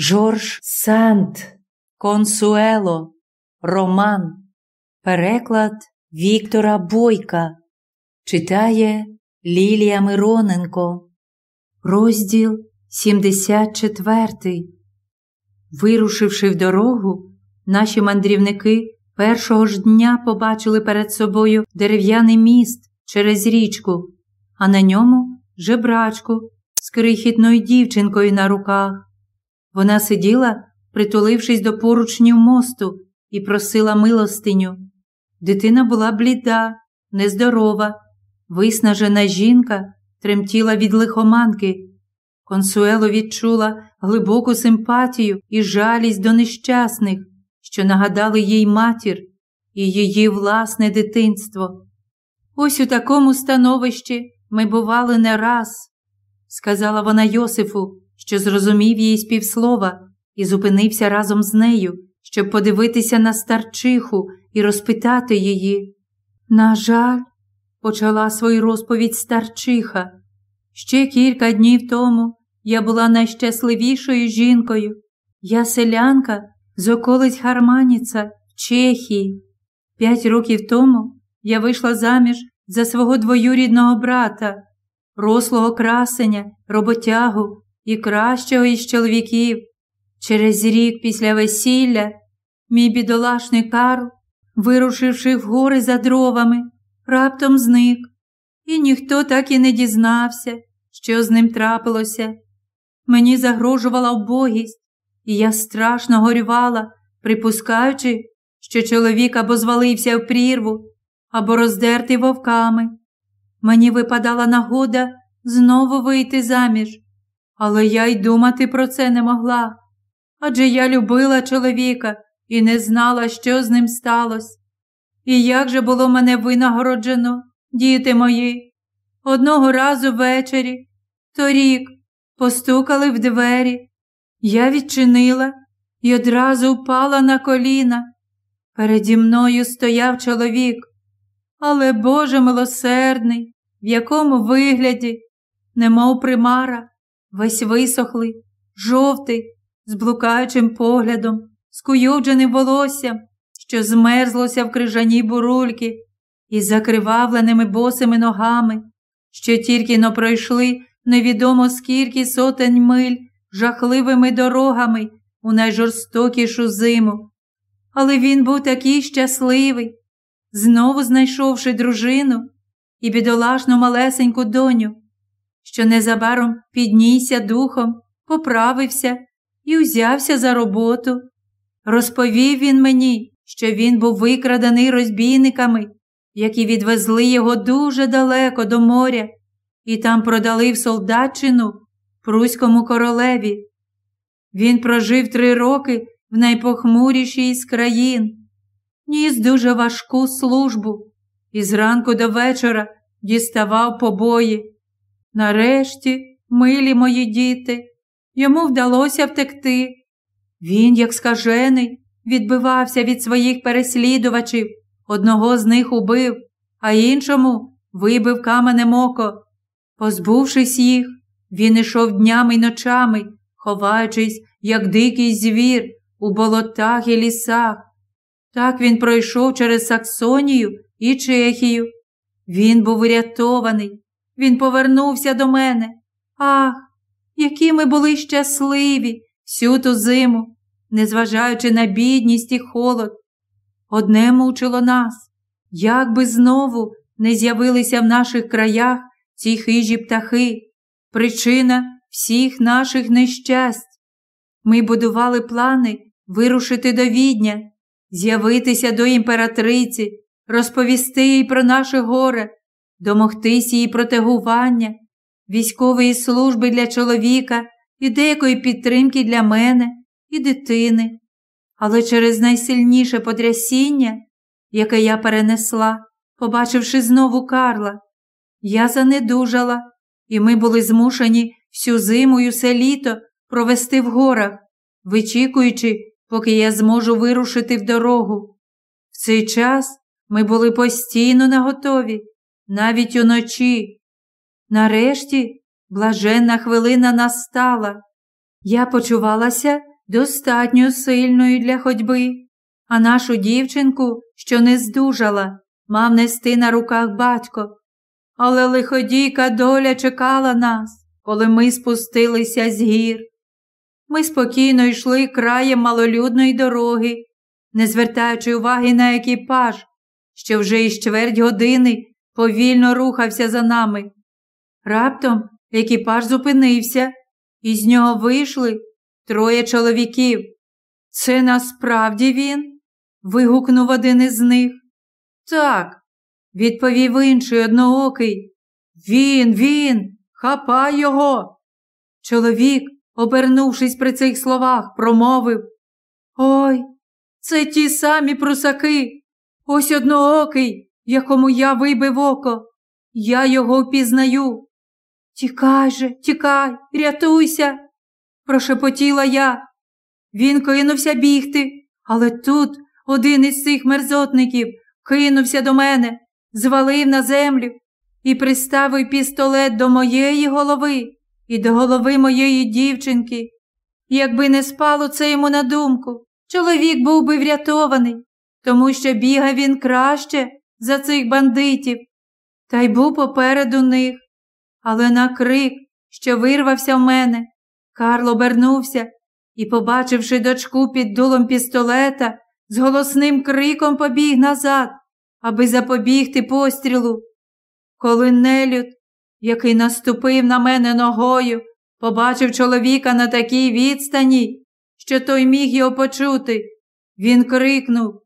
Жорж Санд, Консуело, Роман, переклад Віктора Бойка. Читає Лілія Мироненко. Розділ 74. Вирушивши в дорогу, наші мандрівники першого ж дня побачили перед собою дерев'яний міст через річку, а на ньому жебрачку з крихітною дівчинкою на руках. Вона сиділа, притулившись до поручнів мосту, і просила милостиню. Дитина була бліда, нездорова, виснажена жінка тремтіла від лихоманки. Консуело відчула глибоку симпатію і жалість до нещасних, що нагадали їй матір і її власне дитинство. Ось у такому становищі ми бували не раз, сказала вона Йосифу, що зрозумів її співслова і зупинився разом з нею, щоб подивитися на старчиху і розпитати її. На жаль, почала свою розповідь старчиха. Ще кілька днів тому я була найщасливішою жінкою. Я селянка з околиць Харманіца в Чехії. П'ять років тому я вийшла заміж за свого двоюрідного брата, рослого красеня, роботягу і кращого із чоловіків. Через рік після весілля мій бідолашний Карл, вирушивши в гори за дровами, раптом зник, і ніхто так і не дізнався, що з ним трапилося. Мені загрожувала вбогість, і я страшно горювала, припускаючи, що чоловік або звалився в прірву, або роздертий вовками. Мені випадала нагода знову вийти заміж, але я й думати про це не могла. Адже я любила чоловіка і не знала, що з ним сталося. І як же було мене винагороджено, діти мої. Одного разу ввечері, торік, постукали в двері. Я відчинила і одразу впала на коліна. Переді мною стояв чоловік, але Боже милосердний, в якому вигляді, немов примара, весь висохлий, жовтий, з блукаючим поглядом, скуйовдженим волоссям, що змерзлося в крижаній бурульки, і закривавленими босими ногами, що тільки но пройшли невідомо скільки сотень миль жахливими дорогами у найжорстокішу зиму. Але він був такий щасливий, знову знайшовши дружину і бідолашну малесеньку доню, що незабаром піднісся духом, поправився і узявся за роботу. Розповів він мені, що він був викраданий розбійниками, які відвезли його дуже далеко до моря, і там продали в солдатчину Пруському королеві. Він прожив три роки в найпохмурішій з країн, ніс дуже важку службу і зранку до вечора діставав побої. Нарешті, милі мої діти, йому вдалося втекти. Він, як скажений, відбивався від своїх переслідувачів, одного з них убив, а іншому вибив каменем око. Позбувшись їх, він ішов днями й ночами, ховаючись, як дикий звір, у болотах і лісах. Так він пройшов через Саксонію і Чехію. Він був врятований, він повернувся до мене. Ах, які ми були щасливі всю ту зиму, незважаючи на бідність і холод. Одне мучило нас, як би знову не з'явилися в наших краях ці хижі птахи, причина всіх наших нещасть. Ми будували плани вирушити до відня, з'явитися до імператриці, розповісти їй про наше горе, домогтися її протегування, військової служби для чоловіка і деякої підтримки для мене і дитини. Але через найсильніше потрясіння, яке я перенесла, побачивши знову Карла, я занедужала, і ми були змушені всю зиму і все літо провести в горах, вичікуючи, поки я зможу вирушити в дорогу. В цей час ми були постійно наготові, навіть уночі. Нарешті блаженна хвилина настала. Я почувалася достатньо сильною для ходьби, а нашу дівчинку, що не здужала, мав нести на руках батько. Але лиходійка доля чекала нас, коли ми спустилися з гір. Ми спокійно йшли краєм малолюдної дороги, не звертаючи уваги на екіпаж, що вже із чверть години повільно рухався за нами. Раптом екіпаж зупинився, і з нього вийшли троє чоловіків. Це насправді він? вигукнув один із них. Так, відповів інший одноокий. Він, він, хапай його. Чоловік, обернувшись при цих словах, промовив Ой, це ті самі прусаки. Ось одноокий, якому я вибив око. Я його впізнаю. Тікай же, тікай, рятуйся, прошепотіла я. Він кинувся бігти, але тут один із цих мерзотників кинувся до мене, звалив на землю і приставив пістолет до моєї голови і до голови моєї дівчинки. Якби не спало це йому на думку, чоловік був би врятований, тому що бігав він краще за цих бандитів, та й був попереду них. Але на крик, що вирвався в мене, Карл обернувся і, побачивши дочку під дулом пістолета, з голосним криком побіг назад, аби запобігти пострілу. Коли нелюд, який наступив на мене ногою, побачив чоловіка на такій відстані, що той міг його почути, він крикнув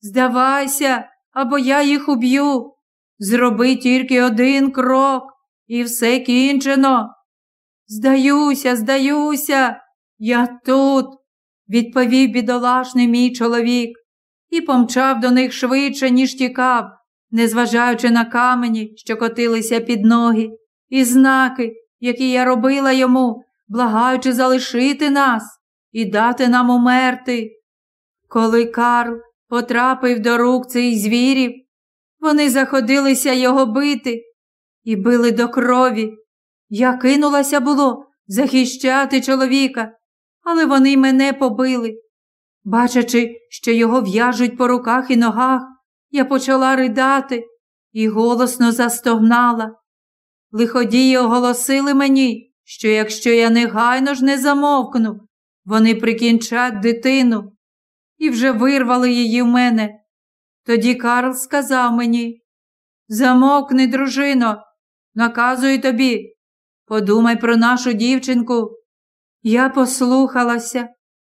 Здавайся, або я їх уб'ю. Зроби тільки один крок, і все кінчено. Здаюся, здаюся, я тут, відповів бідолашний мій чоловік, і помчав до них швидше, ніж тікав, незважаючи на камені, що котилися під ноги, і знаки, які я робила йому, благаючи залишити нас і дати нам умерти. Коли Карл потрапив до рук цих звірів, вони заходилися його бити і били до крові. Я кинулася було захищати чоловіка, але вони мене побили. Бачачи, що його в'яжуть по руках і ногах, я почала ридати і голосно застогнала. Лиходії оголосили мені, що якщо я негайно ж не замовкну, вони прикінчать дитину і вже вирвали її в мене. Тоді Карл сказав мені Замовкни, дружино, наказую тобі, подумай про нашу дівчинку. Я послухалася,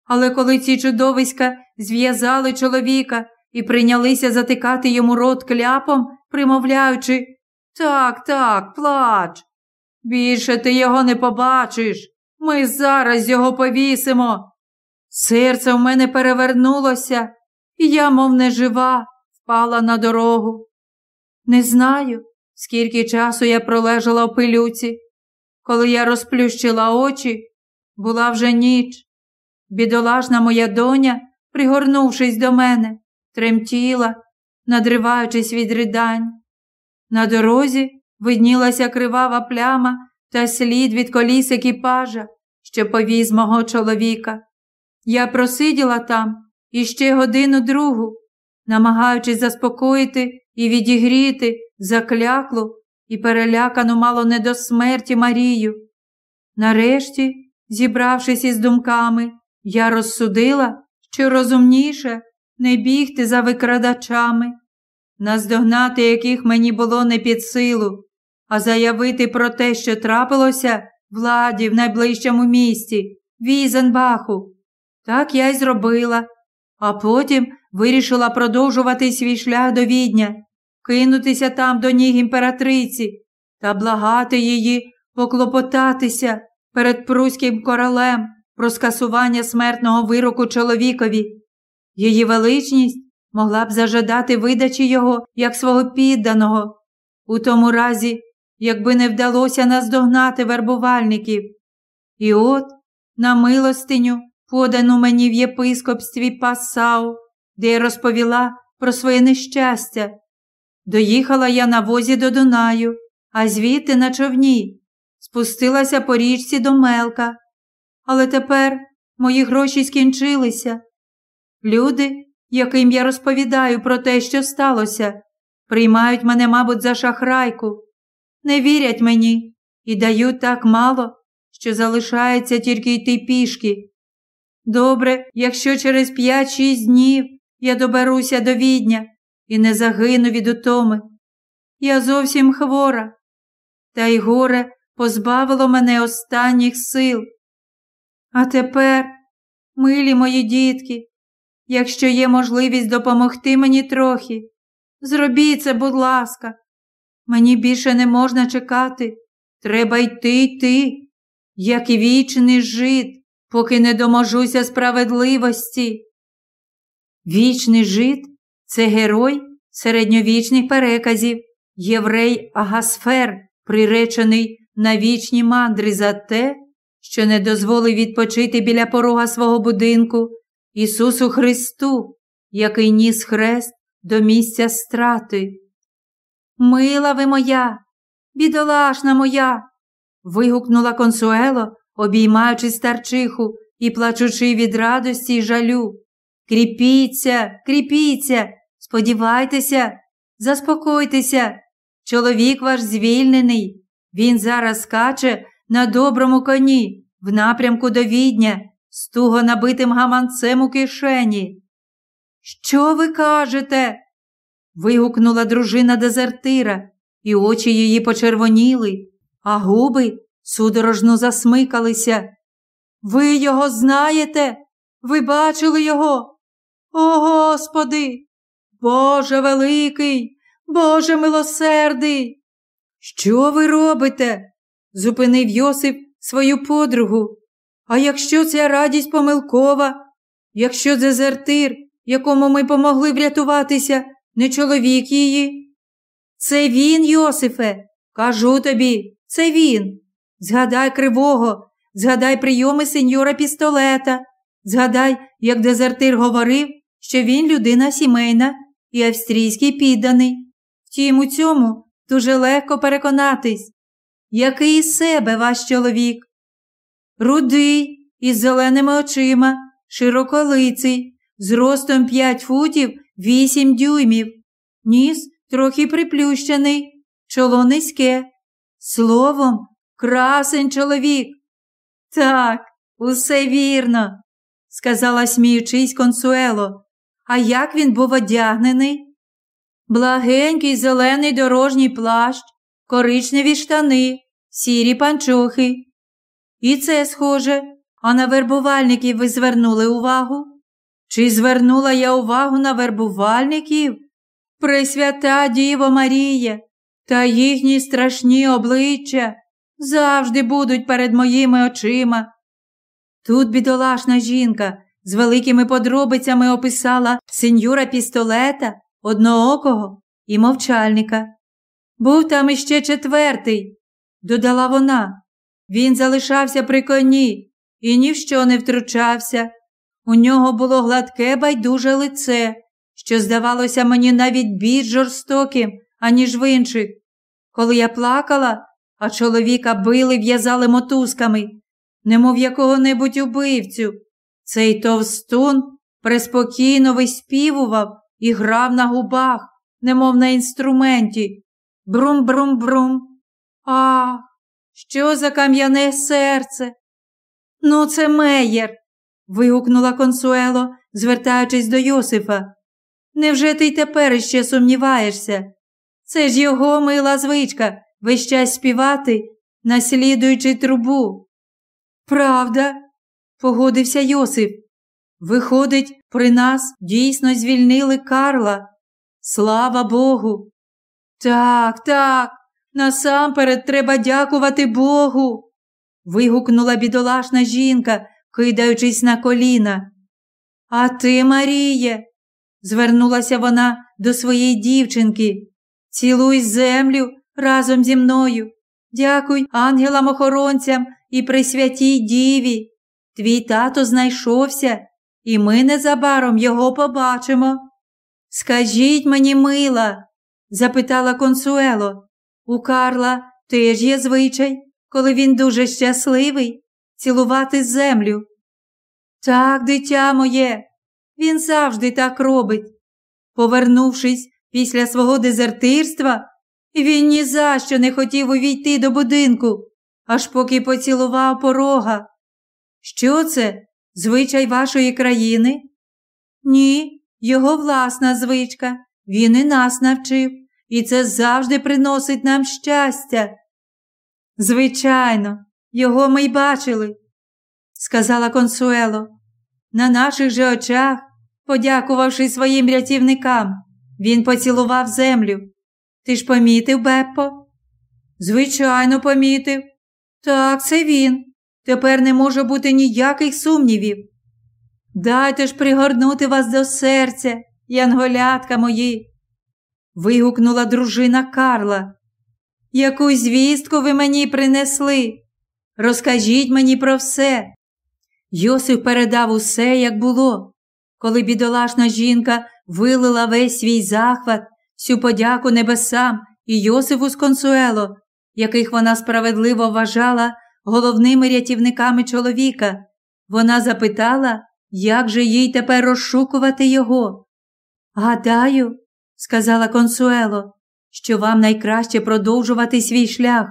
але коли ці чудовиська зв'язали чоловіка і прийнялися затикати йому рот кляпом, примовляючи Так, так, плач. Більше ти його не побачиш. Ми зараз його повісимо. Серце в мене перевернулося, і я, мов не жива, впала на дорогу. Не знаю, скільки часу я пролежала в пилюці. Коли я розплющила очі, була вже ніч. Бідолажна моя доня, пригорнувшись до мене, тремтіла, надриваючись від ридань. На дорозі виднілася кривава пляма та слід від коліс екіпажа, що повіз мого чоловіка. Я просиділа там іще годину другу, намагаючись заспокоїти і відігріти закляклу і перелякану мало не до смерті Марію. Нарешті, зібравшись із думками, я розсудила, що розумніше не бігти за викрадачами, наздогнати яких мені було не під силу, а заявити про те, що трапилося владі в найближчому місті, Візенбаху. Так я й зробила, а потім вирішила продовжувати свій шлях до відня, кинутися там до ніг імператриці та благати її поклопотатися перед Пруським королем про скасування смертного вироку чоловікові. Її величність могла б зажадати видачі його як свого підданого, у тому разі, якби не вдалося наздогнати вербувальників. І от, на милостиню, подану мені в єпископстві Пасау, де я розповіла про своє нещастя. Доїхала я на возі до Дунаю, а звідти на човні, спустилася по річці до Мелка, Але тепер мої гроші скінчилися. Люди, яким я розповідаю про те, що сталося, приймають мене, мабуть, за шахрайку, не вірять мені і дають так мало, що залишається тільки йти пішки. Добре, якщо через п'ять-шість днів я доберуся до відня і не загину від утоми. Я зовсім хвора, та й горе позбавило мене останніх сил. А тепер, милі мої дітки, якщо є можливість допомогти мені трохи, зробіть це, будь ласка, мені більше не можна чекати. Треба йти йти, як і вічний жит, поки не доможуся справедливості. Вічний жит це герой середньовічних переказів, єврей Агасфер, приречений на вічні мандри за те, що не дозволив відпочити біля порога свого будинку Ісусу Христу, який ніс хрест до місця страти. Мила ви моя, бідолашна моя. вигукнула консуело, обіймаючи старчиху і плачучи від радості й жалю. Кріпіться, кріпіться, сподівайтеся, заспокойтеся. Чоловік ваш звільнений. Він зараз скаче на доброму коні в напрямку до відня, з туго набитим гаманцем у кишені. Що ви кажете? вигукнула дружина дезертира, і очі її почервоніли, а губи судорожно засмикалися. Ви його знаєте? Ви бачили його? О Господи! Боже великий, Боже милосердий! Що ви робите? зупинив Йосип свою подругу. А якщо ця радість помилкова, якщо дезертир, якому ми помогли врятуватися, не чоловік її? Це він, Йосифе, кажу тобі, це він. Згадай кривого, згадай прийоми сеньора пістолета, згадай, як дезертир говорив, що він людина сімейна і австрійський підданий. Втім, у цьому дуже легко переконатись, який із себе ваш чоловік. Рудий, із зеленими очима, широколиций, з ростом п'ять футів вісім дюймів, ніс трохи приплющений, чоло низьке. Словом, красень чоловік. Так, усе вірно, сказала сміючись консуело. А як він був одягнений? Благенький зелений дорожній плащ, коричневі штани, сірі панчохи. І це схоже, а на вербувальників ви звернули увагу? Чи звернула я увагу на вербувальників? Пресвята Діво Марія та їхні страшні обличчя завжди будуть перед моїми очима. Тут бідолашна жінка з великими подробицями описала сеньора пістолета, одноокого і мовчальника. Був там іще четвертий, додала вона. Він залишався при коні і ні в що не втручався. У нього було гладке байдуже лице, що здавалося мені навіть більш жорстоким, аніж в інших. Коли я плакала, а чоловіка били, в'язали мотузками, немов якого-небудь убивцю, цей товстун преспокійно виспівував і грав на губах, немов на інструменті. Брум-брум-брум. Ах, що за кам'яне серце? Ну, це меєр, вигукнула консуело, звертаючись до Йосифа. Невже ти й тепер іще сумніваєшся? Це ж його мила звичка весь час співати, наслідуючи трубу. Правда, погодився Йосип. Виходить, при нас дійсно звільнили Карла. Слава Богу. Так, так, насамперед треба дякувати Богу. вигукнула бідолашна жінка, кидаючись на коліна. А ти, Маріє, звернулася вона до своєї дівчинки. Цілуй землю разом зі мною. Дякуй ангелам-охоронцям і Пресвятій Діві. Твій тато знайшовся, і ми незабаром його побачимо. Скажіть мені, мила, запитала консуело, у Карла теж є звичай, коли він дуже щасливий, цілувати землю. Так, дитя моє, він завжди так робить. Повернувшись після свого дезертирства, він ні за що не хотів увійти до будинку, аж поки поцілував порога. Що це? Звичай вашої країни? Ні, його власна звичка. Він і нас навчив, і це завжди приносить нам щастя. Звичайно, його ми й бачили, сказала Консуело. На наших же очах, подякувавши своїм рятівникам, він поцілував землю. Ти ж помітив, Беппо? Звичайно, помітив. Так, це він. Тепер не може бути ніяких сумнівів. Дайте ж пригорнути вас до серця, янголятка мої. Вигукнула дружина Карла. Яку звістку ви мені принесли? Розкажіть мені про все. Йосиф передав усе, як було. Коли бідолашна жінка вилила весь свій захват, всю подяку небесам і Йосифу з Консуело, яких вона справедливо вважала головними рятівниками чоловіка, вона запитала, як же їй тепер розшукувати його. Гадаю, сказала Консуело, що вам найкраще продовжувати свій шлях.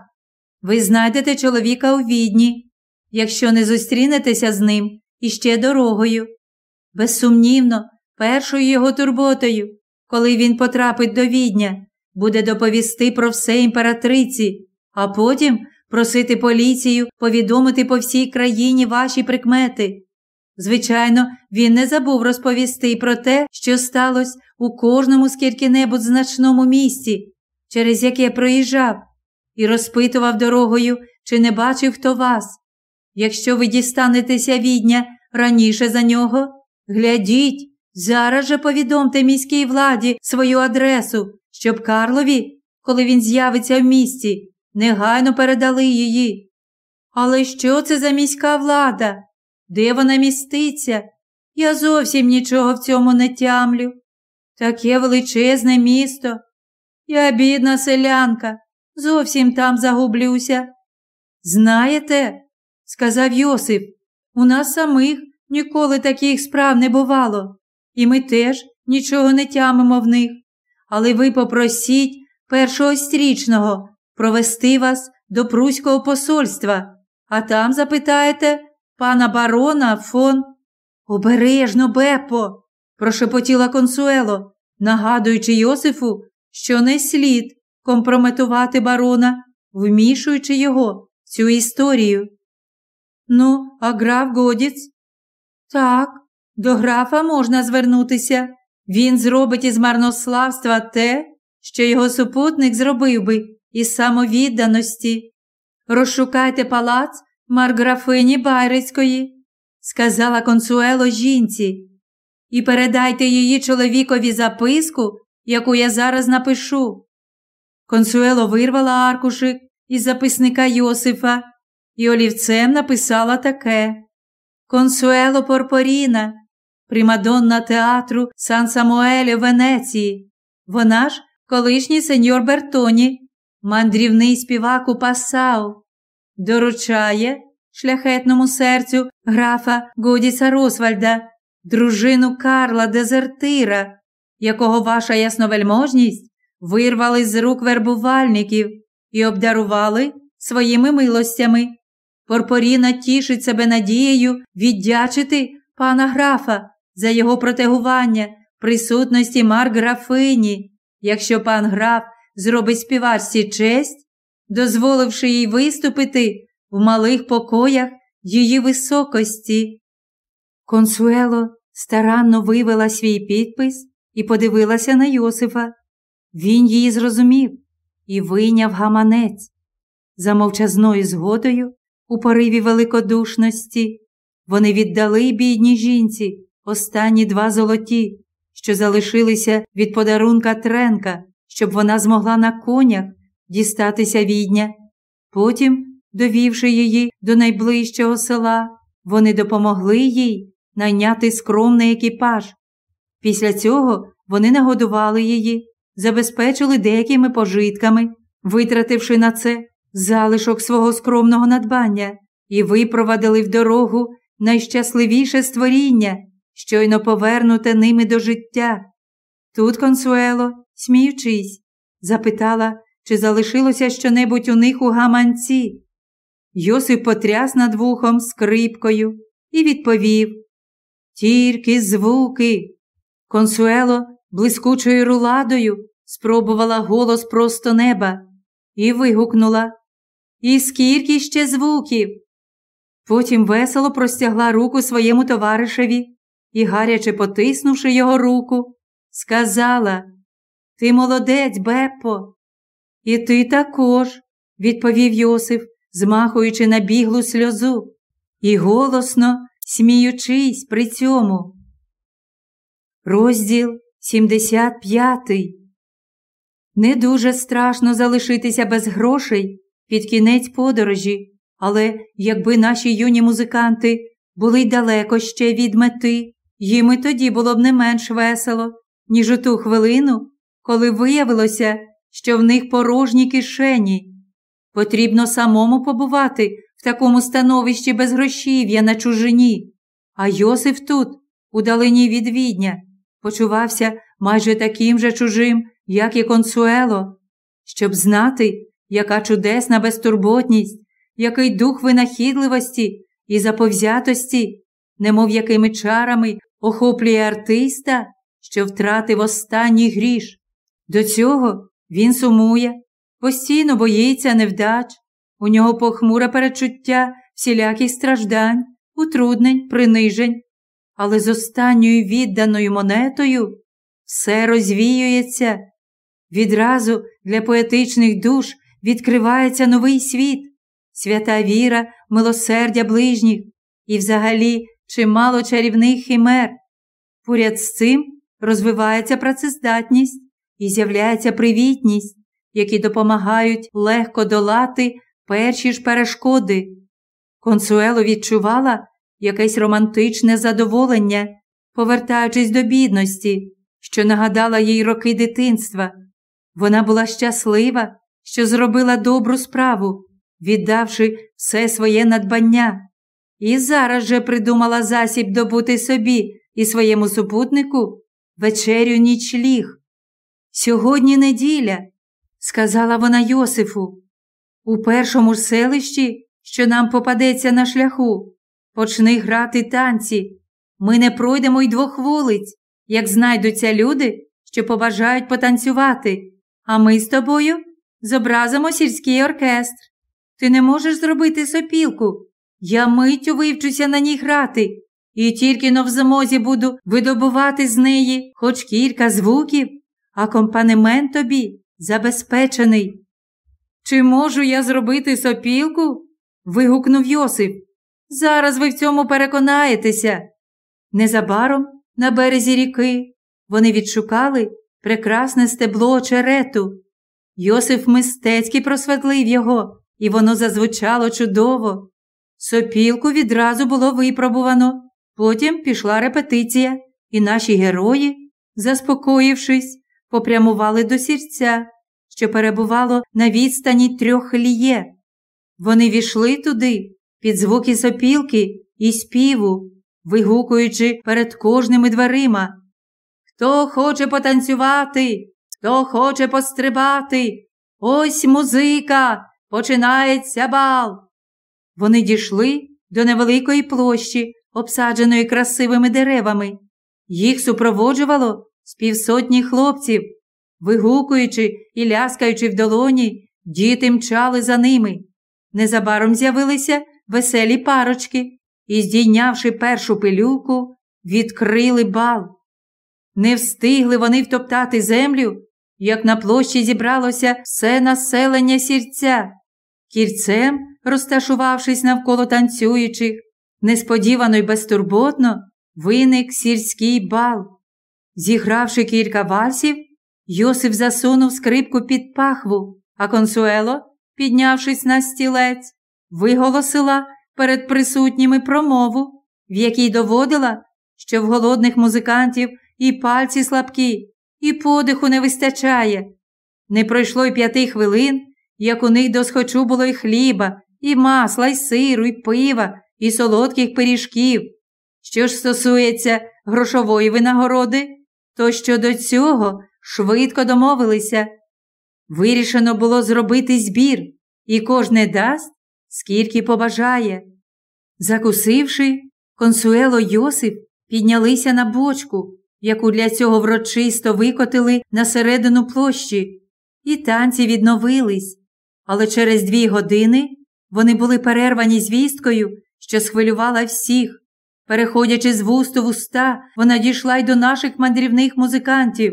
Ви знайдете чоловіка у відні, якщо не зустрінетеся з ним іще дорогою. Безсумнівно, першою його турботою, коли він потрапить до відня, буде доповісти про все імператриці, а потім просити поліцію повідомити по всій країні ваші прикмети. Звичайно, він не забув розповісти про те, що сталося у кожному скільки-небудь значному місті, через яке проїжджав, і розпитував дорогою, чи не бачив хто вас. Якщо ви дістанетеся відня раніше за нього, глядіть, зараз же повідомте міській владі свою адресу, щоб Карлові, коли він з'явиться в місті, негайно передали її. Але що це за міська влада? Де вона міститься? Я зовсім нічого в цьому не тямлю. Таке величезне місто. Я бідна селянка, зовсім там загублюся. Знаєте, сказав Йосип, у нас самих ніколи таких справ не бувало, і ми теж нічого не тямимо в них. Але ви попросіть першого стрічного провести вас до Пруського посольства, а там запитаєте пана барона фон. Обережно, Бепо, прошепотіла консуело, нагадуючи Йосифу, що не слід компрометувати барона, вмішуючи його в цю історію. Ну, а граф Годіц? Так, до графа можна звернутися. Він зробить із марнославства те, що його супутник зробив би із самовідданості. Розшукайте палац марграфині Байрицької, сказала консуело жінці, і передайте її чоловікові записку, яку я зараз напишу. Консуело вирвала аркушик із записника Йосифа і олівцем написала таке Консуело Порпоріна, примадонна театру Сан Самуеле в Венеції. Вона ж колишній сеньор Бертоні, мандрівний співак у Пасау, доручає шляхетному серцю графа Годіса Росвальда, дружину Карла Дезертира, якого ваша ясновельможність вирвали з рук вербувальників і обдарували своїми милостями. Порпоріна тішить себе надією віддячити пана графа за його протегування присутності марграфині, якщо пан граф зробить співачці честь, дозволивши їй виступити в малих покоях її високості. Консуело старанно вивела свій підпис і подивилася на Йосифа. Він її зрозумів і вийняв гаманець. За мовчазною згодою, у пориві великодушності, вони віддали бідній жінці останні два золоті, що залишилися від подарунка Тренка, щоб вона змогла на конях дістатися відня. Потім, довівши її до найближчого села, вони допомогли їй найняти скромний екіпаж. Після цього вони нагодували її, забезпечили деякими пожитками, витративши на це залишок свого скромного надбання, і випровадили в дорогу найщасливіше створіння, щойно повернуте ними до життя. Тут консуело, сміючись, запитала, чи залишилося щонебудь у них у гаманці. Йосип потряс над вухом скрипкою і відповів Тільки звуки. Консуело блискучою руладою спробувала голос просто неба і вигукнула І скільки ще звуків? Потім весело простягла руку своєму товаришеві і, гаряче потиснувши його руку, сказала Ти молодець, Беппо. І ти також, відповів Йосиф, змахуючи на біглу сльозу, і голосно сміючись при цьому. Розділ 75 Не дуже страшно залишитися без грошей під кінець подорожі, але якби наші юні музиканти були далеко ще від мети, їм і тоді було б не менш весело, ніж у ту хвилину, коли виявилося, що в них порожні кишені. Потрібно самому побувати в такому становищі без грошів'я на чужині, а Йосиф тут, у далині від Відня, почувався майже таким же чужим, як і консуело, щоб знати, яка чудесна безтурботність, який дух винахідливості і заповзятості, немов якими чарами охоплює артиста, що втратив останній гріш. До цього він сумує, постійно боїться невдач, у нього похмуре перечуття всіляких страждань, утруднень, принижень, але з останньою відданою монетою все розвіюється. Відразу для поетичних душ відкривається новий світ, свята віра, милосердя ближніх і взагалі чимало чарівних химер. Поряд з цим розвивається працездатність і з'являється привітність, які допомагають легко долати перші ж перешкоди. Консуело відчувала якесь романтичне задоволення, повертаючись до бідності, що нагадала їй роки дитинства. Вона була щаслива, що зробила добру справу, віддавши все своє надбання, і зараз же придумала засіб добути собі і своєму супутнику вечерю нічліг. Сьогодні неділя, сказала вона Йосифу, у першому ж селищі, що нам попадеться на шляху, почни грати танці. Ми не пройдемо й двох вулиць, як знайдуться люди, що побажають потанцювати, а ми з тобою зобразимо сільський оркестр. Ти не можеш зробити сопілку. Я миттю вивчуся на ній грати, і тільки но в змозі буду видобувати з неї хоч кілька звуків, акомпанемент тобі забезпечений. Чи можу я зробити сопілку? вигукнув Йосип. Зараз ви в цьому переконаєтеся. Незабаром на березі ріки вони відшукали прекрасне стебло очерету. Йосиф мистецьки просветлив його, і воно зазвучало чудово. Сопілку відразу було випробувано, потім пішла репетиція, і наші герої, заспокоївшись, попрямували до сірця, що перебувало на відстані трьох ліє. Вони війшли туди, під звуки сопілки і співу, вигукуючи перед кожними дверима. Хто хоче потанцювати, хто хоче пострибати, ось музика, починається бал. Вони дійшли до невеликої площі, обсадженої красивими деревами. Їх супроводжувало з півсотні хлопців. Вигукуючи і ляскаючи в долоні, діти мчали за ними. Незабаром з'явилися веселі парочки і, здійнявши першу пилюку, відкрили бал. Не встигли вони втоптати землю, як на площі зібралося все населення сірця. Кільцем, розташувавшись навколо танцюючих, несподівано й безтурботно виник сільський бал. Зігравши кілька вальсів, Йосип засунув скрипку під пахву, а консуело, піднявшись на стілець, виголосила перед присутніми промову, в якій доводила, що в голодних музикантів і пальці слабкі, і подиху не вистачає. Не пройшло й п'яти хвилин, як у них досхочу було й хліба, і масла, і сиру, і пива, і солодких пиріжків. Що ж стосується грошової винагороди, то щодо цього швидко домовилися. Вирішено було зробити збір, і кожне дасть, скільки побажає. Закусивши, консуело Йосип піднялися на бочку, яку для цього врочисто викотили на середину площі, і танці відновились. Але через дві години вони були перервані звісткою, що схвилювала всіх. Переходячи з вусту в уста, вона дійшла й до наших мандрівних музикантів.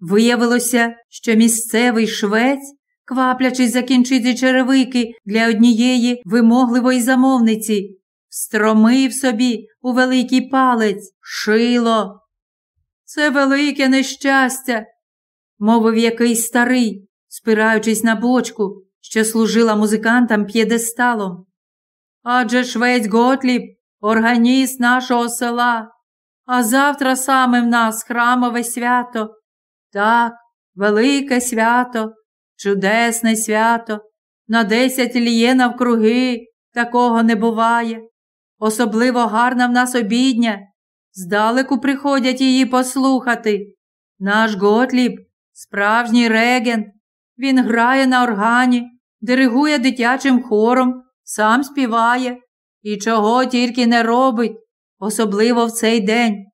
Виявилося, що місцевий швець, кваплячись закінчити черевики для однієї вимогливої замовниці, стромив собі у великий палець шило. Це велике нещастя, мовив якийсь старий, спираючись на бочку, що служила музикантам п'єдесталом. Адже швець Готліб, органіст нашого села, а завтра саме в нас храмове свято. Так, велике свято, чудесне свято, на десять ліє навкруги такого не буває. Особливо гарна в нас обідня. Здалеку приходять її послухати. Наш Готліб справжній регент. Він грає на органі, диригує дитячим хором, сам співає і чого тільки не робить, особливо в цей день.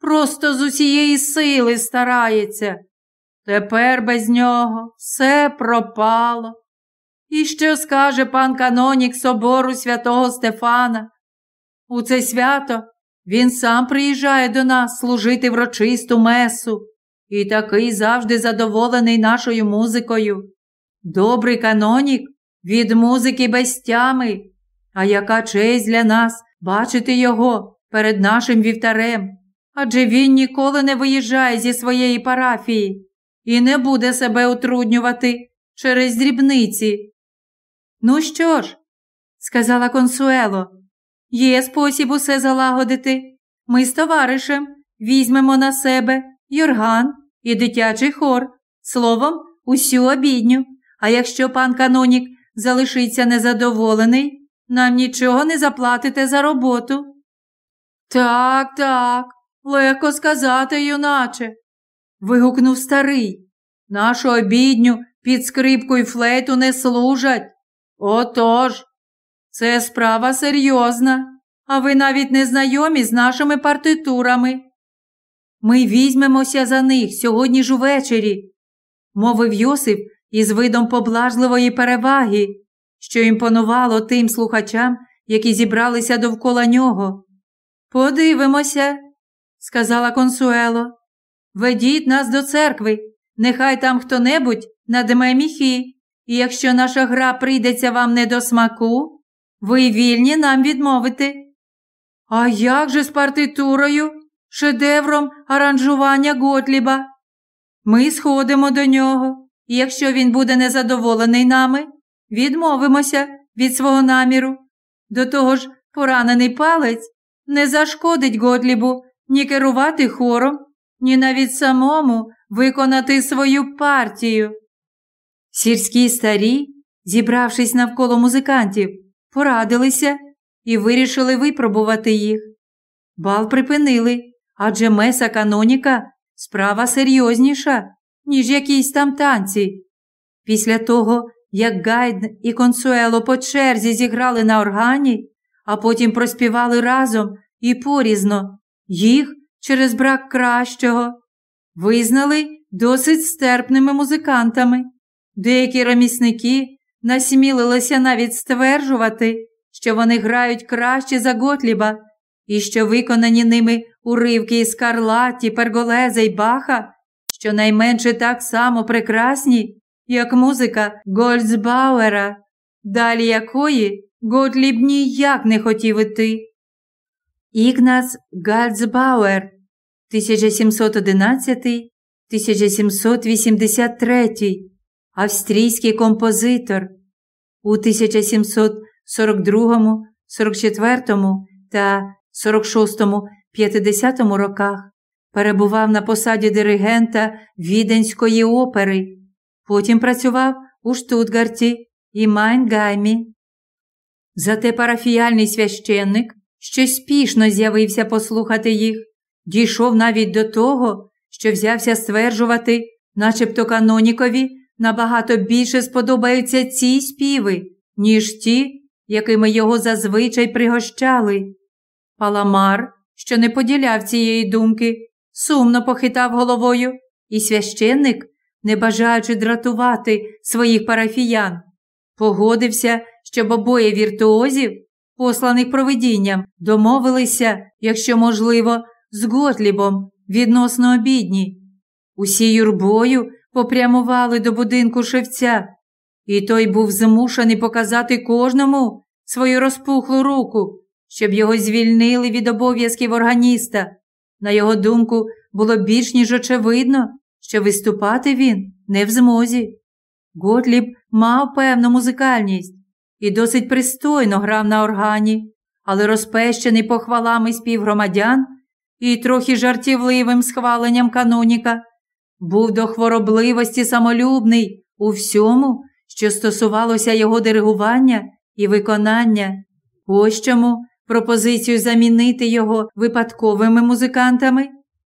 Просто з усієї сили старається. Тепер без нього все пропало. І що скаже пан канонік собору святого Стефана? У це свято він сам приїжджає до нас служити врочисту месу і такий завжди задоволений нашою музикою. Добрий канонік від музики без тями, а яка честь для нас бачити його перед нашим вівтарем, адже він ніколи не виїжджає зі своєї парафії і не буде себе утруднювати через дрібниці. Ну що ж, сказала консуело, є спосіб усе залагодити. Ми з товаришем візьмемо на себе юрган і дитячий хор, словом, усю обідню. А якщо пан канонік залишиться незадоволений, нам нічого не заплатите за роботу. Так, так, легко сказати, юначе. вигукнув старий. Нашу обідню під скрипку й флейту не служать. Отож, це справа серйозна, а ви навіть не знайомі з нашими партитурами. Ми візьмемося за них сьогодні ж увечері, мовив Йосип із видом поблажливої переваги, що імпонувало тим слухачам, які зібралися довкола нього. Подивимося, сказала консуело. Ведіть нас до церкви, нехай там хто небудь надме міхи, і якщо наша гра прийдеться вам не до смаку, ви вільні нам відмовити. А як же з партитурою, шедевром аранжування Готліба? Ми сходимо до нього, і якщо він буде незадоволений нами, відмовимося від свого наміру. До того ж, поранений палець не зашкодить Готлібу ні керувати хором, ні навіть самому виконати свою партію. Сільські старі, зібравшись навколо музикантів, порадилися і вирішили випробувати їх. Бал припинили, адже меса каноніка справа серйозніша, ніж якісь там танці. Після того, як Гайд і Консуело по черзі зіграли на органі, а потім проспівали разом і порізно, їх через брак кращого, визнали досить стерпними музикантами. Деякі ремісники насмілилися навіть стверджувати, що вони грають краще за Готліба і що виконані ними уривки із Карлаті, Перголеза й Баха, щонайменше так само прекрасні, як музика Гольцбауера, далі якої Готліб ніяк не хотів іти. Ігнац Гальцбауер 1711 1783 австрійський композитор у 1742, 44 та 46-50 роках перебував на посаді диригента Віденської опери, потім працював у Штутгарті і Майнгаймі. Зате парафіяльний священник, що спішно з'явився послухати їх, дійшов навіть до того, що взявся стверджувати, начебто канонікові набагато більше сподобаються ці співи, ніж ті, якими його зазвичай пригощали. Паламар, що не поділяв цієї думки, сумно похитав головою, і священник, не бажаючи дратувати своїх парафіян, погодився, щоб обоє віртуозів, посланих провидінням, домовилися, якщо можливо, з Готлібом відносно обідні. Усі юрбою попрямували до будинку шевця, і той був змушений показати кожному свою розпухлу руку, щоб його звільнили від обов'язків органіста. На його думку, було більш ніж очевидно, що виступати він не в змозі. Готліб мав певну музикальність і досить пристойно грав на органі, але розпещений похвалами співгромадян і трохи жартівливим схваленням каноніка, був до хворобливості самолюбний у всьому, що стосувалося його диригування і виконання. Ось чому пропозицію замінити його випадковими музикантами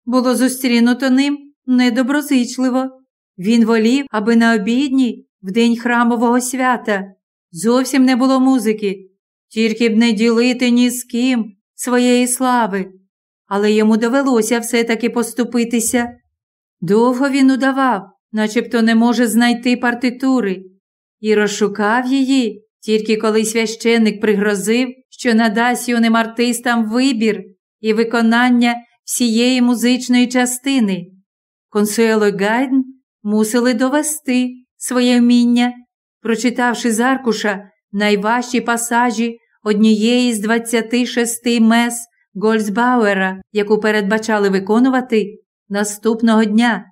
було зустрінуто ним недоброзичливо. Він волів, аби на обідні, в день храмового свята, зовсім не було музики, тільки б не ділити ні з ким своєї слави. Але йому довелося все-таки поступитися. Довго він удавав, начебто не може знайти партитури, і розшукав її, тільки коли священник пригрозив, що надасть юним артистам вибір і виконання всієї музичної частини. Консуело і Гайден мусили довести своє вміння, прочитавши з аркуша найважчі пасажі однієї з 26 мес Гольцбауера, яку передбачали виконувати наступного дня.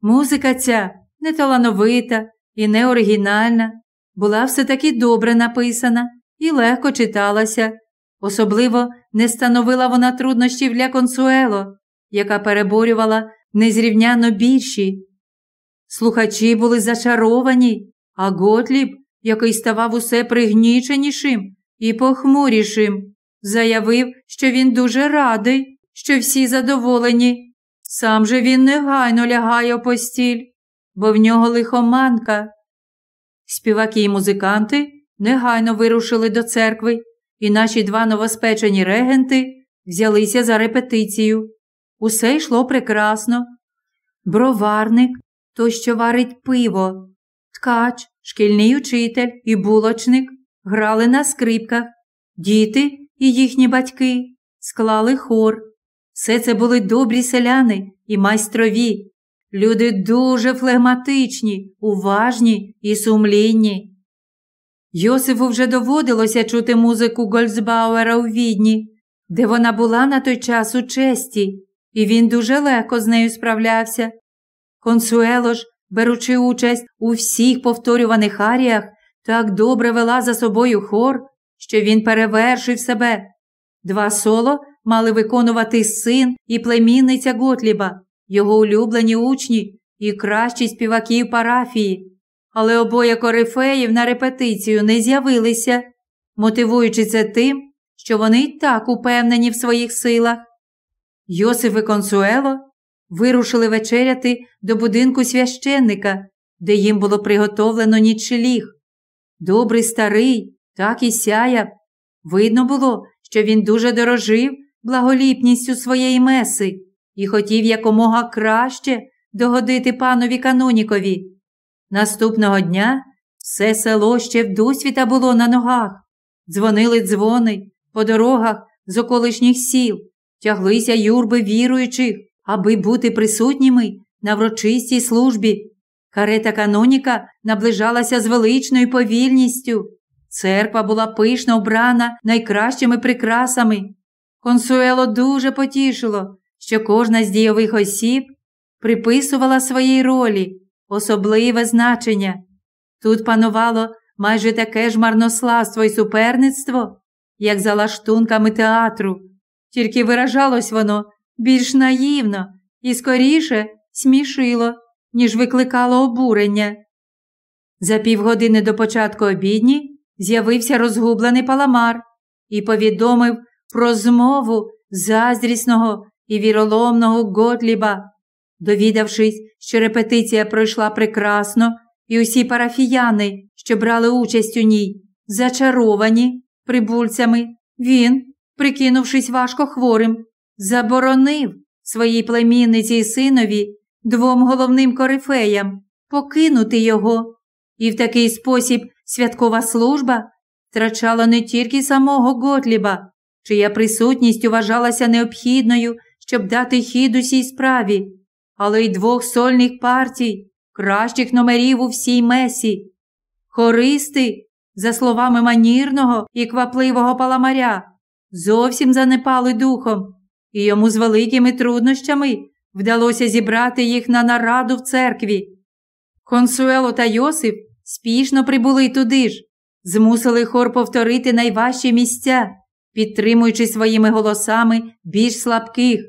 Музика ця неталановита і неоригінальна, була все таки добре написана і легко читалася. Особливо не становила вона труднощів для консуело, яка переборювала незрівняно більші. Слухачі були зачаровані, а Готліб, який ставав усе пригніченішим і похмурішим, заявив, що він дуже радий, що всі задоволені. Сам же він негайно лягає у постіль, бо в нього лихоманка. Співаки і музиканти негайно вирушили до церкви, і наші два новоспечені регенти взялися за репетицію. Усе йшло прекрасно. Броварник, той, що варить пиво, ткач, шкільний учитель і булочник грали на скрипках, діти і їхні батьки склали хор. Все це були добрі селяни і майстрові, люди дуже флегматичні, уважні і сумлінні. Йосифу вже доводилося чути музику Гольцбауера у відні, де вона була на той час у честі, і він дуже легко з нею справлявся. Консуело ж, беручи участь у всіх повторюваних аріях, так добре вела за собою хор, що він перевершив себе. Два соло мали виконувати син і племінниця Готліба, його улюблені учні і кращі співаки парафії. Але обоє корифеїв на репетицію не з'явилися, мотивуючи це тим, що вони й так упевнені в своїх силах. Йосиф і Консуело вирушили вечеряти до будинку священника, де їм було приготовлено нічеліг. Добрий старий, так і сяяв. Видно було, що він дуже дорожив благоліпністю своєї меси і хотів якомога краще догодити панові канонікові. Наступного дня все село ще в досвіта було на ногах. Дзвонили дзвони по дорогах з околишніх сіл, тяглися юрби віруючих, аби бути присутніми на врочистій службі. Карета каноніка наближалася з величною повільністю. Церква була пишно обрана найкращими прикрасами. Консуело дуже потішило, що кожна з дійових осіб приписувала своїй ролі особливе значення. Тут панувало майже таке ж марнославство і суперництво, як за лаштунками театру, тільки виражалось воно більш наївно і скоріше смішило, ніж викликало обурення. За півгодини до початку обідні з'явився розгублений паламар і повідомив про змову заздрісного і віроломного Готліба. Довідавшись, що репетиція пройшла прекрасно, і усі парафіяни, що брали участь у ній, зачаровані прибульцями, він, прикинувшись важко хворим, заборонив своїй племінниці і синові двом головним корифеям покинути його, і в такий спосіб святкова служба втрачала не тільки самого Готліба, чия присутність вважалася необхідною, щоб дати хід усій справі, але й двох сольних партій, кращих номерів у всій месі. Хористи, за словами манірного і квапливого паламаря, зовсім занепали духом, і йому з великими труднощами вдалося зібрати їх на нараду в церкві. Консуело та Йосип спішно прибули туди ж, змусили хор повторити найважчі місця, підтримуючи своїми голосами більш слабких,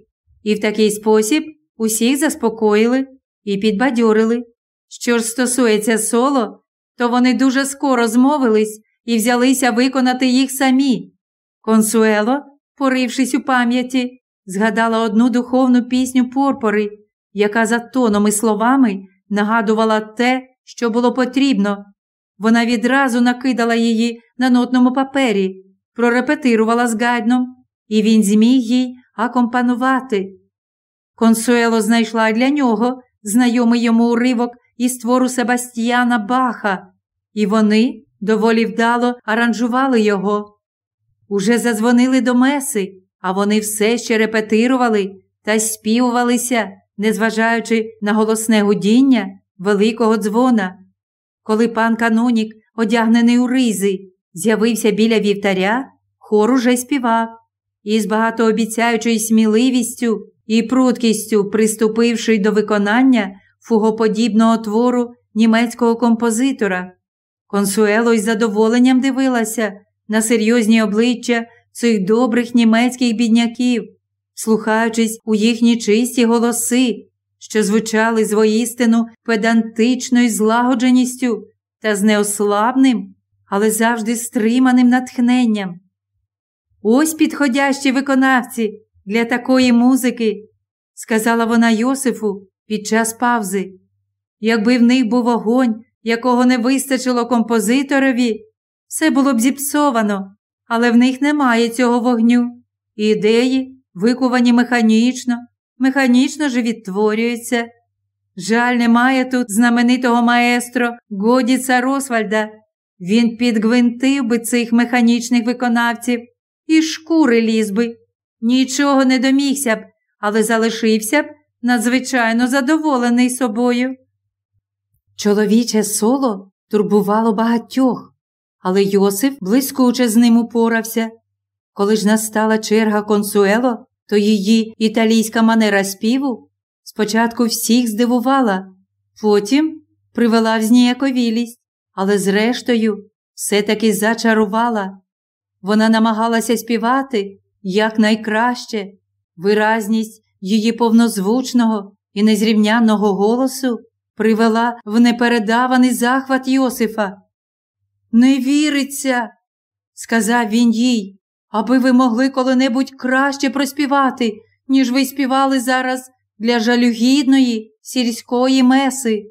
і в такий спосіб усіх заспокоїли і підбадьорили. Що ж стосується соло, то вони дуже скоро змовились і взялися виконати їх самі. Консуело, порившись у пам'яті, згадала одну духовну пісню Порпори, яка за тоном і словами нагадувала те, що було потрібно. Вона відразу накидала її на нотному папері, прорепетирувала з Гайдном, і він зміг їй акомпанувати. Консуело знайшла для нього знайомий йому уривок із твору Себастьяна Баха, і вони доволі вдало аранжували його. Уже задзвонили до меси, а вони все ще репетирували та співувалися, незважаючи на голосне гудіння великого дзвона. Коли пан Канонік, одягнений у ризи, з'явився біля вівтаря, хор уже співав, і з багатообіцяючою сміливістю і прудкістю, приступивши до виконання фугоподібного твору німецького композитора. Консуело із задоволенням дивилася на серйозні обличчя цих добрих німецьких бідняків, слухаючись у їхні чисті голоси, що звучали з воїстину педантичною злагодженістю та з неослабним, але завжди стриманим натхненням. Ось підходящі виконавці для такої музики, сказала вона Йосифу під час павзи. Якби в них був огонь, якого не вистачило композиторові, все було б зіпсовано, але в них немає цього вогню. Ідеї, викувані механічно, механічно ж відтворюються. Жаль, немає тут знаменитого маестро Годіца Росвальда. Він підгвинтив би цих механічних виконавців і шкури ліз би. Нічого не домігся б, але залишився б надзвичайно задоволений собою. Чоловіче соло турбувало багатьох, але Йосиф блискуче з ним упорався. Коли ж настала черга консуело, то її італійська манера співу спочатку всіх здивувала, потім привела в зніяковілість, але зрештою все-таки зачарувала. Вона намагалася співати якнайкраще, виразність її повнозвучного і незрівнянного голосу привела в непередаваний захват Йосифа. Не віриться, сказав він їй, аби ви могли коли-небудь краще проспівати, ніж ви співали зараз для жалюгідної сільської меси.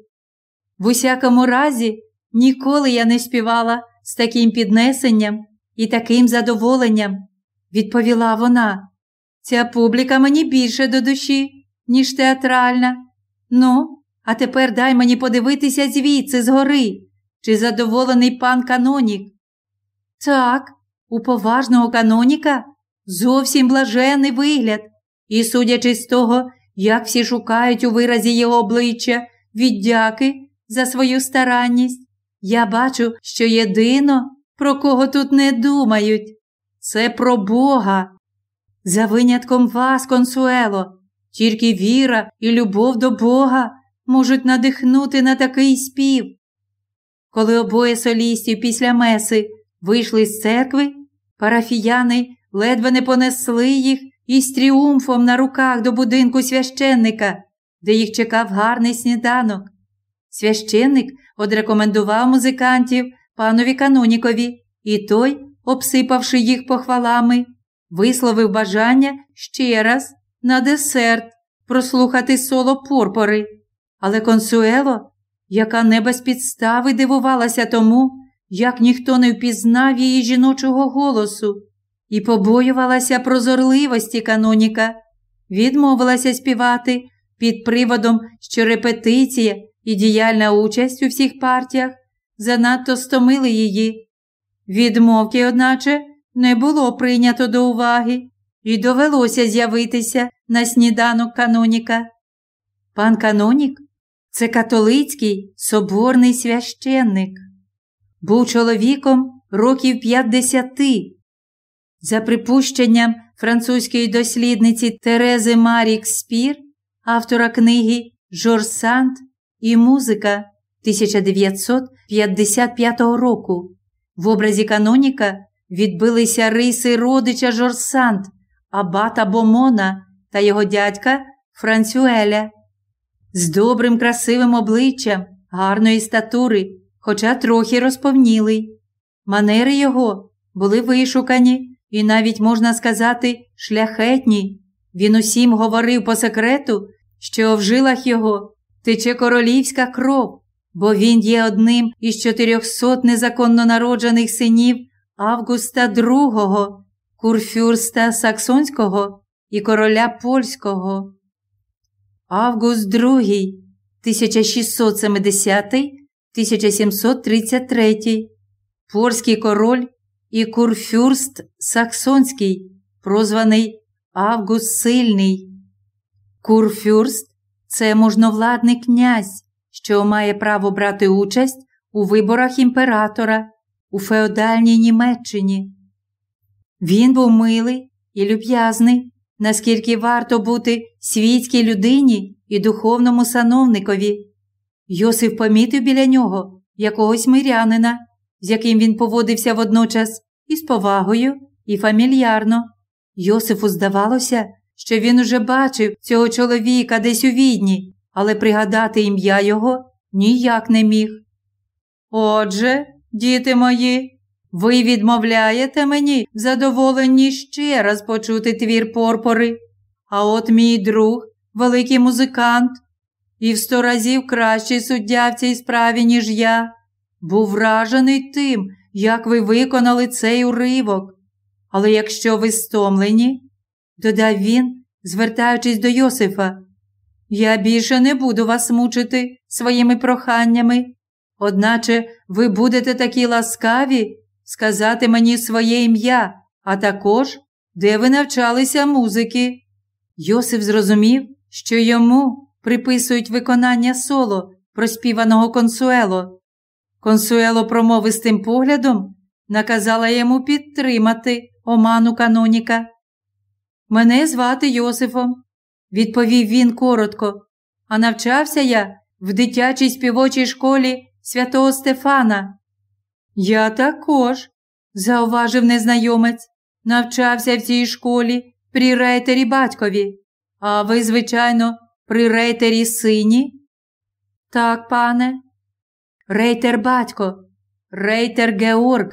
В усякому разі, ніколи я не співала з таким піднесенням і таким задоволенням, відповіла вона. Ця публіка мені більше до душі, ніж театральна. Ну, а тепер дай мені подивитися звідси згори, чи задоволений пан Канонік. Так, у поважного каноніка зовсім блажений вигляд, і, судячи з того, як всі шукають у виразі його обличчя віддяки за свою старанність, я бачу, що єдино, про кого тут не думають, це про Бога. За винятком вас, консуело, тільки віра і любов до Бога можуть надихнути на такий спів. Коли обоє солістів після меси вийшли з церкви, парафіяни ледве не понесли їх із тріумфом на руках до будинку священника, де їх чекав гарний сніданок. Священник одрекомендував музикантів панові Канонікові і той, обсипавши їх похвалами, висловив бажання ще раз на десерт прослухати соло порпори. Але консуело, яка не без підстави дивувалася тому, як ніхто не впізнав її жіночого голосу, і побоювалася прозорливості каноніка, відмовилася співати під приводом, що репетиція і діяльна участь у всіх партіях занадто стомили її. Відмовки, одначе, не було прийнято до уваги і довелося з'явитися на сніданок каноніка. Пан канонік це католицький соборний священник. Був чоловіком років 50. За припущенням французької дослідниці Терези Марік Спір, автора книги Жорж Сант і музика 1955 року, в образі каноніка відбилися риси родича Жорж Сант, абата Бомона та його дядька Францюеля. З добрим красивим обличчям, гарної статури, хоча трохи розповнілий. Манери його були вишукані і навіть, можна сказати, шляхетні. Він усім говорив по секрету, що в жилах його тече королівська кров, бо він є одним із чотирьохсот незаконно народжених синів Августа II, курфюрста Саксонського і короля Польського. Август II 1670-1733, польський король і курфюрст Саксонський, прозваний Август Сильний. Курфюрст це можновладний князь, що має право брати участь у виборах імператора у феодальній Німеччині. Він був милий і люб'язний, наскільки варто бути світській людині і духовному сановникові. Йосиф помітив біля нього якогось мирянина, з яким він поводився водночас із повагою і фамільярно. Йосифу здавалося, що він уже бачив цього чоловіка десь у відні, але пригадати ім'я його ніяк не міг. Отже, діти мої, ви відмовляєте мені в задоволенні ще раз почути твір порпори, а от мій друг, великий музикант, і в сто разів кращий суддя в цій справі, ніж я, був вражений тим, як ви виконали цей уривок. Але якщо ви стомлені, додав він, звертаючись до Йосифа, я більше не буду вас мучити своїми проханнями, одначе ви будете такі ласкаві сказати мені своє ім'я, а також, де ви навчалися музики. Йосиф зрозумів, що йому приписують виконання соло, проспіваного консуело. Консуело промовистим поглядом наказала йому підтримати оману каноніка. Мене звати Йосифом, відповів він коротко, а навчався я в дитячій співочій школі святого Стефана. Я також, зауважив незнайомець, навчався в цій школі при рейтері батькові. А ви, звичайно, при рейтері сині? Так, пане. Рейтер батько, рейтер Георг,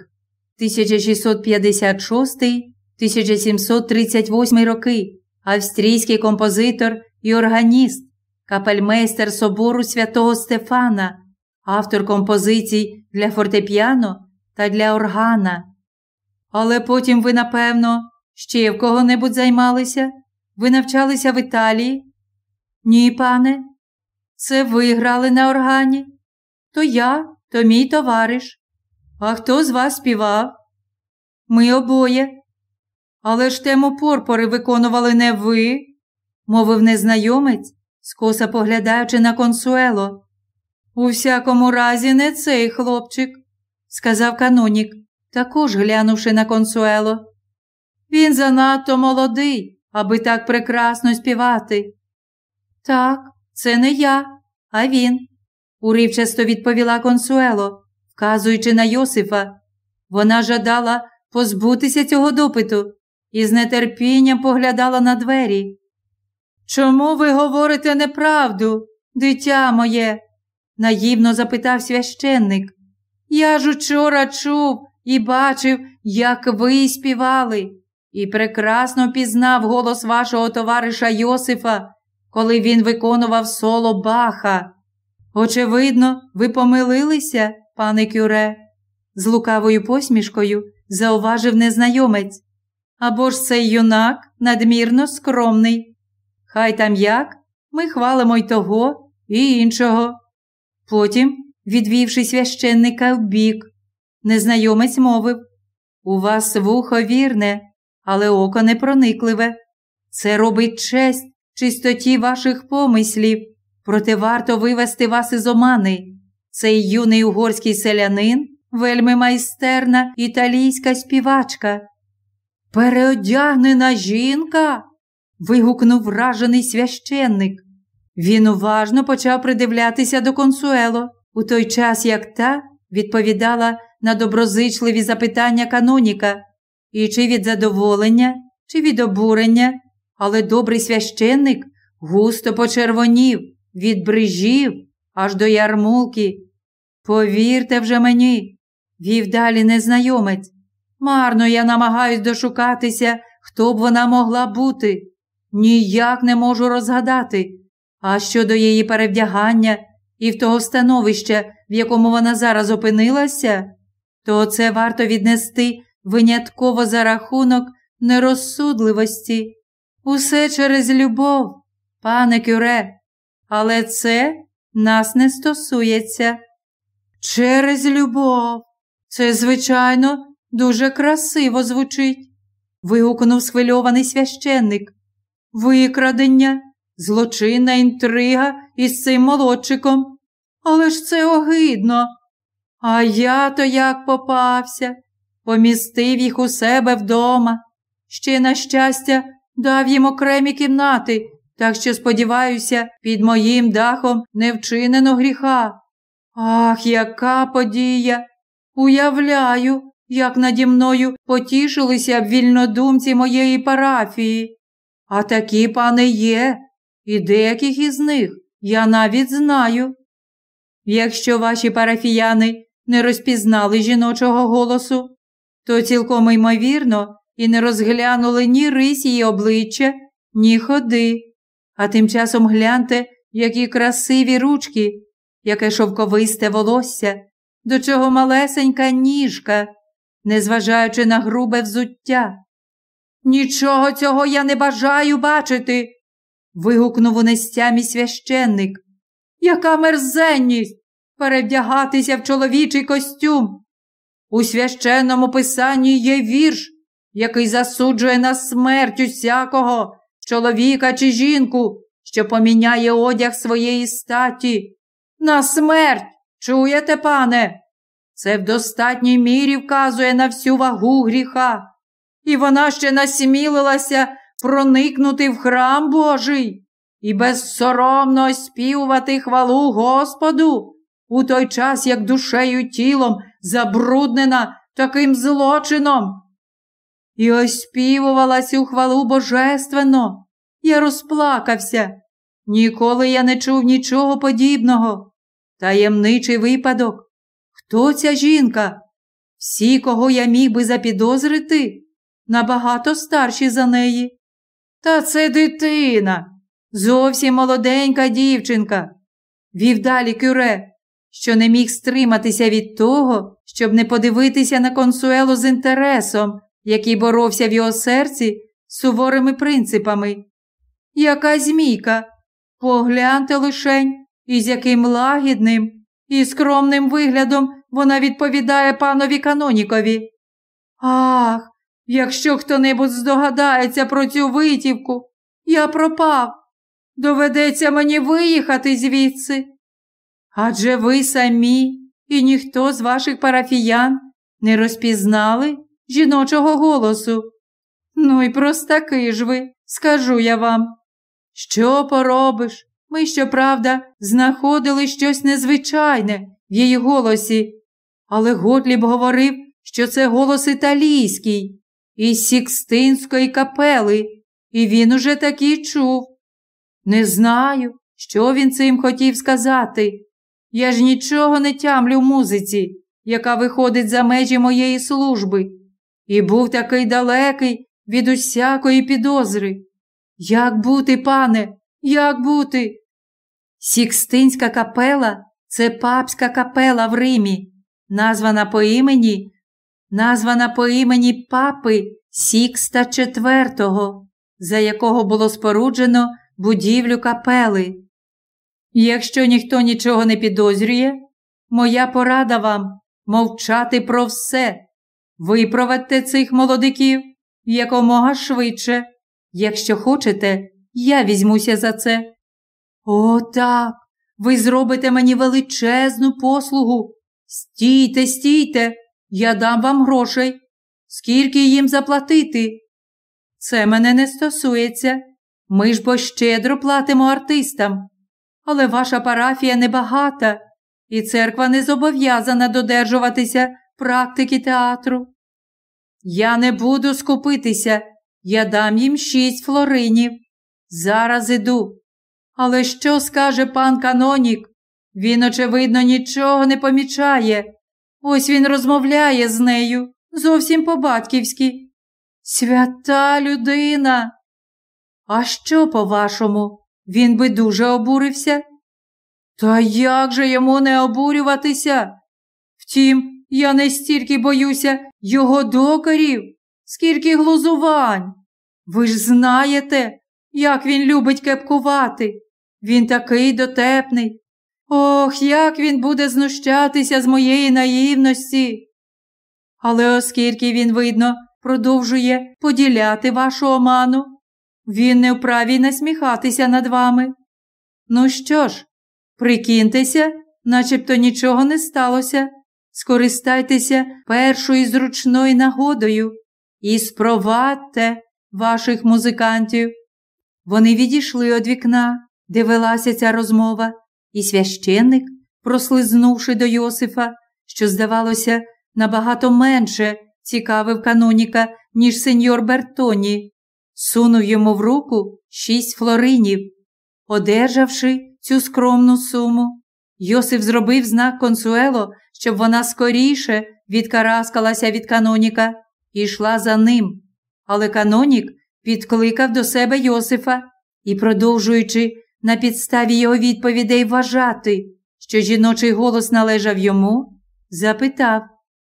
1656-1738 роки, австрійський композитор і органіст, капельмейстер собору святого Стефана, автор композицій для фортепіано та для органа. Але потім ви, напевно, ще в кого-небудь займалися? Ви навчалися в Італії? Ні, пане. Це ви грали на органі? То я, то мій товариш. А хто з вас співав? Ми обоє. Але ж тему порпори виконували не ви, мовив незнайомець, скоса поглядаючи на консуело. У всякому разі, не цей хлопчик, сказав канонік, також глянувши на консуело. Він занадто молодий, аби так прекрасно співати. Так, це не я, а він, уривчасто відповіла консуело, вказуючи на Йосифа. Вона жадала позбутися цього допиту і з нетерпінням поглядала на двері. Чому ви говорите неправду, дитя моє? наївно запитав священник. Я ж учора чув, і бачив, як ви співали, і прекрасно пізнав голос вашого товариша Йосифа, коли він виконував соло Баха. Очевидно, ви помилилися, пане Кюре, з лукавою посмішкою зауважив незнайомець. Або ж цей юнак надмірно скромний. Хай там як, ми хвалимо й того, і іншого. Потім, відвівши священника вбік, незнайомець мовив У вас вухо вірне, але око непроникливе. Це робить честь чистоті ваших помислів, проте варто вивести вас із омани. Цей юний угорський селянин вельми майстерна італійська співачка. Переодягнена жінка. вигукнув вражений священник. Він уважно почав придивлятися до консуело, у той час як та відповідала на доброзичливі запитання каноніка, і чи від задоволення, чи від обурення, але добрий священник густо почервонів, від брижів аж до ярмулки. Повірте вже мені, вів далі незнайомець. Марно я намагаюсь дошукатися, хто б вона могла бути. Ніяк не можу розгадати. А щодо її перевдягання і в того становища, в якому вона зараз опинилася, то це варто віднести винятково за рахунок нерозсудливості. Усе через любов, пане Кюре, але це нас не стосується. Через любов. Це, звичайно, дуже красиво звучить, вигукнув схвильований священник. Викрадення, злочинна інтрига із цим молодчиком. Але ж це огидно. А я то як попався, помістив їх у себе вдома. Ще, на щастя, дав їм окремі кімнати, так що, сподіваюся, під моїм дахом не вчинено гріха. Ах, яка подія! Уявляю, як наді мною потішилися б вільнодумці моєї парафії. А такі пани є, і деяких із них я навіть знаю. Якщо ваші парафіяни не розпізнали жіночого голосу, то цілком ймовірно і не розглянули ні рись її обличчя, ні ходи. А тим часом гляньте, які красиві ручки, яке шовковисте волосся, до чого малесенька ніжка, незважаючи на грубе взуття. Нічого цього я не бажаю бачити. вигукнув у нестямі священник. Яка мерзенність перевдягатися в чоловічий костюм. У священному писанні є вірш, який засуджує на смерть усякого чоловіка чи жінку, що поміняє одяг своєї статі. На смерть, чуєте, пане? Це в достатній мірі вказує на всю вагу гріха, і вона ще насмілилася проникнути в храм Божий і безсоромно співувати хвалу Господу у той час, як душею тілом забруднена таким злочином. І оспівувалась у хвалу божественно. Я розплакався. Ніколи я не чув нічого подібного. Таємничий випадок. Хто ця жінка? Всі, кого я міг би запідозрити, набагато старші за неї. Та це дитина, зовсім молоденька дівчинка. Вів далі кюре, що не міг стриматися від того, щоб не подивитися на консуелу з інтересом, який боровся в його серці суворими принципами. Яка змійка, погляньте лишень, із яким лагідним і скромним виглядом вона відповідає панові канонікові. Ах, якщо хто небудь здогадається про цю витівку, я пропав. Доведеться мені виїхати звідси. Адже ви самі і ніхто з ваших парафіян не розпізнали жіночого голосу. Ну і простаки ж ви, скажу я вам. Що поробиш? Ми, щоправда, знаходили щось незвичайне в її голосі, але Готліб говорив, що це голос італійський, із Сікстинської капели, і він уже такий чув. Не знаю, що він цим хотів сказати. Я ж нічого не тямлю в музиці, яка виходить за межі моєї служби, і був такий далекий від усякої підозри. Як бути, пане, як бути? Сікстинська капела це папська капела в Римі, названа по імені, названа по імені папи Сікста IV, за якого було споруджено будівлю капели. Якщо ніхто нічого не підозрює, моя порада вам мовчати про все, випровадьте цих молодиків якомога швидше. Якщо хочете, я візьмуся за це. О, так, ви зробите мені величезну послугу. Стійте, стійте, я дам вам грошей. Скільки їм заплатити? Це мене не стосується. Ми ж бо щедро платимо артистам. Але ваша парафія небагата, і церква не зобов'язана додержуватися практики театру. Я не буду скупитися, я дам їм шість флоринів. Зараз іду. Але що скаже пан Канонік? Він, очевидно, нічого не помічає. Ось він розмовляє з нею зовсім по-батьківськи. Свята людина. А що, по-вашому, він би дуже обурився? Та як же йому не обурюватися? Втім, я не стільки боюся його докорів, скільки глузувань. Ви ж знаєте, як він любить кепкувати. Він такий дотепний. Ох, як він буде знущатися з моєї наївності. Але оскільки він, видно, продовжує поділяти вашу оману, він не вправі насміхатися над вами. Ну що ж, прикиньтеся, начебто нічого не сталося. Скористайтеся першою зручною нагодою і спровадьте ваших музикантів. Вони відійшли від вікна, де велася ця розмова, і священник, прослизнувши до Йосифа, що, здавалося, набагато менше цікавив каноніка, ніж сеньор Бертоні, сунув йому в руку шість флоринів. Одержавши цю скромну суму, Йосиф зробив знак консуело, щоб вона скоріше відкараскалася від каноніка і йшла за ним. Але канонік підкликав до себе Йосифа і, продовжуючи на підставі його відповідей вважати, що жіночий голос належав йому, запитав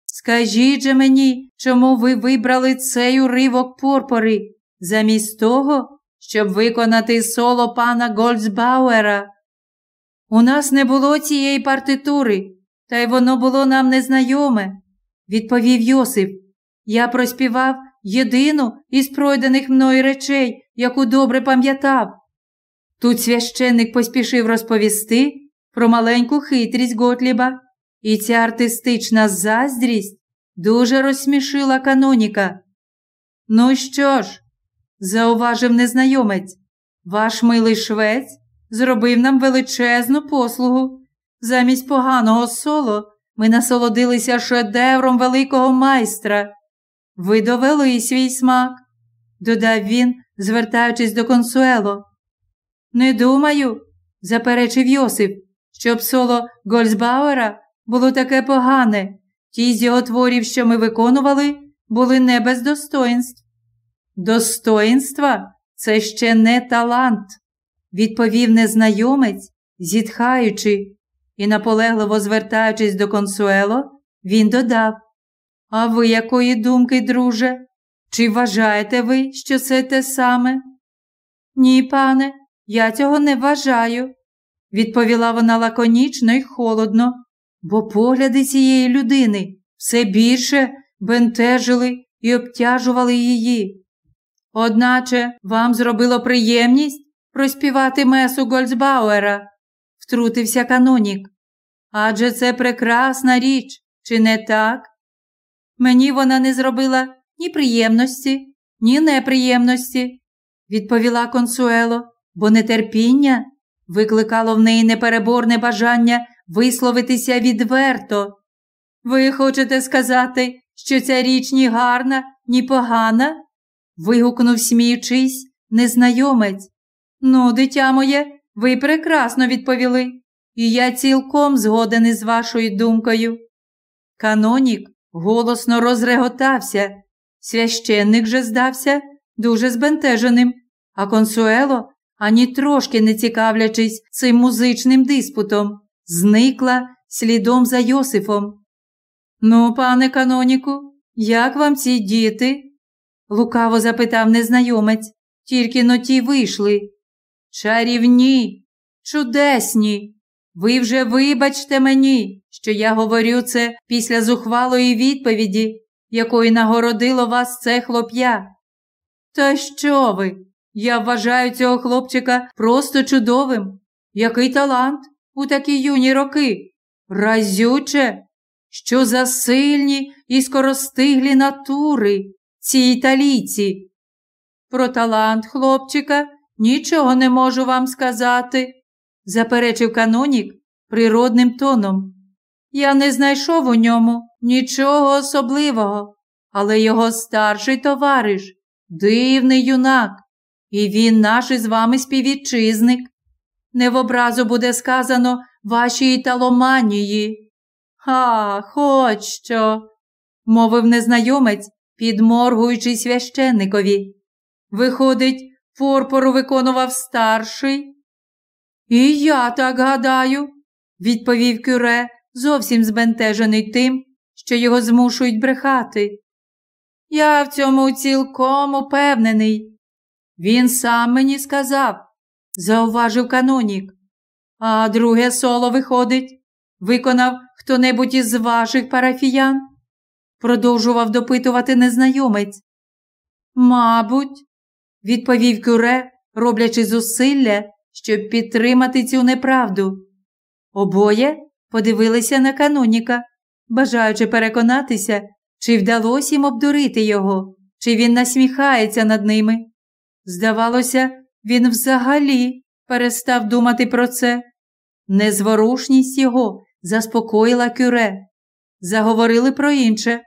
Скажіть же мені, чому ви вибрали цей уривок порпори, замість того, щоб виконати соло пана Гольцбауера? У нас не було цієї партитури, та й воно було нам незнайоме, відповів Йосип. Я проспівав єдину із пройдених мною речей, яку добре пам'ятав. Тут священник поспішив розповісти про маленьку хитрість Готліба, і ця артистична заздрість дуже розсмішила каноніка. Ну що ж, зауважив незнайомець, ваш милий швець зробив нам величезну послугу. Замість поганого соло ми насолодилися шедевром великого майстра. Ви довели свій смак, додав він, звертаючись до консуело. Не думаю, заперечив Йосип, щоб соло Гольцбауера було таке погане. Ті з його творів, що ми виконували, були не без достоїнств. Достоїнства це ще не талант, відповів незнайомець, зітхаючи, і, наполегливо звертаючись до консуело, він додав А ви якої думки, друже? Чи вважаєте ви, що це те саме? Ні, пане, я цього не вважаю, відповіла вона лаконічно й холодно, бо погляди цієї людини все більше бентежили і обтяжували її. Одначе вам зробило приємність проспівати месу Гольцбауера, втрутився канонік. Адже це прекрасна річ, чи не так? Мені вона не зробила ні приємності, ні неприємності, відповіла консуело, бо нетерпіння викликало в неї непереборне бажання висловитися відверто. Ви хочете сказати, що ця річ ні гарна, ні погана? вигукнув, сміючись, незнайомець. Ну, дитя моє, ви прекрасно відповіли, і я цілком згоден із вашою думкою. Канонік голосно розреготався. Священник же здався дуже збентеженим, а консуело, ані трошки не цікавлячись цим музичним диспутом, зникла слідом за Йосифом. Ну, пане каноніку, як вам ці діти? лукаво запитав незнайомець, тільки но ті вийшли. Чарівні, чудесні. Ви вже вибачте мені, що я говорю це після зухвалої відповіді, якою нагородило вас це хлоп'я. Та що ви? Я вважаю цього хлопчика просто чудовим. Який талант у такі юні роки. Разюче, що за сильні і скоростиглі натури ці італійці. Про талант хлопчика нічого не можу вам сказати, заперечив канонік природним тоном. Я не знайшов у ньому нічого особливого, але його старший товариш дивний юнак, і він наш із вами співвітчизник. Не в образу буде сказано вашій італоманії. Ха, хоч що, мовив незнайомець, підморгуючи священникові. Виходить, форпору виконував старший. І я так гадаю, відповів кюре, зовсім збентежений тим, що його змушують брехати. Я в цьому цілком упевнений. Він сам мені сказав, зауважив канонік. А друге соло виходить, виконав хто небудь із ваших парафіян? продовжував допитувати незнайомець. Мабуть, відповів кюре, роблячи зусилля, щоб підтримати цю неправду. Обоє подивилися на каноніка, бажаючи переконатися, чи вдалося їм обдурити його, чи він насміхається над ними. Здавалося, він взагалі перестав думати про це. Незворушність його заспокоїла кюре. Заговорили про інше,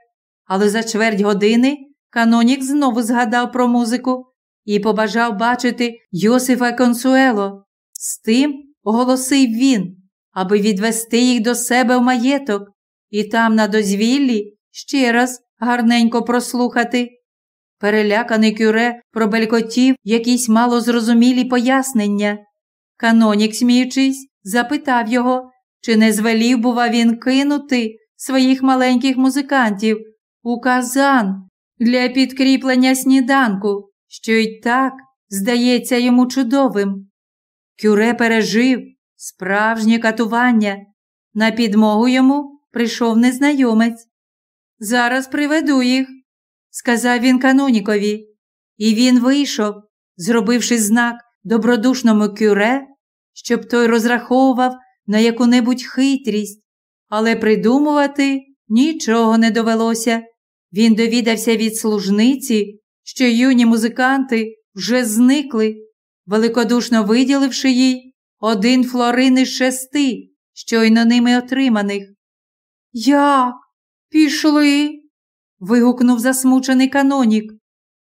але за чверть години канонік знову згадав про музику і побажав бачити Йосифа Консуело. З тим оголосив він, аби відвести їх до себе в маєток і там на дозвіллі ще раз гарненько прослухати. Переляканий кюре пробелькотів якісь малозрозумілі пояснення. Канонік, сміючись, запитав його, чи не звелів, бува, він кинути своїх маленьких музикантів у казан для підкріплення сніданку, що й так здається йому чудовим. Кюре пережив справжнє катування. На підмогу йому прийшов незнайомець. Зараз приведу їх, сказав він канонікові, і він вийшов, зробивши знак добродушному кюре, щоб той розраховував на яку-небудь хитрість, але придумувати нічого не довелося. Він довідався від служниці, що юні музиканти вже зникли, великодушно виділивши їй один флорин із шести, щойно ними отриманих. Як? Пішли? Вигукнув засмучений канонік.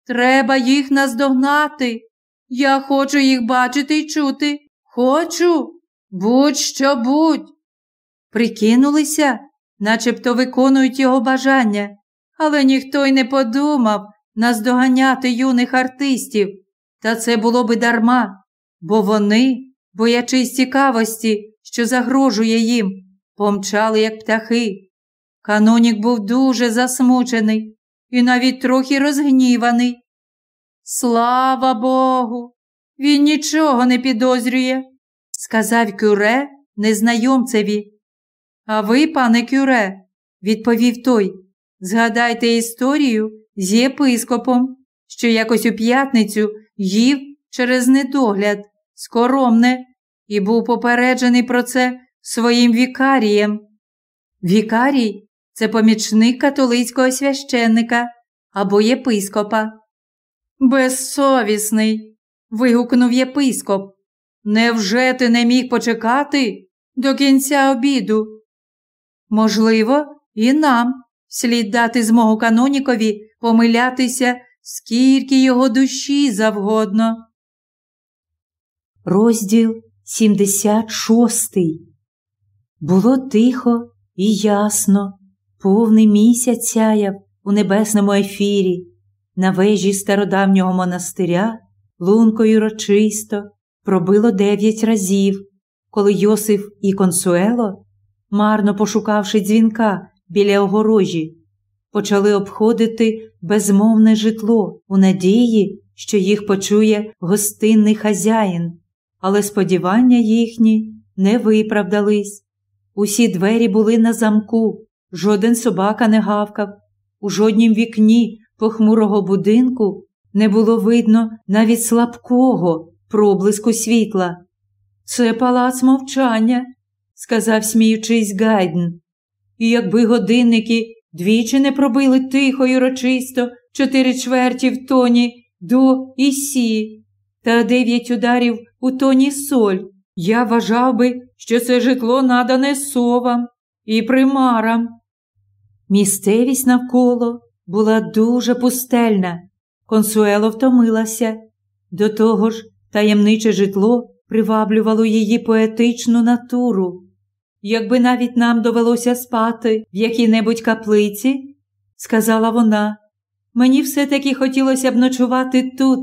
Треба їх наздогнати. Я хочу їх бачити й чути. Хочу, будь що будь. Прикинулися, начебто виконують його бажання, але ніхто й не подумав наздоганяти юних артистів. Та це було би дарма, бо вони, боячись цікавості, що загрожує їм, помчали, як птахи. Канонік був дуже засмучений і навіть трохи розгніваний. Слава Богу, він нічого не підозрює, сказав кюре незнайомцеві. А ви, пане кюре, відповів той, згадайте історію з єпископом, що якось у п'ятницю їв через недогляд, скоромне, і був попереджений про це своїм вікарієм. Вікарій це помічник католицького священника або єпископа. Безсовісний. вигукнув єпископ. Невже ти не міг почекати до кінця обіду? Можливо, і нам слід дати змогу канонікові помилятися, скільки його душі завгодно. Розділ 76 Було тихо і ясно. Повний місяць сяяв у небесному ефірі, на вежі стародавнього монастиря лункою рочисто пробило дев'ять разів, коли Йосиф і Консуело, марно пошукавши дзвінка біля огорожі, почали обходити безмовне житло у надії, що їх почує гостинний хазяїн, але сподівання їхні не виправдались. Усі двері були на замку, жоден собака не гавкав, у жоднім вікні похмурого будинку не було видно навіть слабкого проблиску світла. Це палац мовчання, сказав, сміючись, Гайден. І якби годинники двічі не пробили тихо й урочисто чотири чверті в тоні до і сі, та дев'ять ударів у тоні соль, я вважав би, що це житло надане совам і примарам. Місцевість навколо була дуже пустельна. Консуело втомилася. До того ж, таємниче житло приваблювало її поетичну натуру. Якби навіть нам довелося спати в якій-небудь каплиці, сказала вона, мені все-таки хотілося б ночувати тут.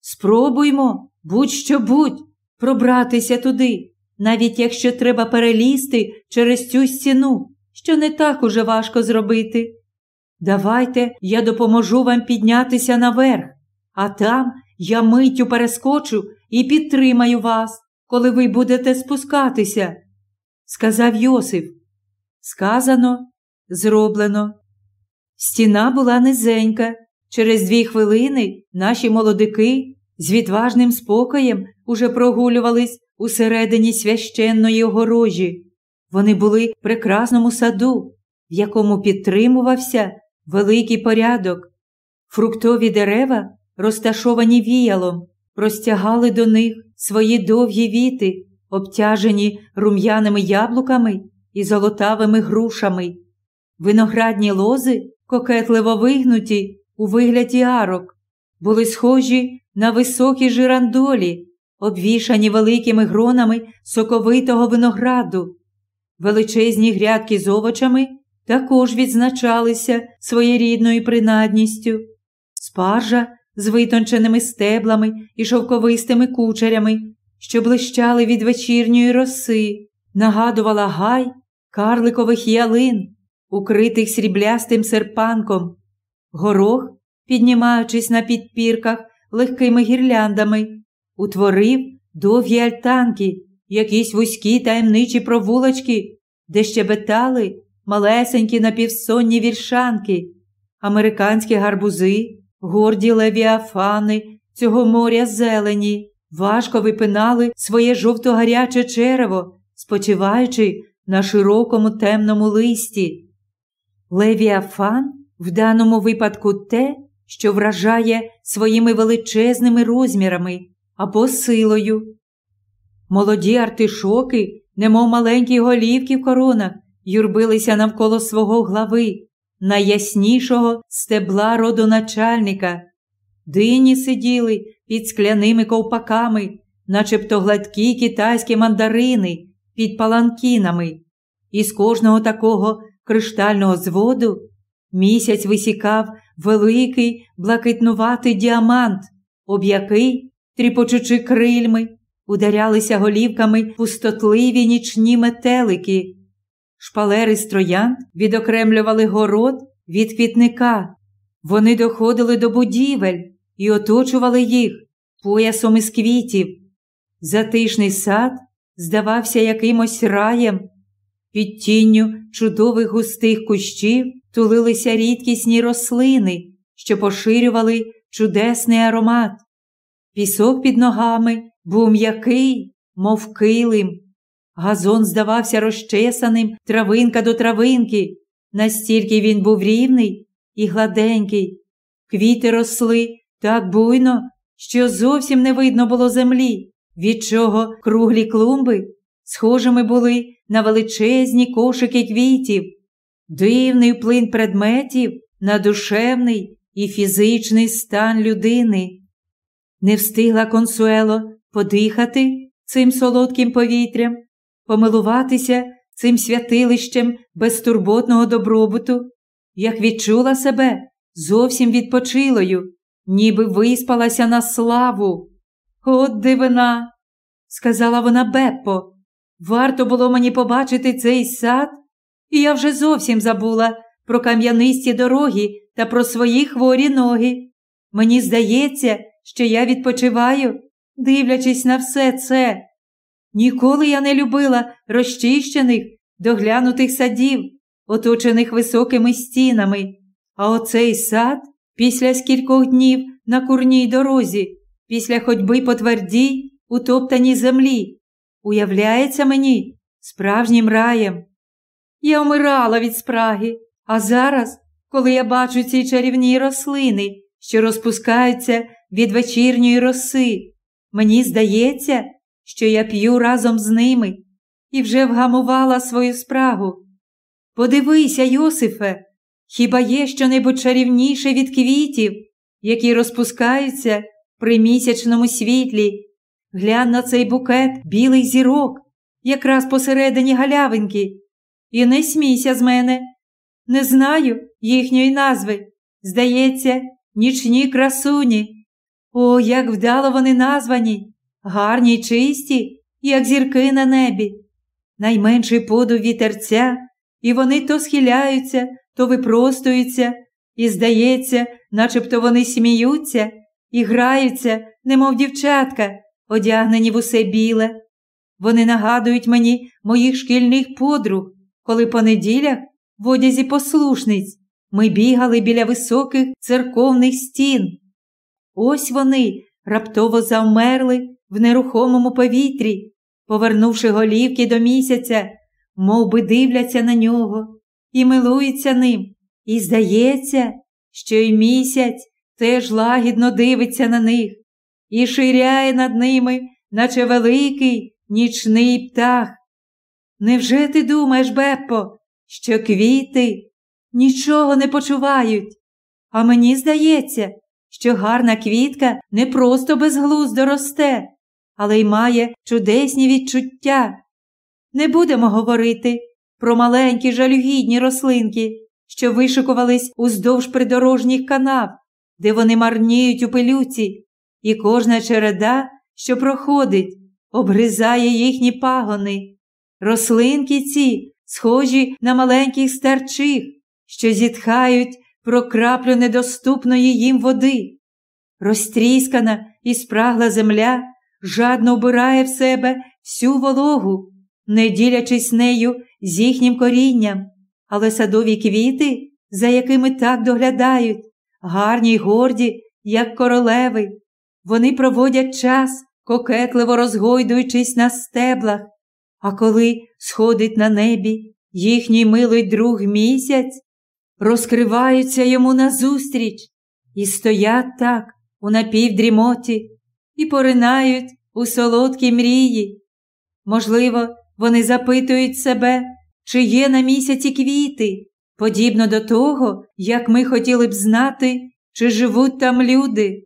Спробуймо, будь-що будь, пробратися туди, навіть якщо треба перелізти через цю стіну, що не так уже важко зробити. Давайте я допоможу вам піднятися наверх, а там я миттю перескочу і підтримаю вас, коли ви будете спускатися, сказав Йосиф. Сказано, зроблено. Стіна була низенька. Через дві хвилини наші молодики з відважним спокоєм уже прогулювались усередині священної огорожі. Вони були в прекрасному саду, в якому підтримувався великий порядок. Фруктові дерева, розташовані віялом, простягали до них свої довгі віти, обтяжені рум'яними яблуками і золотавими грушами. Виноградні лози, кокетливо вигнуті у вигляді арок, були схожі на високі жирандолі, обвішані великими гронами соковитого винограду. Величезні грядки з овочами також відзначалися своєрідною принадністю. Спаржа з витонченими стеблами і шовковистими кучерями, що блищали від вечірньої роси, нагадувала гай карликових ялин, укритих сріблястим серпанком. Горох, піднімаючись на підпірках легкими гірляндами, утворив довгі альтанки, якісь вузькі таємничі провулочки, де щебетали малесенькі напівсонні віршанки, американські гарбузи, горді левіафани цього моря зелені, важко випинали своє жовто-гаряче черево, спочиваючи на широкому темному листі. Левіафан в даному випадку те, що вражає своїми величезними розмірами або силою. Молоді артишоки, немов маленькі голівки в коронах, юрбилися навколо свого глави, найяснішого стебла родоначальника. Дині сиділи під скляними ковпаками, начебто гладкі китайські мандарини під паланкінами. Із кожного такого криштального зводу місяць висікав великий блакитнуватий діамант, об який, тріпочучи крильми, ударялися голівками пустотливі нічні метелики. Шпалери з троянд відокремлювали город від квітника. Вони доходили до будівель і оточували їх поясом із квітів. Затишний сад здавався якимось раєм. Під тінню чудових густих кущів тулилися рідкісні рослини, що поширювали чудесний аромат. Пісок під ногами був м'який, мов килим. Газон здавався розчесаним травинка до травинки, настільки він був рівний і гладенький. Квіти росли так буйно, що зовсім не видно було землі, від чого круглі клумби схожими були на величезні кошики квітів, дивний вплин предметів на душевний і фізичний стан людини. Не встигла консуело подихати цим солодким повітрям помилуватися цим святилищем безтурботного добробуту, як відчула себе зовсім відпочилою, ніби виспалася на славу. От дивина, сказала вона Беппо, варто було мені побачити цей сад, і я вже зовсім забула про кам'янисті дороги та про свої хворі ноги. Мені здається, що я відпочиваю, дивлячись на все це. Ніколи я не любила розчищених, доглянутих садів, оточених високими стінами, а оцей сад після скількох днів на курній дорозі, після ходьби по твердій, утоптаній землі, уявляється мені справжнім раєм. Я вмирала від спраги, а зараз, коли я бачу ці чарівні рослини, що розпускаються від вечірньої роси, мені здається, що я п'ю разом з ними і вже вгамувала свою спрагу. Подивися, Йосифе, хіба є щонебудь чарівніше від квітів, які розпускаються при місячному світлі? Глянь на цей букет білих зірок, якраз посередині галявинки. І не смійся з мене. Не знаю їхньої назви. Здається, нічні красуні. О, як вдало вони названі, гарні й чисті, як зірки на небі. Найменший подув вітерця, і вони то схиляються, то випростуються, і, здається, начебто вони сміються і граються, немов дівчатка, одягнені в усе біле. Вони нагадують мені моїх шкільних подруг, коли по неділях в одязі послушниць ми бігали біля високих церковних стін. Ось вони раптово завмерли в нерухомому повітрі, повернувши голівки до місяця, мов би дивляться на нього і милуються ним. І здається, що й місяць теж лагідно дивиться на них і ширяє над ними, наче великий нічний птах. Невже ти думаєш, Беппо, що квіти нічого не почувають? А мені здається, що гарна квітка не просто безглуздо росте, але й має чудесні відчуття. Не будемо говорити про маленькі жалюгідні рослинки, що вишикувались уздовж придорожніх канав, де вони марніють у пилюці, і кожна череда, що проходить, обгризає їхні пагони. Рослинки ці схожі на маленьких старчих, що зітхають про краплю недоступної їм води. Розтріскана і спрагла земля жадно вбирає в себе всю вологу, не ділячись нею з їхнім корінням, але садові квіти, за якими так доглядають, гарні й горді, як королеви, вони проводять час, кокетливо розгойдуючись на стеблах, а коли сходить на небі їхній милий друг місяць, розкриваються йому назустріч і стоять так у напівдрімоті і поринають у солодкі мрії. Можливо, вони запитують себе, чи є на місяці квіти, подібно до того, як ми хотіли б знати, чи живуть там люди.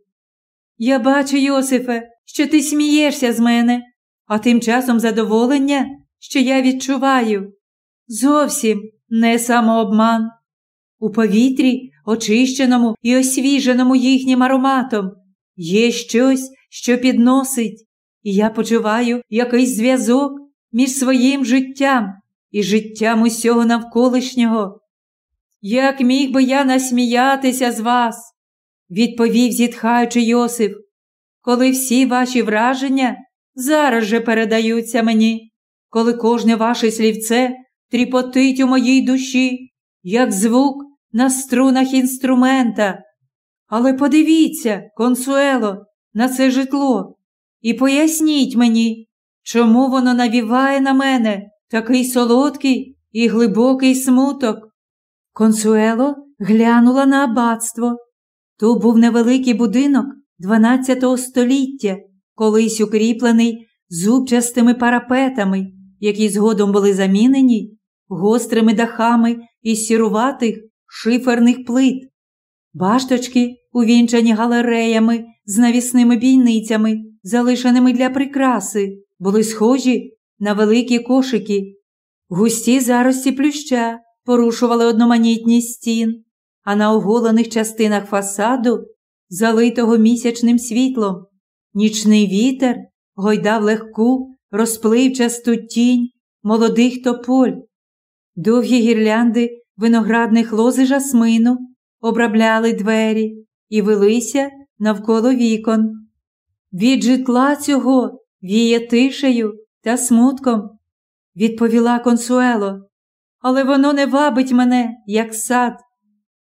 Я бачу, Йосифе, що ти смієшся з мене, а тим часом задоволення, що я відчуваю. Зовсім не самообман. У повітрі, очищеному і освіженому їхнім ароматом, є щось, що підносить, і я почуваю якийсь зв'язок між своїм життям і життям усього навколишнього. Як міг би я насміятися з вас, відповів зітхаючи Йосиф, коли всі ваші враження зараз же передаються мені, коли кожне ваше слівце тріпотить у моїй душі, як звук на струнах інструмента. Але подивіться, консуело, на це житло і поясніть мені, чому воно навіває на мене такий солодкий і глибокий смуток. Консуело глянула на аббатство. То був невеликий будинок 12 століття, колись укріплений зубчастими парапетами, які згодом були замінені гострими дахами із сіруватих шиферних плит, башточки, увінчані галереями з навісними бійницями, залишеними для прикраси, були схожі на великі кошики. Густі зарості плюща порушували одноманітність стін, а на оголених частинах фасаду, залитого місячним світлом, нічний вітер гойдав легку, розпливчасту тінь молодих тополь, довгі гірлянди виноградних лози жасмину обробляли двері і велися навколо вікон. Від житла цього віє тишею та смутком, відповіла консуело, але воно не вабить мене, як сад.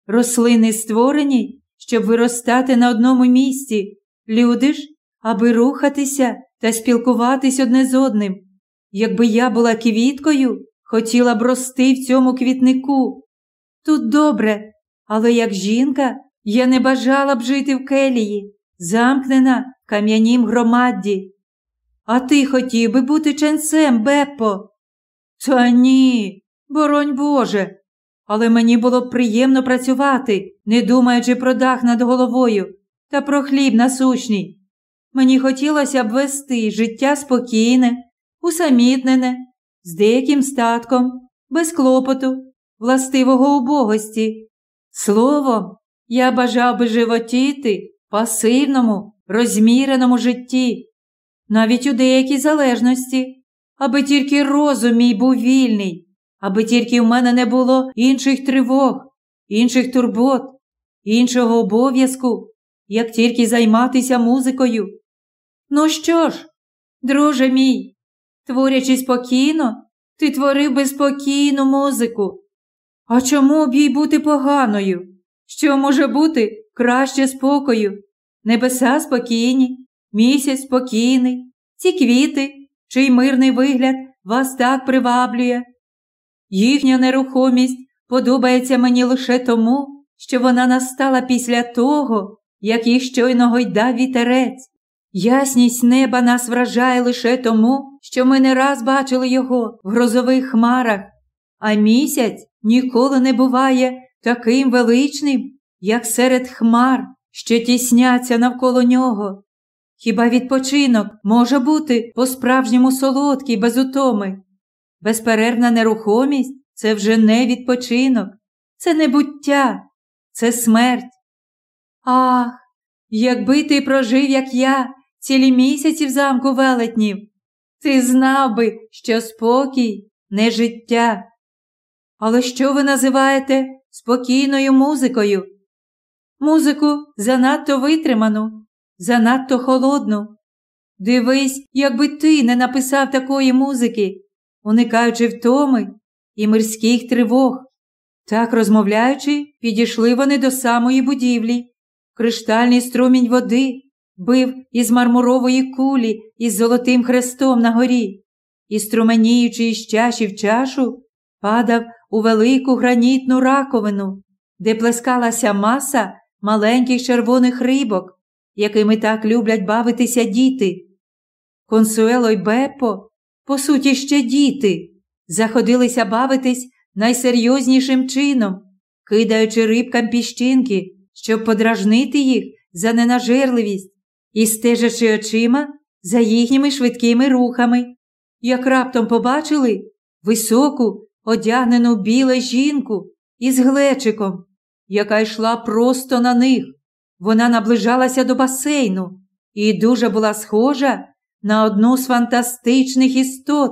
Рослини створені, щоб виростати на одному місці. Люди ж, аби рухатися та спілкуватись одне з одним. Якби я була квіткою, хотіла б рости в цьому квітнику. Тут добре, але як жінка я не бажала б жити в келії, замкнена в кам'янім громадді. А ти хотів би бути ченцем, Беппо? Та ні, боронь Боже. Але мені було б приємно працювати, не думаючи про дах над головою та про хліб насущний. Мені хотілося б вести життя спокійне, усамітнене, з деяким статком, без клопоту, властивого убогості. Словом, я бажав би животіти пасивному, розміреному житті, навіть у деякій залежності, аби тільки розум мій був вільний, аби тільки в мене не було інших тривог, інших турбот, іншого обов'язку, як тільки займатися музикою. Ну що ж, друже мій, творячи спокійно, ти творив би спокійну музику. А чому б їй бути поганою? Що може бути краще спокою? Небеса спокійні, місяць спокійний, ці квіти, чий мирний вигляд вас так приваблює. Їхня нерухомість подобається мені лише тому, що вона настала після того, як їх щойно гойдав вітерець. Ясність неба нас вражає лише тому, що ми не раз бачили його в грозових хмарах, а місяць ніколи не буває таким величним, як серед хмар, що тісняться навколо нього. Хіба відпочинок може бути по-справжньому солодкий без утоми? Безперервна нерухомість це вже не відпочинок, це не буття, це смерть. Ах, якби ти прожив, як я, цілі місяці в замку велетнів, ти знав би, що спокій не життя. Але що ви називаєте спокійною музикою? Музику занадто витриману, занадто холодну. Дивись, якби ти не написав такої музики, уникаючи втоми і мирських тривог. Так, розмовляючи, підійшли вони до самої будівлі. Криштальний струмінь води бив із мармурової кулі із золотим хрестом на горі, і, струменіючи із чаші в чашу, падав у велику гранітну раковину, де плескалася маса маленьких червоних рибок, якими так люблять бавитися діти. Консуело й Беппо, по суті, ще діти, заходилися бавитись найсерйознішим чином, кидаючи рибкам піщинки, щоб подражнити їх за ненажерливість і стежачи очима за їхніми швидкими рухами, як раптом побачили високу, одягнену біле жінку із глечиком, яка йшла просто на них. Вона наближалася до басейну і дуже була схожа на одну з фантастичних істот,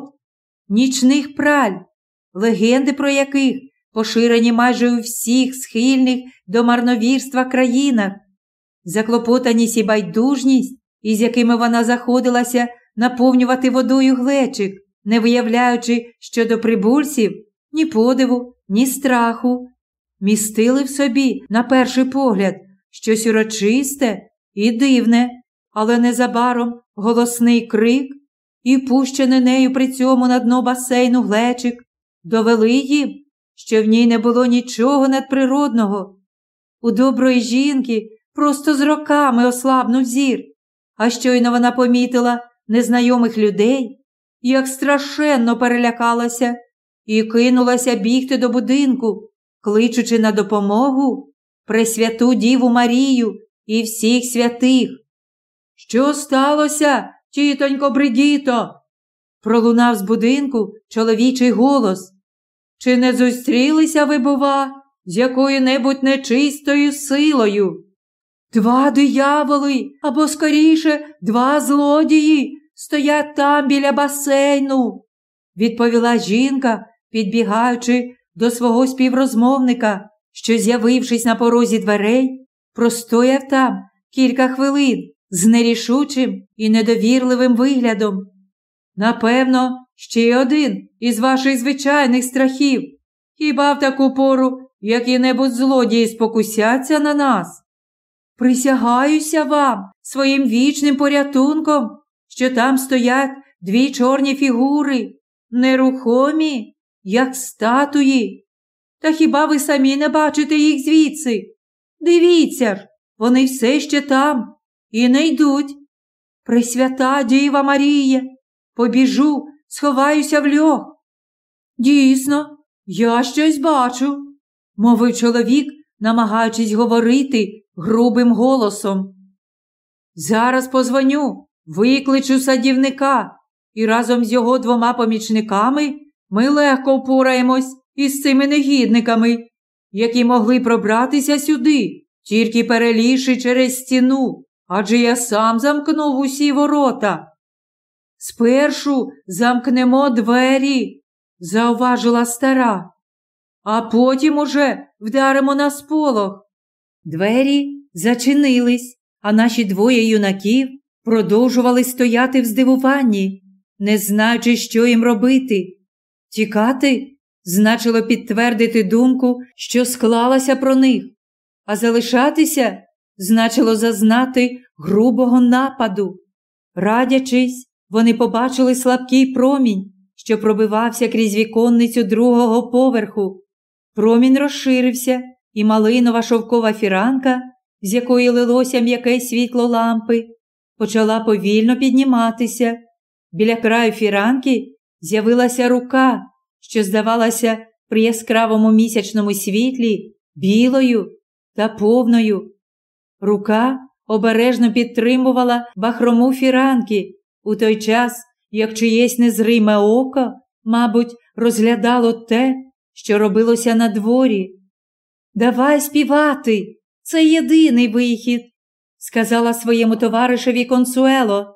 нічних праль, легенди про яких поширені майже у всіх схильних до марновірства країнах. Заклопотаність і байдужність, із якими вона заходилася наповнювати водою глечик, не виявляючи щодо прибульців ні подиву, ні страху, містили в собі, на перший погляд, щось урочисте і дивне, але незабаром голосний крик і пущений нею при цьому на дно басейну глечик довели їм, що в ній не було нічого надприродного. У доброї жінки просто з роками ослабнув зір, а щойно вона помітила незнайомих людей, як страшенно перелякалася і кинулася бігти до будинку, кличучи на допомогу Пресвяту Діву Марію і всіх святих. Що сталося, тітонько Бригіто? пролунав з будинку чоловічий голос. Чи не зустрілися ви, бува, з якою небудь нечистою силою? Два дияволи або скоріше два злодії стоять там біля басейну, відповіла жінка, підбігаючи до свого співрозмовника, що, з'явившись на порозі дверей, простояв там кілька хвилин з нерішучим і недовірливим виглядом. Напевно, ще один із ваших звичайних страхів. Хіба в таку пору які-небудь злодії спокусяться на нас? Присягаюся вам своїм вічним порятунком, що там стоять дві чорні фігури, нерухомі, як статуї. Та хіба ви самі не бачите їх звідси? Дивіться ж, вони все ще там і не йдуть. Пресвята Діва Марія, побіжу, сховаюся в льох. Дійсно, я щось бачу, мовив чоловік, намагаючись говорити грубим голосом. Зараз позвоню, викличу садівника, і разом з його двома помічниками ми легко впораємось із цими негідниками, які могли пробратися сюди, тільки перелізши через стіну, адже я сам замкнув усі ворота. Спершу замкнемо двері, зауважила стара, а потім уже вдаримо на сполох. Двері зачинились, а наші двоє юнаків продовжували стояти в здивуванні, не знаючи, що їм робити. Тікати значило підтвердити думку, що склалася про них, а залишатися значило зазнати грубого нападу. Радячись, вони побачили слабкий промінь, що пробивався крізь віконницю другого поверху. Промінь розширився, і малинова шовкова фіранка, з якої лилося м'яке світло лампи, почала повільно підніматися. Біля краю фіранки з'явилася рука, що здавалася при яскравому місячному світлі білою та повною. Рука обережно підтримувала бахрому фіранки у той час, як чиєсь незриме око, мабуть, розглядало те, що робилося на дворі. Давай співати, це єдиний вихід, сказала своєму товаришеві консуело.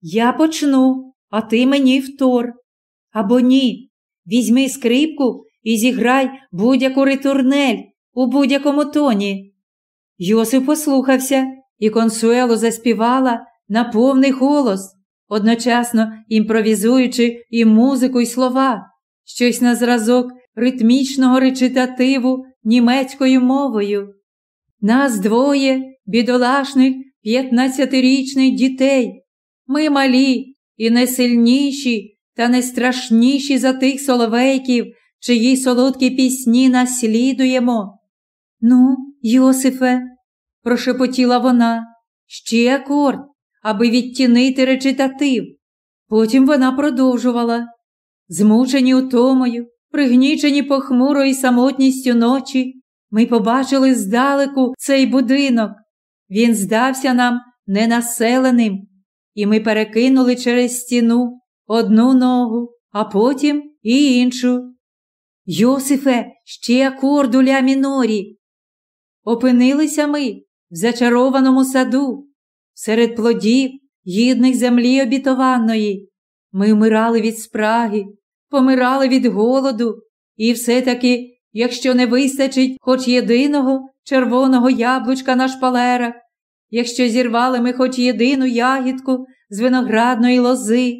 Я почну, а ти мені втор. Або ні. Візьми скрипку і зіграй будь-яку ритурнель у будь-якому тоні. Йосип послухався, і консуело заспівала на повний голос, одночасно імпровізуючи і музику, і слова, щось на зразок ритмічного речитативу німецькою мовою. Нас двоє бідолашних п'ятнадцятирічних дітей. Ми малі і не сильніші та не страшніші за тих соловейків, чиї солодкі пісні наслідуємо. Ну, Йосифе, прошепотіла вона, ще акорд, аби відтінити речитатив. Потім вона продовжувала. Змучені утомою, пригнічені похмурою самотністю ночі, ми побачили здалеку цей будинок. Він здався нам ненаселеним, і ми перекинули через стіну одну ногу, а потім і іншу. Йосифе, ще акорду ля мінорі. Опинилися ми в зачарованому саду, серед плодів, гідних землі обітованої. Ми вмирали від спраги, помирали від голоду, і все-таки, якщо не вистачить хоч єдиного червоного яблучка на шпалерах, якщо зірвали ми хоч єдину ягідку з виноградної лози,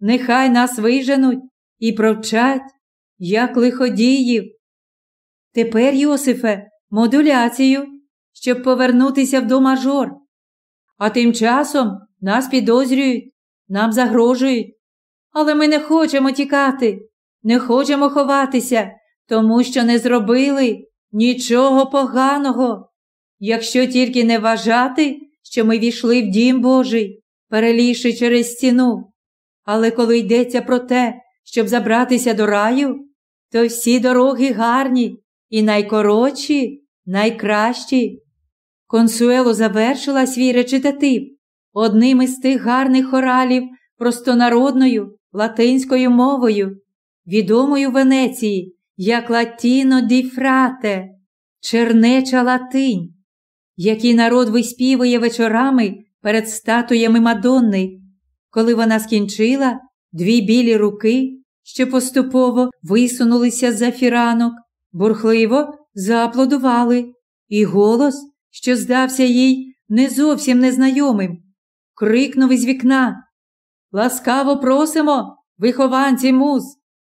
нехай нас виженуть і провчать, як лиходіїв. Тепер, Йосифе, модуляцію, щоб повернутися в до мажор. А тим часом нас підозрюють, нам загрожують. Але ми не хочемо тікати, не хочемо ховатися, тому що не зробили нічого поганого. Якщо тільки не вважати, що ми війшли в дім Божий, перелізши через стіну. Але коли йдеться про те, щоб забратися до раю, то всі дороги гарні і найкоротші, найкращі. Консуело завершила свій речитатив одним із тих гарних хоралів простонародною латинською мовою, відомою в Венеції як Латіно ді Фрате, чернеча латинь, який народ виспівує вечорами перед статуями Мадонни. Коли вона скінчила, дві білі руки, що поступово висунулися за фіранок, бурхливо зааплодували, і голос, що здався їй не зовсім незнайомим, крикнув із вікна. Ласкаво просимо, вихованці муз,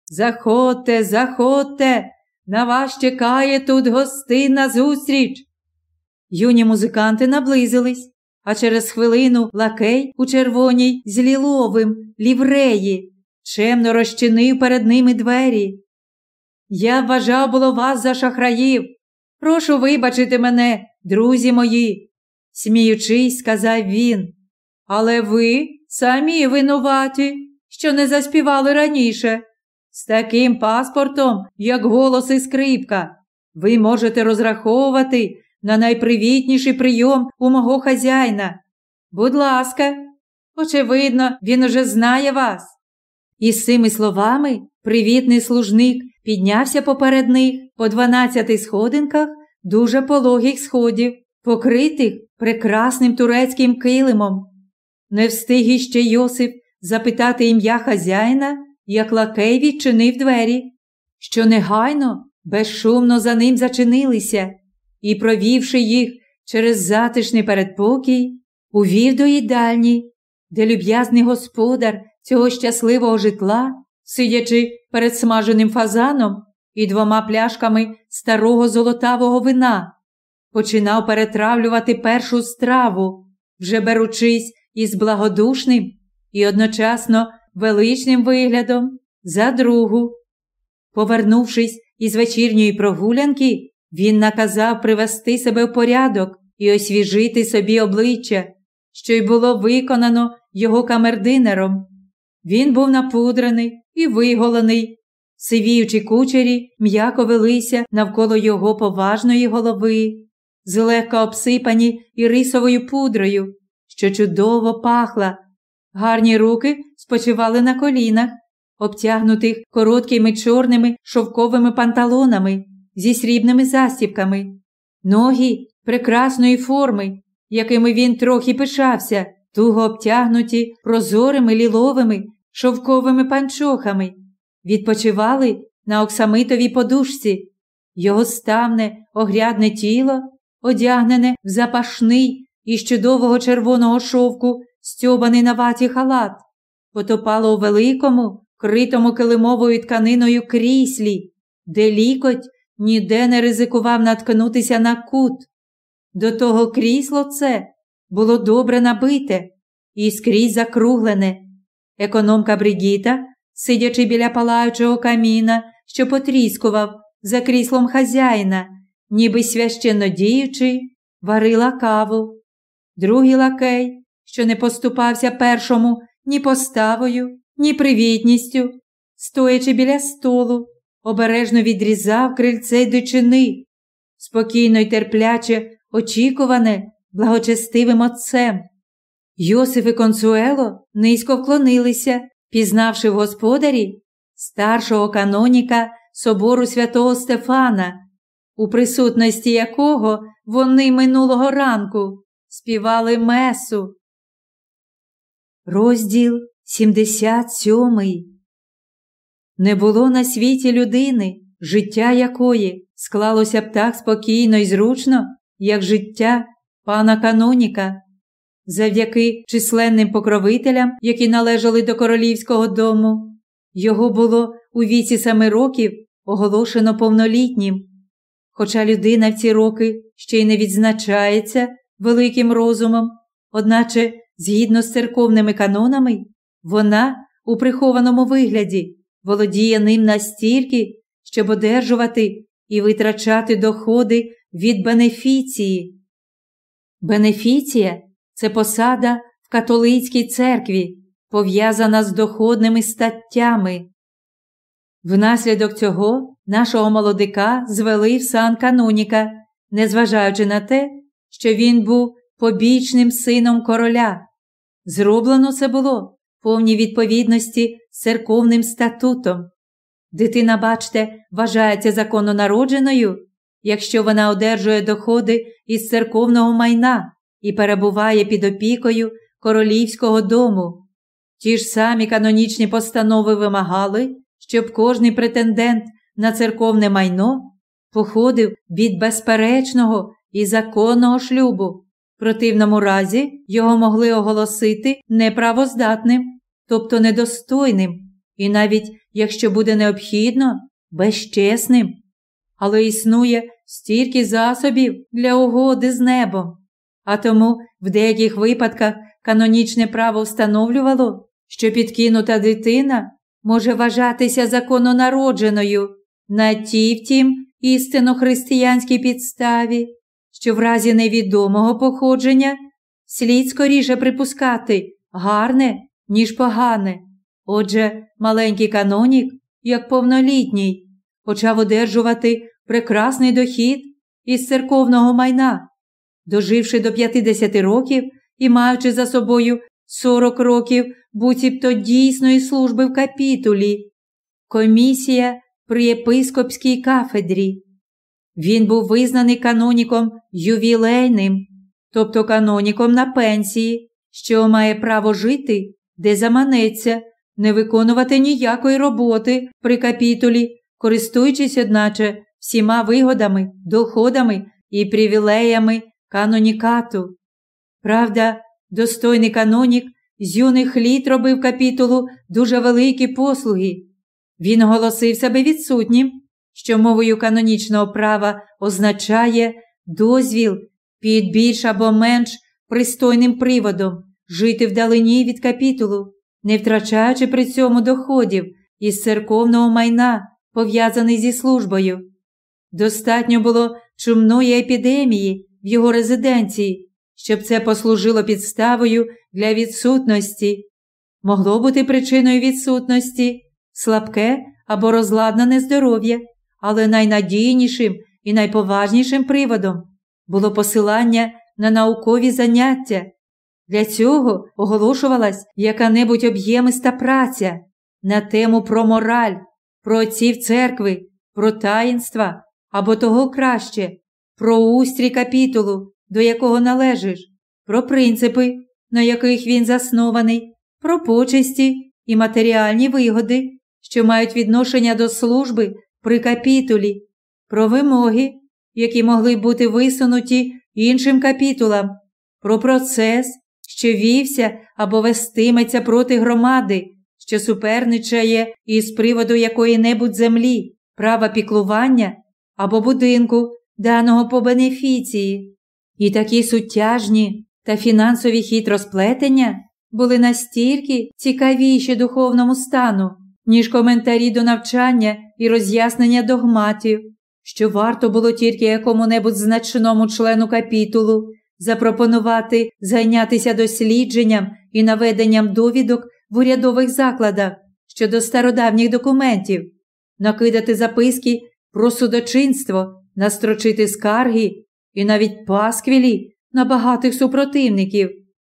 заходьте, заходьте, на вас чекає тут гостинна зустріч. Юні музиканти наблизились, а через хвилину лакей у червоній з ліловим лівреї чемно розчинив перед ними двері. Я вважав було вас за шахраїв. Прошу вибачити мене, друзі мої, сміючись, сказав він. Але ви самі винуваті, що не заспівали раніше. З таким паспортом, як голос і скрипка, ви можете розраховувати на найпривітніший прийом у мого хазяїна. Будь ласка, очевидно, він уже знає вас. І з цими словами привітний служник піднявся поперед них по дванадцяти сходинках дуже пологих сходів, покритих прекрасним турецьким килимом. Не встиг іще Йосип запитати ім'я хазяїна, як лакей відчинив двері, що негайно, безшумно за ним зачинилися і, провівши їх через затишний передпокій, увів до їдальні, де люб'язний господар цього щасливого житла, сидячи перед смаженим фазаном і двома пляшками старого золотавого вина, починав перетравлювати першу страву, вже беручись із благодушним і одночасно величним виглядом за другу. Повернувшись із вечірньої прогулянки, він наказав привести себе в порядок і освіжити собі обличчя, що й було виконано його камердинером. Він був напудрений і виголений. Сивіючі кучері м'яко велися навколо його поважної голови, злегка обсипані і рисовою пудрою, що чудово пахла. Гарні руки спочивали на колінах, обтягнутих короткими чорними шовковими панталонами зі срібними застібками, ноги прекрасної форми, якими він трохи пишався, туго обтягнуті прозорими ліловими шовковими панчохами, відпочивали на оксамитовій подушці, його ставне огрядне тіло, одягнене в запашний із чудового червоного шовку, стьобаний на ваті халат, потопало у великому, критому килимовою тканиною кріслі, де лікоть ніде не ризикував наткнутися на кут. До того крісло це було добре набите і скрізь закруглене. Економка Бригіта, сидячи біля палаючого каміна, що потріскував за кріслом хазяїна, ніби священно діючи, варила каву. Другий лакей, що не поступався першому ні поставою, ні привітністю, стоячи біля столу, обережно відрізав крильце й дичини, спокійно й терпляче очікуване благочестивим отцем. Йосиф і Консуело низько вклонилися, пізнавши в господарі старшого каноніка собору святого Стефана, у присутності якого вони минулого ранку співали месу. Розділ 77 не було на світі людини, життя якої склалося б так спокійно і зручно, як життя пана Каноніка. Завдяки численним покровителям, які належали до королівського дому, його було у віці семи років оголошено повнолітнім. Хоча людина в ці роки ще й не відзначається великим розумом, одначе, згідно з церковними канонами, вона у прихованому вигляді володіє ним настільки, щоб одержувати і витрачати доходи від бенефіції. Бенефіція це посада в католицькій церкві, пов'язана з доходними статтями. Внаслідок цього нашого молодика звели в сан каноніка, незважаючи на те, що він був побічним сином короля. Зроблено це було в повній відповідності з церковним статутом. Дитина, бачте, вважається закононародженою, якщо вона одержує доходи із церковного майна і перебуває під опікою королівського дому. Ті ж самі канонічні постанови вимагали, щоб кожний претендент на церковне майно походив від безперечного і законного шлюбу. В противному разі його могли оголосити неправоздатним, тобто недостойним, і навіть, якщо буде необхідно, безчесним. Але існує стільки засобів для угоди з небом. А тому в деяких випадках канонічне право встановлювало, що підкинута дитина може вважатися закононародженою на тій, втім, істинно християнській підставі, що в разі невідомого походження слід скоріше припускати гарне, ніж погане. Отже, маленький канонік, як повнолітній, почав одержувати прекрасний дохід із церковного майна, доживши до 50 років і маючи за собою 40 років буцімто дійсної служби в капітулі. Комісія при єпископській кафедрі. Він був визнаний каноніком ювілейним, тобто каноніком на пенсії, що має право жити, де заманеться, не виконувати ніякої роботи при капітулі, користуючись, одначе, всіма вигодами, доходами і привілеями канонікату. Правда, достойний канонік з юних літ робив капітулу дуже великі послуги. Він оголосив себе відсутнім, що мовою канонічного права означає дозвіл під більш або менш пристойним приводом жити вдалині від капітулу, не втрачаючи при цьому доходів із церковного майна, пов'язаний зі службою. Достатньо було чумної епідемії в його резиденції, щоб це послужило підставою для відсутності. Могло бути причиною відсутності слабке або розладнане здоров'я, але найнадійнішим і найповажнішим приводом було посилання на наукові заняття. Для цього оголошувалась яка-небудь об'ємиста праця на тему про мораль, про отців церкви, про таїнства або того краще, про устрій капітулу, до якого належиш, про принципи, на яких він заснований, про почесті і матеріальні вигоди, що мають відношення до служби при капітулі, про вимоги, які могли бути висунуті іншим капітулам, про процес, що вівся або вестиметься проти громади, що суперничає із приводу якої-небудь землі, права піклування або будинку, даного по бенефіції. І такі суттяжні та фінансові хитросплетення були настільки цікавіші духовному стану, ніж коментарі до навчання і роз'яснення догматів, що варто було тільки якому-небудь значному члену капітулу запропонувати зайнятися дослідженням і наведенням довідок в урядових закладах щодо стародавніх документів, накидати записки про судочинство, настрочити скарги і навіть пасквілі на багатих супротивників,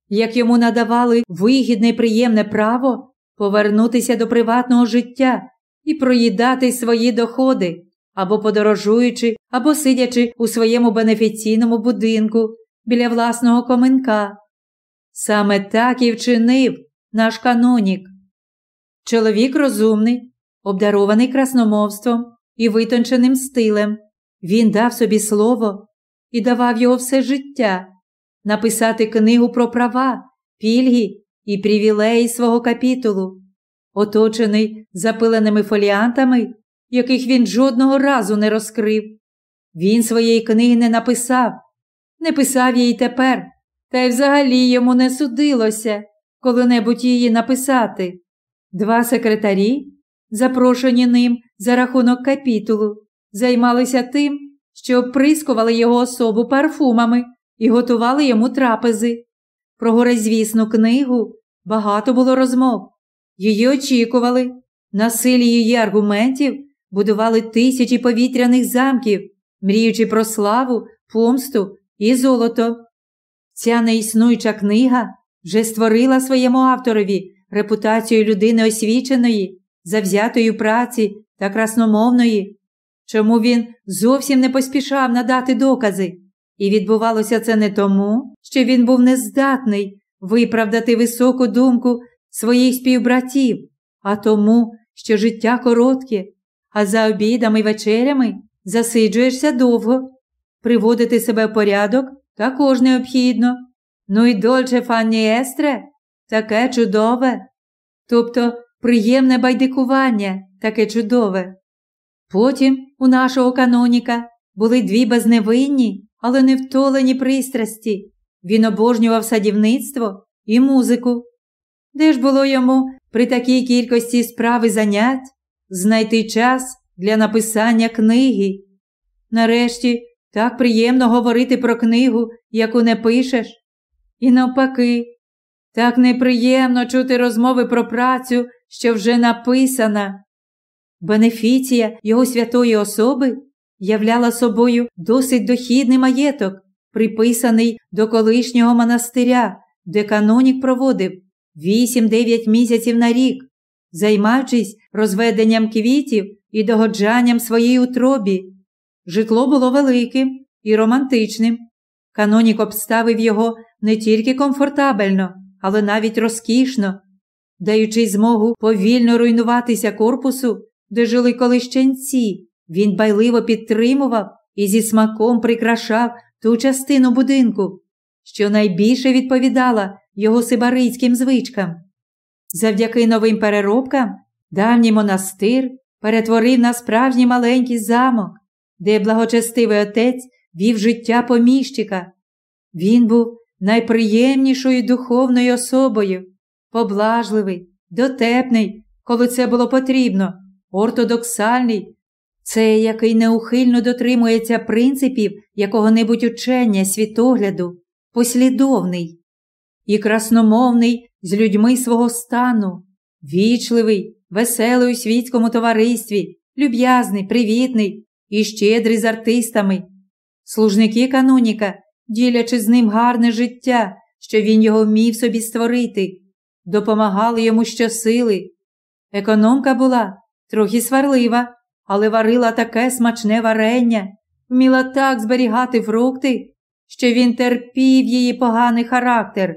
як йому надавали вигідне і приємне право повернутися до приватного життя і проїдати свої доходи, або подорожуючи, або сидячи у своєму бенефіційному будинку біля власного коменка. Саме так і вчинив наш канонік. Чоловік розумний, обдарований красномовством і витонченим стилем. Він дав собі слово і давав його все життя, написати книгу про права, пільги і привілеї свого капітулу, оточений запиленими фоліантами, яких він жодного разу не розкрив. Він своєї книги не написав, не писав її тепер, та й взагалі йому не судилося коли-небудь її написати. Два секретарі, запрошені ним за рахунок капітулу, займалися тим, що оприскували його особу парфумами і готували йому трапези. Про горизвісну книгу багато було розмов. Її очікували, на силі її аргументів будували тисячі повітряних замків, мріючи про славу, помсту і золото. Ця неіснуюча книга вже створила своєму авторові репутацію людини освіченої, завзятої праці та красномовної, чому він зовсім не поспішав надати докази. І відбувалося це не тому, що він був нездатний виправдати високу думку своїх співбратів, а тому, що життя коротке, а за обідами й вечерями засиджуєшся довго. Приводити себе в порядок також необхідно. Ну й дольче фанні естре таке чудове. Тобто приємне байдикування таке чудове. Потім у нашого каноніка були дві безневинні, але не втолені пристрасті. Він обожнював садівництво і музику. Де ж було йому при такій кількості справи занять знайти час для написання книги? Нарешті так приємно говорити про книгу, яку не пишеш. І навпаки, так неприємно чути розмови про працю, що вже написана. Бенефіція його святої особи являла собою досить дохідний маєток, приписаний до колишнього монастиря, де канонік проводив 8-9 місяців на рік, займаючись розведенням квітів і догоджанням своїй утробі. Житло було великим і романтичним. Канонік обставив його не тільки комфортабельно, але навіть розкішно, даючи змогу повільно руйнуватися корпусу, де жили колищенці, він байливо підтримував і зі смаком прикрашав ту частину будинку, що найбільше відповідала його сибарицьким звичкам. Завдяки новим переробкам давній монастир перетворив на справжній маленький замок, де благочестивий отець вів життя поміщика. Він був найприємнішою духовною особою, поблажливий, дотепний, коли це було потрібно, ортодоксальний, це який неухильно дотримується принципів якого-небудь учення, світогляду, послідовний і красномовний з людьми свого стану, вічливий, веселий у світському товаристві, люб'язний, привітний і щедрий з артистами. Служники каноніка, ділячи з ним гарне життя, що він його вмів собі створити, допомагали йому щосили. Економка була трохи сварлива, але варила таке смачне варення, вміла так зберігати фрукти, що він терпів її поганий характер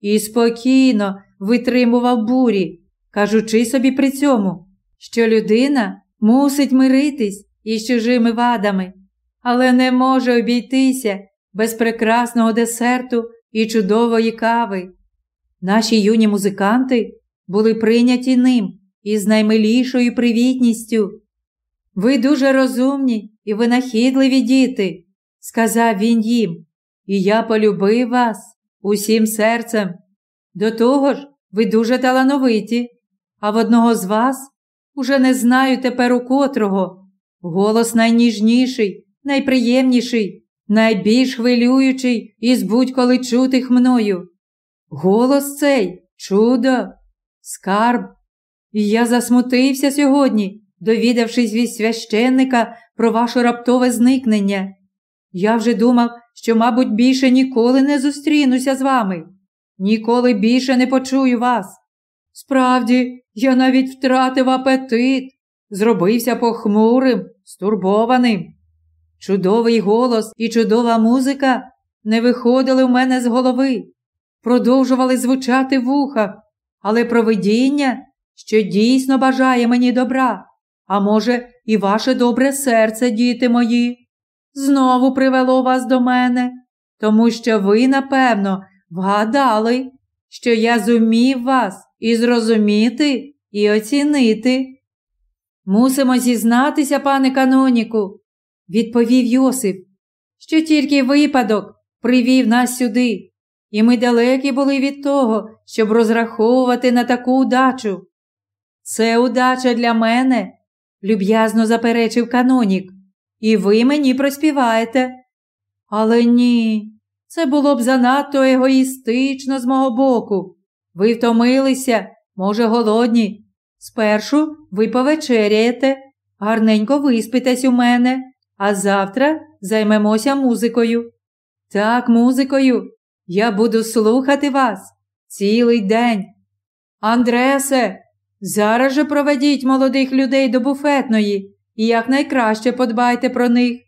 і спокійно витримував бурі, кажучи собі при цьому, що людина мусить миритись із чужими вадами, але не може обійтися без прекрасного десерту і чудової кави. Наші юні музиканти були прийняті ним із наймилішою привітністю. Ви дуже розумні і винахідливі діти, сказав він їм, і я полюбив вас усім серцем. До того ж, ви дуже талановиті, а в одного з вас уже не знаю тепер у котрого. Голос найніжніший, найприємніший, найбільш хвилюючий із будь-коли чутих мною. Голос цей чудо, скарб. І я засмутився сьогодні, довідавшись від священника про ваше раптове зникнення. Я вже думав, що, мабуть, більше ніколи не зустрінуся з вами, ніколи більше не почую вас. Справді, я навіть втратив апетит, зробився похмурим, стурбованим. Чудовий голос і чудова музика не виходили в мене з голови, продовжували звучати в ухах, але провидіння, що дійсно бажає мені добра, а може, і ваше добре серце, діти мої, знову привело вас до мене, тому що ви, напевно, вгадали, що я зумів вас і зрозуміти, і оцінити. Мусимо зізнатися, пане каноніку, відповів Йосип, що тільки випадок привів нас сюди, і ми далекі були від того, щоб розраховувати на таку удачу. Це удача для мене, люб'язно заперечив канонік, і ви мені проспіваєте. Але ні, це було б занадто егоїстично з мого боку. Ви втомилися, може, голодні. Спершу ви повечеряєте, гарненько виспитесь у мене, а завтра займемося музикою. Так, музикою, я буду слухати вас цілий день. Андресе, зараз же проведіть молодих людей до буфетної і якнайкраще подбайте про них.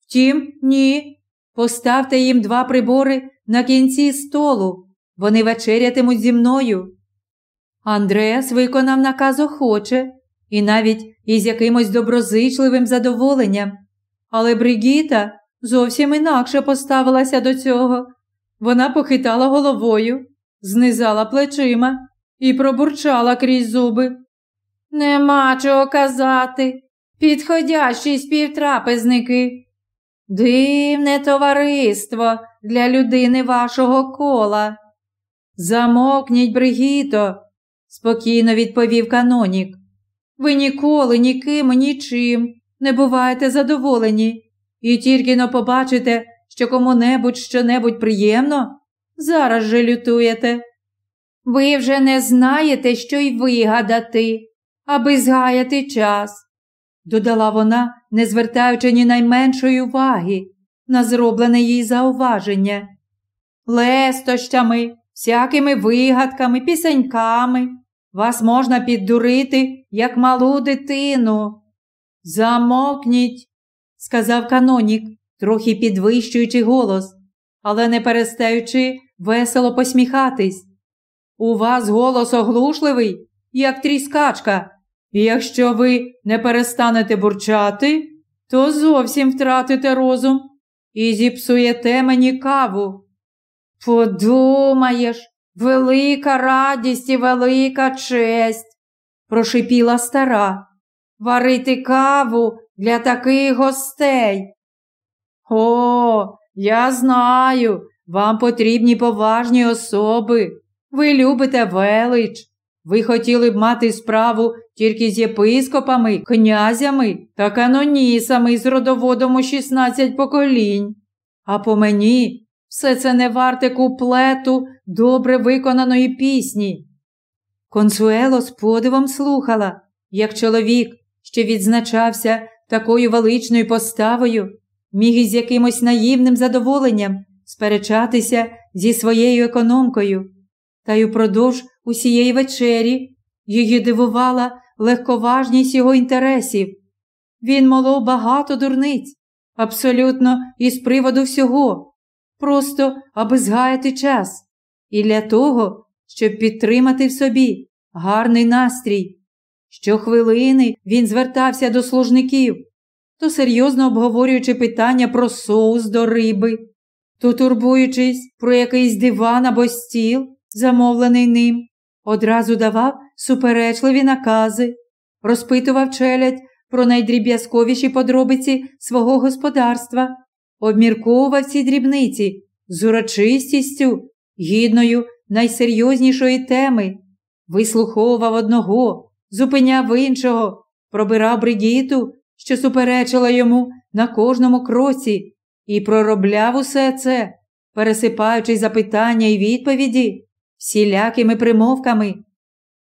Втім, ні. Поставте їм два прибори на кінці столу. Вони вечерятимуть зі мною. Андреас виконав наказ охоче і навіть із якимось доброзичливим задоволенням. Але Бригіта зовсім інакше поставилася до цього. Вона похитала головою, знизала плечима і пробурчала крізь зуби. Нема чого казати. Підходящі співтрапезники. Дивне товариство для людини вашого кола. Замокніть, Бригіто, спокійно відповів канонік. Ви ніколи ніким нічим не буваєте задоволені, і тільки но побачите, що кому-небудь що-небудь приємно, зараз же лютуєте. Ви вже не знаєте, що й вигадати, аби згаяти час, додала вона, не звертаючи ні найменшої уваги на зроблене їй зауваження. Лестощами, всякими вигадками, пісеньками. Вас можна піддурити, як малу дитину. Замокніть, сказав канонік, трохи підвищуючи голос, але не перестаючи весело посміхатись. У вас голос оглушливий, як тріскачка, і якщо ви не перестанете бурчати, то зовсім втратите розум і зіпсуєте мені каву. Подумаєш, велика радість і велика честь, прошипіла стара. Варити каву для таких гостей. О, я знаю, вам потрібні поважні особи. Ви любите велич. Ви хотіли б мати справу тільки з єпископами, князями та канонісами з родоводом у 16 поколінь. А по мені все це не варте куплету добре виконаної пісні. Консуело з подивом слухала, як чоловік, що відзначався такою величною поставою, міг із якимось наївним задоволенням сперечатися зі своєю економкою. Та й упродовж усієї вечері її дивувала легковажність його інтересів. Він молов багато дурниць, абсолютно із приводу всього, просто аби згаяти час, і для того, щоб підтримати в собі гарний настрій. Щохвилини він звертався до служників, то серйозно обговорюючи питання про соус до риби, то турбуючись про якийсь диван або стіл, замовлений ним, одразу давав суперечливі накази, розпитував челядь про найдріб'язковіші подробиці свого господарства, обмірковував ці дрібниці з урочистістю, гідною найсерйознішої теми, вислуховував одного, зупиняв іншого, пробирав бригіту, що суперечила йому на кожному кроці, і проробляв усе це, пересипаючи запитання і відповіді всілякими примовками.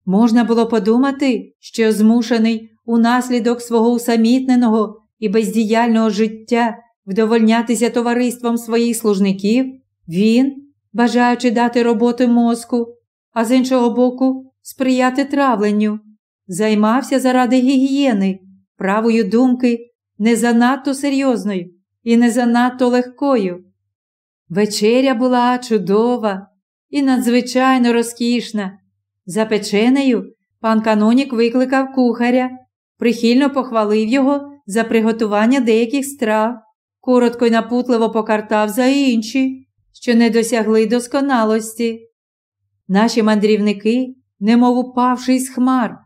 Можна було подумати, що змушений унаслідок свого усамітненого і бездіяльного життя вдовольнятися товариством своїх служників, він, бажаючи дати роботу мозку, а з іншого боку, сприяти травленню, займався заради гігієни, правою думки не занадто серйозною і не занадто легкою. Вечеря була чудова і надзвичайно розкішна. За печенею пан Канонік викликав кухаря, прихильно похвалив його за приготування деяких страв, коротко й напутливо покартав за інші, що не досягли досконалості. Наші мандрівники, немов упавши з хмар,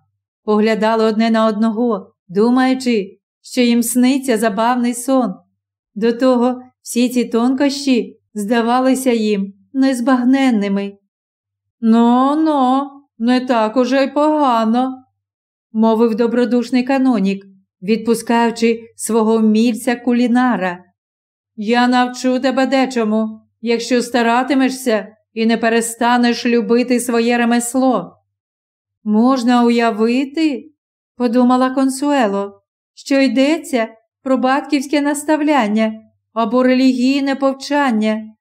поглядали одне на одного, думаючи, що їм сниться забавний сон. До того всі ці тонкощі здавалися їм незбагненними. Ну, ну, не так уже й погано, мовив добродушний канонік, відпускаючи свого вмільця кулінара. Я навчу тебе дечому, якщо старатимешся і не перестанеш любити своє ремесло. Можна уявити, подумала консуело, що йдеться про батьківське наставляння або релігійне повчання.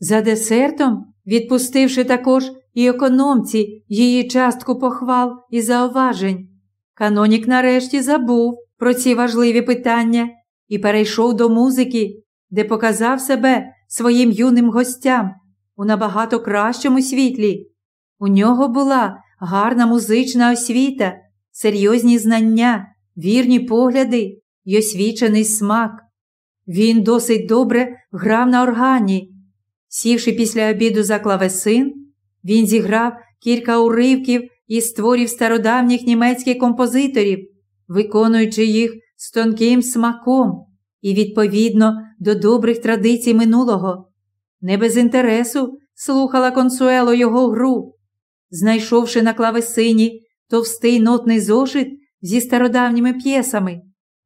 За десертом відпустивши також і економці її частку похвал і зауважень. Канонік нарешті забув про ці важливі питання і перейшов до музики, де показав себе своїм юним гостям у набагато кращому світлі. У нього була гарна музична освіта, серйозні знання, вірні погляди й освічений смак. Він досить добре грав на органі. Сівши після обіду за клавесин, він зіграв кілька уривків із творів стародавніх німецьких композиторів, виконуючи їх з тонким смаком і відповідно до добрих традицій минулого. Не без інтересу слухала консуело його гру, знайшовши на клавесині товстий нотний зошит зі стародавніми п'єсами.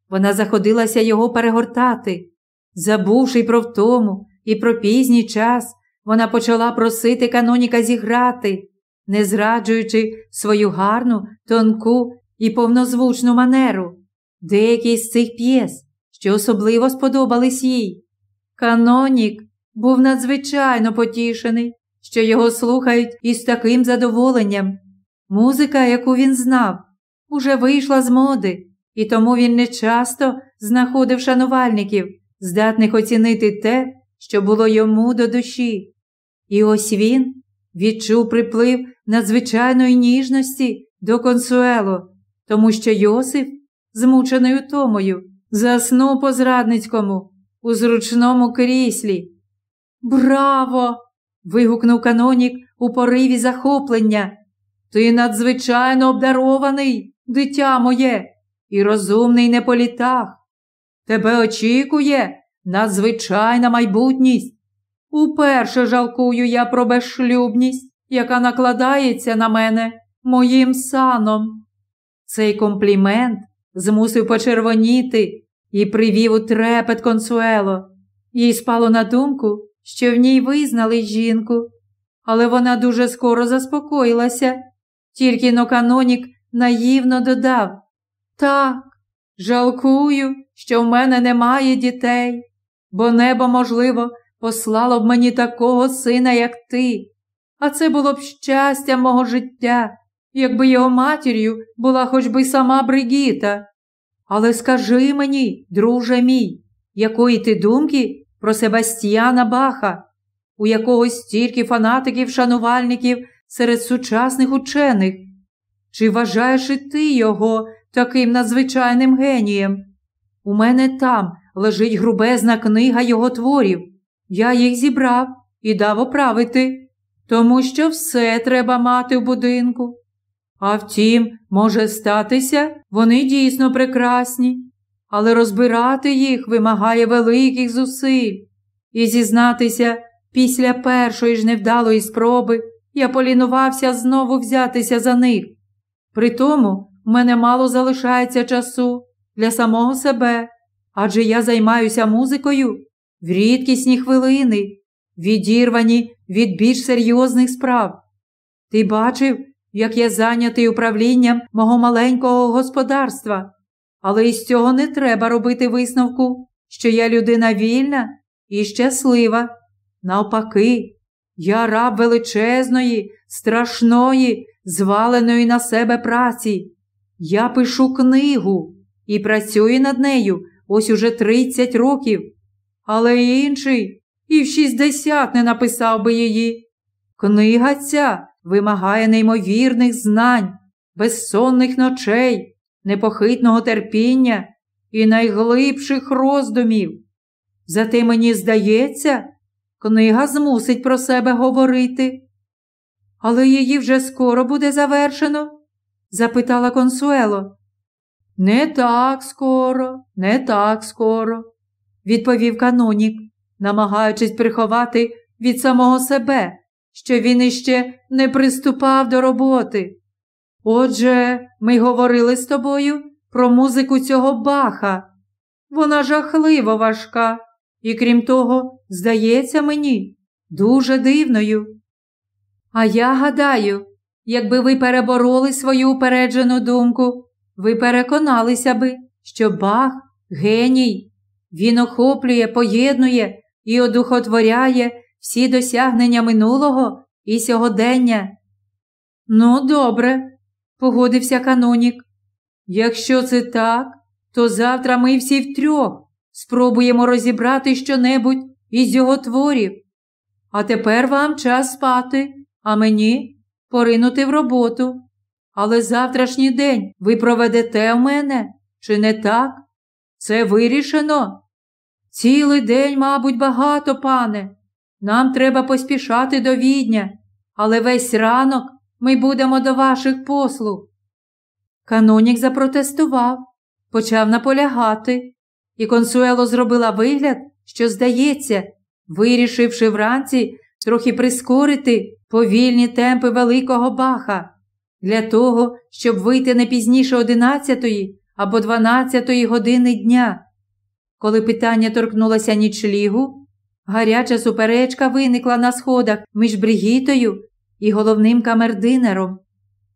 Вона заходилася його перегортати. Забувши про втому і про пізній час, вона почала просити каноніка зіграти, не зраджуючи свою гарну, тонку і повнозвучну манеру. Деякі з цих п'єс, що особливо сподобались їй. Канонік був надзвичайно потішений, що його слухають із таким задоволенням. Музика, яку він знав, уже вийшла з моди, і тому він не часто знаходив шанувальників, здатних оцінити те, що було йому до душі. І ось він відчув приплив надзвичайної ніжності до консуело, тому що Йосиф, змучений утомою, заснув по зрадницькому у зручному кріслі. Браво! вигукнув канонік у пориві захоплення. Ти надзвичайно обдарований, дитя моє, і розумний не по літах. Тебе очікує надзвичайна майбутність. Уперше жалкую я про безшлюбність, яка накладається на мене моїм саном. Цей комплімент змусив почервоніти і привів у трепет консуело. Їй спало на думку, що в ній визнали жінку, але вона дуже скоро заспокоїлася, тільки но канонік наївно додав Так, жалкую, що в мене немає дітей, бо небо, можливо, послало б мені такого сина, як ти, а це було б щастя мого життя, якби його матір'ю була хоч би сама Бригіта. Але скажи мені, друже мій, якої ти думки про Себастьяна Баха, у якого стільки фанатиків-шанувальників серед сучасних учених? Чи вважаєш і ти його таким надзвичайним генієм? У мене там лежить грубезна книга його творів. Я їх зібрав і дав оправити, тому що все треба мати в будинку. А втім, може статися, вони дійсно прекрасні, але розбирати їх вимагає великих зусиль. І зізнатися, після першої ж невдалої спроби я полінувався знову взятися за них. Притому в мене мало залишається часу для самого себе, адже я займаюся музикою в рідкісні хвилини, відірвані від більш серйозних справ. Ти бачив, як я зайнятий управлінням мого маленького господарства, але із цього не треба робити висновку, що я людина вільна і щаслива. Навпаки, я раб величезної, страшної, зваленої на себе праці. Я пишу книгу і працюю над нею ось уже 30 років, але інший і в 60 не написав би її. Книга ця вимагає неймовірних знань, безсонних ночей, непохитного терпіння і найглибших роздумів. Зате мені здається, книга змусить про себе говорити. Але її вже скоро буде завершено? запитала консуело. Не так скоро, не так скоро, відповів канонік, намагаючись приховати від самого себе що він іще не приступав до роботи. Отже, ми говорили з тобою про музику цього баха. Вона жахливо важка, і крім того, здається мені, дуже дивною. А я гадаю, якби ви перебороли свою упереджену думку, ви переконалися би, що бах геній, він охоплює, поєднує і одухотворяє всі досягнення минулого і сьогодення. Ну, добре, погодився канонік. Якщо це так, то завтра ми всі втрьох спробуємо розібрати щонебудь із його творів. А тепер вам час спати, а мені поринути в роботу. Але завтрашній день ви проведете в мене, чи не так? Це вирішено? Цілий день, мабуть, багато, пане. Нам треба поспішати до відня, але весь ранок ми будемо до ваших послуг. Канонік запротестував, почав наполягати, і консуело зробила вигляд, що, здається, вирішивши вранці трохи прискорити повільні темпи великого баха, для того, щоб вийти не пізніше одинадцятої або дванадцятої години дня. Коли питання торкнулося нічлігу, гаряча суперечка виникла на сходах між Бригітою і головним камердинером.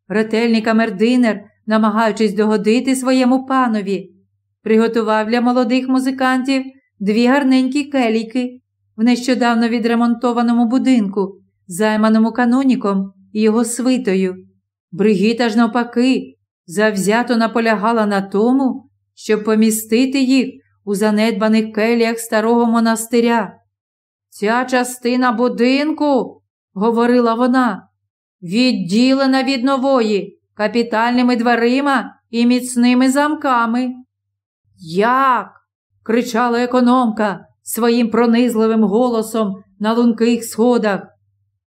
Ретельний камердинер, намагаючись догодити своєму панові, приготував для молодих музикантів дві гарненькі келіки в нещодавно відремонтованому будинку, займаному каноніком і його свитою. Бригіта ж, навпаки, завзято наполягала на тому, щоб помістити їх у занедбаних келіях старого монастиря. Ця частина будинку, говорила вона, відділена від нової капітальними дверима і міцними замками. Як? кричала економка своїм пронизливим голосом на лунких сходах.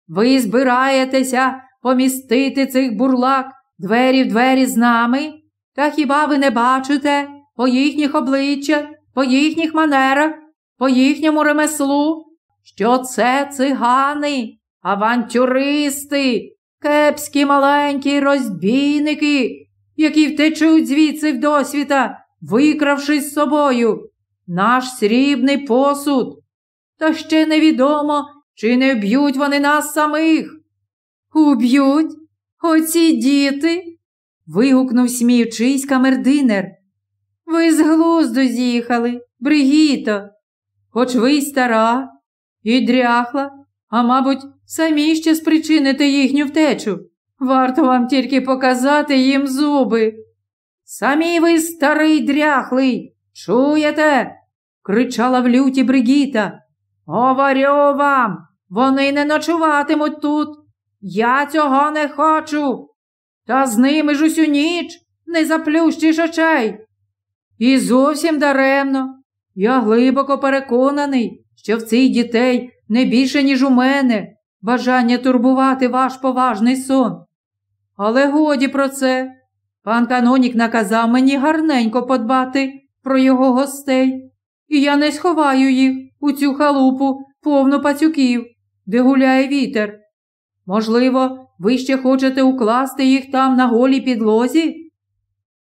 Ви збираєтеся помістити цих бурлак двері в двері з нами? Та хіба ви не бачите по їхніх обличчях, по їхніх манерах, по їхньому ремеслу, що це цигани, авантюристи, кепські маленькі розбійники, які втечуть звідси в досвіта, викравши з собою наш срібний посуд. Та ще невідомо, чи не вб'ють вони нас самих. Уб'ють оці діти. вигукнув сміючись камердинер. Ви з глузду з'їхали, Бригіто, хоч ви й стара, і дряхла, а мабуть, самі ще спричините їхню втечу. Варто вам тільки показати їм зуби. Самі ви старий дряхлий, чуєте? кричала в люті Бригіта. Говорю вам, вони не ночуватимуть тут. Я цього не хочу. Та з ними ж усю ніч не заплющиш очей. І зовсім даремно. Я глибоко переконаний, що в цих дітей не більше, ніж у мене, бажання турбувати ваш поважний сон. Але годі про це. Пан Канонік наказав мені гарненько подбати про його гостей, і я не сховаю їх у цю халупу повну пацюків, де гуляє вітер. Можливо, ви ще хочете укласти їх там на голій підлозі?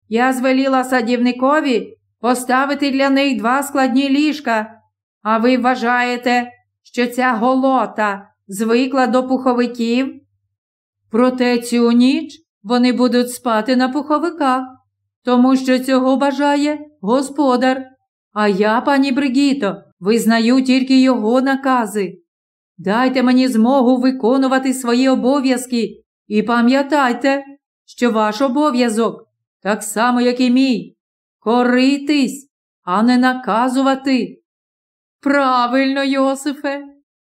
Я звеліла садівникові поставити для них два складні ліжка, а ви вважаєте, що ця голота звикла до пуховиків? Проте цю ніч вони будуть спати на пуховиках, тому що цього бажає господар. А я, пані Бригіто, визнаю тільки його накази. Дайте мені змогу виконувати свої обов'язки і пам'ятайте, що ваш обов'язок, так само, як і мій, коритись, а не наказувати. Правильно, Йосифе,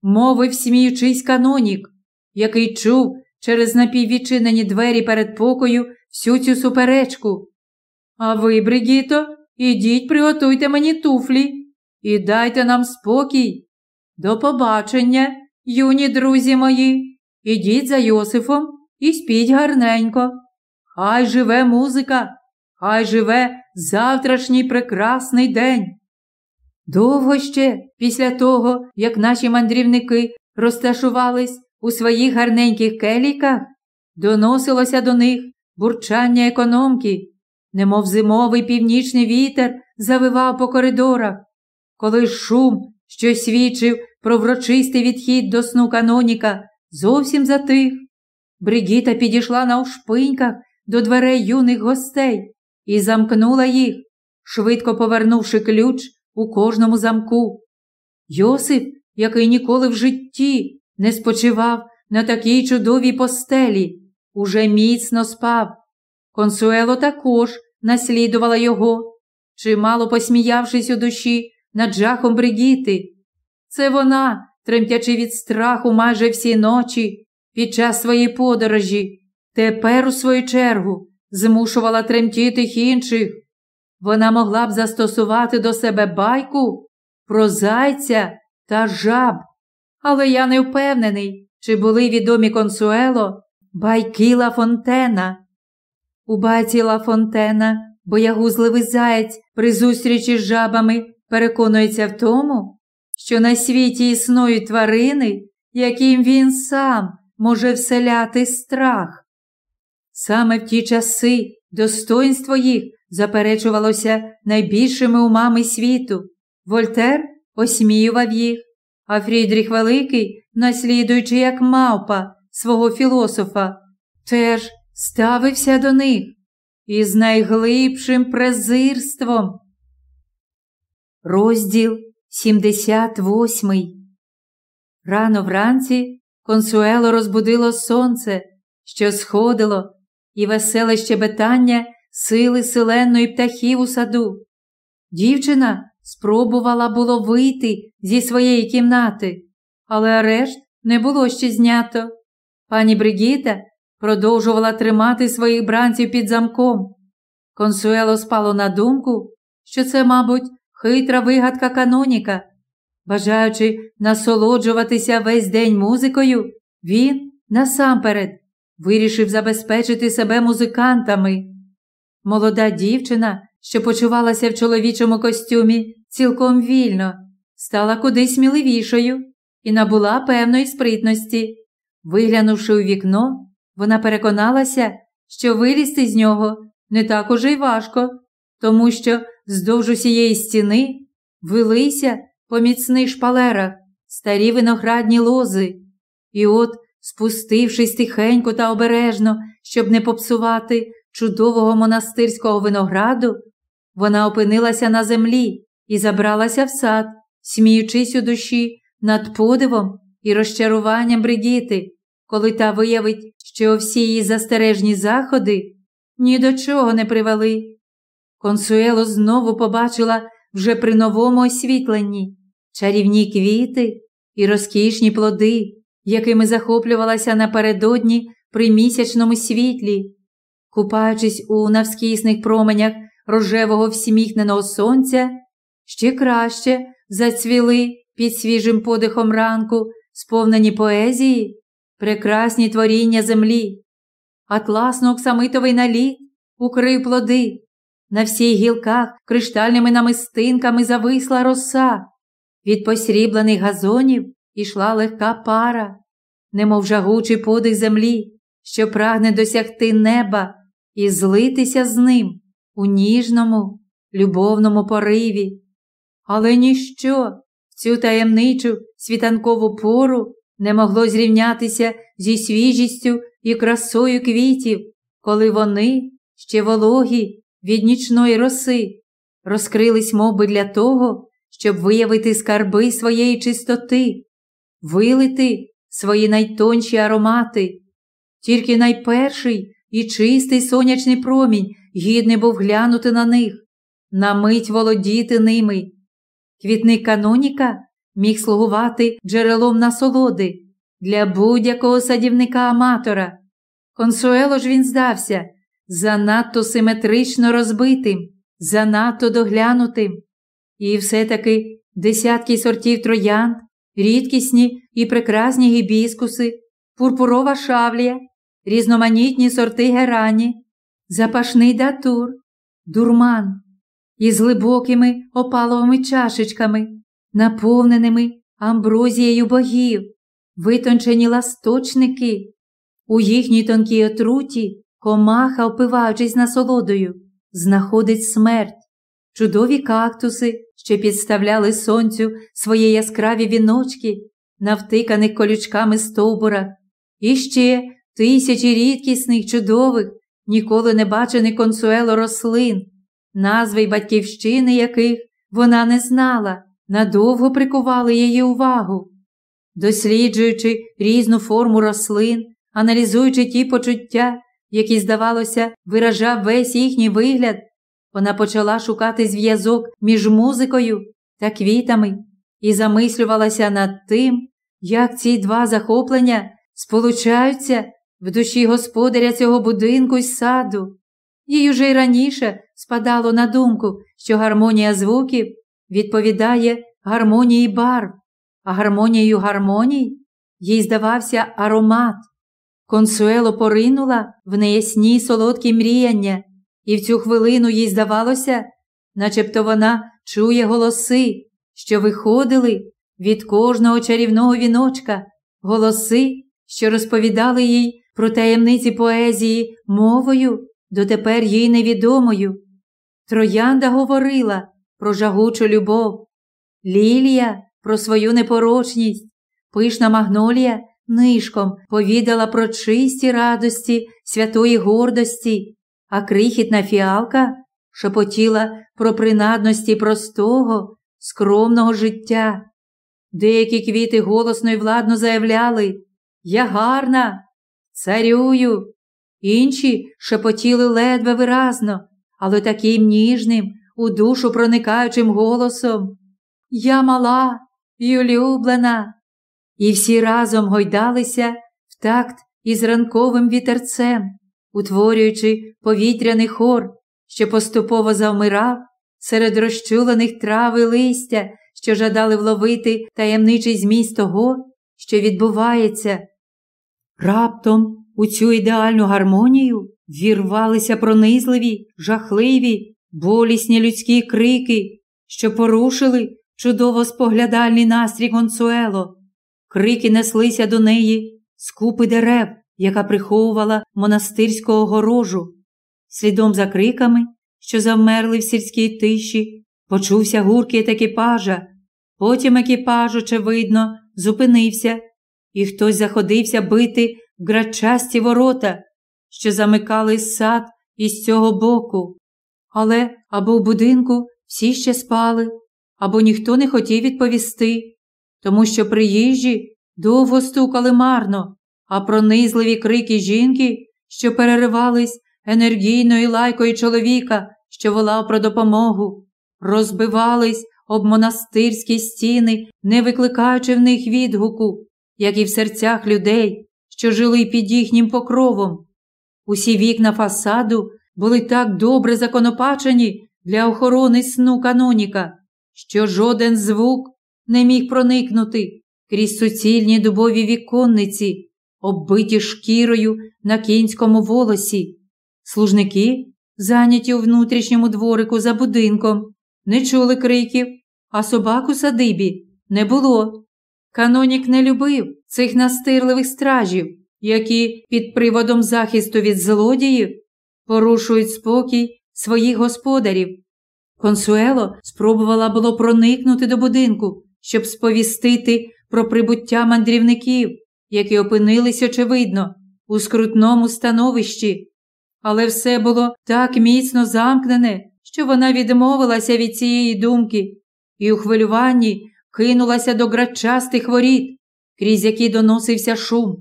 мовив, сміючись канонік, який чув через напіввідчинені двері перед покою всю цю суперечку. А ви, Бригіто, ідіть приготуйте мені туфлі і дайте нам спокій. До побачення, юні друзі мої, ідіть за Йосифом і спіть гарненько. Хай живе музика, хай живе завтрашній прекрасний день. Довго ще, після того, як наші мандрівники розташувались у своїх гарненьких келіках, доносилося до них бурчання економки, немов зимовий північний вітер завивав по коридорах, коли шум, що свідчив про врочистий відхід до сну каноніка, зовсім затих. Бригіта підійшла на ушпиньках до дверей юних гостей і замкнула їх, швидко повернувши ключ у кожному замку. Йосип, який ніколи в житті не спочивав на такій чудовій постелі, уже міцно спав. Консуело також наслідувала його, чимало посміявшись у душі над жахом Бригіти. Це вона, тремтячи від страху майже всі ночі під час своєї подорожі, тепер, у свою чергу, змушувала тремтіти інших. Вона могла б застосувати до себе байку про зайця та жаб. Але я не впевнений, чи були відомі консуело байки Ла Фонтена. У байці Ла Фонтена боягузливий заєць при зустрічі з жабами переконується в тому, що на світі існують тварини, яким він сам може вселяти страх. Саме в ті часи достоинство їх заперечувалося найбільшими умами світу. Вольтер осміював їх, а Фрідріх Великий, наслідуючи як мавпа свого філософа, теж ставився до них із найглибшим презирством. Розділ 78 Рано вранці консуело розбудило сонце, що сходило, і веселе щебетання сили селенної птахів у саду. Дівчина спробувала було вийти зі своєї кімнати, але арешт не було ще знято. Пані Бригіта продовжувала тримати своїх бранців під замком. Консуело спало на думку, що це, мабуть, хитра вигадка каноніка. Бажаючи насолоджуватися весь день музикою, він насамперед вирішив забезпечити себе музикантами. Молода дівчина, що почувалася в чоловічому костюмі цілком вільно, стала кудись сміливішою і набула певної спритності. Виглянувши у вікно, вона переконалася, що вилізти з нього не так уже й важко, тому що вздовж усієї стіни вилися по міцних шпалерах старі виноградні лози. І от, спустившись тихенько та обережно, щоб не попсувати чудового монастирського винограду, вона опинилася на землі і забралася в сад, сміючись у душі над подивом і розчаруванням Бригіти, коли та виявить, що всі її застережні заходи ні до чого не привели. Консуело знову побачила вже при новому освітленні чарівні квіти і розкішні плоди, якими захоплювалася напередодні при місячному світлі, купаючись у навскісних променях рожевого всіміхненого сонця, ще краще зацвіли під свіжим подихом ранку, сповнені поезії, прекрасні творіння землі. Атласно оксамитовий наліт укрив плоди. На всіх гілках криштальними намистинками зависла роса. Від посріблених газонів ішла легка пара, немов жагучий подих землі, що прагне досягти неба і злитися з ним у ніжному, любовному пориві. Але ніщо в цю таємничу світанкову пору не могло зрівнятися зі свіжістю і красою квітів, коли вони, ще вологі від нічної роси, розкрились мов для того, щоб виявити скарби своєї чистоти, вилити свої найтонші аромати. Тільки найперший і чистий сонячний промінь гідний був глянути на них, на мить володіти ними. Квітник каноніка міг слугувати джерелом насолоди для будь-якого садівника-аматора. Консуело ж він здався занадто симетрично розбитим, занадто доглянутим. І все-таки десятки сортів троянд, рідкісні і прекрасні гібіскуси, пурпурова шавлія, різноманітні сорти герані, запашний датур, дурман із глибокими опаловими чашечками, наповненими амброзією богів, витончені ласточники. У їхній тонкій отруті комаха, опиваючись насолодою, знаходить смерть, чудові кактуси, що підставляли сонцю свої яскраві віночки, навтиканих колючками стовбура, і ще тисячі рідкісних, чудових, ніколи не бачених консуело рослин, назви й батьківщини яких вона не знала надовго прикували її увагу. Досліджуючи різну форму рослин, аналізуючи ті почуття, які, здавалося, виражав весь їхній вигляд, вона почала шукати зв'язок між музикою та квітами і замислювалася над тим, як ці два захоплення сполучаються в душі господаря цього будинку й саду. Їй уже й раніше спадало на думку, що гармонія звуків відповідає гармонії барв, а гармонією гармоній їй здавався аромат. Консуело поринула в неясні солодкі мріяння, і в цю хвилину їй здавалося, начебто вона чує голоси, що виходили від кожного чарівного віночка, голоси, що розповідали їй про таємниці поезії мовою, дотепер їй невідомою. Троянда говорила про жагучу любов, Лілія про свою непорочність, пишна магнолія нишком повідала про чисті радості святої гордості, а крихітна фіалка шепотіла про принадності простого, скромного життя. Деякі квіти голосно й владно заявляли Я гарна, царюю. Інші шепотіли ледве виразно, але таким ніжним, у душу проникаючим голосом. Я мала й улюблена. І всі разом гойдалися в такт із ранковим вітерцем, утворюючи повітряний хор, що поступово завмирав серед розчулених трав і листя, що жадали вловити таємничий зміст того, що відбувається. Раптом у цю ідеальну гармонію вірвалися пронизливі, жахливі, болісні людські крики, що порушили чудово споглядальний настрій Консуело. Крики неслися до неї з купи дерев, яка приховувала монастирського огорожу. Слідом за криками, що завмерли в сільській тиші, почувся гуркіт екіпажа. Потім екіпаж, очевидно, зупинився, і хтось заходився бити в грачасті ворота, що замикали сад із цього боку. Але або в будинку всі ще спали, або ніхто не хотів відповісти, тому що приїжджі довго стукали марно, а пронизливі крики жінки, що переривались енергійною лайкою чоловіка, що волав про допомогу, розбивались об монастирські стіни, не викликаючи в них відгуку, як і в серцях людей, що жили під їхнім покровом. Усі вікна фасаду були так добре законопачені для охорони сну каноніка, що жоден звук не міг проникнути крізь суцільні дубові віконниці, оббиті шкірою на кінському волосі. Служники, зайняті у внутрішньому дворику за будинком, не чули криків, а собак у садибі не було. Канонік не любив цих настирливих стражів, які під приводом захисту від злодіїв порушують спокій своїх господарів. Консуело спробувала було проникнути до будинку, щоб сповістити про прибуття мандрівників, які опинились, очевидно, у скрутному становищі. Але все було так міцно замкнене, що вона відмовилася від цієї думки і у хвилюванні кинулася до грачастих воріт, крізь які доносився шум.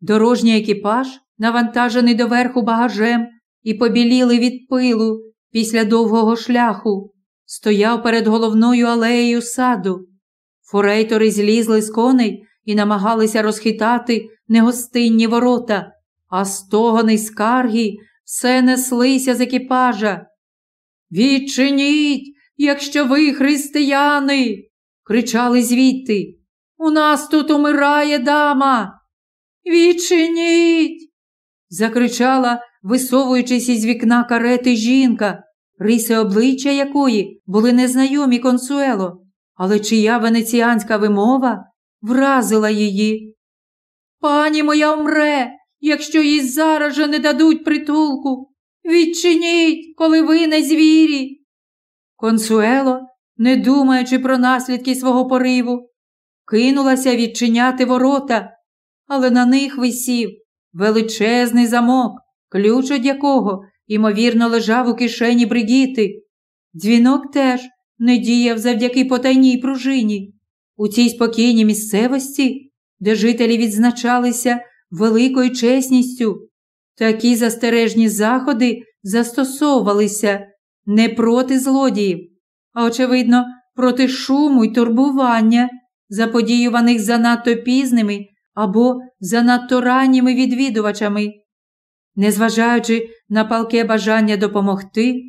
Дорожній екіпаж, навантажений доверху багажем і побіліли від пилу після довгого шляху, стояв перед головною алеєю саду. Форейтори злізли з коней і намагалися розхитати негостинні ворота, а стогони скарги все неслися з екіпажа. Відчиніть, якщо ви християни, кричали звідти. У нас тут умирає дама. Відчиніть. закричала, висовуючись із вікна карети жінка, риси обличчя якої були незнайомі консуело, але чия венеціанська вимова вразила її. Пані моя умре, якщо їй зараз же не дадуть притулку. Відчиніть, коли ви не звірі. Консуело, не думаючи про наслідки свого пориву, кинулася відчиняти ворота, але на них висів величезний замок, ключ від якого, ймовірно, лежав у кишені Бригіти. Дзвінок теж не діяв завдяки потайній пружині. У цій спокійній місцевості, де жителі відзначалися великою чесністю, такі застережні заходи застосовувалися не проти злодіїв, а, очевидно, проти шуму й турбування, заподіюваних занадто пізними або занадто ранніми відвідувачами. Незважаючи на палке бажання допомогти,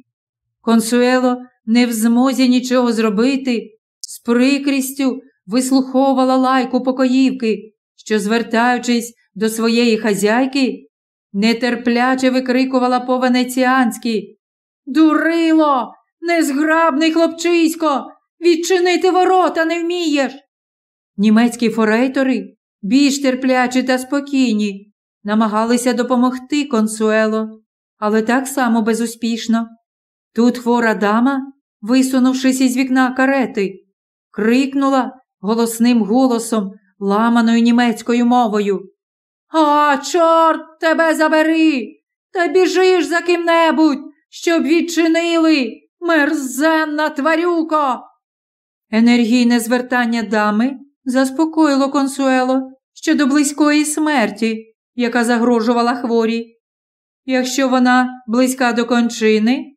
консуело не в змозі нічого зробити, з прикрістю вислуховувала лайку покоївки, що, звертаючись до своєї хазяйки, нетерпляче викрикувала по венеціанськи Дурило, незграбний хлопчисько, відчинити ворота не вмієш. Німецькі форейтори, більш терплячі та спокійні, намагалися допомогти консуело, але так само безуспішно. Тут хвора дама, висунувшись із вікна карети, крикнула голосним голосом, ламаною німецькою мовою. А, чорт тебе забери! Та біжиш за ким-небудь, щоб відчинили, мерзенна тварюко. Енергійне звертання дами заспокоїло консуело щодо близької смерті, яка загрожувала хворі. Якщо вона близька до кончини,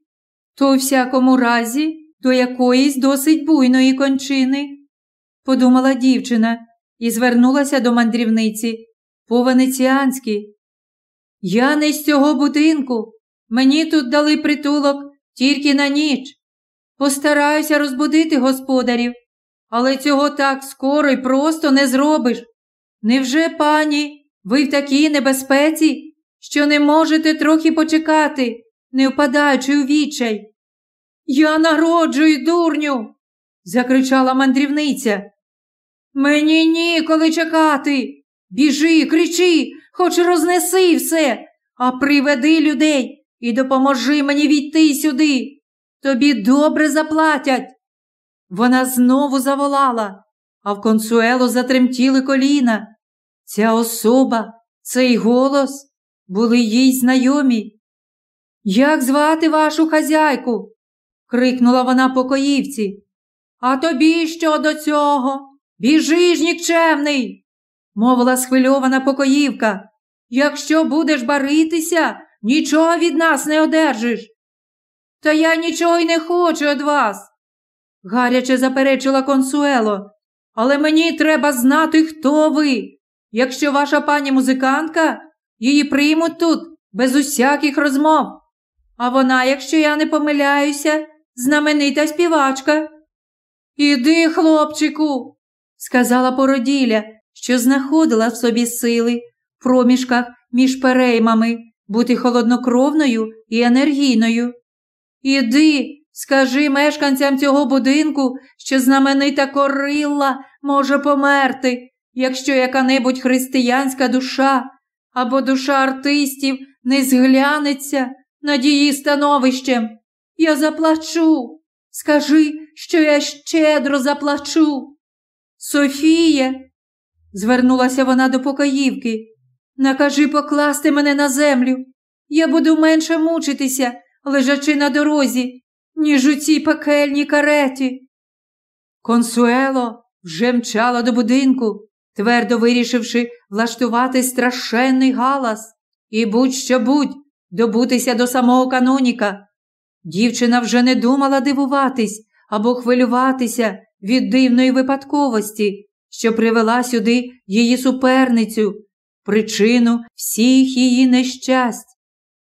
то у всякому разі до якоїсь досить буйної кончини, подумала дівчина і звернулася до мандрівниці по венеціанськи. Я не з цього будинку. Мені тут дали притулок тільки на ніч. Постараюся розбудити господарів, але цього так скоро й просто не зробиш. Невже, пані, ви в такій небезпеці, що не можете трохи почекати, не впадаючи у відчай? Я народжую, дурню, закричала мандрівниця. Мені ніколи чекати. Біжи, кричи, хоч рознеси все, а приведи людей і допоможи мені війти сюди. Тобі добре заплатять. Вона знову заволала, а в консуело затремтіли коліна. Ця особа, цей голос були їй знайомі. Як звати вашу хазяйку? крикнула вона покоївці. А тобі що до цього? Біжи ж нікчемний, мовила схвильована покоївка. Якщо будеш баритися, нічого від нас не одержиш. Та я нічого й не хочу від вас, гаряче заперечила консуело. Але мені треба знати, хто ви. Якщо ваша пані музикантка, її приймуть тут без усяких розмов. А вона, якщо я не помиляюся, знаменита співачка. Іди, хлопчику, сказала породіля, що знаходила в собі сили в проміжках між переймами бути холоднокровною і енергійною. Іди, скажи мешканцям цього будинку, що знаменита корилла може померти, якщо яка-небудь християнська душа або душа артистів не зглянеться над її становищем. Я заплачу. Скажи, що я щедро заплачу. Софія, звернулася вона до покоївки, накажи покласти мене на землю. Я буду менше мучитися, лежачи на дорозі, ніж у цій пекельній кареті. Консуело вже мчала до будинку, твердо вирішивши влаштувати страшенний галас і будь-що будь добутися до самого каноніка. Дівчина вже не думала дивуватись або хвилюватися від дивної випадковості, що привела сюди її суперницю, причину всіх її нещасть.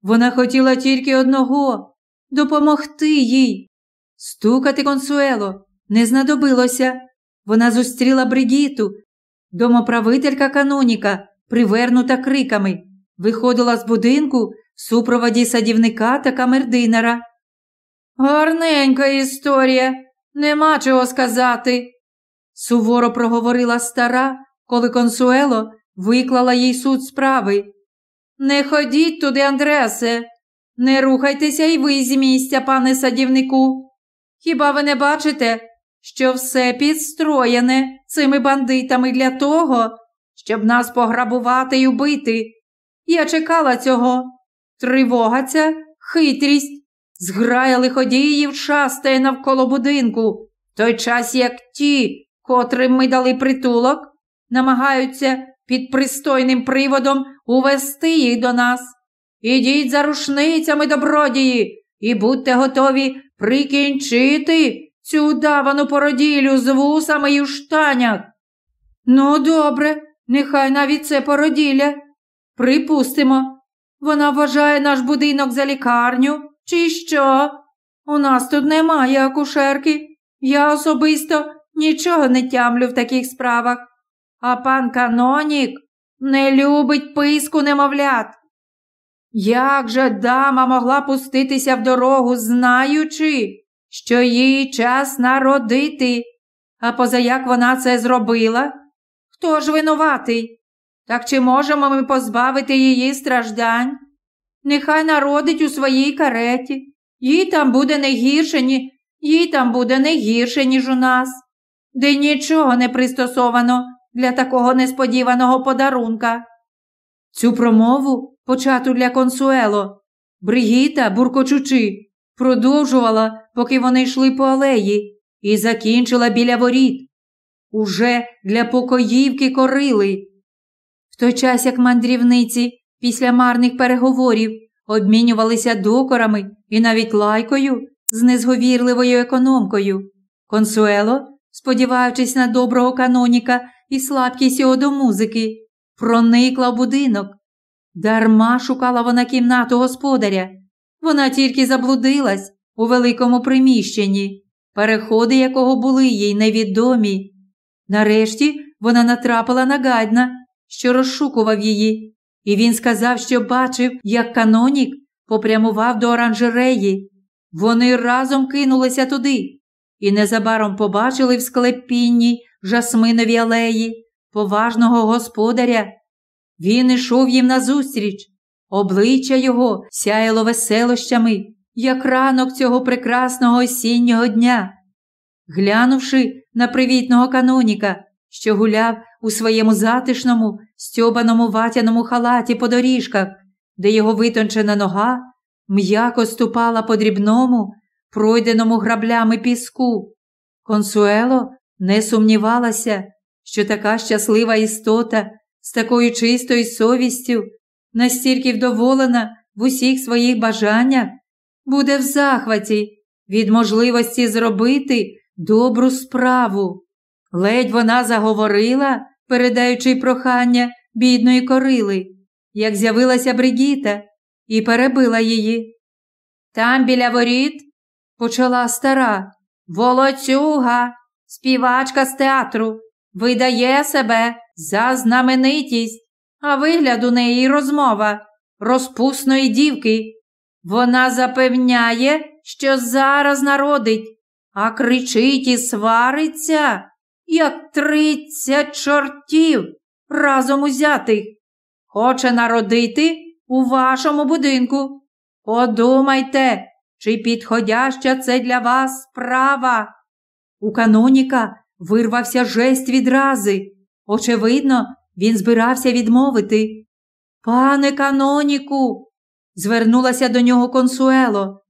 Вона хотіла тільки одного допомогти їй. Стукати консуело не знадобилося. Вона зустріла Бригіту, домоправителька каноніка, привернута криками, виходила з будинку супроводі садівника та камердинера. Гарненька історія, нема чого сказати, суворо проговорила стара, коли консуело виклала їй суд справи. Не ходіть туди, Андресе, не рухайтеся й ви з місця, пане садівнику. Хіба ви не бачите, що все підстроєне цими бандитами для того, щоб нас пограбувати й убити? Я чекала цього. Тривога ця, хитрість Зграя лиходіїв шастає навколо будинку, в той час як ті, котрим ми дали притулок, намагаються під пристойним приводом увести їх до нас. Ідіть за рушницями, добродії, і будьте готові прикінчити цю удавану породілю з вусами й у штанях. Ну, добре, нехай навіть це породілля. Припустимо, вона вважає наш будинок за лікарню, чи що? У нас тут немає акушерки. Я особисто нічого не тямлю в таких справах. А пан Канонік не любить писку немовлят. Як же дама могла пуститися в дорогу, знаючи, що їй час народити, а позаяк вона це зробила? Хто ж винуватий? Так чи можемо ми позбавити її страждань? Нехай народить у своїй кареті, їй там буде не гірше, ні... їй там буде не гірше, ніж у нас, де нічого не пристосовано для такого несподіваного подарунка. Цю промову, почату для консуело, Бригіта, буркочучи, продовжувала, поки вони йшли по алеї, і закінчила біля воріт. Уже для покоївки корили. В той час, як мандрівниці після марних переговорів обмінювалися докорами і навіть лайкою з незговірливою економкою, консуело, сподіваючись на доброго каноніка і слабкість його до музики, проникла в будинок. Дарма шукала вона кімнату господаря. Вона тільки заблудилась у великому приміщенні, переходи якого були їй невідомі. Нарешті вона натрапила на Гайдна, що розшукував її, і він сказав, що бачив, як канонік попрямував до оранжереї. Вони разом кинулися туди і незабаром побачили в склепінні жасминові алеї поважного господаря. Він ішов їм назустріч, обличчя його сяяло веселощами, як ранок цього прекрасного осіннього дня. Глянувши на привітного каноніка, що гуляв у своєму затишному, стьобаному ватяному халаті по доріжках, де його витончена нога м'яко ступала по дрібному, пройденому граблями піску. Консуело не сумнівалася, що така щаслива істота з такою чистою совістю, настільки вдоволена в усіх своїх бажаннях, буде в захваті від можливості зробити добру справу. Ледь вона заговорила, передаючи прохання бідної корили, як з'явилася Бригіта і перебила її. Там біля воріт почала стара волоцюга, співачка з театру, видає себе за знаменитість, а вигляд у неї розмова розпусної дівки. Вона запевняє, що зараз народить, а кричить і свариться, як тридцять чортів разом узятих. Хоче народити у вашому будинку. Подумайте, чи підходяща це для вас справа. У каноніка вирвався жесть відрази. Очевидно, він збирався відмовити. Пане каноніку, звернулася до нього консуело.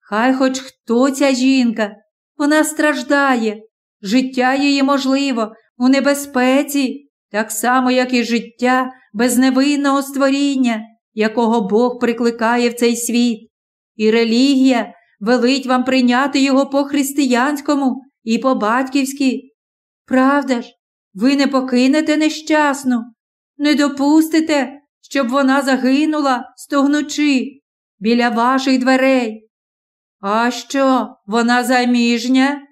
Хай хоч хто ця жінка, вона страждає, життя її можливо, у небезпеці, так само, як і життя безневинного створіння, якого Бог прикликає в цей світ, і релігія велить вам прийняти його по християнському і по батьківськи. Правда ж, ви не покинете нещасну, не допустите, щоб вона загинула, стогнучи біля ваших дверей. А що, вона заміжня?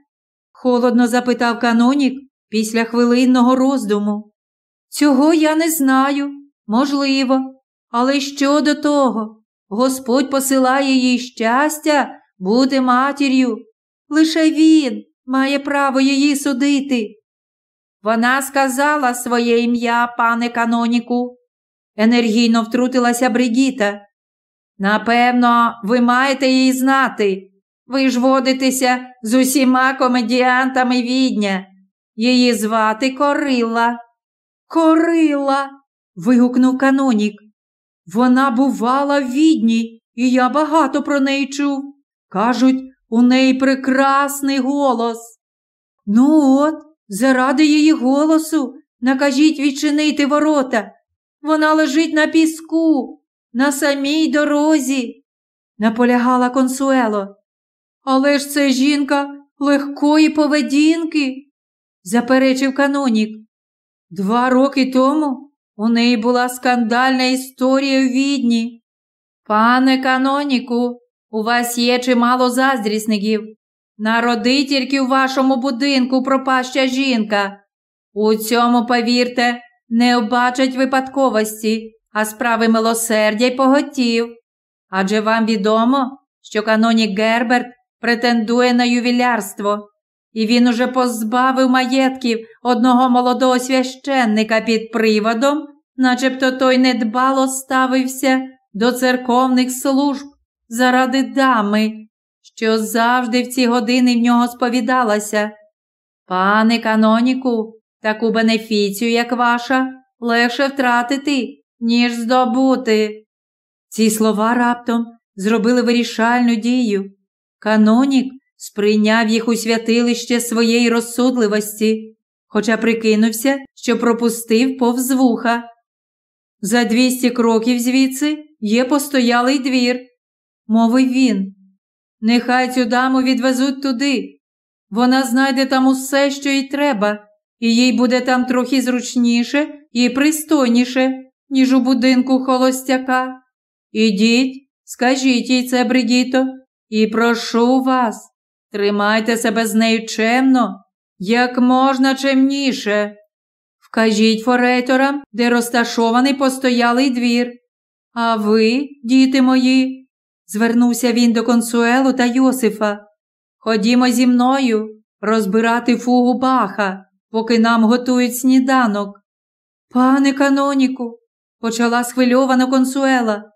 Холодно запитав канонік після хвилинного роздуму. Цього я не знаю, можливо, але що до того? Господь посилає їй щастя бути матір'ю. Лише він має право її судити. Вона сказала своє ім'я, пане каноніку, енергійно втрутилася Бригіта. Напевно, ви маєте її знати. Ви ж водитеся з усіма комедіантами відня. Її звати Корила. Корила. вигукнув канонік. Вона бувала в відні, і я багато про неї чув. Кажуть, у неї прекрасний голос. Ну от, заради її голосу, накажіть відчинити ворота. Вона лежить на піску, на самій дорозі, наполягала консуело. Але ж це жінка легкої поведінки, заперечив канонік. Два роки тому у неї була скандальна історія у відні. Пане каноніку, у вас є чимало заздрісників. Народи тільки в вашому будинку пропаща жінка. У цьому, повірте, не обачать випадковості, а справи милосердя й поготів. Адже вам відомо, що канонік Герберт претендує на ювілярство, і він уже позбавив маєтків одного молодого священника під приводом, начебто той недбало ставився до церковних служб заради дами, що завжди в ці години в нього сповідалася. Пане каноніку, таку бенефіцію, як ваша, легше втратити, ніж здобути. Ці слова раптом зробили вирішальну дію. Канонік сприйняв їх у святилище своєї розсудливості, хоча прикинувся, що пропустив повз вуха. За двісті кроків звідси є постоялий двір, мовив він. Нехай цю даму відвезуть туди. Вона знайде там усе, що їй треба, і їй буде там трохи зручніше і пристойніше, ніж у будинку холостяка. Ідіть, скажіть їй це, Бригіто, і прошу вас, тримайте себе з нею чемно, як можна чемніше. Вкажіть форейторам, де розташований постоялий двір. А ви, діти мої, звернувся він до консуелу та Йосифа. Ходімо зі мною розбирати фугу баха, поки нам готують сніданок. Пане каноніку, почала схвильована консуела.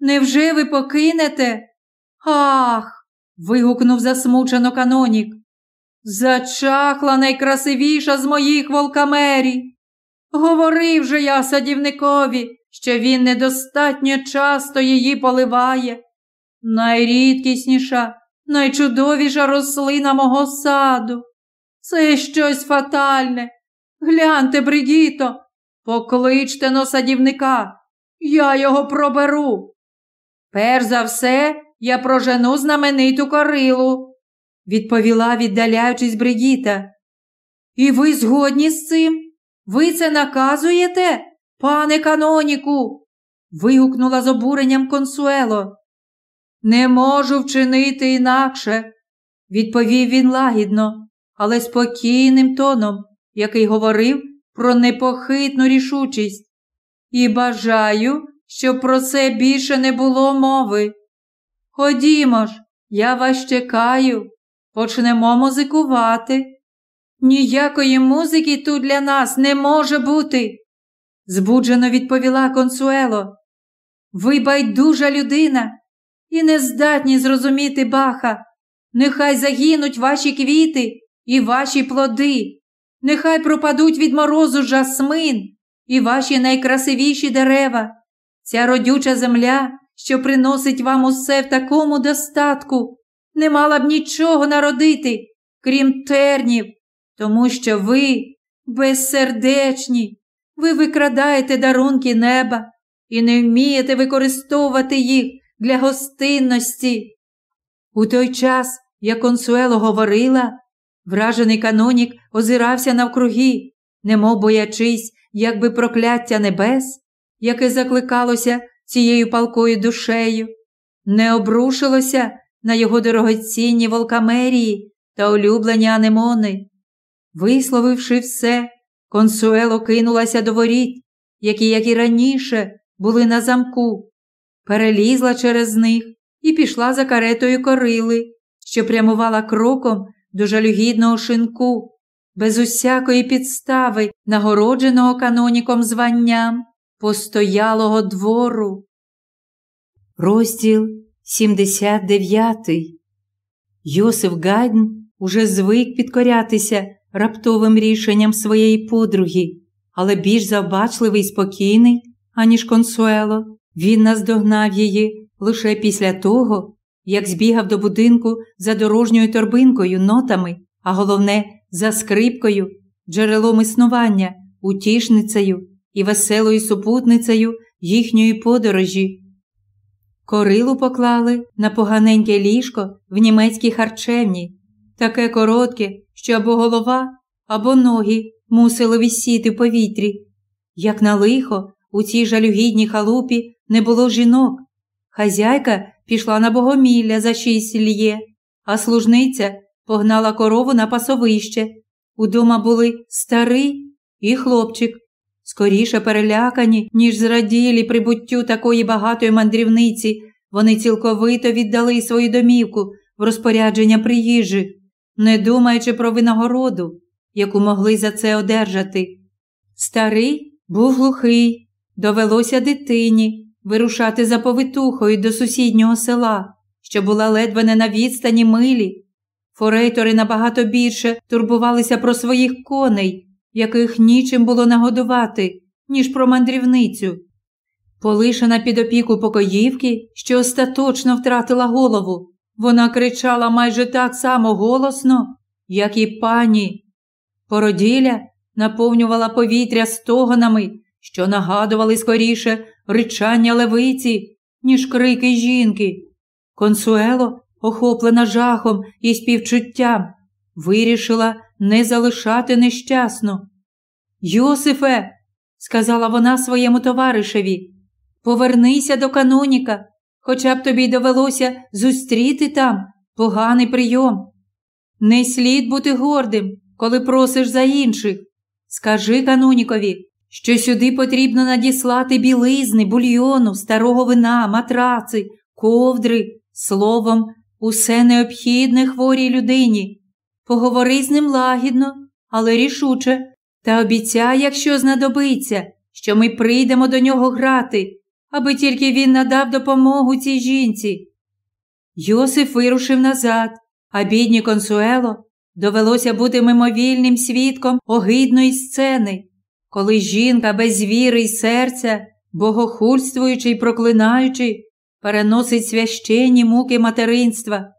Невже ви покинете? Ах. вигукнув засмучено канонік. Зачахла найкрасивіша з моїх волкамері. Говорив же я садівникові, що він недостатньо часто її поливає. Найрідкісніша, найчудовіша рослина мого саду. Це щось фатальне. Гляньте, Бригіто, покличте но садівника, я його проберу. Перш за все, я прожену знамениту корилу, відповіла, віддаляючись Бригіта. І ви згодні з цим? Ви це наказуєте, пане каноніку? вигукнула з обуренням консуело. Не можу вчинити інакше, відповів він лагідно, але спокійним тоном, який говорив про непохитну рішучість. І бажаю, щоб про це більше не було мови. Ходімо ж, я вас чекаю, почнемо музикувати. Ніякої музики тут для нас не може бути, збуджено відповіла консуело. Ви байдужа людина і не здатні зрозуміти баха. Нехай загинуть ваші квіти і ваші плоди, нехай пропадуть від морозу жасмин і ваші найкрасивіші дерева. Ця родюча земля, що приносить вам усе в такому достатку, не мала б нічого народити, крім тернів, тому що ви безсердечні, ви викрадаєте дарунки неба і не вмієте використовувати їх для гостинності. У той час, як консуело говорила, вражений канонік озирався навкруги, немов боячись, якби прокляття небес, яке закликалося цією палкою душею, не обрушилося на його дорогоцінні волкамерії та улюблені анемони. Висловивши все, консуело кинулася до воріт, які, як і раніше, були на замку, перелізла через них і пішла за каретою корили, що прямувала кроком до жалюгідного шинку, без усякої підстави, нагородженого каноніком званням постоялого двору. Розділ 79 Йосиф Гайден уже звик підкорятися раптовим рішенням своєї подруги, але більш завбачливий і спокійний, аніж консуело, він наздогнав її лише після того, як збігав до будинку за дорожньою торбинкою, нотами, а головне, за скрипкою, джерелом існування, утішницею і веселою супутницею їхньої подорожі. Корилу поклали на поганеньке ліжко в німецькій харчевні, таке коротке, що або голова, або ноги мусили висіти в повітрі. Як на лихо, у цій жалюгідній халупі не було жінок. Хазяйка пішла на богомілля за шість лє, а служниця погнала корову на пасовище. Удома були старий і хлопчик, скоріше перелякані, ніж зраділі прибуттю такої багатої мандрівниці, вони цілковито віддали свою домівку в розпорядження приїжджих, не думаючи про винагороду, яку могли за це одержати. Старий був глухий, довелося дитині вирушати за повитухою до сусіднього села, що була ледве не на відстані милі. Форейтори набагато більше турбувалися про своїх коней, яких нічим було нагодувати, ніж про мандрівницю. Полишена під опіку покоївки, що остаточно втратила голову, вона кричала майже так само голосно, як і пані. Породіля наповнювала повітря стогонами, що нагадували скоріше ричання левиці, ніж крики жінки. Консуело, охоплена жахом і співчуттям, вирішила не залишати нещасну. Йосифе, сказала вона своєму товаришеві, повернися до каноніка, хоча б тобі довелося зустріти там поганий прийом. Не слід бути гордим, коли просиш за інших. Скажи канонікові, що сюди потрібно надіслати білизни, бульйону, старого вина, матраци, ковдри, словом, усе необхідне хворій людині. Поговори з ним лагідно, але рішуче, та обіцяй, якщо знадобиться, що ми прийдемо до нього грати, аби тільки він надав допомогу цій жінці. Йосиф вирушив назад, а бідні консуело довелося бути мимовільним свідком огидної сцени, коли жінка без віри й серця, богохульствуючи й проклинаючи, переносить священні муки материнства.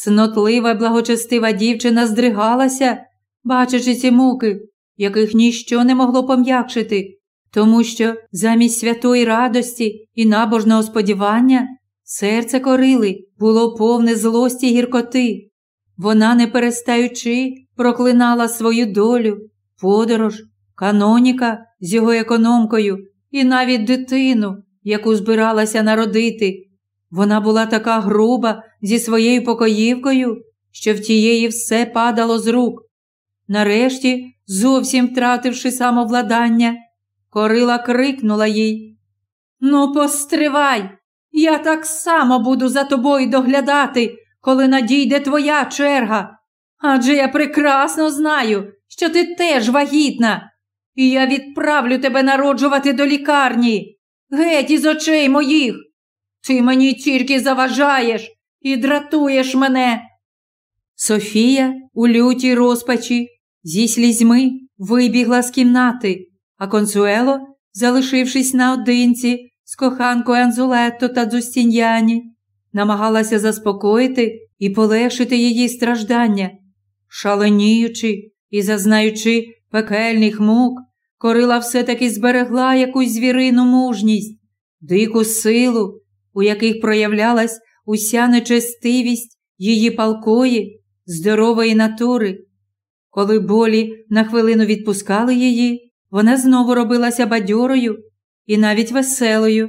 Цнотлива й благочестива дівчина здригалася, бачачи ці муки, яких ніщо не могло пом'якшити, тому що замість святої радості і набожного сподівання серце корили було повне злості й гіркоти. Вона, не перестаючи, проклинала свою долю, подорож, каноніка з його економкою і навіть дитину, яку збиралася народити. Вона була така груба зі своєю покоївкою, що в тієї все падало з рук. Нарешті, зовсім втративши самовладання, корила крикнула їй Ну, постривай! Я так само буду за тобою доглядати, коли надійде твоя черга. Адже я прекрасно знаю, що ти теж вагітна, і я відправлю тебе народжувати до лікарні. Геть із очей моїх. Ти мені тільки заважаєш і дратуєш мене. Софія у лютій розпачі зі слізьми вибігла з кімнати, а консуело, залишившись наодинці з коханкою Анзулетто та Дзустіньяні, намагалася заспокоїти і полегшити її страждання, шаленіючи і зазнаючи пекельних мук, корила все-таки зберегла якусь звірину мужність, дику силу, у яких проявлялась уся нечестивість її палкої, здорової натури. Коли болі на хвилину відпускали її, вона знову робилася бадьорою і навіть веселою.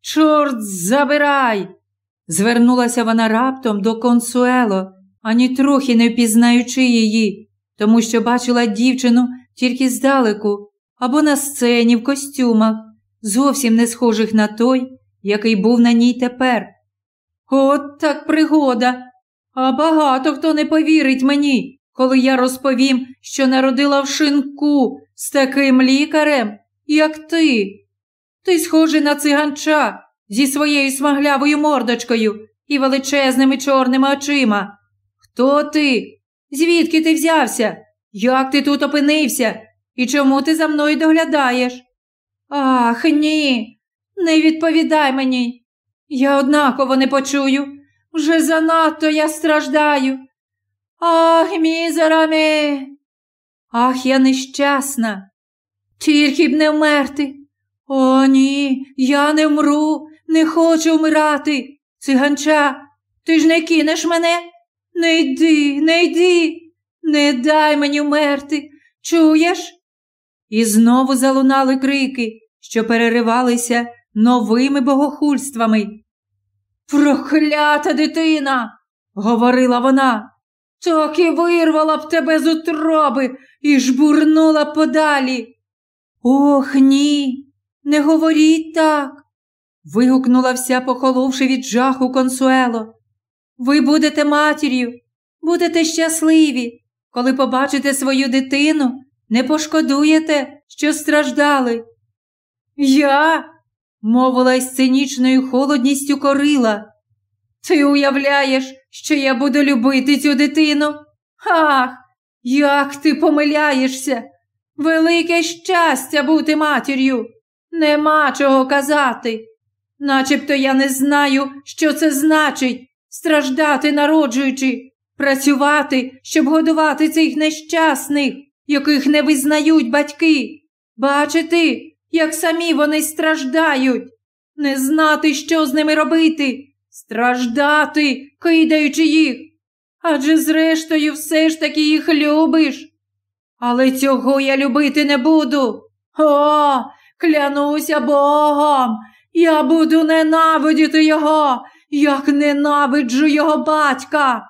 Чорт забирай! Звернулася вона раптом до консуело, ані трохи не впізнаючи її, тому що бачила дівчину тільки здалеку або на сцені в костюмах, зовсім не схожих на той, який був на ній тепер. От так пригода! А багато хто не повірить мені, коли я розповім, що народила в шинку з таким лікарем, як ти. Ти схожий на циганча зі своєю смаглявою мордочкою і величезними чорними очима. Хто ти? Звідки ти взявся? Як ти тут опинився? І чому ти за мною доглядаєш? Ах, ні, не відповідай мені. Я однаково не почую, вже занадто я страждаю. Ах, мізерами. Ах, я нещасна. Тільки б не вмерти. О, ні, я не вмру, не хочу вмирати. Циганча, ти ж не кинеш мене? Не йди, не йди, не дай мені вмерти. Чуєш? І знову залунали крики, що переривалися новими богохульствами. Проклята дитина, говорила вона, так і вирвала б тебе з утроби і жбурнула подалі. Ох, ні, не говоріть так. вигукнула вся, похоловши від жаху консуело. Ви будете матір'ю, будете щасливі, коли побачите свою дитину, не пошкодуєте, що страждали. Я, мовила із цинічною холодністю корила. Ти уявляєш, що я буду любити цю дитину? Ах, як ти помиляєшся! Велике щастя бути матір'ю. Нема чого казати. Начебто я не знаю, що це значить страждати, народжуючи, працювати, щоб годувати цих нещасних, яких не визнають батьки, бачити, як самі вони страждають, не знати, що з ними робити, страждати, кидаючи їх. Адже, зрештою, все ж таки їх любиш. Але цього я любити не буду. О, клянуся Богом, я буду ненавидіти його, як ненавиджу його батька.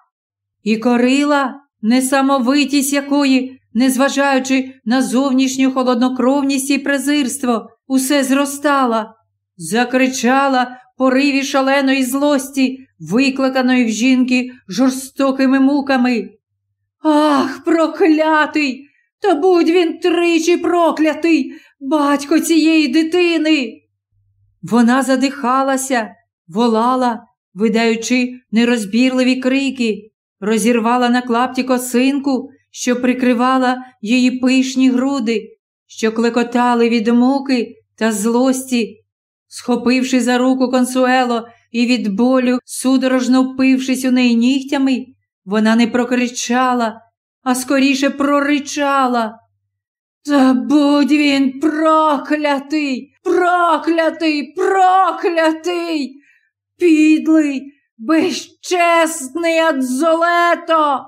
І корила, несамовитість якої, незважаючи на зовнішню холоднокровність і презирство, усе зростала, закричала пориві шаленої злості, викликаної в жінки жорстокими муками. Ах, проклятий! Та будь він тричі проклятий, батько цієї дитини. Вона задихалася, волала, видаючи нерозбірливі крики, розірвала на клапті косинку, що прикривала її пишні груди, що клекотали від муки та злості, схопивши за руку консуело і від болю, судорожно впившись у неї нігтями, вона не прокричала, а скоріше проричала. Та будь він проклятий, проклятий, проклятий, підлий, безчесний Адзолето.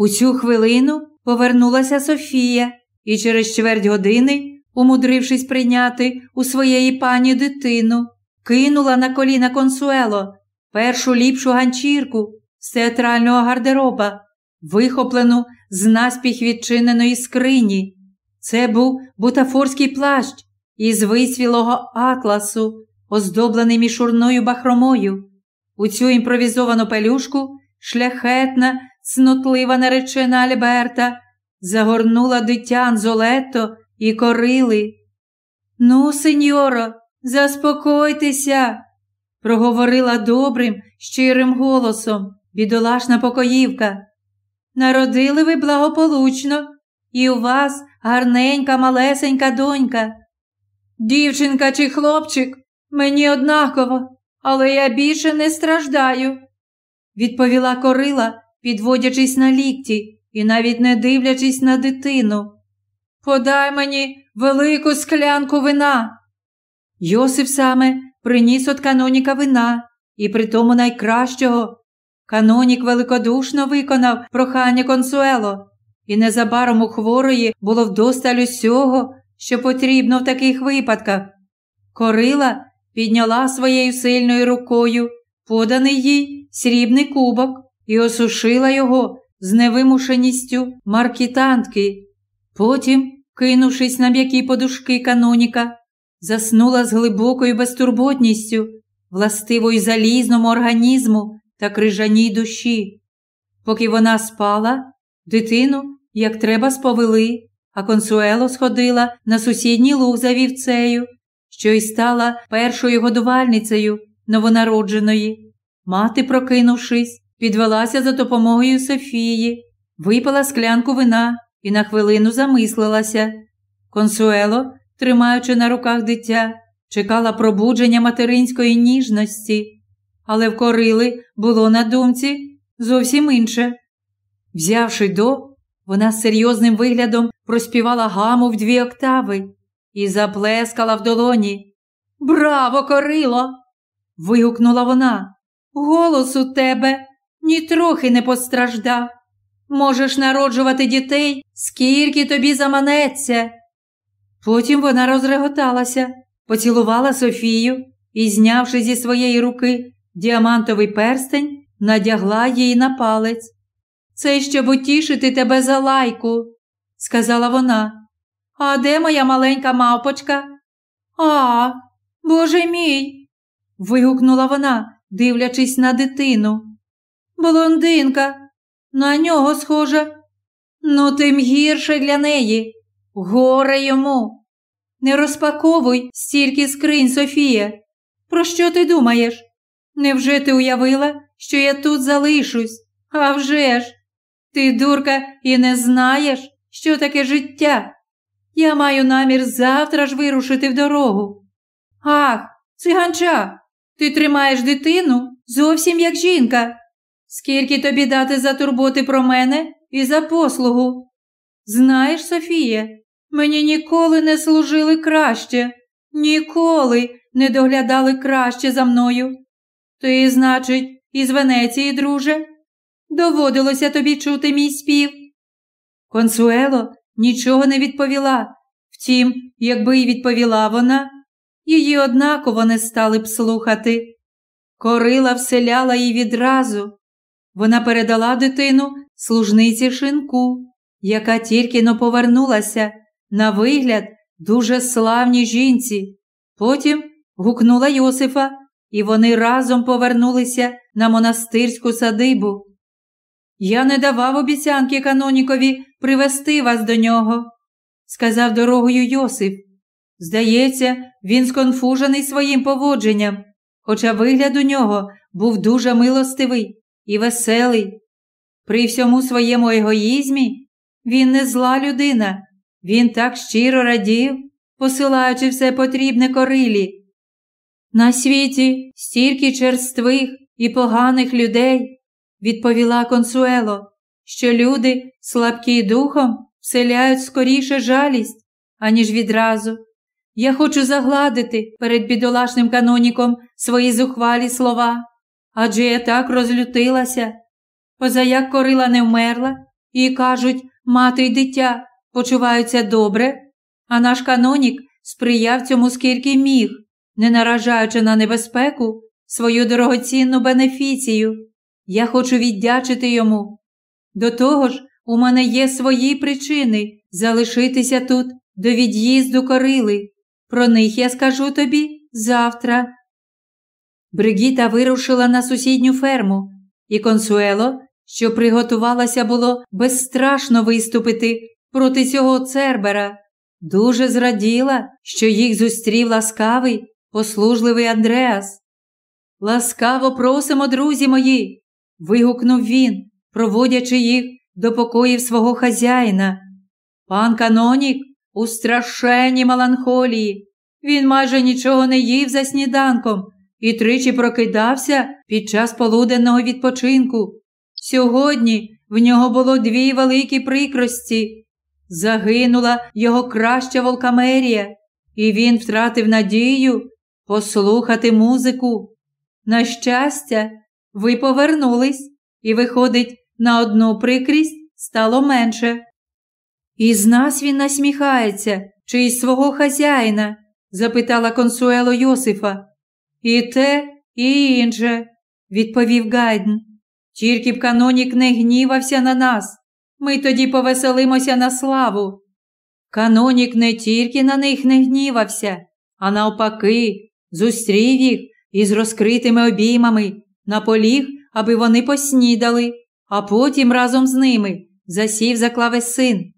У цю хвилину повернулася Софія і через чверть години, умудрившись прийняти у своєї пані дитину, кинула на коліна консуело першу ліпшу ганчірку з театрального гардероба, вихоплену з наспіх відчиненої скрині. Це був бутафорський плащ із висвілого атласу, оздоблений мішурною бахромою. У цю імпровізовану пелюшку шляхетна, цнотлива наречена Альберта загорнула дитя Анзолетто і корили. Ну, сеньоро, заспокойтеся, проговорила добрим, щирим голосом бідолашна покоївка. Народили ви благополучно, і у вас гарненька, малесенька донька. Дівчинка чи хлопчик, мені однаково, але я більше не страждаю, відповіла корила, підводячись на лікті і навіть не дивлячись на дитину. Подай мені велику склянку вина. Йосип саме приніс от каноніка вина, і при тому найкращого. Канонік великодушно виконав прохання консуело, і незабаром у хворої було вдосталь усього, що потрібно в таких випадках. Корила підняла своєю сильною рукою поданий їй срібний кубок і осушила його з невимушеністю маркітантки. Потім, кинувшись на м'які подушки каноніка, заснула з глибокою безтурботністю, властивою залізному організму та крижаній душі. Поки вона спала, дитину, як треба, сповели, а консуело сходила на сусідній луг за вівцею, що й стала першою годувальницею новонародженої. Мати, прокинувшись, підвелася за допомогою Софії, випила склянку вина і на хвилину замислилася. Консуело, тримаючи на руках дитя, чекала пробудження материнської ніжності, але в корили було на думці зовсім інше. Взявши до, вона з серйозним виглядом проспівала гаму в дві октави і заплескала в долоні. Браво, корило! вигукнула вона. Голос у тебе нітрохи не постраждав. Можеш народжувати дітей, скільки тобі заманеться. Потім вона розреготалася, поцілувала Софію і, знявши зі своєї руки діамантовий перстень, надягла їй на палець. Це щоб утішити тебе за лайку, сказала вона. А де моя маленька мавпочка? А, боже мій. вигукнула вона, дивлячись на дитину. Блондинка, на нього схожа. Ну, тим гірше для неї. Горе йому. Не розпаковуй стільки скринь, Софія. Про що ти думаєш? Невже ти уявила, що я тут залишусь? А вже ж! Ти, дурка, і не знаєш, що таке життя. Я маю намір завтра ж вирушити в дорогу. Ах, циганча, ти тримаєш дитину зовсім як жінка. Скільки тобі дати за турботи про мене і за послугу? Знаєш, Софія, мені ніколи не служили краще, ніколи не доглядали краще за мною. Ти, значить, із Венеції, друже? Доводилося тобі чути мій спів. Консуело нічого не відповіла. Втім, якби й відповіла вона, її однаково не стали б слухати. Корила вселяла їй відразу. Вона передала дитину служниці шинку, яка тільки но повернулася на вигляд дуже славній жінці. Потім гукнула Йосифа, і вони разом повернулися на монастирську садибу. Я не давав обіцянки канонікові привести вас до нього, сказав дорогою Йосип. Здається, він сконфужений своїм поводженням, хоча вигляд у нього був дуже милостивий і веселий. При всьому своєму егоїзмі він не зла людина, він так щиро радів, посилаючи все потрібне корилі. На світі стільки черствих і поганих людей відповіла консуело, що люди, слабкі духом, вселяють скоріше жалість, аніж відразу. Я хочу загладити перед бідолашним каноніком свої зухвалі слова, адже я так розлютилася. Позаяк корила не вмерла, і кажуть, мати й дитя почуваються добре, а наш канонік сприяв цьому скільки міг, не наражаючи на небезпеку свою дорогоцінну бенефіцію. Я хочу віддячити йому. До того ж, у мене є свої причини залишитися тут до від'їзду корили. Про них я скажу тобі завтра. Бригіта вирушила на сусідню ферму, і консуело, що приготувалася було безстрашно виступити проти цього цербера, дуже зраділа, що їх зустрів ласкавий, послужливий Андреас. Ласкаво просимо, друзі мої, вигукнув він, проводячи їх до покоїв свого хазяїна. Пан Канонік у страшенній меланхолії. Він майже нічого не їв за сніданком і тричі прокидався під час полуденного відпочинку. Сьогодні в нього було дві великі прикрості. Загинула його краща волкамерія, і він втратив надію послухати музику. На щастя, ви повернулись, і, виходить, на одну прикрість стало менше. Із нас він насміхається, чи із свого хазяїна? запитала консуело Йосифа. І те, і інше, відповів Гайден. Тільки б канонік не гнівався на нас. Ми тоді повеселимося на славу. Канонік не тільки на них не гнівався, а навпаки, зустрів їх із розкритими обіймами, наполіг, аби вони поснідали, а потім разом з ними засів за клавесин.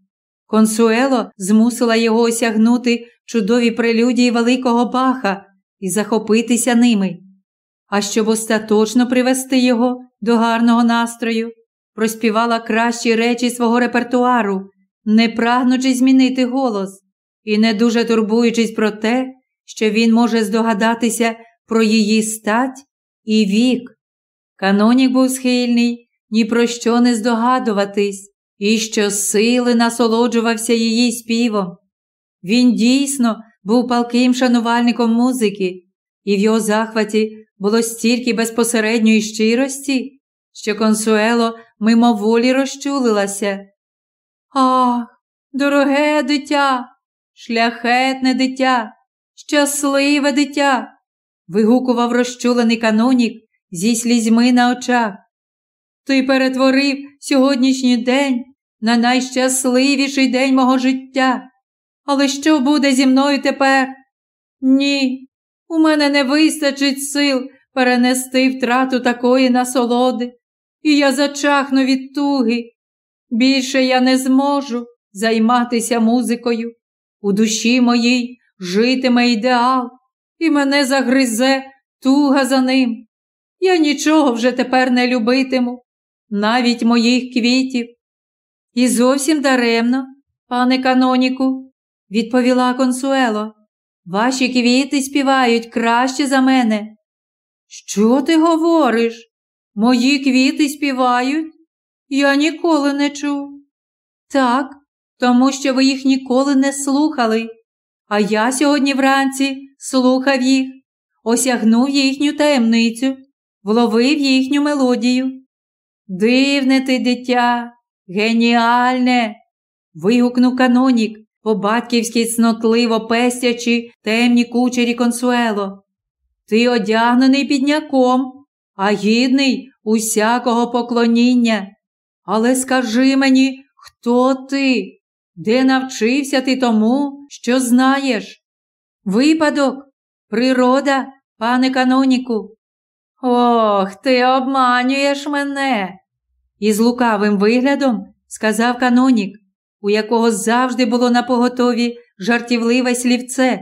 Консуело змусила його осягнути чудові прелюдії великого баха і захопитися ними. А щоб остаточно привести його до гарного настрою, проспівала кращі речі свого репертуару, не прагнучи змінити голос і не дуже турбуючись про те, що він може здогадатися про її стать і вік. Канонік був схильний ні про що не здогадуватись, і що сили насолоджувався її співом. Він дійсно був палким шанувальником музики, і в його захваті було стільки безпосередньої щирості, що консуело мимоволі розчулилася. Ах, дороге дитя, шляхетне дитя, щасливе дитя. вигукував розчулений канонік зі слізьми на очах. Ти перетворив сьогоднішній день на найщасливіший день мого життя. Але що буде зі мною тепер? Ні, у мене не вистачить сил перенести втрату такої насолоди, і я зачахну від туги. Більше я не зможу займатися музикою. У душі моїй житиме ідеал, і мене загризе туга за ним. Я нічого вже тепер не любитиму, навіть моїх квітів. І зовсім даремно, пане каноніку, відповіла консуело. Ваші квіти співають краще за мене. Що ти говориш? Мої квіти співають? Я ніколи не чув. Так, тому що ви їх ніколи не слухали. А я сьогодні вранці слухав їх, осягнув їхню таємницю, вловив їхню мелодію. Дивне ти, дитя, геніальне. вигукнув канонік, по батьківськи снотливо пестячи темні кучері консуело. Ти одягнений бідняком, а гідний усякого поклоніння. Але скажи мені, хто ти? Де навчився ти тому, що знаєш? Випадок, природа, пане каноніку. Ох, ти обманюєш мене. Із лукавим виглядом сказав канонік, у якого завжди було на поготові жартівливе слівце.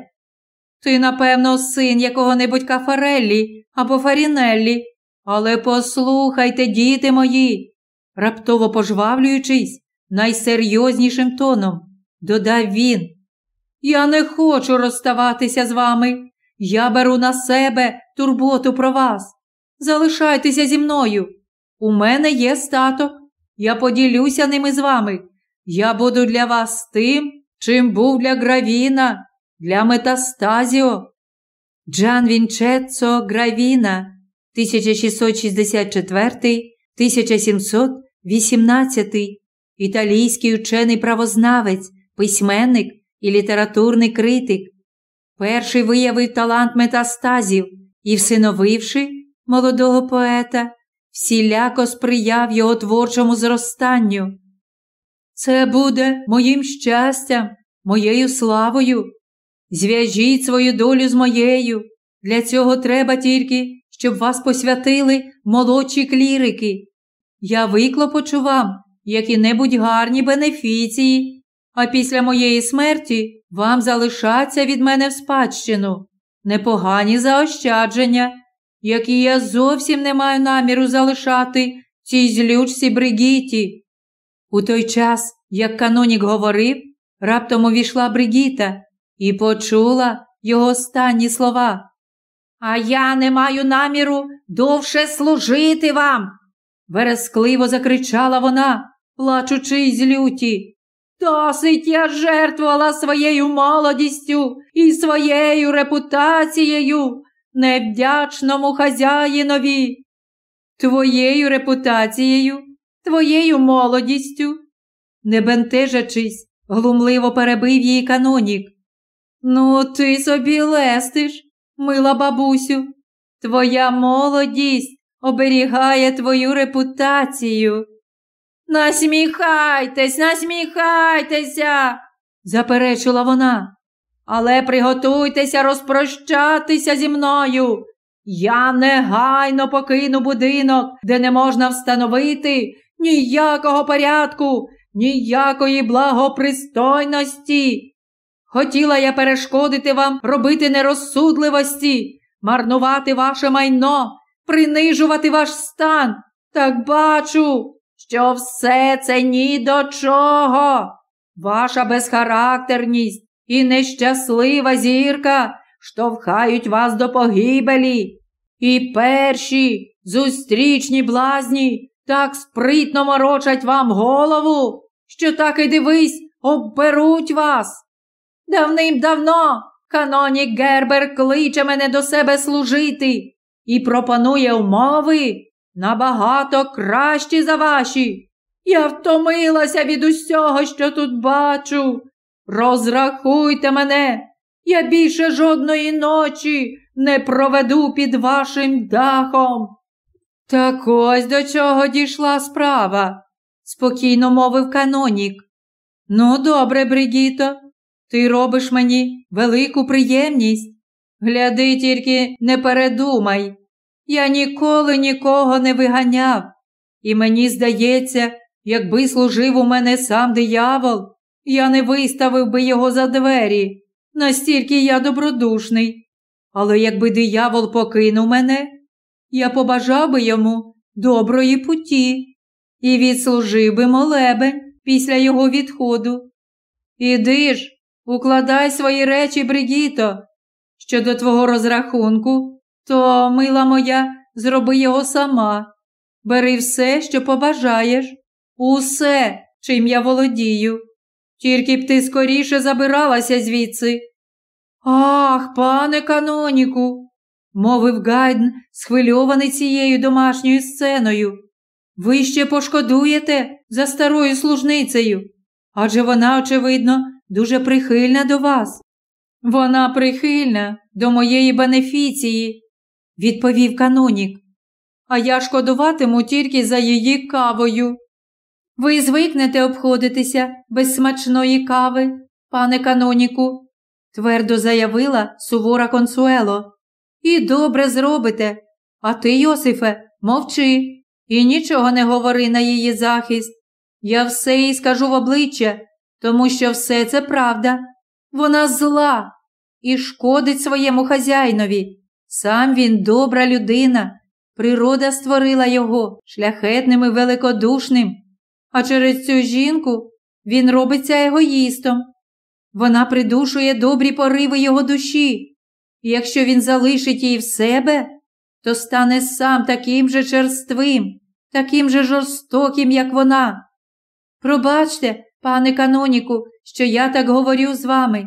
Ти, напевно, син якого-небудь Кафареллі або Фарінеллі. Але послухайте, діти мої, раптово пожвавлюючись найсерйознішим тоном, додав він. Я не хочу розставатися з вами. Я беру на себе турботу про вас. Залишайтеся зі мною. У мене є статок. Я поділюся ними з вами. Я буду для вас тим, чим був для Гравіна, для Метастазіо. Джан Вінчецо Гравіна 1664-1718, італійський учений правознавець, письменник і літературний критик. Перший виявив талант метастазів і, всиновивши молодого поета, всіляко сприяв його творчому зростанню. Це буде моїм щастям, моєю славою. Зв'яжіть свою долю з моєю. Для цього треба тільки, щоб вас посвятили молодші клірики. Я виклопочу вам які-небудь гарні бенефіції, а після моєї смерті вам залишаться від мене в спадщину непогані заощадження, які я зовсім не маю наміру залишати цій злючці Бригіті. У той час, як канонік говорив, раптом увійшла Бригіта і почула його останні слова. А я не маю наміру довше служити вам. Верескливо закричала вона, плачучи й з люті. Досить я жертвувала своєю молодістю і своєю репутацією невдячному хазяїнові. Твоєю репутацією, твоєю молодістю, не бентежачись, глумливо перебив її канонік. Ну, ти собі лестиш, мила бабусю, твоя молодість оберігає твою репутацію. Насміхайтесь, насміхайтеся, заперечила вона. Але приготуйтеся розпрощатися зі мною. Я негайно покину будинок, де не можна встановити ніякого порядку, ніякої благопристойності. Хотіла я перешкодити вам робити нерозсудливості, марнувати ваше майно, принижувати ваш стан. Так бачу, що все це ні до чого. Ваша безхарактерність і нещаслива зірка штовхають вас до погибелі. І перші зустрічні блазні так спритно морочать вам голову, що так і дивись, обберуть вас. Давним-давно канонік Гербер кличе мене до себе служити і пропонує умови набагато кращі за ваші. Я втомилася від усього, що тут бачу. Розрахуйте мене, я більше жодної ночі не проведу під вашим дахом. Так ось до чого дійшла справа, спокійно мовив канонік. Ну, добре, Бригіто, ти робиш мені велику приємність. Гляди, тільки не передумай. Я ніколи нікого не виганяв, і мені здається, якби служив у мене сам диявол, я не виставив би його за двері, настільки я добродушний. Але якби диявол покинув мене, я побажав би йому доброї путі і відслужив би молебень після його відходу. Іди ж, укладай свої речі, Бригіто. Щодо твого розрахунку, то, мила моя, зроби його сама. Бери все, що побажаєш, усе, чим я володію. Тільки б ти скоріше забиралася звідси. Ах, пане каноніку, мовив Гайден, схвильований цією домашньою сценою. Ви ще пошкодуєте за старою служницею, адже вона, очевидно, дуже прихильна до вас. Вона прихильна до моєї бенефіції, відповів канонік. А я шкодуватиму тільки за її кавою. Ви звикнете обходитися без смачної кави, пане каноніку, твердо заявила сувора консуело. І добре зробите. А ти, Йосифе, мовчи і нічого не говори на її захист. Я все їй скажу в обличчя, тому що все це правда. Вона зла і шкодить своєму хазяйнові. Сам він добра людина. Природа створила його шляхетним і великодушним, а через цю жінку він робиться егоїстом. Вона придушує добрі пориви його душі, і якщо він залишить її в себе, то стане сам таким же черствим, таким же жорстоким, як вона. Пробачте, пане каноніку, що я так говорю з вами.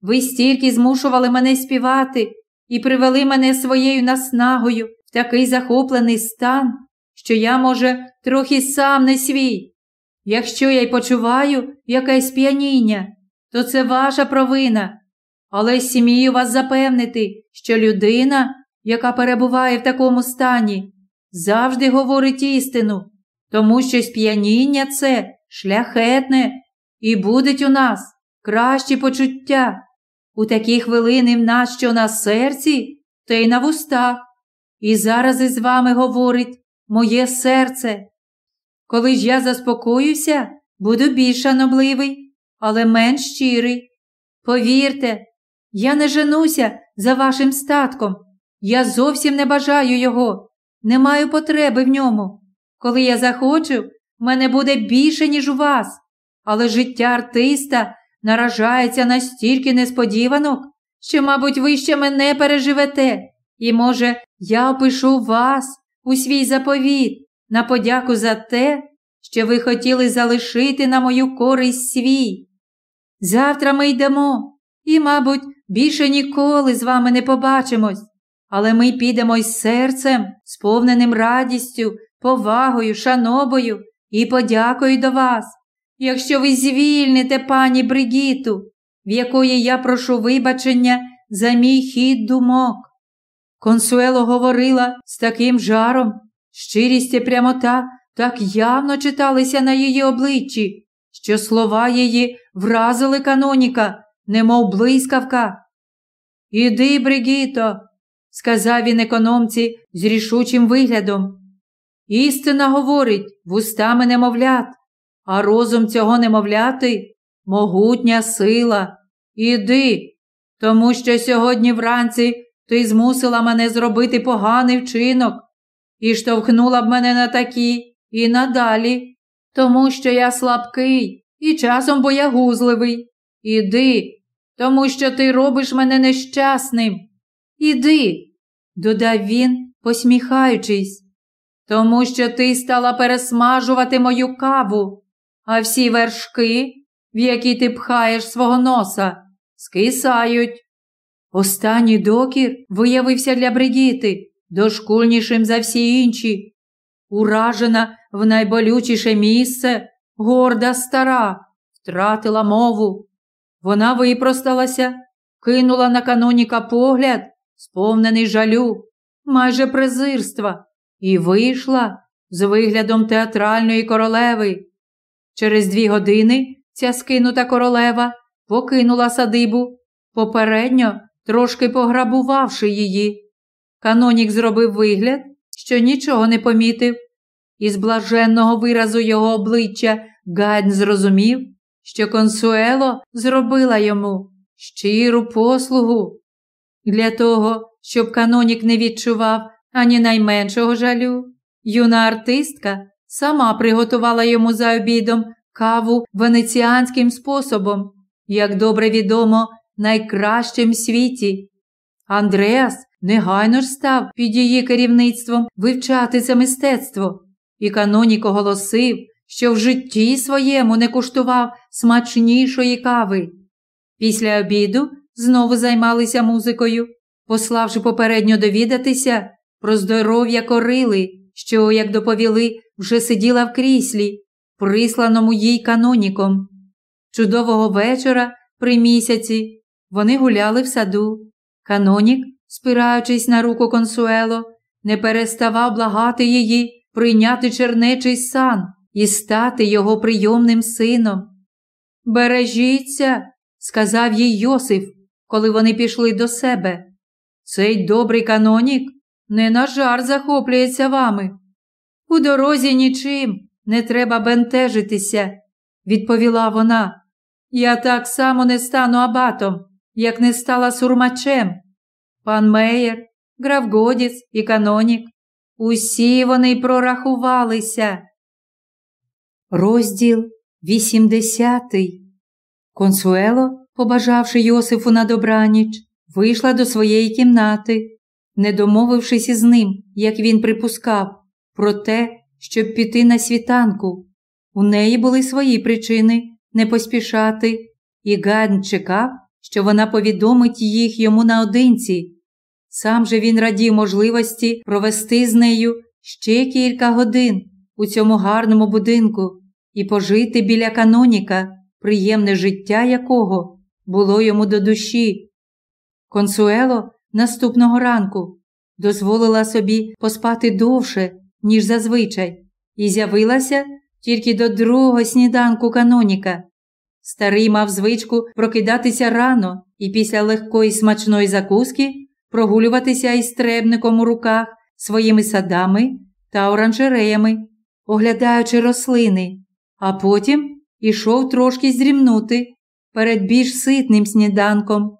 Ви стільки змушували мене співати і привели мене своєю наснагою в такий захоплений стан, що я, може, трохи сам не свій. Якщо я й почуваю якесь п'яніння, то це ваша провина. Але смію вас запевнити, що людина, яка перебуває в такому стані, завжди говорить істину, тому що сп'яніння це шляхетне і будуть у нас кращі почуття. У такі хвилини в нас що на серці, то й на вустах. І зараз із вами говорить моє серце. Коли ж я заспокоюся, буду більш шанобливий, але менш щирий. Повірте, я не женуся за вашим статком. Я зовсім не бажаю його, не маю потреби в ньому. Коли я захочу, в мене буде більше, ніж у вас, але життя артиста наражається на стільки несподіванок, що, мабуть, ви ще мене переживете, і, може, я опишу вас у свій заповіт на подяку за те, що ви хотіли залишити на мою користь свій. Завтра ми йдемо і, мабуть, більше ніколи з вами не побачимось, але ми підемо із серцем, сповненим радістю, повагою, шанобою і подякою до вас, якщо ви звільните пані Бригіту, в якої я прошу вибачення за мій хід думок. Консуело говорила з таким жаром, щирість і прямота так явно читалися на її обличчі, що слова її вразили каноніка, немов блискавка. Іди, Бригіто, сказав він економці з рішучим виглядом. Істина говорить вустами немовлят, а розум цього немовляти могутня сила. Іди, тому що сьогодні вранці ти змусила мене зробити поганий вчинок і штовхнула б мене на такі і надалі, тому що я слабкий і часом боягузливий. Іди, тому що ти робиш мене нещасним. Іди, додав він, посміхаючись, тому що ти стала пересмажувати мою каву, а всі вершки, в які ти пхаєш свого носа, скисають. Останній докір виявився для Бригіти дошкульнішим за всі інші. Уражена в найболючіше місце, горда стара, втратила мову. Вона випросталася, кинула на каноніка погляд, сповнений жалю, майже презирства, і вийшла з виглядом театральної королеви. Через дві години ця скинута королева покинула садибу, попередньо трошки пограбувавши її. Канонік зробив вигляд, що нічого не помітив, і з блаженного виразу його обличчя Гайден зрозумів, що консуело зробила йому щиру послугу. Для того, щоб канонік не відчував ані найменшого жалю, юна артистка сама приготувала йому за обідом каву венеціанським способом, як добре відомо, найкращим в світі. Андреас негайно ж став під її керівництвом вивчати це мистецтво, і канонік оголосив, що в житті своєму не куштував смачнішої кави. Після обіду знову займалися музикою, пославши попередньо довідатися про здоров'я корили, що, як доповіли, вже сиділа в кріслі, присланому їй каноніком. Чудового вечора при місяці вони гуляли в саду. Канонік, спираючись на руку консуело, не переставав благати її прийняти чернечий сан і стати його прийомним сином. Бережіться, сказав їй Йосиф, коли вони пішли до себе. Цей добрий канонік не на жар захоплюється вами. У дорозі нічим не треба бентежитися, відповіла вона. Я так само не стану абатом, як не стала сурмачем. Пан Меєр, граф Годіц і канонік. Усі вони прорахувалися. Розділ вісімдесятий. Консуело, побажавши Йосифу на добраніч, вийшла до своєї кімнати, не домовившись із ним, як він припускав, про те, щоб піти на світанку. У неї були свої причини не поспішати, і Ган чекав, що вона повідомить їх йому наодинці. Сам же він радів можливості провести з нею ще кілька годин у цьому гарному будинку і пожити біля каноніка, приємне життя якого було йому до душі. Консуело наступного ранку дозволила собі поспати довше, ніж зазвичай, і з'явилася тільки до другого сніданку каноніка. Старий мав звичку прокидатися рано і після легкої смачної закуски прогулюватися із требником у руках своїми садами та оранжереями, оглядаючи рослини, а потім ішов трошки зрімнути перед більш ситним сніданком.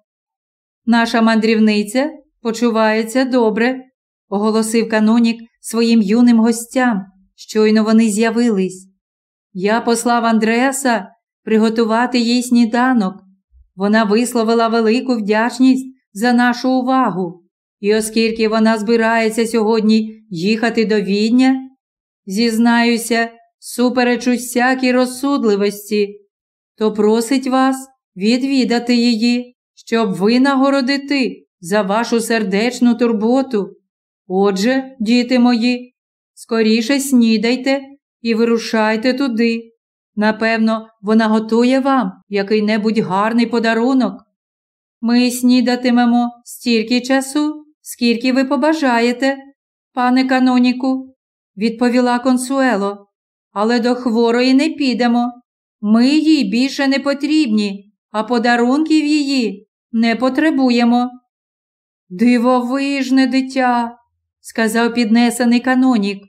Наша мандрівниця почувається добре, оголосив канонік своїм юним гостям, щойно вони з'явились. Я послав Андреаса приготувати їй сніданок. Вона висловила велику вдячність за нашу увагу, і оскільки вона збирається сьогодні їхати до відня, зізнаюся, супереч усякій розсудливості, то просить вас відвідати її, щоб ви нагородити за вашу сердечну турботу. Отже, діти мої, скоріше снідайте і вирушайте туди. Напевно, вона готує вам який-небудь гарний подарунок. Ми снідатимемо стільки часу, скільки ви побажаєте, пане каноніку, відповіла консуело, але до хворої не підемо. Ми їй більше не потрібні, а подарунків її не потребуємо. Дивовижне дитя, сказав піднесений канонік.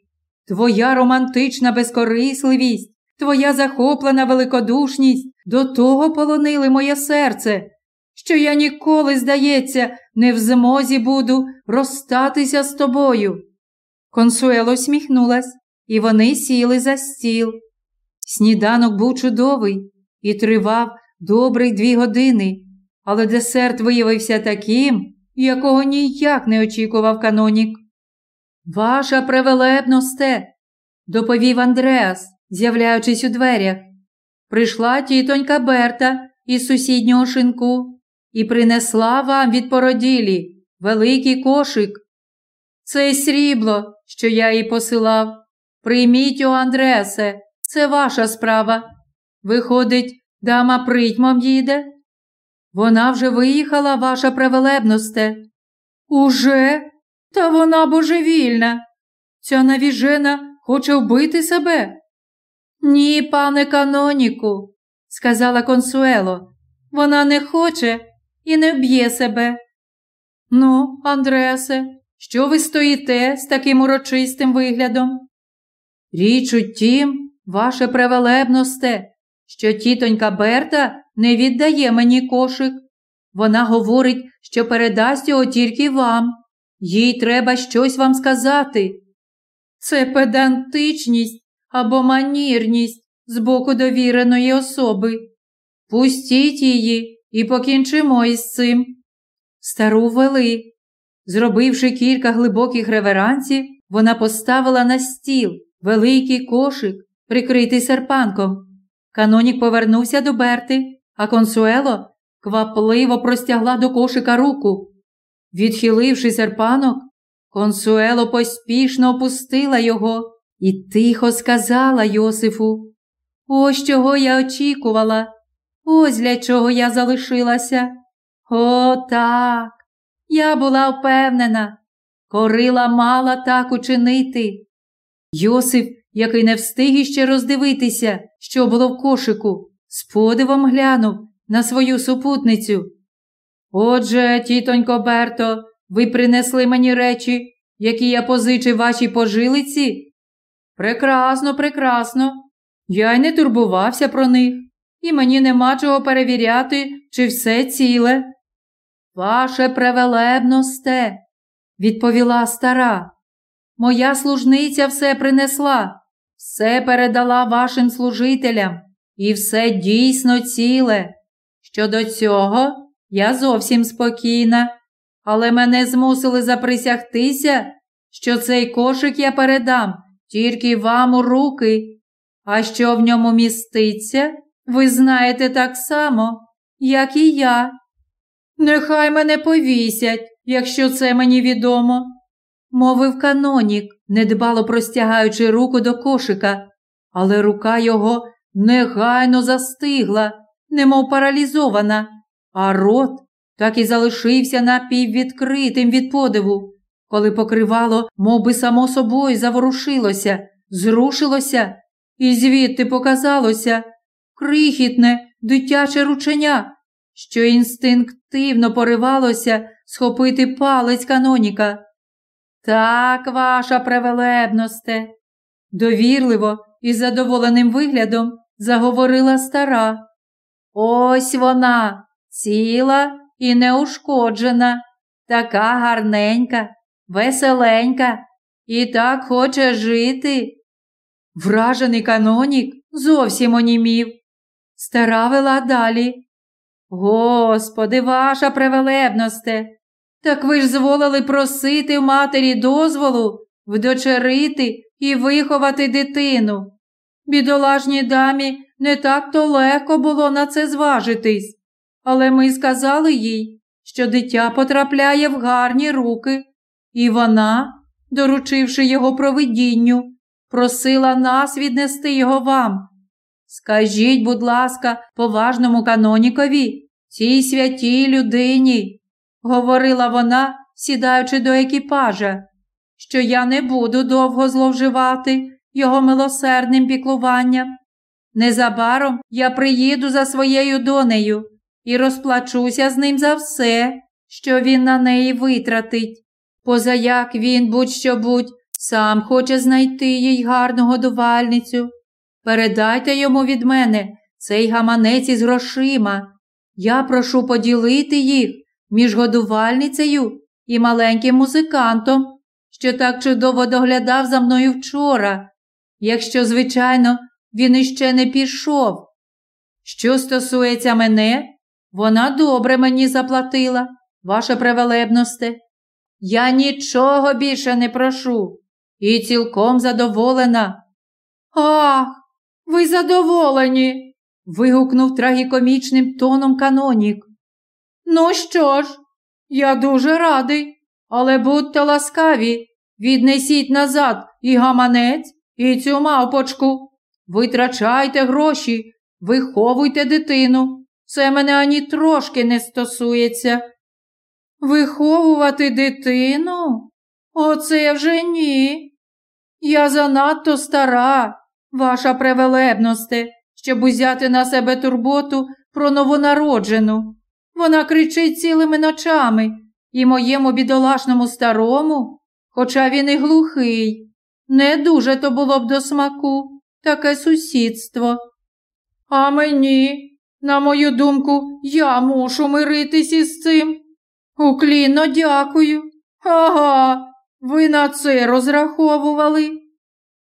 Твоя романтична безкорисливість, твоя захоплена великодушність до того полонили моє серце, що я ніколи, здається, не в змозі буду розстатися з тобою. Консуело сміхнулась, і вони сіли за стіл. Сніданок був чудовий і тривав добрих дві години, але десерт виявився таким, якого ніяк не очікував канонік. Ваша превелебносте, доповів Андреас, з'являючись у дверях. Прийшла тітонька Берта із сусіднього шинку і принесла вам від породілі великий кошик. Це срібло, що я їй посилав. Прийміть його, Андресе, це ваша справа. Виходить, дама притьмом їде? Вона вже виїхала, ваша превелебносте. Уже? Та вона божевільна. Ця навіжена хоче вбити себе. Ні, пане каноніку, сказала консуело. Вона не хоче і не вб'є себе. Ну, Андресе, що ви стоїте з таким урочистим виглядом? Річ у тім, ваше превелебносте, що тітонька Берта не віддає мені кошик. Вона говорить, що передасть його тільки вам. Їй треба щось вам сказати. Це педантичність або манірність з боку довіреної особи. Пустіть її і покінчимо із цим. Стару вели. Зробивши кілька глибоких реверансів, вона поставила на стіл великий кошик, прикритий серпанком. Канонік повернувся до Берти, а консуело квапливо простягла до кошика руку. Відхиливши серпанок, консуело поспішно опустила його і тихо сказала Йосифу: Ось чого я очікувала, ось для чого я залишилася. О, так, я була впевнена, корила мала так учинити. Йосип, який не встиг іще роздивитися, що було в кошику, з подивом глянув на свою супутницю. Отже, тітонько Берто, ви принесли мені речі, які я позичив вашій пожилиці? Прекрасно, прекрасно. Я й не турбувався про них, і мені нема чого перевіряти, чи все ціле. Ваше превелебносте, відповіла стара. Моя служниця все принесла, все передала вашим служителям, і все дійсно ціле. Щодо цього я зовсім спокійна, але мене змусили заприсягтися, що цей кошик я передам тільки вам у руки, а що в ньому міститься, ви знаєте так само, як і я. Нехай мене повісять, якщо це мені відомо, мовив канонік, недбало простягаючи руку до кошика, але рука його негайно застигла, немов паралізована, а рот так і залишився напіввідкритим від подиву, коли покривало, мов би само собою заворушилося, зрушилося, і звідти показалося крихітне дитяче рученя що інстинктивно поривалося схопити палець каноніка. Так, ваша превелебносте, довірливо і задоволеним виглядом заговорила стара. Ось вона, ціла і неушкоджена, така гарненька, веселенька і так хоче жити. Вражений канонік зовсім онімів. Стара вела далі. Господи, ваша превелебносте, так ви ж зволили просити в матері дозволу вдочерити і виховати дитину. Бідолажній дамі не так то легко було на це зважитись, але ми сказали їй, що дитя потрапляє в гарні руки, і вона, доручивши його провидінню, просила нас віднести його вам. Скажіть, будь ласка, поважному канонікові, цій святій людині, говорила вона, сідаючи до екіпажа, що я не буду довго зловживати його милосердним піклуванням. Незабаром я приїду за своєю донею і розплачуся з ним за все, що він на неї витратить. Позаяк він будь-що будь сам хоче знайти їй гарну годувальницю. Передайте йому від мене цей гаманець із грошима. Я прошу поділити їх між годувальницею і маленьким музикантом, що так чудово доглядав за мною вчора, якщо, звичайно, він іще не пішов. Що стосується мене, вона добре мені заплатила, ваше превелебносте. Я нічого більше не прошу і цілком задоволена. Ах, ви задоволені. вигукнув трагікомічним тоном канонік. Ну що ж, я дуже радий, але будьте ласкаві, віднесіть назад і гаманець, і цю мавпочку. Витрачайте гроші, виховуйте дитину. Це мене ані трошки не стосується. Виховувати дитину? Оце вже ні. Я занадто стара, ваша превелебносте, щоб узяти на себе турботу про новонароджену. Вона кричить цілими ночами і моєму бідолашному старому, хоча він і глухий. Не дуже то було б до смаку таке сусідство. А мені, на мою думку, я мушу миритись із цим. Уклінно дякую. Ага, ви на це розраховували.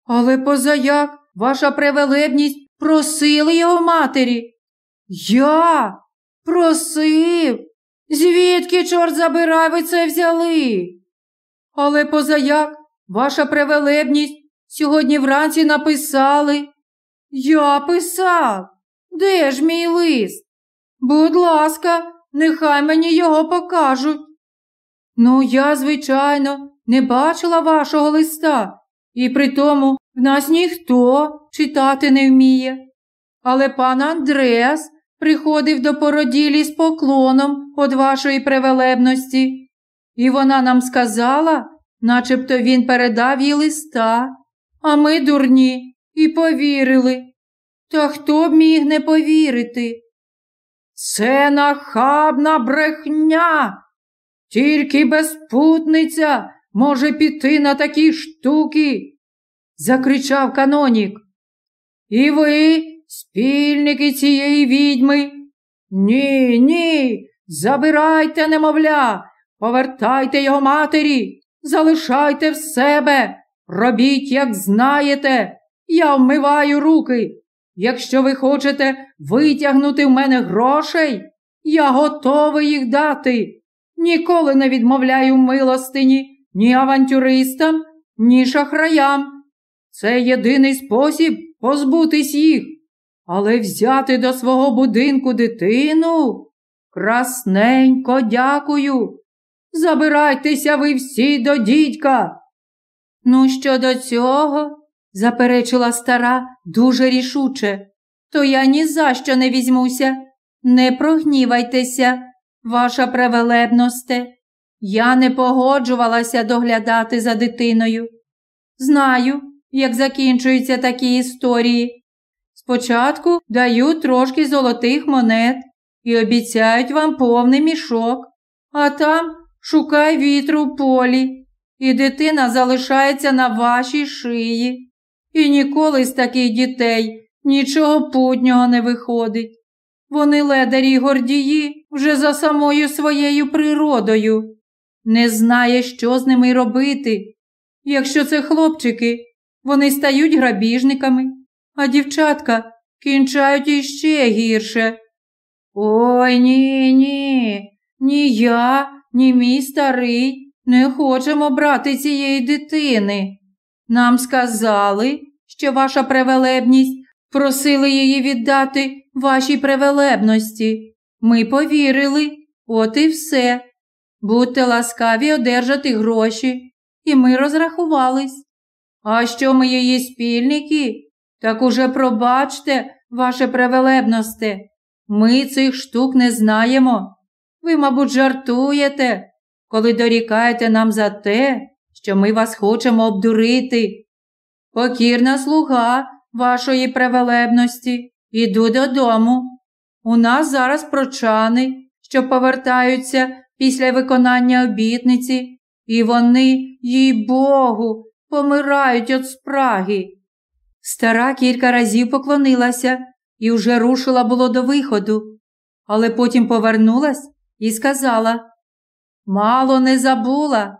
Але позаяк ваша превелебність просили його матері. Я просив. Звідки, чорт забирай, ви це взяли? Але позаяк ваша превелебність сьогодні вранці написали. Я писав. Де ж мій лист? Будь ласка, нехай мені його покажуть. Ну, я, звичайно, не бачила вашого листа, і при тому в нас ніхто читати не вміє. Але пан Андреас приходив до породілі з поклоном від вашої превелебності, і вона нам сказала, начебто він передав їй листа, а ми дурні і повірили. Та хто б міг не повірити? Це нахабна брехня. Тільки безпутниця може піти на такі штуки, закричав канонік. І ви, спільники цієї відьми? Ні, ні, забирайте, немовля, повертайте його матері, залишайте в себе, робіть, як знаєте, я вмиваю руки. Якщо ви хочете витягнути в мене грошей, я готовий їх дати. Ніколи не відмовляю милостині ні авантюристам, ні шахраям. Це єдиний спосіб позбутись їх, але взяти до свого будинку дитину. Красненько дякую. Забирайтеся ви всі до дідька. Ну, щодо цього, заперечила стара дуже рішуче, то я ні за що не візьмуся. Не прогнівайтеся, ваша превелебносте. Я не погоджувалася доглядати за дитиною. Знаю, як закінчуються такі історії. Спочатку дають трошки золотих монет і обіцяють вам повний мішок, а там шукай вітру в полі, і дитина залишається на вашій шиї. І ніколи з таких дітей нічого путнього не виходить. Вони ледарі й гордії вже за самою своєю природою. Не знає, що з ними робити. Якщо це хлопчики, вони стають грабіжниками, а дівчатка кінчають іще гірше. Ой ні, ні, ні я, ні мій старий не хочемо брати цієї дитини. Нам сказали, що ваша превелебність просили її віддати вашій превелебності. Ми повірили, от і все. Будьте ласкаві одержати гроші, і ми розрахувались. А що ми її спільники? Так уже пробачте, ваше превелебносте. Ми цих штук не знаємо. Ви, мабуть, жартуєте, коли дорікаєте нам за те, що ми вас хочемо обдурити. Покірна слуга вашої превелебності, іду додому. У нас зараз прочани, що повертаються після виконання обітниці, і вони, їй Богу, помирають від спраги. Стара кілька разів поклонилася і вже рушила було до виходу, але потім повернулась і сказала Мало не забула,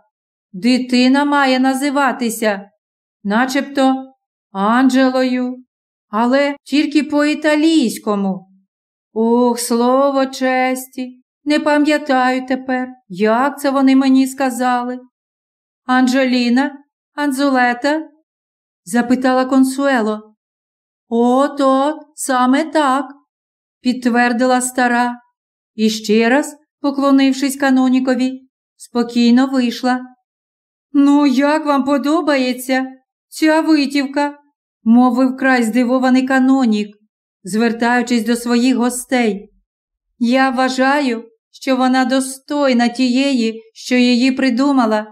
дитина має називатися, начебто Анджелою, але тільки по італійському. Ох, слово честі, Не пам'ятаю тепер, як це вони мені сказали. Анджеліна, Анзулета? запитала консуело. От от, саме так, підтвердила стара і ще раз, поклонившись канонікові, спокійно вийшла. Ну, як вам подобається ця витівка? мовив край здивований канонік, звертаючись до своїх гостей. Я вважаю, що вона достойна тієї, що її придумала,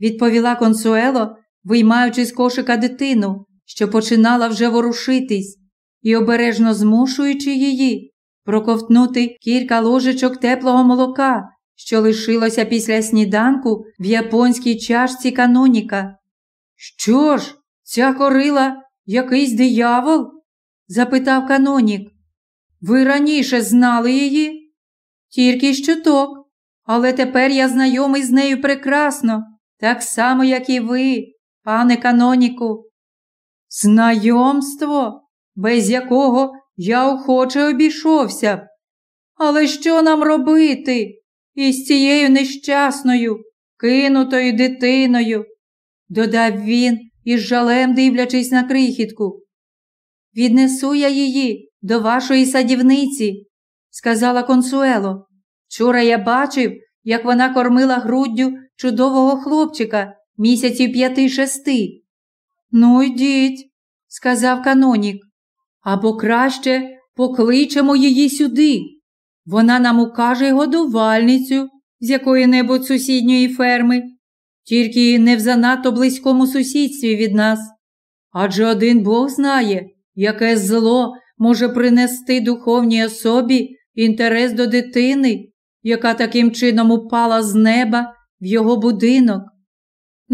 відповіла консуело, виймаючи з кошика дитину, що починала вже ворушитись, і обережно змушуючи її проковтнути кілька ложечок теплого молока, що лишилося після сніданку в японській чашці каноніка. Що ж, ця корила якийсь диявол? запитав канонік. Ви раніше знали її? Тільки щоток, але тепер я знайомий з нею прекрасно, так само, як і ви, пане каноніку. Знайомство, без якого я охоче обійшовся. Але що нам робити із цією нещасною, кинутою дитиною? додав він із жалем дивлячись на крихітку. Віднесу я її до вашої садівниці, сказала консуело. Вчора я бачив, як вона кормила груддю чудового хлопчика місяців п'яти шести. Ну, йдіть, сказав канонік, або краще покличемо її сюди. Вона нам укаже годувальницю з якої-небудь сусідньої ферми, тільки не в занадто близькому сусідстві від нас. Адже один Бог знає, яке зло може принести духовній особі інтерес до дитини, яка таким чином упала з неба в його будинок.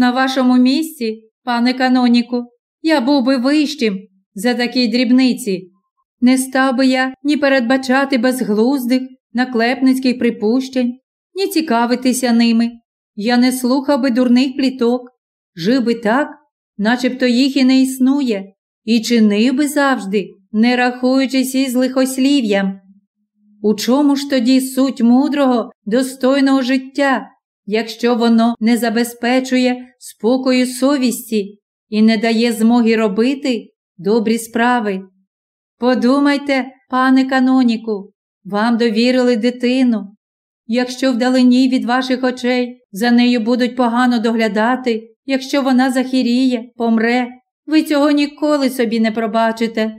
На вашому місці, пане каноніку, я був би вищим за такі дрібниці. Не став би я ні передбачати безглуздих, наклепницьких припущень, ні цікавитися ними. Я не слухав би дурних пліток, жив би так, начебто їх і не існує, і чинив би завжди, не рахуючись із лихослів'ям. У чому ж тоді суть мудрого, достойного життя, якщо воно не забезпечує спокою совісті і не дає змоги робити добрі справи? Подумайте, пане каноніку, вам довірили дитину. Якщо вдалині від ваших очей за нею будуть погано доглядати, якщо вона захіріє, помре, ви цього ніколи собі не пробачите.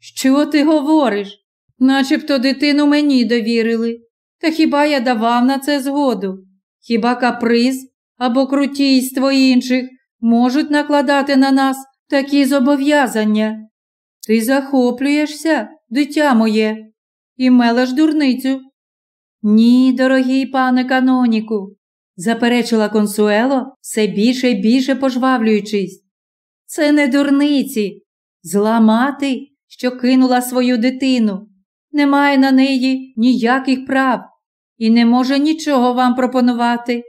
Що ти говориш? Начебто дитину мені довірили. Та хіба я давав на це згоду? Хіба каприз або крутійство інших можуть накладати на нас такі зобов'язання? Ти захоплюєшся, дитя моє, і мелеш дурницю. Ні, дорогий пане каноніку, заперечила консуело, все більше і більше пожвавлюючись. Це не дурниці. Зла мати, що кинула свою дитину, не має на неї ніяких прав і не може нічого вам пропонувати.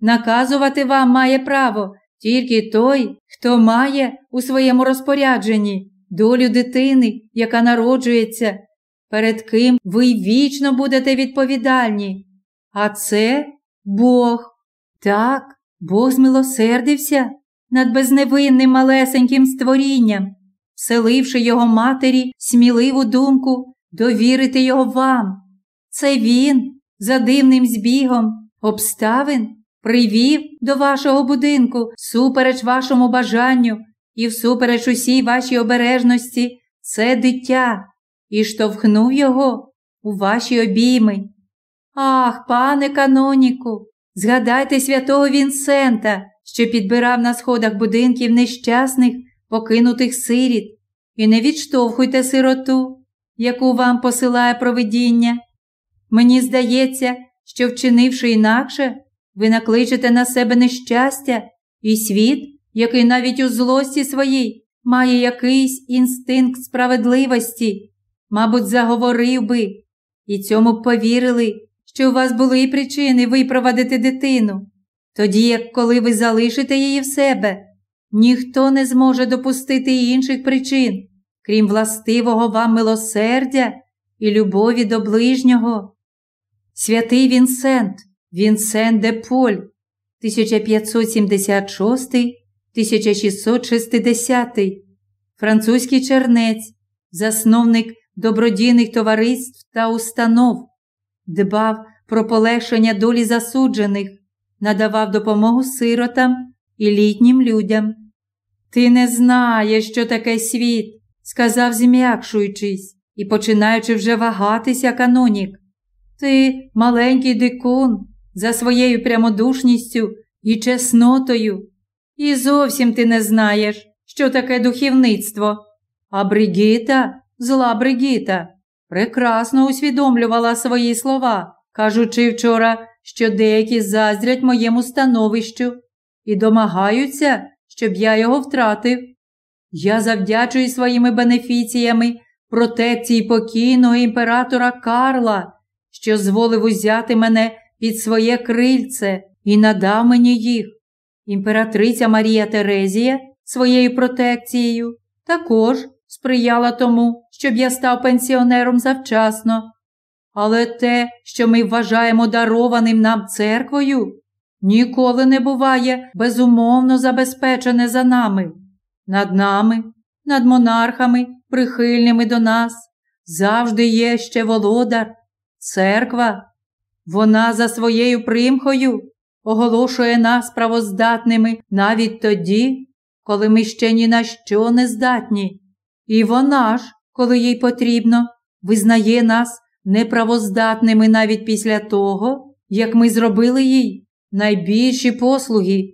Наказувати вам має право тільки той, хто має у своєму розпорядженні долю дитини, яка народжується, перед ким ви вічно будете відповідальні. А це Бог. Так, Бог змилосердився над безневинним малесеньким створінням, вселивши його матері сміливу думку довірити його вам. Це він, за дивним збігом, обставин, привів до вашого будинку супереч вашому бажанню і всупереч усій вашій обережності це дитя, і штовхнув його у ваші обійми. Ах, пане каноніку, згадайте святого Вінсента, що підбирав на сходах будинків нещасних, покинутих сиріт, і не відштовхуйте сироту, яку вам посилає провидіння. Мені здається, що, вчинивши інакше, ви накличете на себе нещастя і світ який навіть у злості своїй має якийсь інстинкт справедливості, мабуть, заговорив би, і цьому б повірили, що у вас були причини випровадити дитину, тоді як коли ви залишите її в себе, ніхто не зможе допустити інших причин, крім властивого вам милосердя і любові до ближнього. Святий Вінсент, Вінсент де Поль, 1576-1660, французький чернець, засновник добродійних товариств та установ, дбав про полегшення долі засуджених, надавав допомогу сиротам і літнім людям. Ти не знаєш, що таке світ, сказав, зм'якшуючись і починаючи вже вагатися канонік. Ти, маленький дикун, за своєю прямодушністю і чеснотою, і зовсім ти не знаєш, що таке духівництво. А Бригіта, зла Бригіта, прекрасно усвідомлювала свої слова, кажучи вчора, що деякі заздрять моєму становищу і домагаються, щоб я його втратив. Я завдячую своїми бенефіціями протекції покійного імператора Карла, що зволив узяти мене під своє крильце і надав мені їх. Імператриця Марія Терезія своєю протекцією також сприяла тому, щоб я став пенсіонером завчасно. Але те, що ми вважаємо дарованим нам церквою, ніколи не буває безумовно забезпечене за нами. Над нами, над монархами, прихильними до нас, завжди є ще володар, церква. Вона за своєю примхою оголошує нас правоздатними навіть тоді, коли ми ще ні на що не здатні. І вона ж, коли їй потрібно, визнає нас неправоздатними навіть після того, як ми зробили їй найбільші послуги.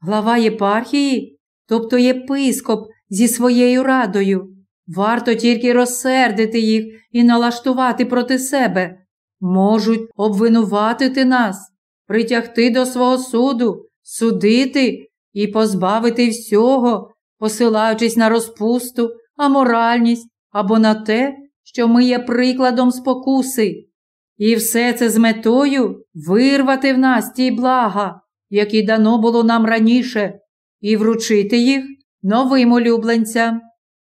Глава єпархії, тобто єпископ зі своєю радою, варто тільки розсердити їх і налаштувати проти себе, можуть обвинуватити нас, притягти до свого суду, судити і позбавити всього, посилаючись на розпусту, аморальність або на те, що ми є прикладом спокуси. І все це з метою вирвати в нас ті блага, які дано було нам раніше, і вручити їх новим улюбленцям.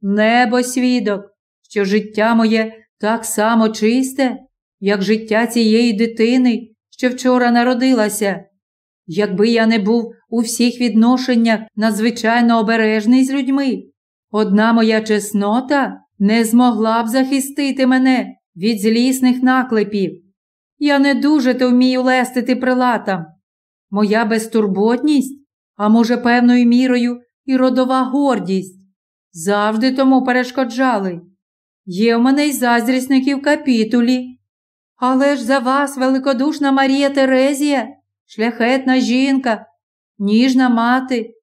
Небо свідок, що життя моє так само чисте, як життя цієї дитини, що вчора народилася. Якби я не був у всіх відношеннях надзвичайно обережний з людьми, одна моя чеснота не змогла б захистити мене від злісних наклепів. Я не дуже то вмію лестити прилатам. Моя безтурботність, а може, певною мірою, і родова гордість, завжди тому перешкоджали. Є в мене й заздрісників капітулі. Але ж за вас, великодушна Марія Терезія, шляхетна жінка, ніжна мати,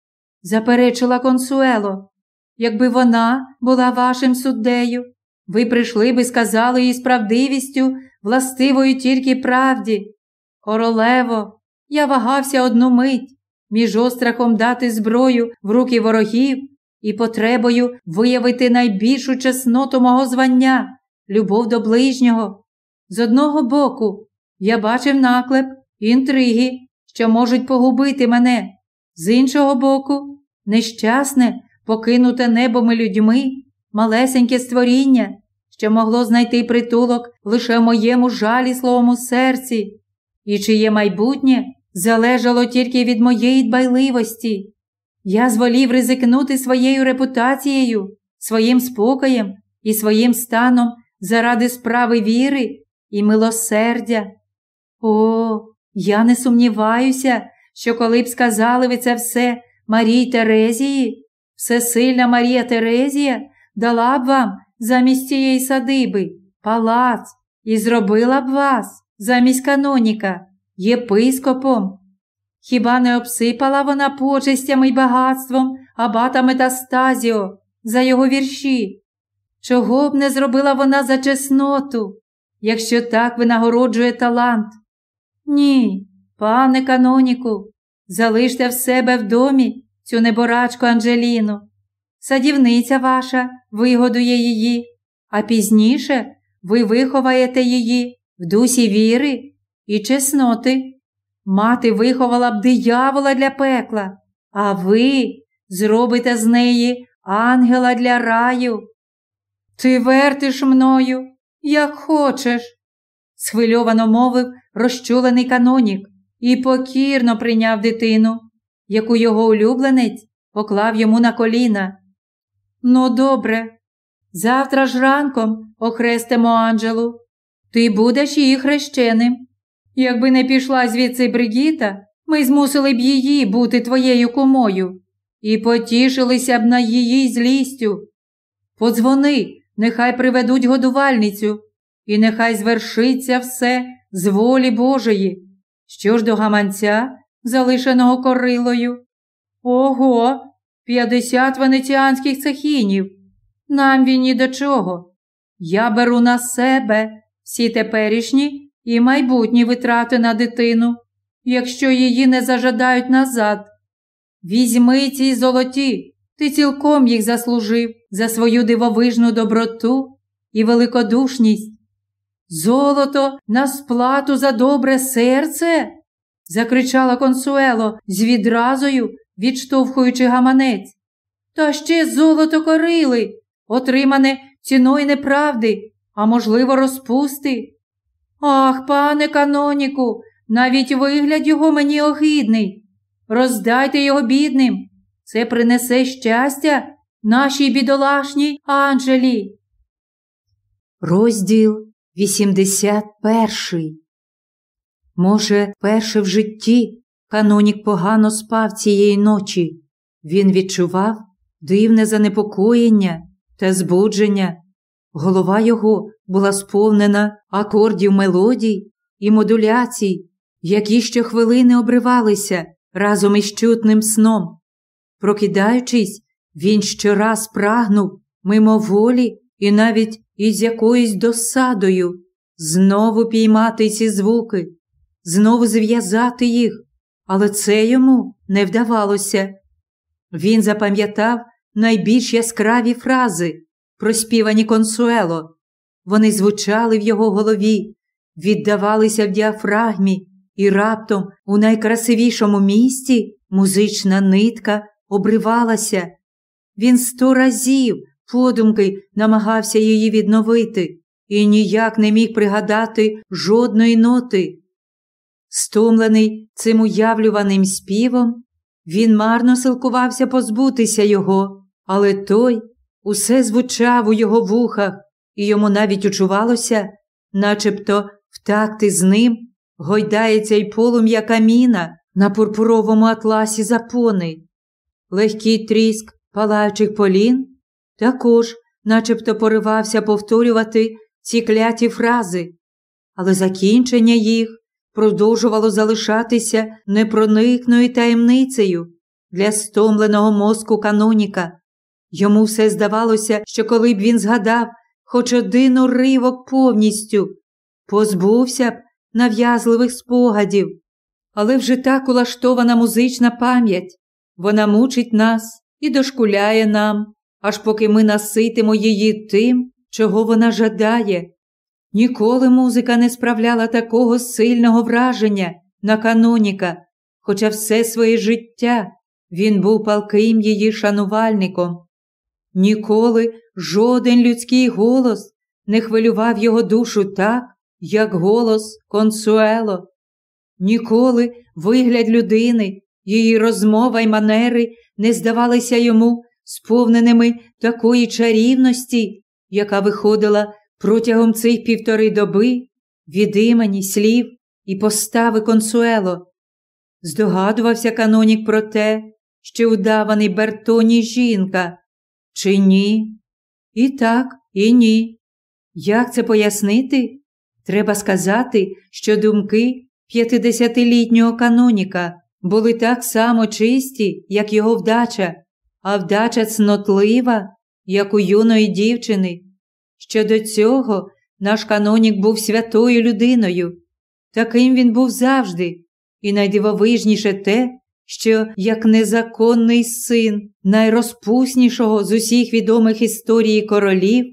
заперечила консуело. Якби вона була вашим суддею, ви прийшли би сказали їй справдивістю, властивою тільки правді. Королево, я вагався одну мить між острахом дати зброю в руки ворогів і потребою виявити найбільшу чесноту мого звання, любов до ближнього. З одного боку, я бачив наклеп, інтриги, що можуть погубити мене, з іншого боку, нещасне, покинуте небом і людьми, малесеньке створіння, що могло знайти притулок лише в моєму жалісливому серці, і чиє майбутнє залежало тільки від моєї дбайливості. Я зволів ризикнути своєю репутацією, своїм спокоєм і своїм станом заради справи віри і милосердя. О, я не сумніваюся, що коли б сказали ви це все Марії Терезії, всесильна Марія Терезія дала б вам замість цієї садиби палац і зробила б вас замість каноніка, єпископом. Хіба не обсипала вона почестями й багатством абата Метастазіо за його вірші? Чого б не зробила вона за чесноту, якщо так винагороджує талант? Ні, пане каноніку, залиште в себе в домі цю неборачку Анджеліну. Садівниця ваша вигодує її, а пізніше ви виховаєте її в дусі віри і чесноти. Мати виховала б диявола для пекла, а ви зробите з неї ангела для раю. Ти вертиш мною, як хочеш. схвильовано мовив розчулений канонік і покірно прийняв дитину, яку його улюбленець поклав йому на коліна. Ну, добре, завтра ж ранком охрестимо Анджелу. Ти будеш її хрещеним. Якби не пішла звідси Бригіта, ми змусили б її бути твоєю кумою і потішилися б на її злістю. Подзвони, нехай приведуть годувальницю, і нехай звершиться все з волі Божої. Що ж до гаманця, залишеного корилою? Ого, п'ятдесят венеціанських цехінів. Нам він ні до чого. Я беру на себе всі теперішні і майбутні витрати на дитину, якщо її не зажадають назад. Візьми ці золоті, ти цілком їх заслужив за свою дивовижну доброту і великодушність. Золото на сплату за добре серце. закричала консуело з відразою, відштовхуючи гаманець. Та ще золото корили, отримане ціною неправди, а можливо, розпусти. Ах, пане каноніку, навіть вигляд його мені огидний. Роздайте його бідним. Це принесе щастя нашій бідолашній Анжелі. Розділ 81 Може, перше в житті канонік погано спав цієї ночі. Він відчував дивне занепокоєння та збудження. Голова його була сповнена акордів мелодій і модуляцій, які щохвилини обривалися разом із чутним сном. Прокидаючись, він щораз прагнув мимоволі і навіть із якоюсь досадою знову піймати ці звуки, знову зв'язати їх, але це йому не вдавалося. Він запам'ятав найбільш яскраві фрази, проспівані консуело. Вони звучали в його голові, віддавалися в діафрагмі, і раптом у найкрасивішому місті музична нитка обривалася. Він сто разів подумки намагався її відновити і ніяк не міг пригадати жодної ноти. Стомлений цим уявлюваним співом, він марно силкувався позбутися його, але той усе звучав у його вухах, і йому навіть учувалося, начебто в такти з ним гойдається й полум'я каміна на пурпуровому атласі запони. Легкий тріск палаючих полін також начебто поривався повторювати ці кляті фрази, але закінчення їх продовжувало залишатися непроникною таємницею для стомленого мозку каноніка. Йому все здавалося, що коли б він згадав хоч один уривок повністю, позбувся б нав'язливих спогадів, але вже так улаштована музична пам'ять, вона мучить нас і дошкуляє нам, аж поки ми наситимо її тим, чого вона жадає. Ніколи музика не справляла такого сильного враження на каноніка, хоча все своє життя він був палким її шанувальником. Ніколи жоден людський голос не хвилював його душу так, як голос консуело. Ніколи вигляд людини, її розмова й манери не здавалися йому сповненими такої чарівності, яка виходила протягом цих півтори доби від імені, слів і постави консуело. Здогадувався канонік про те, що удаваний Бертоні жінка, чи ні? І так, і ні. Як це пояснити? Треба сказати, що думки п'ятидесятилітнього каноніка були так само чисті, як його вдача, а вдача цнотлива, як у юної дівчини. Щодо цього наш канонік був святою людиною. Таким він був завжди, і найдивовижніше те, що, як незаконний син найрозпуснішого з усіх відомих історії королів,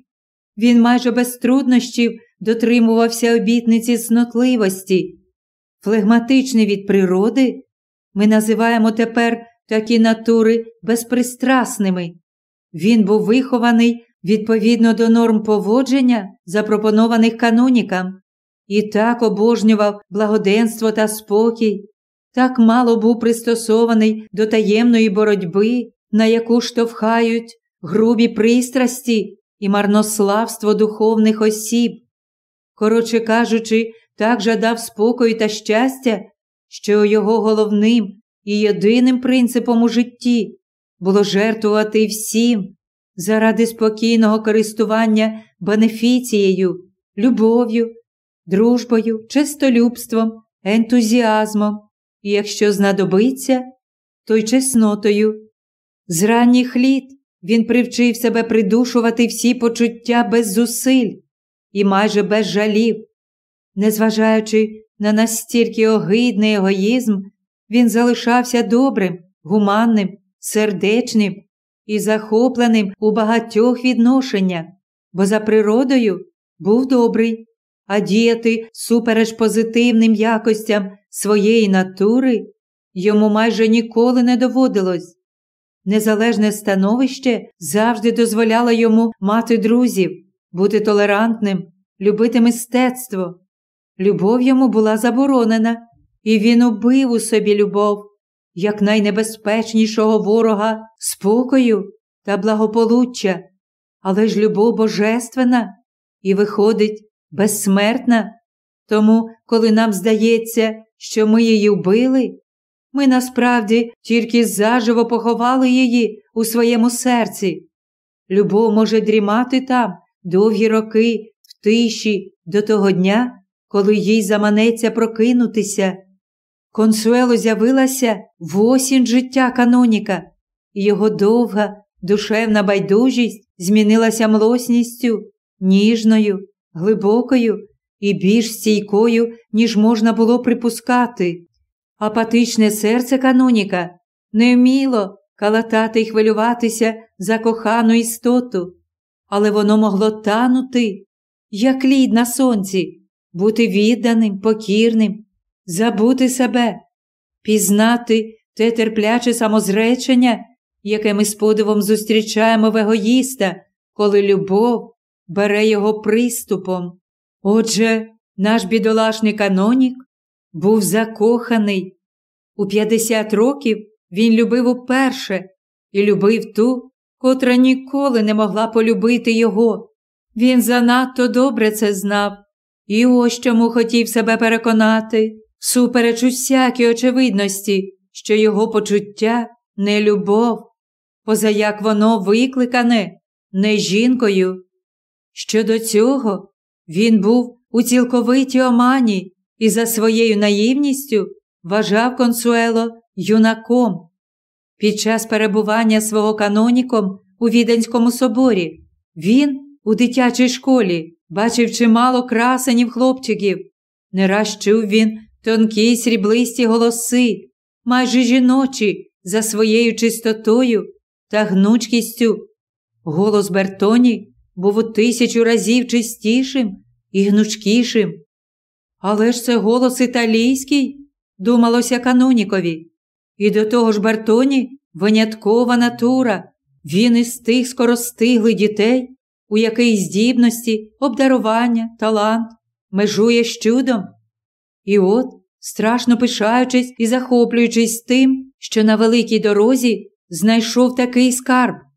він майже без труднощів дотримувався обітниці снотливості. Флегматичний від природи, ми називаємо тепер такі натури безпристрасними. Він був вихований відповідно до норм поводження, запропонованих канонікам, і так обожнював благоденство та спокій, так мало був пристосований до таємної боротьби, на яку штовхають грубі пристрасті і марнославство духовних осіб. Коротше кажучи, так жадав спокою та щастя, що його головним і єдиним принципом у житті було жертвувати всім заради спокійного користування бенефіцією, любов'ю, дружбою, честолюбством, ентузіазмом і, якщо знадобиться, то й чеснотою. З ранніх літ він привчив себе придушувати всі почуття без зусиль і майже без жалів. Незважаючи на настільки огидний егоїзм, він залишався добрим, гуманним, сердечним і захопленим у багатьох відношеннях, бо за природою був добрий, а діяти супереч позитивним якостям своєї натури йому майже ніколи не доводилось. Незалежне становище завжди дозволяло йому мати друзів, бути толерантним, любити мистецтво. Любов йому була заборонена, і він убив у собі любов, як найнебезпечнішого ворога спокою та благополуччя, але ж любов божественна і виходить безсмертна. Тому, коли нам здається, що ми її вбили, ми насправді тільки заживо поховали її у своєму серці. Любов може дрімати там довгі роки, в тиші до того дня, коли їй заманеться прокинутися. Консуело з'явилася в осінь життя каноніка, і його довга, душевна байдужість змінилася млосністю, ніжною, глибокою і більш стійкою, ніж можна було припускати. Апатичне серце каноніка не вміло калатати й хвилюватися за кохану істоту, але воно могло танути, як лід на сонці, бути відданим, покірним, забути себе, пізнати те терпляче самозречення, яке ми з подивом зустрічаємо в егоїста, коли любов бере його приступом. Отже, наш бідолашний канонік був закоханий. У 50 років він любив уперше і любив ту, котра ніколи не могла полюбити його. Він занадто добре це знав і ось чому хотів себе переконати, супереч усякій очевидності, що його почуття не любов, позаяк воно викликане не жінкою. Щодо цього, він був у цілковитій омані і за своєю наївністю вважав консуело юнаком. Під час перебування свого каноніком у Віденському соборі він у дитячій школі бачив чимало красенів хлопчиків. Не раз чув він тонкі сріблисті голоси, майже жіночі, за своєю чистотою та гнучкістю. Голос Бертоні був у тисячу разів чистішим і гнучкішим. Але ж це голос італійський, думалося канонікові. І до того ж Бертоні виняткова натура, він із тих скоростиглих дітей, у яких здібності, обдарування, талант межує з чудом. І от, страшно пишаючись і захоплюючись тим, що на великій дорозі знайшов такий скарб.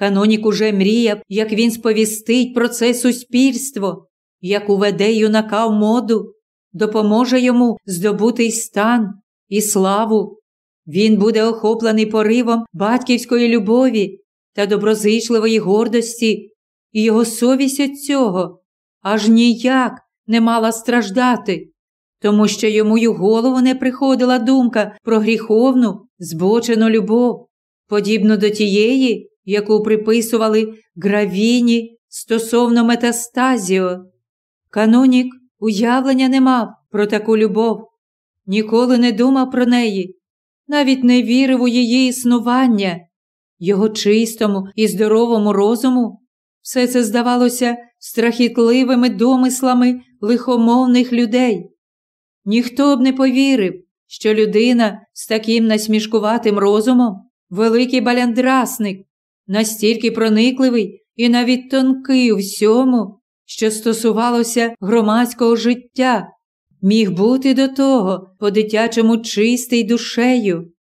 Канонік уже мріяв, як він сповістить про це суспільство, як уведе юнака в моду, допоможе йому здобути й стан і славу. Він буде охоплений поривом батьківської любові та доброзичливої гордості, і його совість від цього аж ніяк не мала страждати, тому що йому й у голову не приходила думка про гріховну, збочену любов, подібну до тієї, яку приписували гравіні стосовно метастазіо. Канонік уявлення не мав про таку любов, ніколи не думав про неї, навіть не вірив у її існування, його чистому і здоровому розуму все це здавалося страхітливими домислами лихомовних людей. Ніхто б не повірив, що людина з таким насмішкуватим розумом, великий баляндрасник, настільки проникливий і навіть тонкий у всьому, що стосувалося громадського життя, міг бути до того по дитячому чистий душею.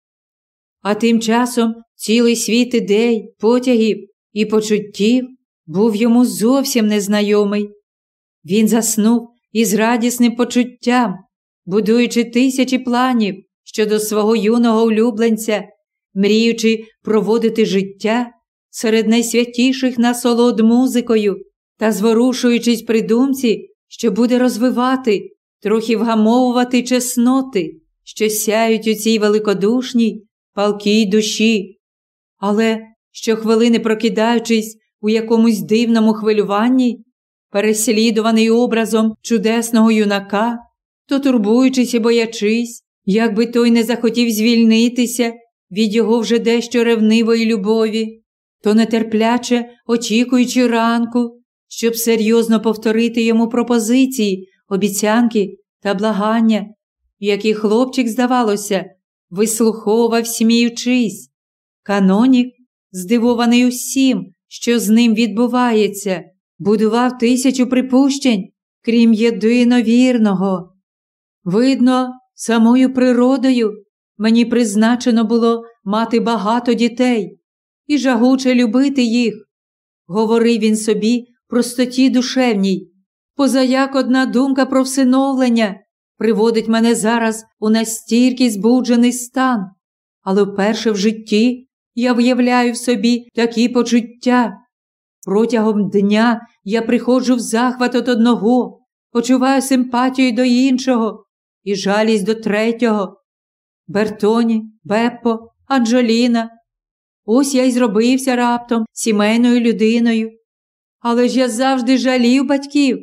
А тим часом цілий світ ідей, потягів і почуттів був йому зовсім незнайомий. Він заснув із радісним почуттям, будуючи тисячі планів щодо свого юного улюбленця, мріючи проводити життя серед найсвятіших насолод музикою та зворушуючись при думці, що буде розвивати, трохи вгамовувати чесноти, що сяють у цій великодушній, палкій душі. Але щохвилини прокидаючись у якомусь дивному хвилюванні, переслідуваний образом чудесного юнака, то турбуючись і боячись, як би той не захотів звільнитися від його вже дещо ревнивої любові, то нетерпляче очікуючи ранку, щоб серйозно повторити йому пропозиції, обіцянки та благання, які хлопчик, здавалося, вислуховував, сміючись. Канонік, здивований усім, що з ним відбувається, будував тисячу припущень, крім єдиновірного. Видно, самою природою мені призначено було мати багато дітей і жагуче любити їх. Говорив він собі простоті душевній, позаяк одна думка про всиновлення приводить мене зараз у настільки збуджений стан, але вперше в житті я виявляю в собі такі почуття. Протягом дня я приходжу в захват від одного, почуваю симпатію до іншого і жалість до третього. Бертоні, Беппо, Анджоліна. Ось я й зробився раптом сімейною людиною. Але ж я завжди жалів батьків,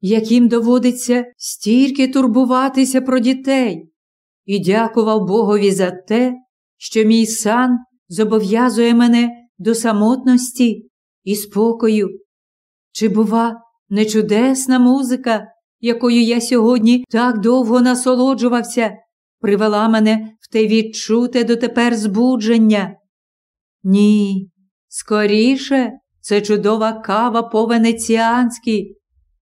яким доводиться стільки турбуватися про дітей, і дякував Богові за те, що мій сан зобов'язує мене до самотності і спокою. Чи, бува, не чудесна музика, якою я сьогодні так довго насолоджувався, привела мене в те відчуте дотепер збудження? Ні, скоріше, це чудова кава по венеціанськи.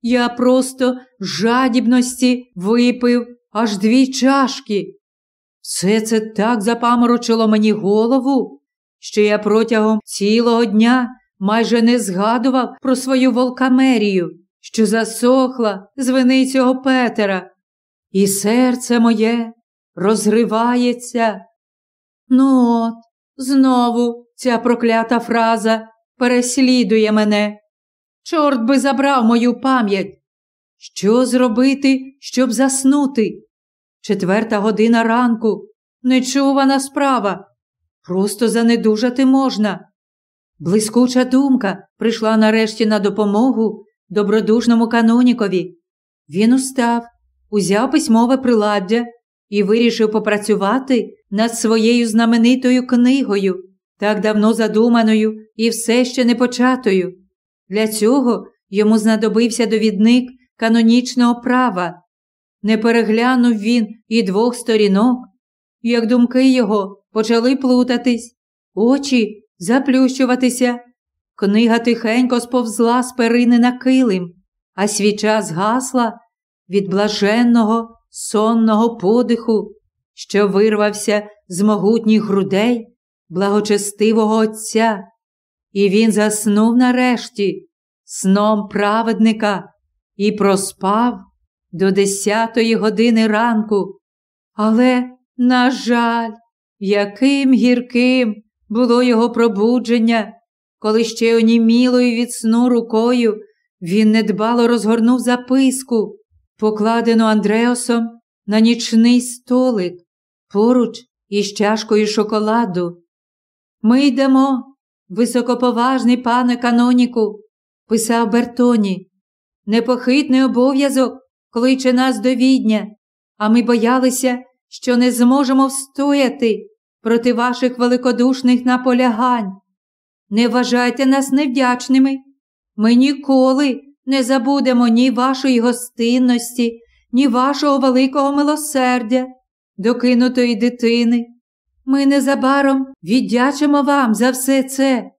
Я просто жадібності випив аж дві чашки. Все це так запаморочило мені голову, що я протягом цілого дня майже не згадував про свою волкамерію, що засохла з вини цього Петера, і серце моє розривається. Ну от, знову ця проклята фраза переслідує мене. Чорт би забрав мою пам'ять. Що зробити, щоб заснути? Четверта година ранку. Нечувана справа. Просто занедужати можна. Блискуча думка прийшла нарешті на допомогу добродушному канонікові. Він устав, узяв письмове приладдя і вирішив попрацювати над своєю знаменитою книгою, так давно задуманою і все ще не початою. Для цього йому знадобився довідник канонічного права. Не переглянув він і двох сторінок, як думки його почали плутатись, очі заплющуватися. Книга тихенько сповзла з перини на килим, а свіча згасла від блаженного сонного подиху, що вирвався з могутніх грудей благочестивого Отця, і він заснув нарешті сном праведника і проспав до десятої години ранку. Але, на жаль, яким гірким було його пробудження, коли ще онімілою від сну рукою він недбало розгорнув записку, покладену Андреосом на нічний столик поруч із чашкою шоколаду. Ми йдемо, високоповажний пане каноніку, писав Бертоні. Непохитний обов'язок кличе нас до відня, а ми боялися, що не зможемо встояти проти ваших великодушних наполягань. Не вважайте нас невдячними. Ми ніколи не забудемо ні вашої гостинності, ні вашого великого милосердя, докинутої дитини. Ми незабаром віддячимо вам за все це.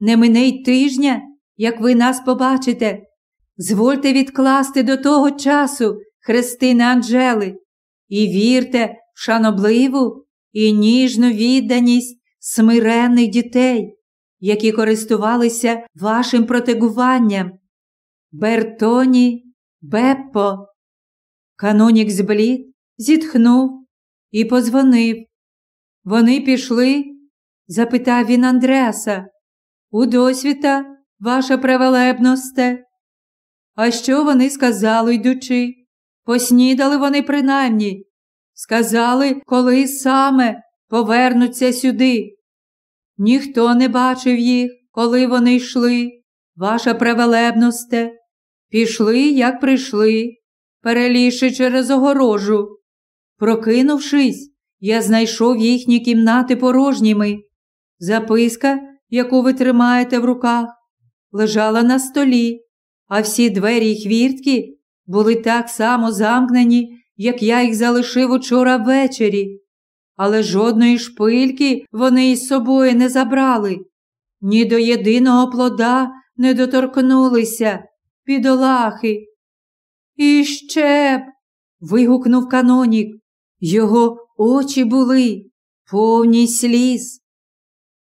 Не мине й тижня, як ви нас побачите, Звольте відкласти до того часу хрестини Анжели і вірте в шанобливу і ніжну відданість смиренних дітей, які користувалися вашим протегуванням. Бертоні Беппо. Канонік зблід, зітхнув і позвонив. Вони пішли? запитав він Андреаса. У досвіта, ваша превелебносте. А що вони сказали, йдучи? Поснідали вони принаймні. Сказали, коли саме повернуться сюди. Ніхто не бачив їх, коли вони йшли, ваша превелебносте. Пішли, як прийшли, перелізши через огорожу. Прокинувшись, я знайшов їхні кімнати порожніми. Записка, яку ви тримаєте в руках, лежала на столі, а всі двері й хвіртки були так само замкнені, як я їх залишив учора ввечері. Але жодної шпильки вони із собою не забрали, ні до єдиного плода не доторкнулися, підолахи. І ще б. вигукнув канонік. Його очі були повні сліз.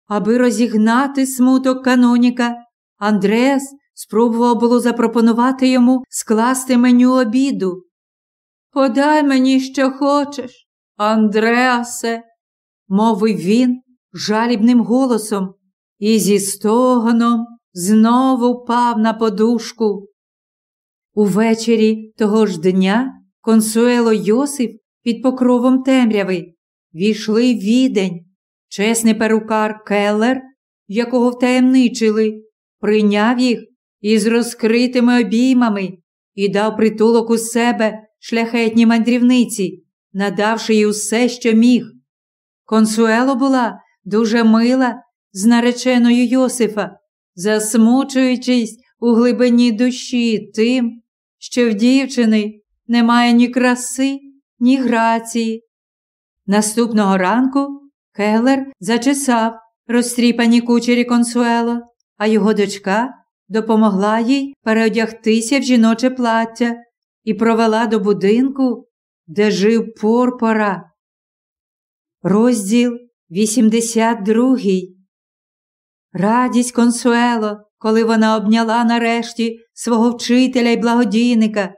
Аби розігнати смуток каноніка, Андреас спробував було запропонувати йому скласти меню обіду. Подай мені, що хочеш, Андреасе, мовив він жалібним голосом і зі стогоном знову впав на подушку. Увечері того ж дня консуело Йосип під покровом темряви війшли відень. Чесний перукар Келлер, якого втаємничили, прийняв їх із розкритими обіймами і дав притулок у себе шляхетній мандрівниці, надавши їй усе, що міг. Консуело була дуже мила з нареченою Йосифа, засмучуючись у глибині душі тим, що в дівчини немає ні краси, ні грації. Наступного ранку Келлер зачесав розтріпані кучері консуело, а його дочка допомогла їй переодягтися в жіноче плаття і провела до будинку, де жив Порпора. Розділ 82 Радість консуело, коли вона обняла нарешті свого вчителя й благодійника,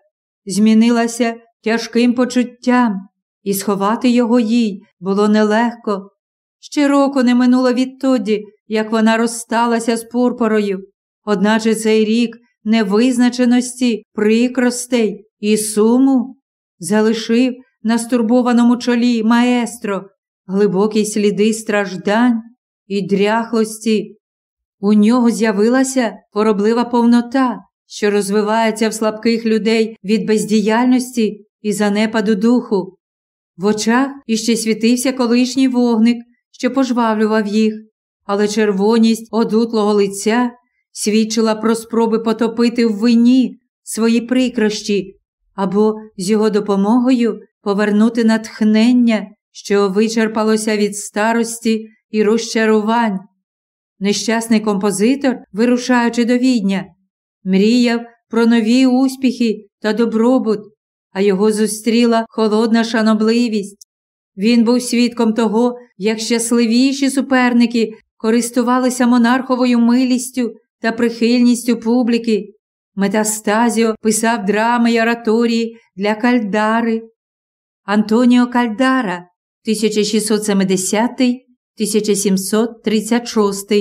змінилася тяжким почуттям, і сховати його їй було нелегко. Ще року не минуло відтоді, як вона розсталася з пурпорою, одначе цей рік невизначеності, прикростей і суму залишив на стурбованому чолі маестро глибокі сліди страждань і дряхлості. У нього з'явилася пороблива повнота, що розвивається в слабких людей від бездіяльності і занепаду духу. В очах іще світився колишній вогник, що пожвавлював їх, але червоність одутлого лиця свідчила про спроби потопити в вині свої прикрощі або з його допомогою повернути натхнення, що вичерпалося від старості і розчарувань. Нещасний композитор, вирушаючи до відня, мріяв про нові успіхи та добробут, а його зустріла холодна шанобливість. Він був свідком того, як щасливіші суперники користувалися монарховою милістю та прихильністю публіки. Метастазіо писав драми й ораторії для Кальдари. Антоніо Кальдара 1670 1736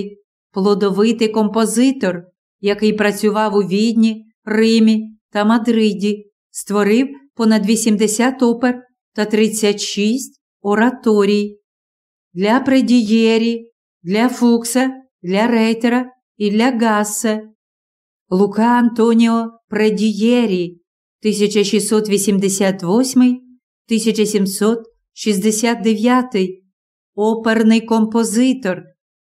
плодовитий композитор, який працював у Відні, Римі та Мадриді, створив понад 80 опер та 36 ораторій для Предієрі, для Фукса, для Рейтера і для Гассе. Лука Антоніо Предієрі 1688 1769 оперний композитор,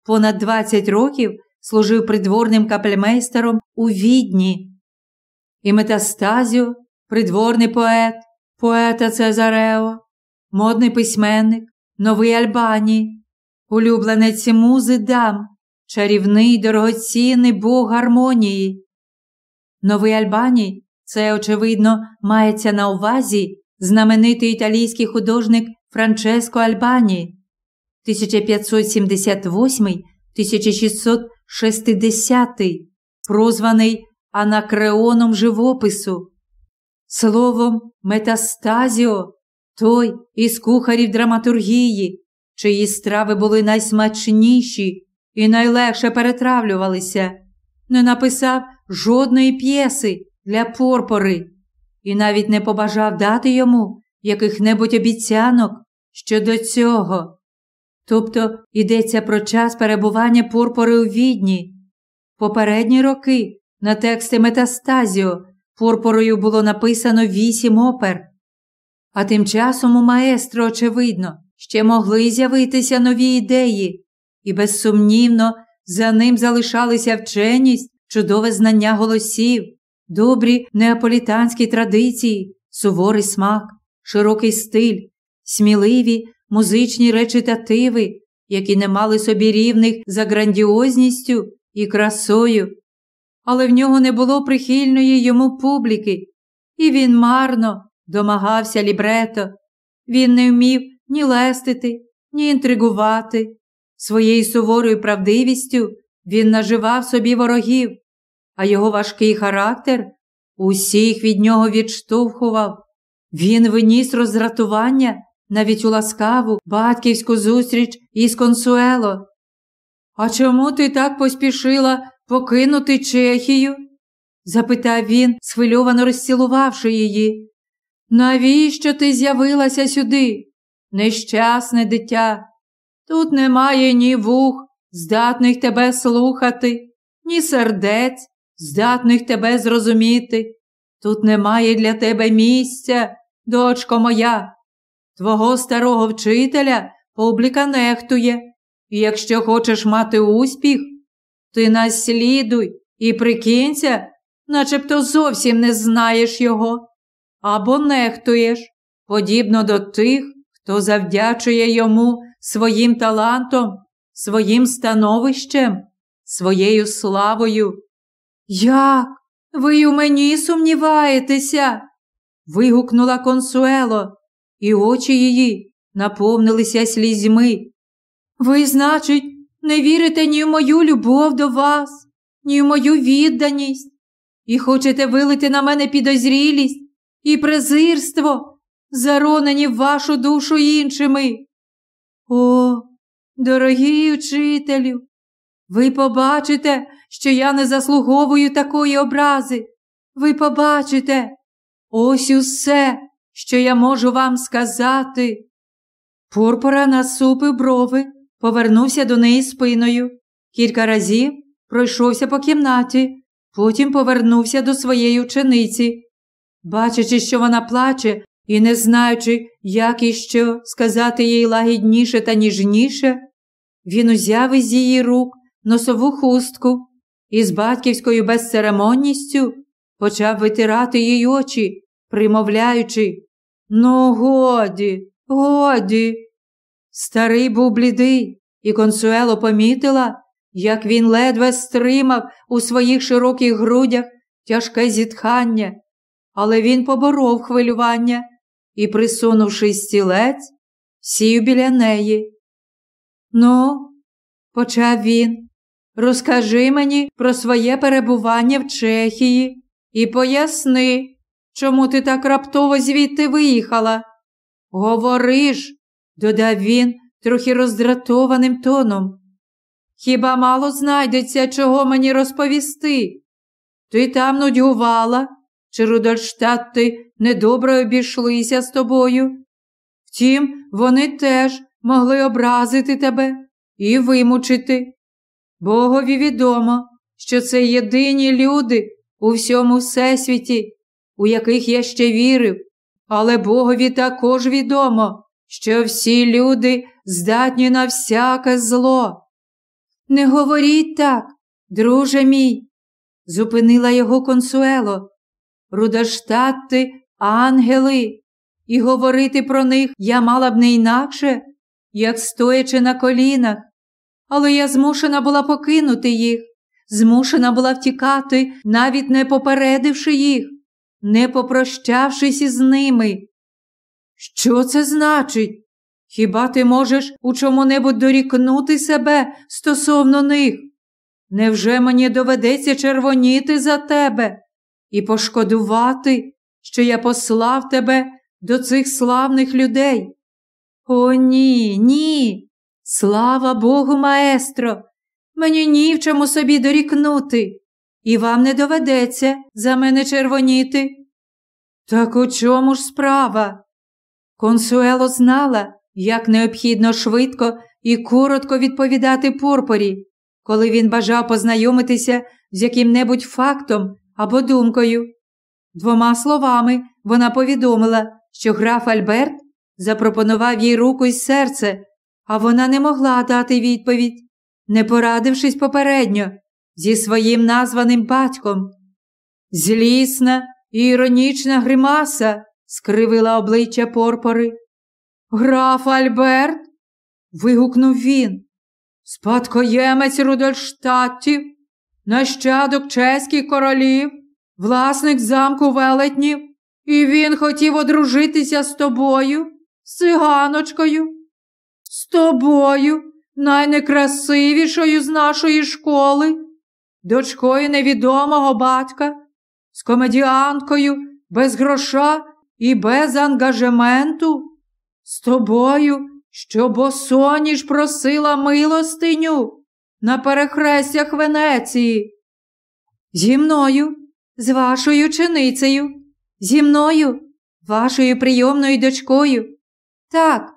понад 20 років служив придворним капельмейстером у відні. І Метастазіо, придворний поет, поета Цезарео, модний письменник, новий Альбанії, улюбленець музи дам, чарівний дорогоцінний бог гармонії. Новий Альбаній це, очевидно, мається на увазі знаменитий італійський художник Франческо Альбані 1578-1660, прозваний анакреоном живопису. Словом, метастазіо, той із кухарів драматургії, чиї страви були найсмачніші і найлегше перетравлювалися, не написав жодної п'єси для порпори і навіть не побажав дати йому яких-небудь обіцянок щодо цього. Тобто йдеться про час перебування порпори у відні. Попередні роки на тексти Метастазіо порпорою було написано вісім опер. А тим часом у маестро, очевидно, ще могли з'явитися нові ідеї, і безсумнівно за ним залишалися вченість, чудове знання голосів, добрі неаполітанські традиції, суворий смак, широкий стиль, сміливі музичні речитативи, які не мали собі рівних за грандіозністю і красою. Але в нього не було прихильної йому публіки, і він марно домагався лібрето. Він не вмів ні лестити, ні інтригувати. Своєю суворою правдивістю він наживав собі ворогів, а його важкий характер усіх від нього відштовхував. Він виніс роздратування навіть у ласкаву батьківську зустріч із консуело. А чому ти так поспішила покинути Чехію? запитав він, схвильовано розцілувавши її. Навіщо ти з'явилася сюди? Нещасне дитя. Тут немає ні вух, здатних тебе слухати, ні сердець, здатних тебе зрозуміти. Тут немає для тебе місця, дочко моя. Твого старого вчителя публіка нехтує, і якщо хочеш мати успіх, ти наслідуй і прикинься, начебто зовсім не знаєш його, або нехтуєш, подібно до тих, хто завдячує йому своїм талантом, своїм становищем, своєю славою. Як? Ви у мені сумніваєтеся? вигукнула консуело, і очі її наповнилися слізьми. Ви, значить, не вірите ні в мою любов до вас, ні в мою відданість, і хочете вилити на мене підозрілість і презирство, заронені в вашу душу іншими. О, дорогий учителю, ви побачите, що я не заслуговую такої образи. Ви побачите ось усе, що я можу вам сказати. Пурпора насупив брови, повернувся до неї спиною. Кілька разів пройшовся по кімнаті, потім повернувся до своєї учениці. Бачачи, що вона плаче, і не знаючи, як і що сказати їй лагідніше та ніжніше, він узяв із її рук носову хустку і з батьківською безцеремонністю почав витирати їй очі, примовляючи Ну, годі, годі. Старий був блідий, і консуело помітила, як він ледве стримав у своїх широких грудях тяжке зітхання, але він поборов хвилювання і, присунувши стілець, сів біля неї. Ну, почав він, розкажи мені про своє перебування в Чехії і поясни, чому ти так раптово звідти виїхала. Говори ж, додав він трохи роздратованим тоном. Хіба мало знайдеться, чого мені розповісти? Ти там нудьгувала, чи Рудольштадти недобре обійшлися з тобою? Втім, вони теж могли образити тебе і вимучити. Богові відомо, що це єдині люди у всьому всесвіті, у яких я ще вірив, але Богові також відомо, що всі люди здатні на всяке зло. Не говоріть так, друже мій, зупинила його консуело. Рудоштатти ангели, і говорити про них я мала б не інакше, як стоячи на колінах, але я змушена була покинути їх, змушена була втікати, навіть не попередивши їх, не попрощавшись із ними. Що це значить? Хіба ти можеш у чому-небудь дорікнути себе стосовно них? Невже мені доведеться червоніти за тебе і пошкодувати, що я послав тебе до цих славних людей? О, ні, ні. Слава Богу, маестро, мені ні в чому собі дорікнути, і вам не доведеться за мене червоніти. Так у чому ж справа? Консуело знала, як необхідно швидко і коротко відповідати Порпорі, коли він бажав познайомитися з яким-небудь фактом або думкою. Двома словами вона повідомила, що граф Альберт запропонував їй руку й серце, а вона не могла дати відповідь, не порадившись попередньо зі своїм названим батьком. Злісна і іронічна гримаса скривила обличчя Порпори. Граф Альберт? вигукнув він. Спадкоємець Рудольштаттів, нащадок чеських королів, власник замку велетнів, і він хотів одружитися з тобою, з циганочкою, з тобою, найнекрасивішою з нашої школи, дочкою невідомого батька, з комедіанткою без гроша і без ангажементу, з тобою, що босоніж просила милостиню на перехрестях Венеції. Зі мною, з вашою чиницею, зі мною, вашою прийомною дочкою. Так,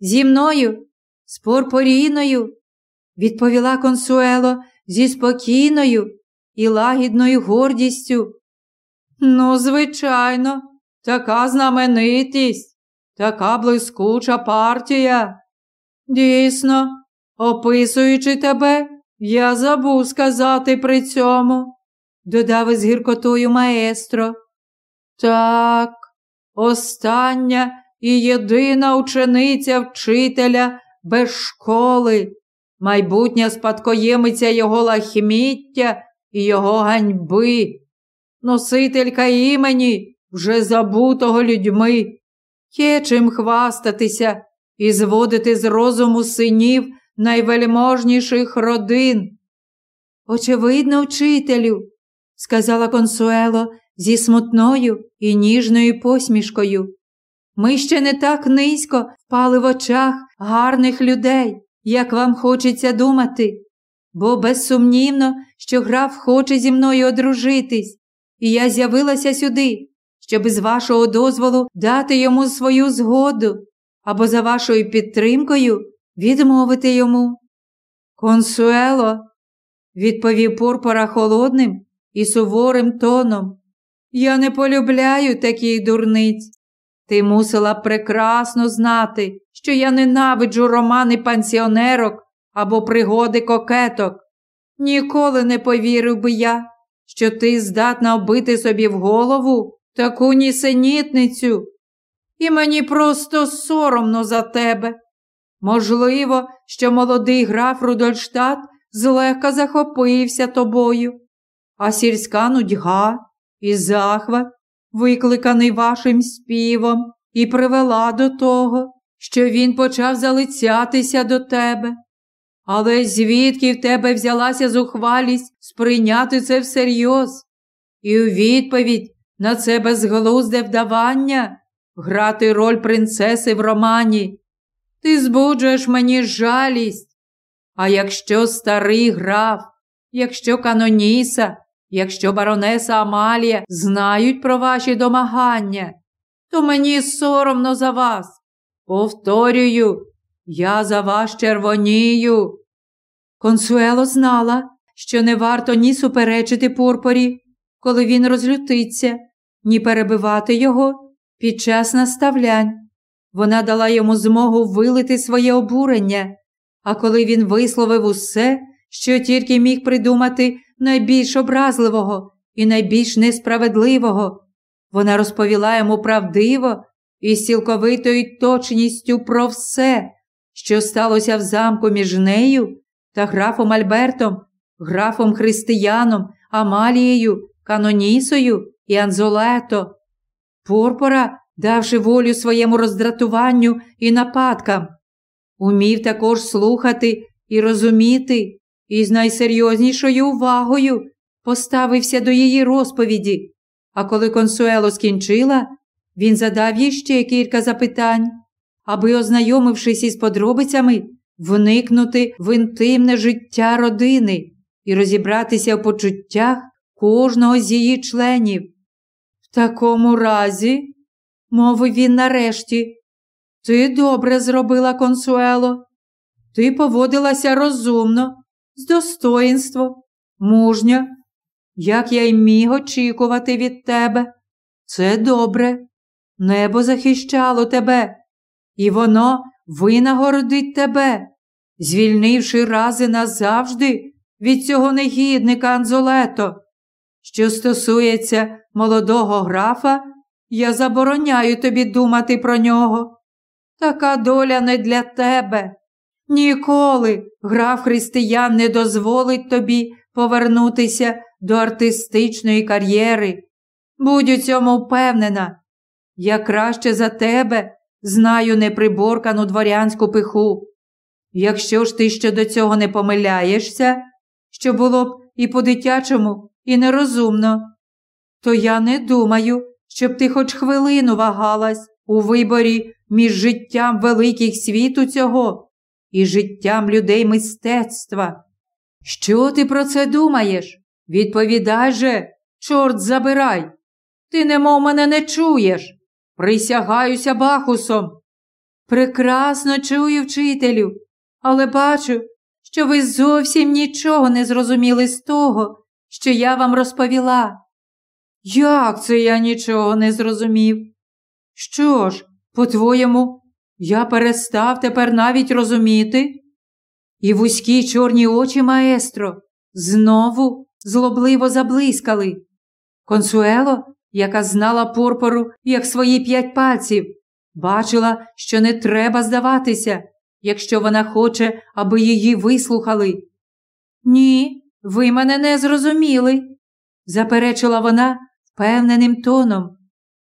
зі мною, з Порпоріною, відповіла консуело зі спокійною і лагідною гордістю. Ну, звичайно, така знаменитість, така блискуча партія. Дійсно, описуючи тебе, я забув сказати при цьому, додав із гіркотою маестро. Так, остання і єдина учениця вчителя без школи, майбутня спадкоємиця його лахміття і його ганьби, носителька імені, вже забутого людьми. Є чим хвастатися і зводити з розуму синів найвельможніших родин. Очевидно, вчителю, сказала консуело зі смутною і ніжною посмішкою. Ми ще не так низько впали в очах гарних людей, як вам хочеться думати, бо безсумнівно, що граф хоче зі мною одружитись, і я з'явилася сюди, щоб з вашого дозволу дати йому свою згоду або за вашою підтримкою відмовити йому. Консуело, відповів Порпора холодним і суворим тоном. Я не полюбляю таких дурниць. Ти мусила прекрасно знати, що я ненавиджу романи пансіонерок або пригоди кокеток. Ніколи не повірив би я, що ти здатна вбити собі в голову таку нісенітницю. І мені просто соромно за тебе. Можливо, що молодий граф Рудольштадт злегка захопився тобою, а сільська нудьга і захват, викликаний вашим співом, і привела до того, що він почав залицятися до тебе. Але звідки в тебе взялася зухвалість сприйняти це всерйоз? І у відповідь на це безглузде вдавання грати роль принцеси в романі. Ти збуджуєш мені жалість. А якщо старий граф, якщо каноніса, якщо баронеса Амалія знають про ваші домагання, то мені соромно за вас. Повторюю, я за вас червонію. Консуело знала, що не варто ні суперечити Порпорі, коли він розлютиться, ні перебивати його під час наставлянь. Вона дала йому змогу вилити своє обурення, а коли він висловив усе, що тільки міг придумати найбільш образливого і найбільш несправедливого, вона розповіла йому правдиво і цілковитою точністю про все, що сталося в замку між нею та графом Альбертом графом Християном, Амалією, Канонісою і Анзолето. Порпора, давши волю своєму роздратуванню і нападкам, умів також слухати і розуміти, і з найсерйознішою увагою поставився до її розповіді. А коли консуело скінчила, він задав їй ще кілька запитань, аби, ознайомившись із подробицями, вникнути в інтимне життя родини і розібратися в почуттях кожного з її членів. В такому разі, мовив він нарешті, ти добре зробила консуело. Ти поводилася розумно, з достоїнством, мужньо, як я й міг очікувати від тебе. Це добре. Небо захищало тебе, і воно винагородить тебе, звільнивши рази назавжди від цього негідника Анзолето. Що стосується молодого графа, я забороняю тобі думати про нього. Така доля не для тебе. Ніколи граф християн не дозволить тобі повернутися до артистичної кар'єри. Будь у цьому впевнена. Я краще за тебе знаю неприборкану дворянську пиху. Якщо ж ти ще до цього не помиляєшся, що було б і по-дитячому, і нерозумно, то я не думаю, щоб ти хоч хвилину вагалась у виборі між життям великих світу цього і життям людей мистецтва. Що ти про це думаєш? Відповідай же, чорт забирай. Ти немов мене не чуєш. Присягаюся Бахусом. Прекрасно чую, вчителю, але бачу, що ви зовсім нічого не зрозуміли з того, що я вам розповіла. Як це я нічого не зрозумів? Що ж, по-твоєму, я перестав тепер навіть розуміти? І вузькі чорні очі маестро знову злобливо заблискали. Консуело, яка знала порпору, як свої п'ять пальців, бачила, що не треба здаватися, якщо вона хоче, аби її вислухали. Ні, ви мене не зрозуміли, заперечила вона впевненим тоном.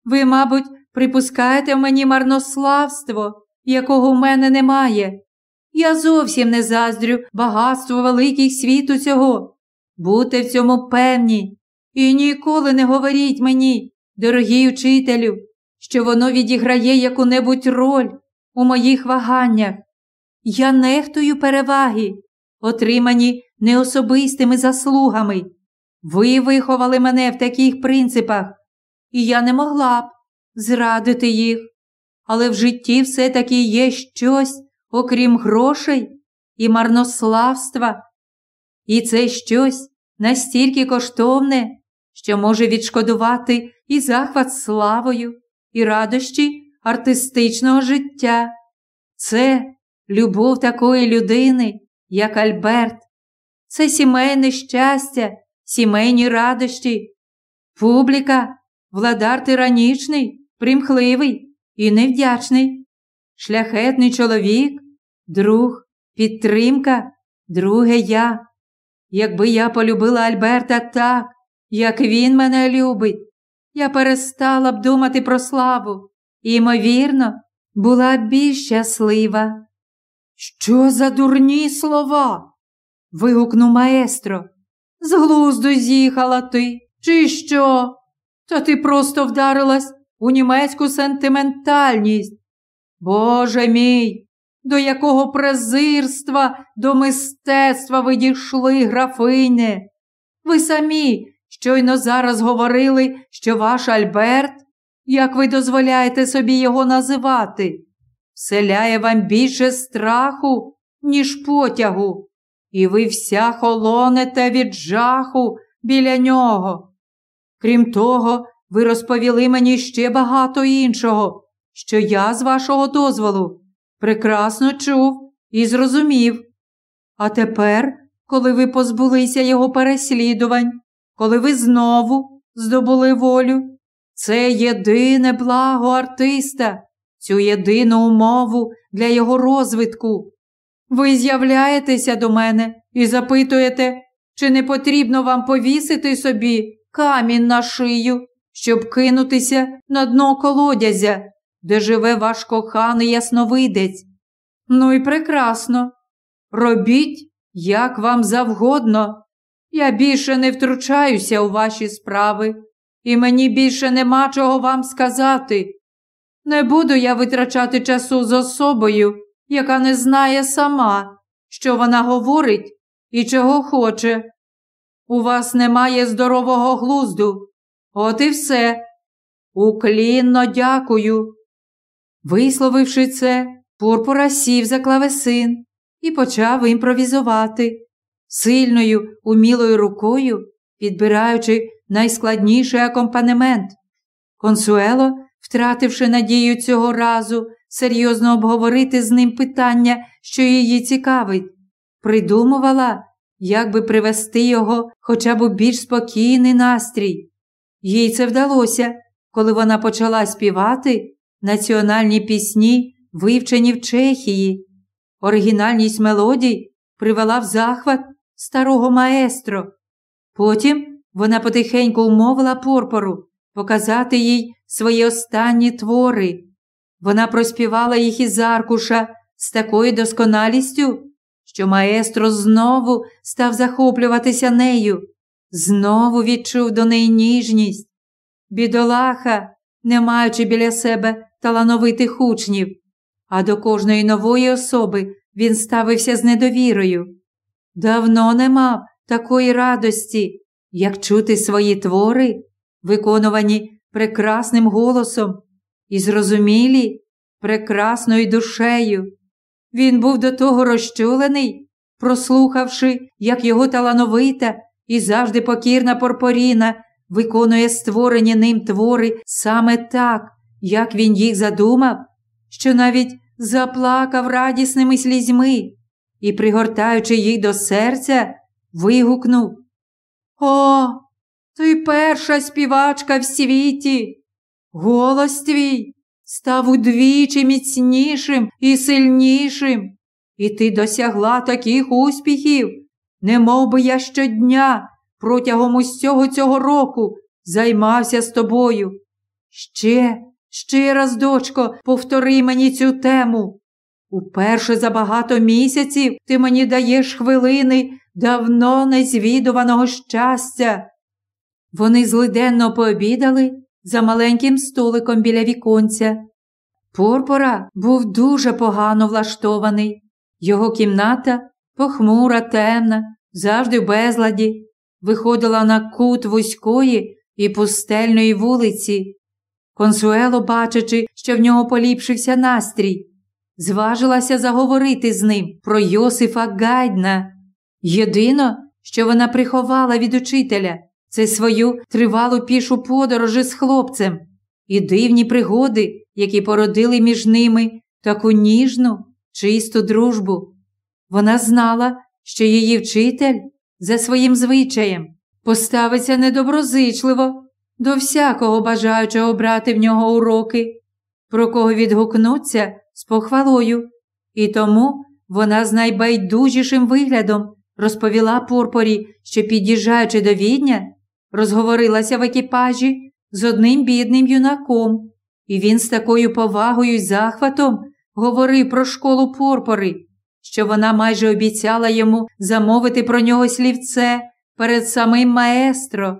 Ви, мабуть, припускаєте в мені марнославство, якого в мене немає. Я зовсім не заздрю багатство великих світу цього. Будьте в цьому певні. І ніколи не говоріть мені, дорогий учителю, що воно відіграє яку-небудь роль у моїх ваганнях. Я нехтую переваги, отримані неособистими заслугами. Ви виховали мене в таких принципах, і я не могла б зрадити їх. Але в житті все-таки є щось, окрім грошей і марнославства. І це щось настільки коштовне, що може відшкодувати і захват славою, і радощі артистичного життя. Це любов такої людини, як Альберт, це сімейне щастя, сімейні радощі. Публіка, владар тиранічний, примхливий і невдячний, шляхетний чоловік, друг, підтримка, друге я. Якби я полюбила Альберта так, як він мене любить, я перестала б думати про славу і, ймовірно, була б більш щаслива. Що за дурні слова? вигукнув маестро. З глузду з'їхала ти, чи що? Та ти просто вдарилась у німецьку сентиментальність. Боже мій, до якого презирства, до мистецтва ви дійшли, графине? Ви самі щойно зараз говорили, що ваш Альберт, як ви дозволяєте собі його називати, вселяє вам більше страху, ніж потягу, і ви вся холонете від жаху біля нього. Крім того, ви розповіли мені ще багато іншого, що я, з вашого дозволу, прекрасно чув і зрозумів. А тепер, коли ви позбулися його переслідувань, коли ви знову здобули волю, це єдине благо артиста, цю єдину умову для його розвитку. Ви з'являєтеся до мене і запитуєте, чи не потрібно вам повісити собі камінь на шию, щоб кинутися на дно колодязя, де живе ваш коханий ясновидець? Ну і прекрасно. Робіть, як вам завгодно. Я більше не втручаюся у ваші справи, і мені більше нема чого вам сказати. Не буду я витрачати часу з особою, яка не знає сама, що вона говорить і чого хоче. У вас немає здорового глузду. От і все. Уклінно дякую. Висловивши це, Пурпура сів за клавесин і почав імпровізувати, сильною, умілою рукою, підбираючи найскладніший акомпанемент. Консуело, втративши надію цього разу серйозно обговорити з ним питання, що її цікавить, придумувала, як би привести його хоча б у більш спокійний настрій. Їй це вдалося, коли вона почала співати національні пісні, вивчені в Чехії. Оригінальність мелодій привела в захват старого маестро. Потім вона потихеньку умовила порпору показати їй свої останні твори. Вона проспівала їх із аркуша з такою досконалістю, що маестро знову став захоплюватися нею, знову відчув до неї ніжність. Бідолаха, не маючи біля себе талановитих учнів, а до кожної нової особи він ставився з недовірою. Давно не мав такої радості, як чути свої твори, виконувані прекрасним голосом і зрозумілі прекрасною душею. Він був до того розчулений, прослухавши, як його талановита і завжди покірна Порпоріна виконує створені ним твори саме так, як він їх задумав, що навіть заплакав радісними слізьми і, пригортаючи їх до серця, вигукнув О, ти перша співачка в світі! Голос твій став удвічі міцнішим і сильнішим, і ти досягла таких успіхів, не мов би я щодня протягом усього цього року займався з тобою. Ще, ще раз, дочко, повтори мені цю тему. Уперше за багато місяців ти мені даєш хвилини давно незвідуваного щастя. Вони злиденно пообідали за маленьким столиком біля віконця. Порпора був дуже погано влаштований. Його кімната, похмура, темна, завжди в безладі, виходила на кут вузької і пустельної вулиці. Консуело, бачачи, що в нього поліпшився настрій, зважилася заговорити з ним про Йосифа Гайдна. Єдино, що вона приховала від учителя, це свою тривалу пішу подорожі з хлопцем і дивні пригоди, які породили між ними таку ніжну, чисту дружбу. Вона знала, що її вчитель за своїм звичаєм поставиться недоброзичливо до всякого бажаючого брати в нього уроки, про кого відгукнуться з похвалою, і тому вона з найбайдужішим виглядом розповіла Пурпорі, що, під'їжджаючи до відня, розговорилася в екіпажі з одним бідним юнаком, і він з такою повагою й захватом говорив про школу Порпори, що вона майже обіцяла йому замовити про нього слівце перед самим маестро.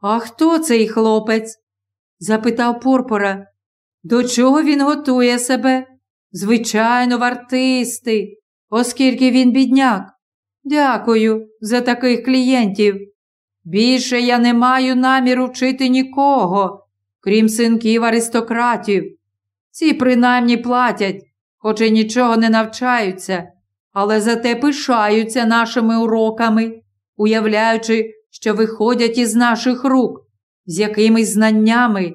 А хто цей хлопець? запитав Порпора. До чого він готує себе? Звичайно, в артисти, оскільки він бідняк. Дякую за таких клієнтів. Більше я не маю наміру вчити нікого, крім синків аристократів. Ці принаймні платять, хоч і нічого не навчаються, але зате пишаються нашими уроками, уявляючи, що виходять із наших рук, з якимись знаннями.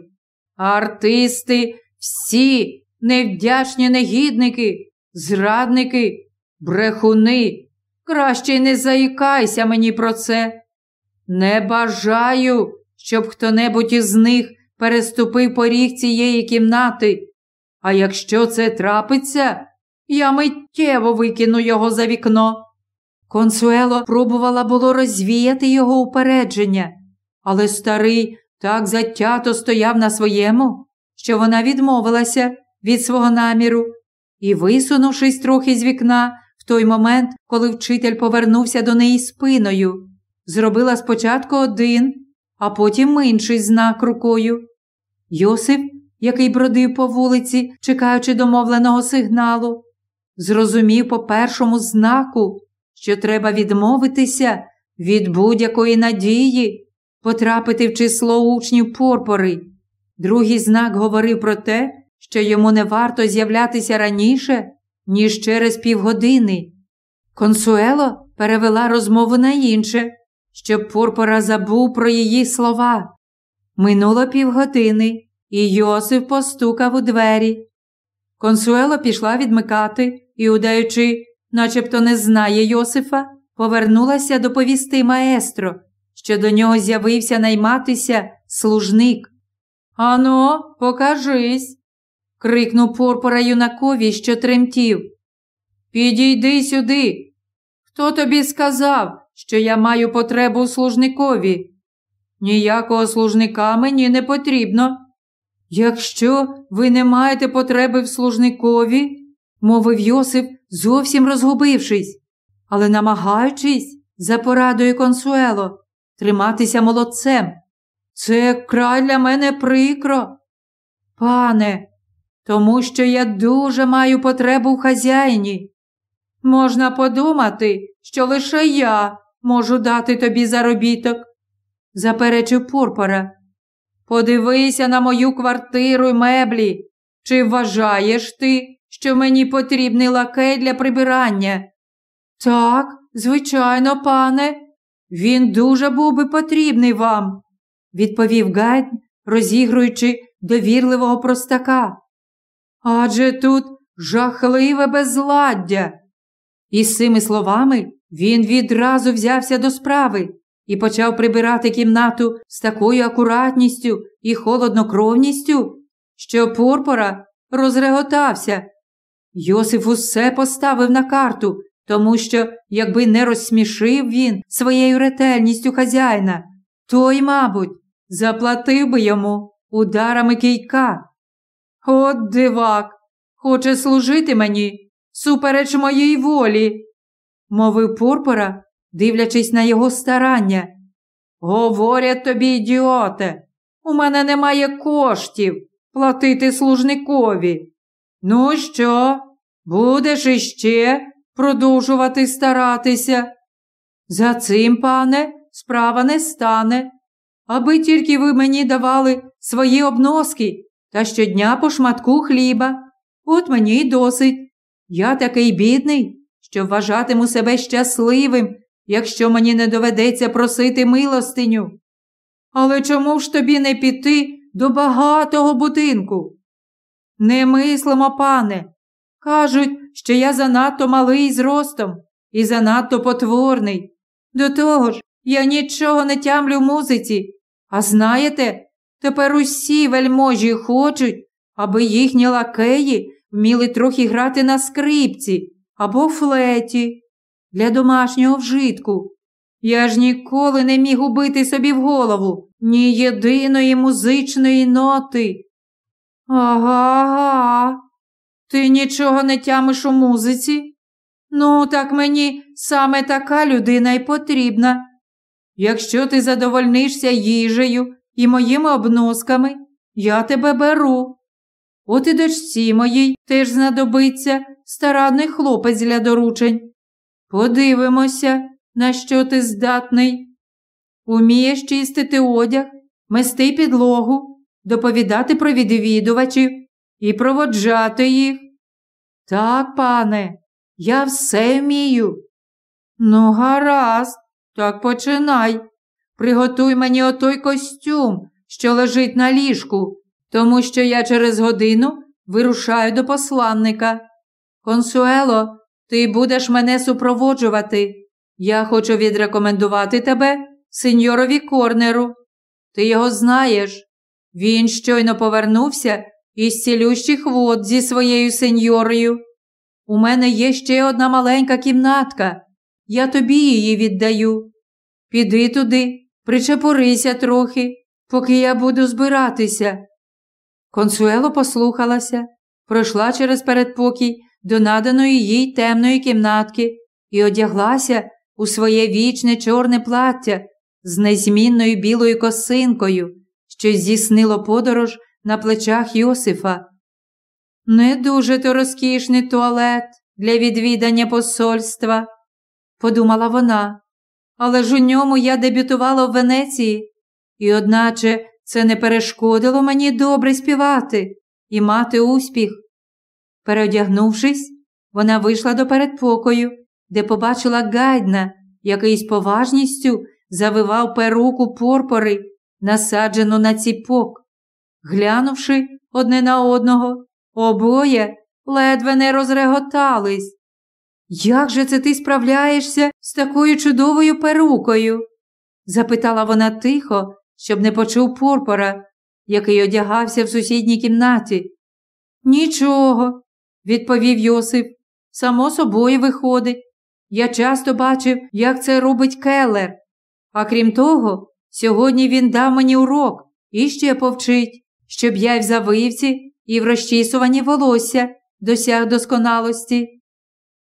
А артисти всі невдячні негідники, зрадники, брехуни. Краще не заїкайся мені про це. Не бажаю, щоб хто-небудь із них переступив поріг цієї кімнати. А якщо це трапиться, я миттєво викину його за вікно. Консуело пробувала було розвіяти його упередження, але старий так затято стояв на своєму, що вона відмовилася від свого наміру і, висунувшись трохи з вікна, в той момент, коли вчитель повернувся до неї спиною, зробила спочатку один, а потім інший знак рукою. Йосип, який бродив по вулиці, чекаючи домовленого сигналу, зрозумів по першому знаку, що треба відмовитися від будь-якої надії потрапити в число учнів порпори. Другий знак говорив про те, що йому не варто з'являтися раніше, ніж через півгодини. Консуело перевела розмову на інше, щоб Порпора забув про її слова. Минуло півгодини, і Йосиф постукав у двері. Консуело пішла відмикати і, удаючи, начебто не знає Йосифа, повернулася доповісти маестро, що до нього з'явився найматися служник. Ано, покажись. крикнув Порпора юнакові, що тремтів. Підійди сюди. Хто тобі сказав, що я маю потребу у служникові? Ніякого служника мені не потрібно. Якщо ви не маєте потреби в служникові, мовив Йосип, зовсім розгубившись, але намагаючись, за порадою консуело, триматися молодцем. Це край для мене прикро. Пане, тому що я дуже маю потребу в хазяїні. Можна подумати, що лише я можу дати тобі заробіток, заперечив Пурпора. Подивися на мою квартиру й меблі. Чи вважаєш ти, що мені потрібний лакей для прибирання? Так, звичайно, пане, він дуже був би потрібний вам, відповів Гайд, розігруючи довірливого простака. Адже тут жахливе безладдя. І з цими словами він відразу взявся до справи і почав прибирати кімнату з такою акуратністю і холоднокровністю, що Порпора розреготався. Йосиф усе поставив на карту, тому що, якби не розсмішив він своєю ретельністю хазяїна, той, мабуть, заплатив би йому ударами кийка. От дивак, хоче служити мені, супереч моїй волі, мовив Порпора, дивлячись на його старання. Говорять тобі, ідіоте, у мене немає коштів платити служникові. Ну що, будеш іще продовжувати старатися? За цим, пане, справа не стане, аби тільки ви мені давали свої обноски та щодня по шматку хліба. От мені й досить. Я такий бідний, що вважатиму себе щасливим, якщо мені не доведеться просити милостиню. Але чому ж тобі не піти до багатого будинку? Не мислимо, пане. Кажуть, що я занадто малий зростом і занадто потворний. До того ж, я нічого не тямлю в музиці. А знаєте, тепер усі вельможі хочуть, аби їхні лакеї вміли трохи грати на скрипці або флеті для домашнього вжитку. Я ж ніколи не міг убити собі в голову ні єдиної музичної ноти. Ага, ага, ти нічого не тямиш у музиці? Ну, так мені саме така людина й потрібна. Якщо ти задовольнишся їжею і моїми обносками, я тебе беру. От і дочці моїй теж знадобиться старанний хлопець для доручень. Подивимося, на що ти здатний. Умієш чистити одяг, мести підлогу, доповідати про відвідувачів і проводжати їх. Так, пане, я все вмію. Ну, гаразд, так починай. Приготуй мені отой костюм, що лежить на ліжку, тому що я через годину вирушаю до посланника. Консуело, ти будеш мене супроводжувати. Я хочу відрекомендувати тебе сеньорові Корнеру. Ти його знаєш. Він щойно повернувся із цілющих вод зі своєю сеньорою. У мене є ще одна маленька кімнатка. я тобі її віддаю. Піди туди, причепурися трохи, поки я буду збиратися. Консуело послухалася, пройшла через передпокій до наданої їй темної кімнатки і одяглася у своє вічне чорне плаття з незмінною білою косинкою, що здійснило подорож на плечах Йосифа. Не дуже то розкішний туалет для відвідання посольства, подумала вона, але ж у ньому я дебютувала в Венеції, і, одначе, це не перешкодило мені добре співати і мати успіх. Переодягнувшись, вона вийшла до передпокою, де побачила гайдна, який з поважністю завивав перуку порпори, насаджену на ціпок. Глянувши одне на одного, обоє ледве не розреготались. Як же це ти справляєшся з такою чудовою перукою? запитала вона тихо, щоб не почув порпора, який одягався в сусідній кімнаті. Нічого, відповів Йосип. Само собою виходить. Я часто бачив, як це робить келер. А крім того, сьогодні він дав мені урок і ще повчить, щоб я й в завивці і в розчісуванні волосся досяг досконалості.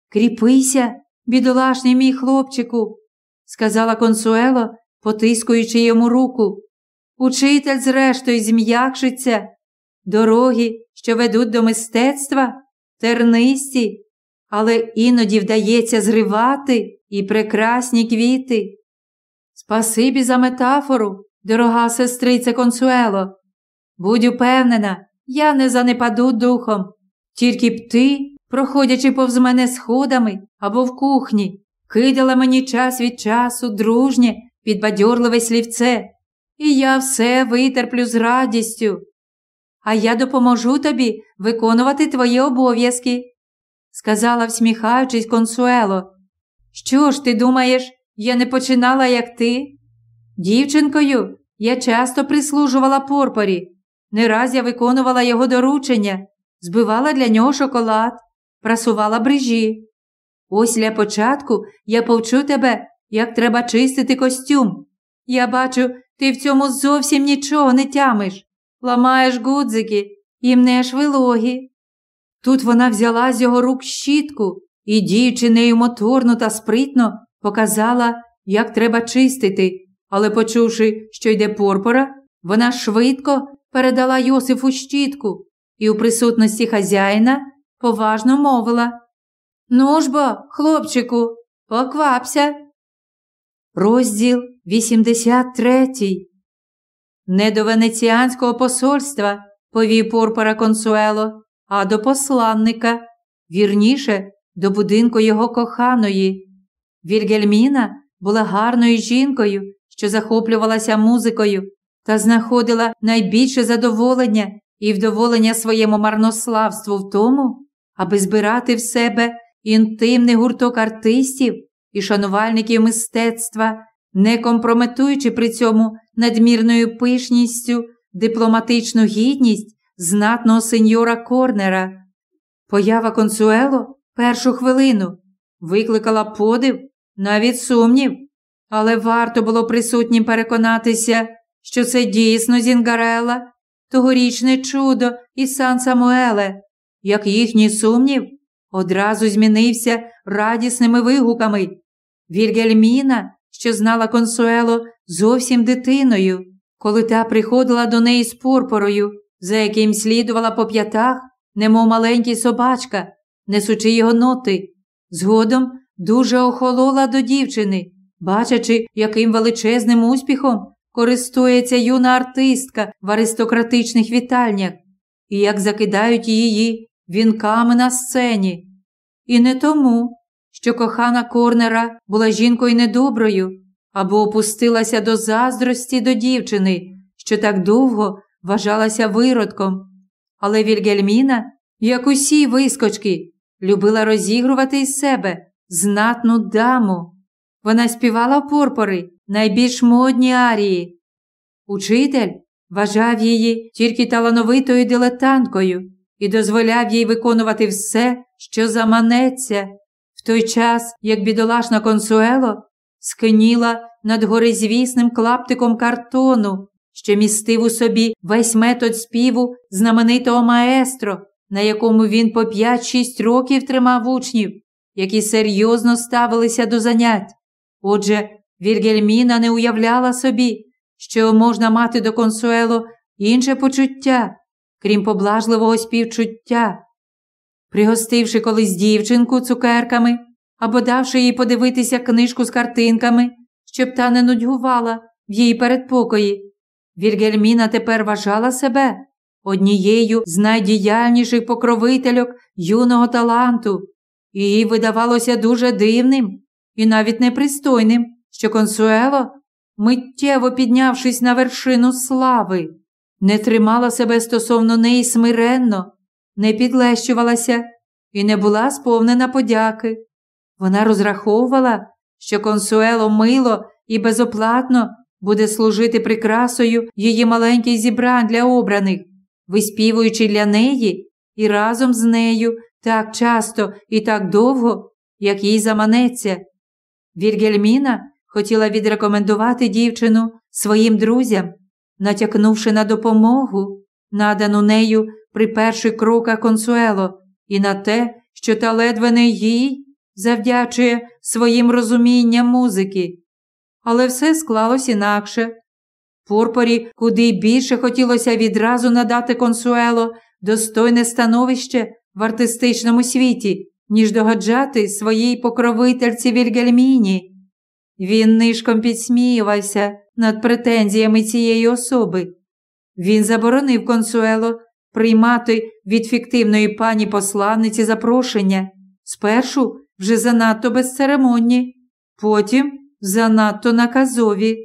Кріпися, бідолашний мій хлопчику, сказала консуело, потискуючи йому руку. Учитель, зрештою, зм'якшиться. Дороги, що ведуть до мистецтва, тернисті, але іноді вдається зривати і прекрасні квіти. Спасибі за метафору, дорога сестриця Консуело. Будь упевнена, я не занепаду духом, тільки б ти, проходячи повз мене сходами або в кухні, кидала мені час від часу дружнє, підбадьорливе слівце, і я все витерплю з радістю. А я допоможу тобі виконувати твої обов'язки, сказала, всміхаючись, консуело. Що ж ти думаєш, я не починала, як ти? Дівчинкою, я часто прислужувала порпорі. Не раз я виконувала його доручення, збивала для нього шоколад, прасувала брижі. Ось для початку я повчу тебе, як треба чистити костюм. Я бачу, ти в цьому зовсім нічого не тямиш, ламаєш гудзики і мнеш вилогі. Тут вона взяла з його рук щітку і, діючи нею моторно та спритно, показала, як треба чистити, але, почувши, що йде порпора, вона швидко передала Йосифу щітку і у присутності хазяїна поважно мовила Ну ж бо, хлопчику, поквапся. Розділ 83 Не до венеціанського посольства повів порпора консуело, а до посланника, вірніше, до будинку його коханої. Вільгельміна була гарною жінкою, що захоплювалася музикою та знаходила найбільше задоволення і вдоволення своєму марнославству в тому, аби збирати в себе інтимний гурток артистів і шанувальників мистецтва, не компрометуючи при цьому надмірною пишністю дипломатичну гідність знатного сеньора Корнера. Поява консуело першу хвилину викликала подив, навіть сумнів, але варто було присутнім переконатися, що це дійсно Зінгарела, тогорічне чудо і Сан Самуеле, як їхній сумнів одразу змінився радісними вигуками. Вільгельміна, що знала консуело зовсім дитиною, коли та приходила до неї з порпорою, за яким слідувала по п'ятах, немов маленький собачка, несучи його ноти. Згодом дуже охолола до дівчини, бачачи, яким величезним успіхом користується юна артистка в аристократичних вітальнях, і як закидають її вінками на сцені. І не тому, що кохана Корнера була жінкою недоброю або опустилася до заздрості до дівчини, що так довго вважалася виродком. Але Вільгельміна, як усі вискочки, любила розігрувати із себе знатну даму. Вона співала порпори найбільш модні арії. Учитель вважав її тільки талановитою дилетанткою і дозволяв їй виконувати все, що заманеться, той час, як бідолашна консуело скиніла над горизвісним клаптиком картону, що містив у собі весь метод співу знаменитого маестро, на якому він по 5-6 років тримав учнів, які серйозно ставилися до занять. Отже, Вільгельміна не уявляла собі, що можна мати до консуело інше почуття, крім поблажливого співчуття. Пригостивши колись дівчинку цукерками або давши їй подивитися книжку з картинками, щоб та не нудьгувала в її передпокої, Вільгельміна тепер вважала себе однією з найдіяльніших покровительок юного таланту, і їй видавалося дуже дивним і навіть непристойним, що консуело, миттєво піднявшись на вершину слави, не тримала себе стосовно неї смиренно, не підлещувалася і не була сповнена подяки. Вона розраховувала, що консуело мило і безоплатно буде служити прикрасою її маленьких зібрань для обраних, виспівуючи для неї і разом з нею так часто і так довго, як їй заманеться. Віргельміна хотіла відрекомендувати дівчину своїм друзям, натякнувши на допомогу, надану нею при перших кроках консуело, і на те, що та ледве не їй завдячує своїм розумінням музики. Але все склалось інакше. Порпорі куди більше хотілося відразу надати консуело достойне становище в артистичному світі, ніж догоджати своїй покровительці Вільгельміні. Він нишком підсміювався над претензіями цієї особи. Він заборонив консуело приймати від фіктивної пані посланниці запрошення, спершу вже занадто безцеремонні, потім занадто наказові.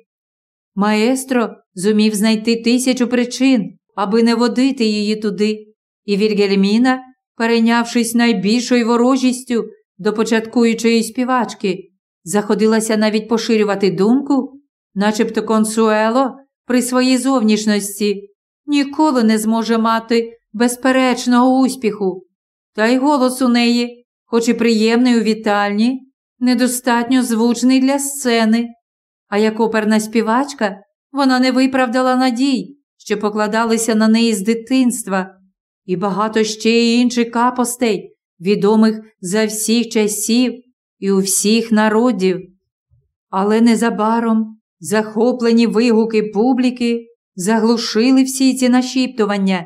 Маестро зумів знайти тисячу причин, аби не водити її туди, і Вільгельміна, перейнявшись найбільшою ворожістю до початкуючої співачки, заходилася навіть поширювати думку, начебто консуело при своїй зовнішності ніколи не зможе мати безперечного успіху, та й голос у неї, хоч і приємний у вітальні, недостатньо звучний для сцени. А як оперна співачка, вона не виправдала надій, що покладалися на неї з дитинства, і багато ще інших капостей, відомих за всіх часів і у всіх народів. Але незабаром захоплені вигуки публіки заглушили всі ці нашіптування,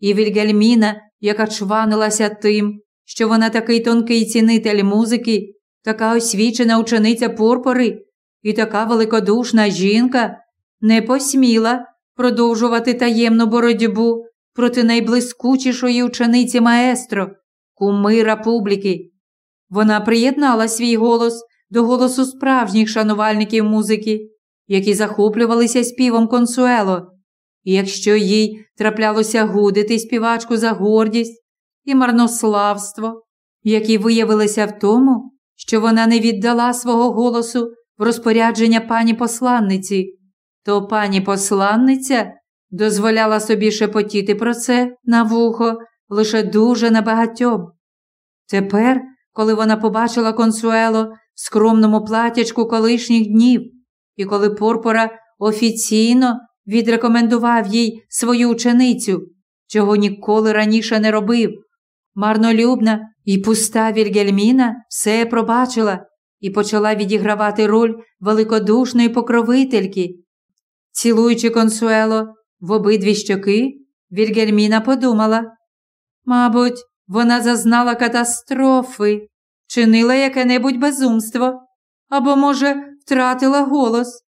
і Вільгельміна, яка чванилася тим, що вона такий тонкий цінитель музики, така освічена учениця Порпори і така великодушна жінка, не посміла продовжувати таємну боротьбу проти найблискучішої учениці маестро, кумира публіки. Вона приєднала свій голос до голосу справжніх шанувальників музики, які захоплювалися співом консуело, і якщо їй траплялося гудити співачку за гордість і марнославство, які виявилися в тому, що вона не віддала свого голосу в розпорядження пані посланниці, то пані посланниця дозволяла собі шепотіти про це на вухо лише дуже небагатьом. Тепер, коли вона побачила консуело в скромному платячку колишніх днів, і коли Порпора офіційно відрекомендував їй свою ученицю, чого ніколи раніше не робив, марнолюбна і пуста Вільгельміна все пробачила і почала відігравати роль великодушної покровительки. Цілуючи консуело в обидві щоки, Вільгельміна подумала мабуть, вона зазнала катастрофи, чинила яке-небудь безумство або, може, втратила голос.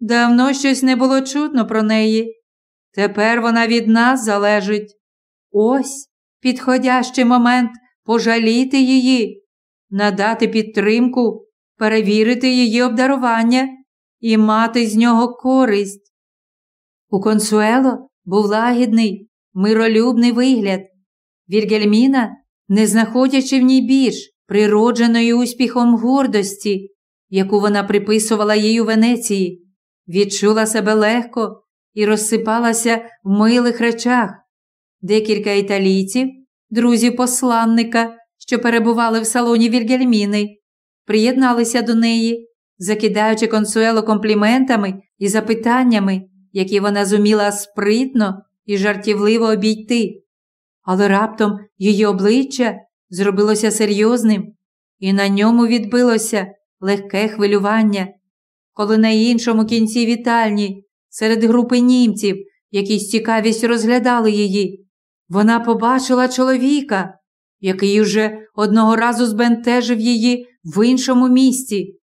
Давно щось не було чутно про неї. Тепер вона від нас залежить. Ось підходящий момент пожаліти її, надати підтримку, перевірити її обдарування і мати з нього користь. У консуело був лагідний, миролюбний вигляд. Віргельміна, не знаходячи в ній більш природженої успіхом гордості, яку вона приписувала їй у Венеції, відчула себе легко і розсипалася в милих речах. Декілька італійців, друзів посланника, що перебували в салоні Вільгельміни, приєдналися до неї, закидаючи консуело компліментами і запитаннями, які вона зуміла спритно і жартівливо обійти. Але раптом її обличчя зробилося серйозним, і на ньому відбилося легке хвилювання, коли на іншому кінці вітальні, серед групи німців, які з цікавістю розглядали її, вона побачила чоловіка, який уже одного разу збентежив її в іншому місті.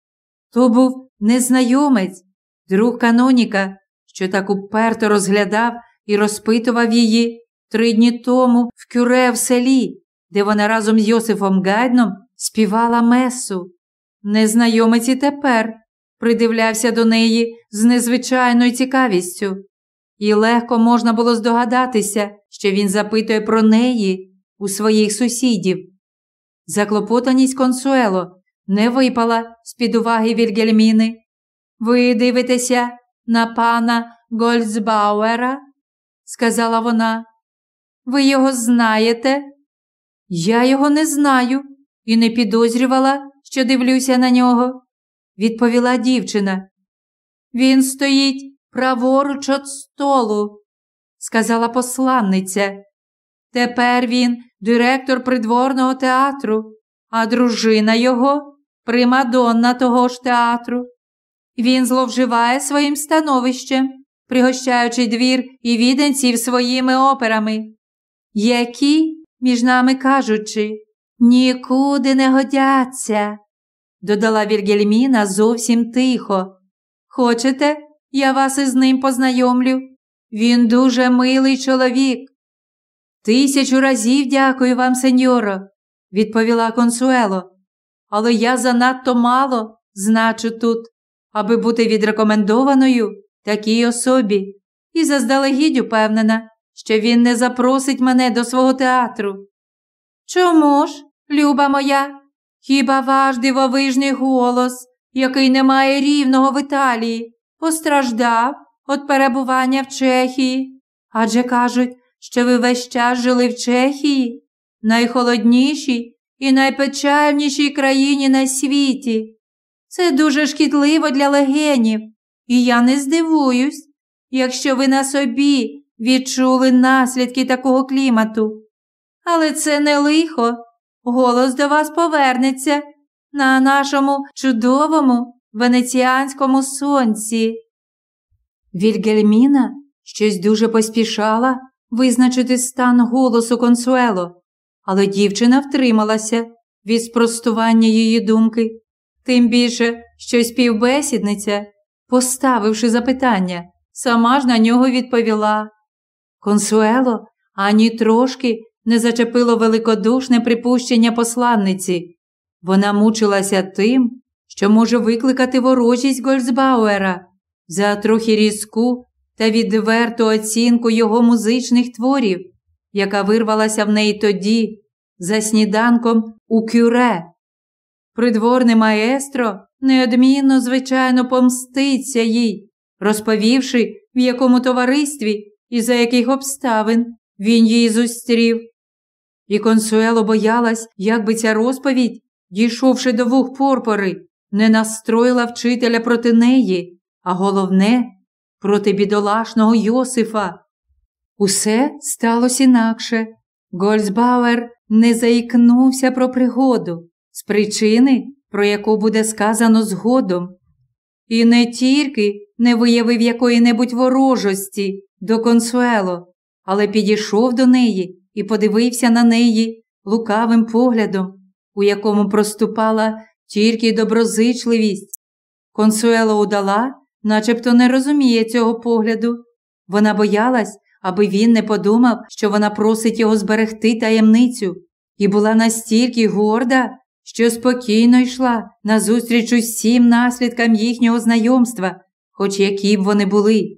То був незнайомець, друг каноніка, що так уперто розглядав і розпитував її три дні тому в кюре в селі, де вона разом з Йосифом Гайдном співала месу. Незнайомець і тепер придивлявся до неї з незвичайною цікавістю, і легко можна було здогадатися, що він запитує про неї у своїх сусідів. Заклопотаність консуело не випала з під уваги Вільгельміни. Ви дивитеся на пана Гольцбауера? сказала вона. Ви його знаєте? Я його не знаю і не підозрювала, що дивлюся на нього, відповіла дівчина. Він стоїть праворуч від столу, сказала посланниця. Тепер він директор придворного театру, а дружина його примадонна того ж театру. Він зловживає своїм становищем, пригощаючи двір і віденців своїми операми, які, між нами кажучи, нікуди не годяться, додала Вільгельміна зовсім тихо. Хочете, я вас із ним познайомлю? Він дуже милий чоловік. Тисячу разів дякую вам, сеньоро, відповіла консуело. Але я занадто мало значу тут, аби бути відрекомендованою такій особі, і заздалегідь упевнена, що він не запросить мене до свого театру. Чому ж, люба моя, хіба ваш дивовижний голос, який не має рівного в Італії, постраждав від перебування в Чехії? Адже кажуть, що ви весь час жили в Чехії, найхолоднішій і найпечальнішій країні на світі. Це дуже шкідливо для легенів, і я не здивуюсь, якщо ви на собі відчули наслідки такого клімату. Але це не лихо. Голос до вас повернеться на нашому чудовому венеціанському сонці. Вільгельміна щось дуже поспішала визначити стан голосу консуело, але дівчина втрималася від спростування її думки, тим більше, що співбесідниця, поставивши запитання, сама ж на нього відповіла. Консуело ані трошки не зачепило великодушне припущення посланниці. Вона мучилася тим, що може викликати ворожість Гольцбауера за трохи різку та відверту оцінку його музичних творів, яка вирвалася в неї тоді, за сніданком у кюре. Придворний маестро неодмінно, звичайно, помститься їй, розповівши, в якому товаристві і за яких обставин він її зустрів. І консуело боялась, як би ця розповідь, дійшовши до вух порпори, не настроїла вчителя проти неї, а головне, проти бідолашного Йосифа. Усе сталося інакше. Гольцбауер не заікнувся про пригоду з причини, про яку буде сказано згодом, і не тільки не виявив якої-небудь ворожості до консуело, але підійшов до неї і подивився на неї лукавим поглядом, у якому проступала тільки доброзичливість. Консуело удала, начебто не розуміє цього погляду. Вона боялась, аби він не подумав, що вона просить його зберегти таємницю, і була настільки горда, що спокійно йшла назустріч усім наслідкам їхнього знайомства, хоч які б вони були.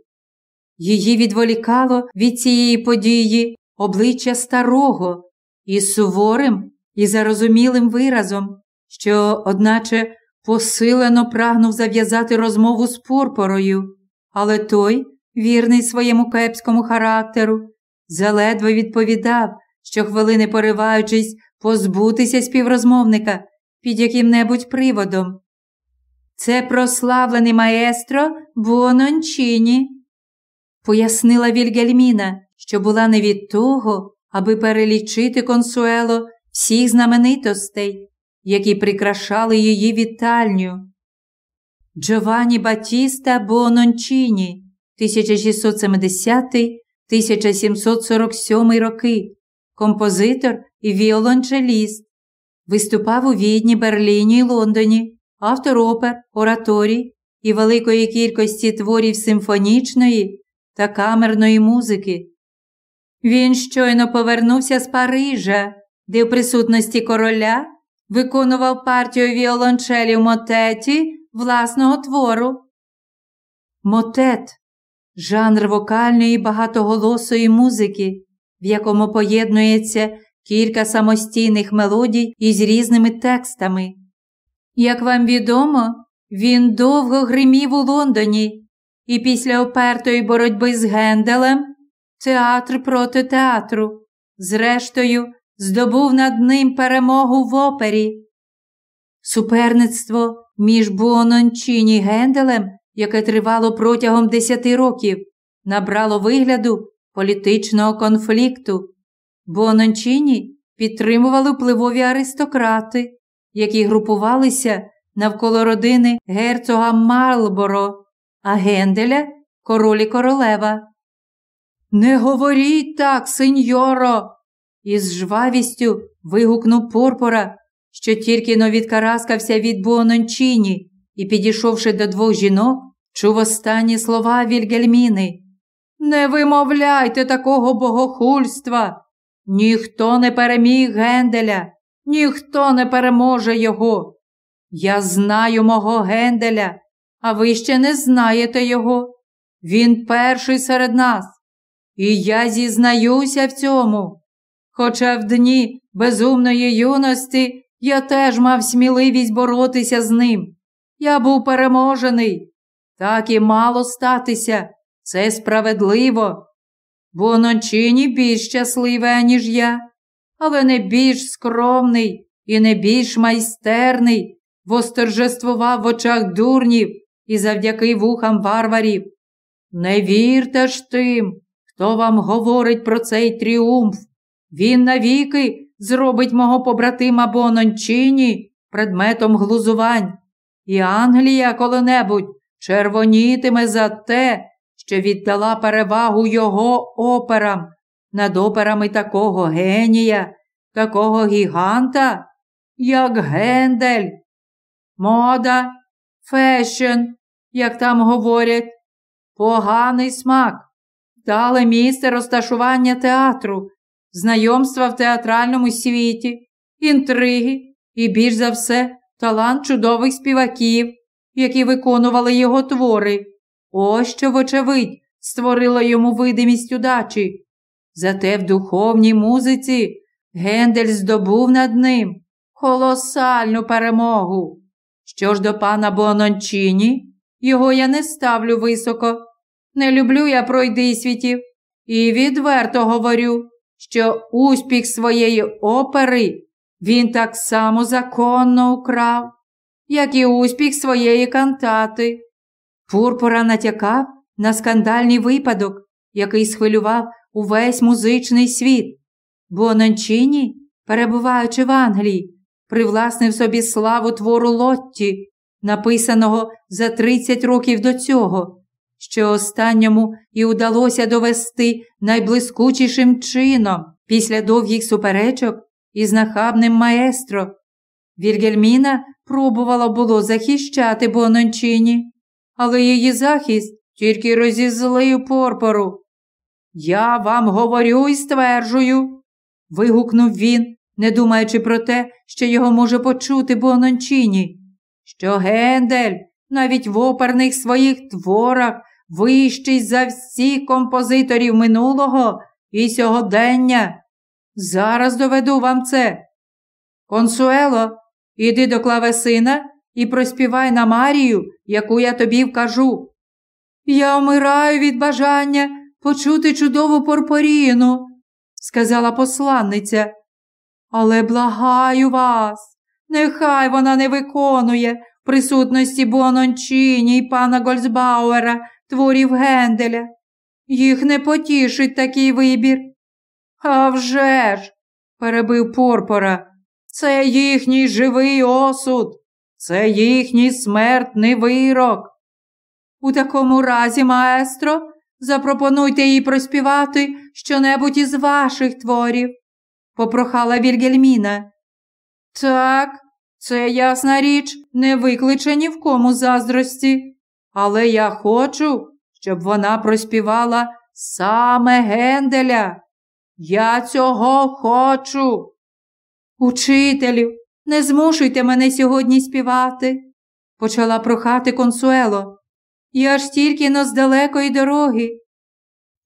Її відволікало від цієї події обличчя старого із суворим і зарозумілим виразом, що, одначе, посилено прагнув зав'язати розмову з Пурпорою, але той, вірний своєму кепському характеру, заледве відповідав, щохвилини пориваючись позбутися співрозмовника під яким-небудь приводом. Це прославлений маестро Буонончіні, пояснила Вільгельміна, що була не від того, аби перелічити консуело всіх знаменитостей, які прикрашали її вітальню. Джованні Батіста Буонончіні 1670-1747 роки, композитор і віолончеліст, виступав у Відні, Берліні і Лондоні, автор опер, ораторій і великої кількості творів симфонічної та камерної музики. Він щойно повернувся з Парижа, де в присутності короля виконував партію віолончелі в мотеті власного твору. Мотет жанр вокальної багатоголосої музики, в якому поєднується кілька самостійних мелодій із різними текстами. Як вам відомо, він довго гримів у Лондоні, і після опертої боротьби з Генделем театр проти театру, зрештою, здобув над ним перемогу в опері. Суперництво між Буонончіні і Генделем, яке тривало протягом десяти років, набрало вигляду політичного конфлікту. Буонончіні підтримували впливові аристократи, які групувалися навколо родини герцога Марлборо, а Генделя король королева. Не говоріть так, сеньоро, із жвавістю вигукнув Порпора, що тільки но відкараскався від Буонончіні і, підійшовши до двох жінок, чув останні слова Вільгельміни. Не вимовляйте такого богохульства. Ніхто не переміг Генделя, ніхто не переможе його. Я знаю мого Генделя, а ви ще не знаєте його. Він перший серед нас. І я зізнаюся в цьому. Хоча в дні безумної юності я теж мав сміливість боротися з ним. Я був переможений. Так і мало статися. Це справедливо. Бонончині більш щасливий, ніж я, але не більш скромний і не більш майстерний, восторжествував в очах дурнів і завдяки вухам варварів. Не вірте ж тим, хто вам говорить про цей тріумф. Він навіки зробить мого побратима Бонончині предметом глузувань, і Англія коли-небудь червонітиме за те, що віддала перевагу його операм над операми такого генія, такого гіганта, як Гендель. Мода, fashion, як там говорять, поганий смак, дали місце розташування театру, знайомства в театральному світі, інтриги і, більш за все, талант чудових співаків, які виконували його твори. Ось що, вочевидь, створило йому видимість удачі. Зате в духовній музиці Гендель здобув над ним колосальну перемогу. Що ж до пана Бонончині, його я не ставлю високо. Не люблю я пройдисвітів і відверто говорю, що успіх своєї опери він так само законно украв, як і успіх своєї кантати. Пурпура натякав на скандальний випадок, який схвилював увесь музичний світ, бо Нончині, перебуваючи в Англії, привласнив собі славу твору Лотті, написаного за 30 років до цього, що останньому і удалося довести найблискучішим чином після довгих суперечок із нахабним маестро. Вільгельміна пробувала було захищати Бонончині але її захист тільки розізлив порпору. Я вам говорю і стверджую, вигукнув він, не думаючи про те, що його може почути Бонончині, що Гендель навіть в оперних своїх творах вищий за всіх композиторів минулого і сьогодення. Зараз доведу вам це. Консуело, іди до клавесина і проспівай на Марію, яку я тобі вкажу. Я вмираю від бажання почути чудову порпоріну, сказала посланниця. Але благаю вас, нехай вона не виконує присутності Бонончині і пана Гольцбауера творів Генделя. Їх не потішить такий вибір. «А вже ж!» – перебив Порпора. Це їхній живий осуд, це їхній смертний вирок. У такому разі, маестро, запропонуйте їй проспівати щонебудь із ваших творів, попрохала Вільгельміна. Так, це ясна річ, не викличе ні в кому заздрості, але я хочу, щоб вона проспівала саме Генделя. Я цього хочу. Учителю, не змушуйте мене сьогодні співати, почала прохати консуело. Я ж тільки но з далекої дороги.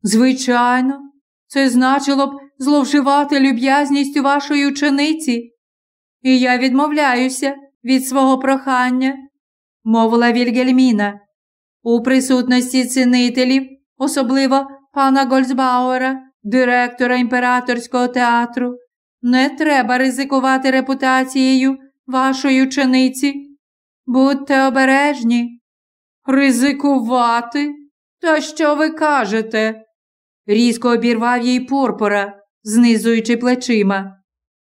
Звичайно, це значило б зловживати люб'язністю вашої учениці. І я відмовляюся від свого прохання, мовила Вільгельміна. У присутності цінителів, особливо пана Гольцбауера, директора імператорського театру, не треба ризикувати репутацією вашої учениці. Будьте обережні. Ризикувати? Та що ви кажете? Різко обірвав їй порпора, знизуючи плечима.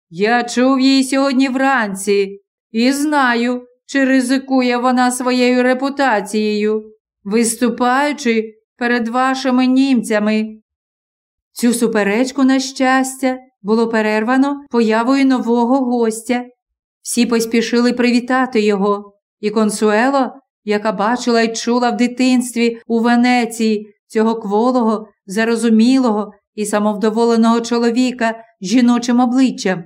Я чув її сьогодні вранці і знаю, чи ризикує вона своєю репутацією, виступаючи перед вашими німцями. Цю суперечку, на щастя, було перервано появою нового гостя. Всі поспішили привітати його, і консуело, яка бачила й чула в дитинстві у Венеції цього кволого, зарозумілого і самовдоволеного чоловіка жіночим обличчям,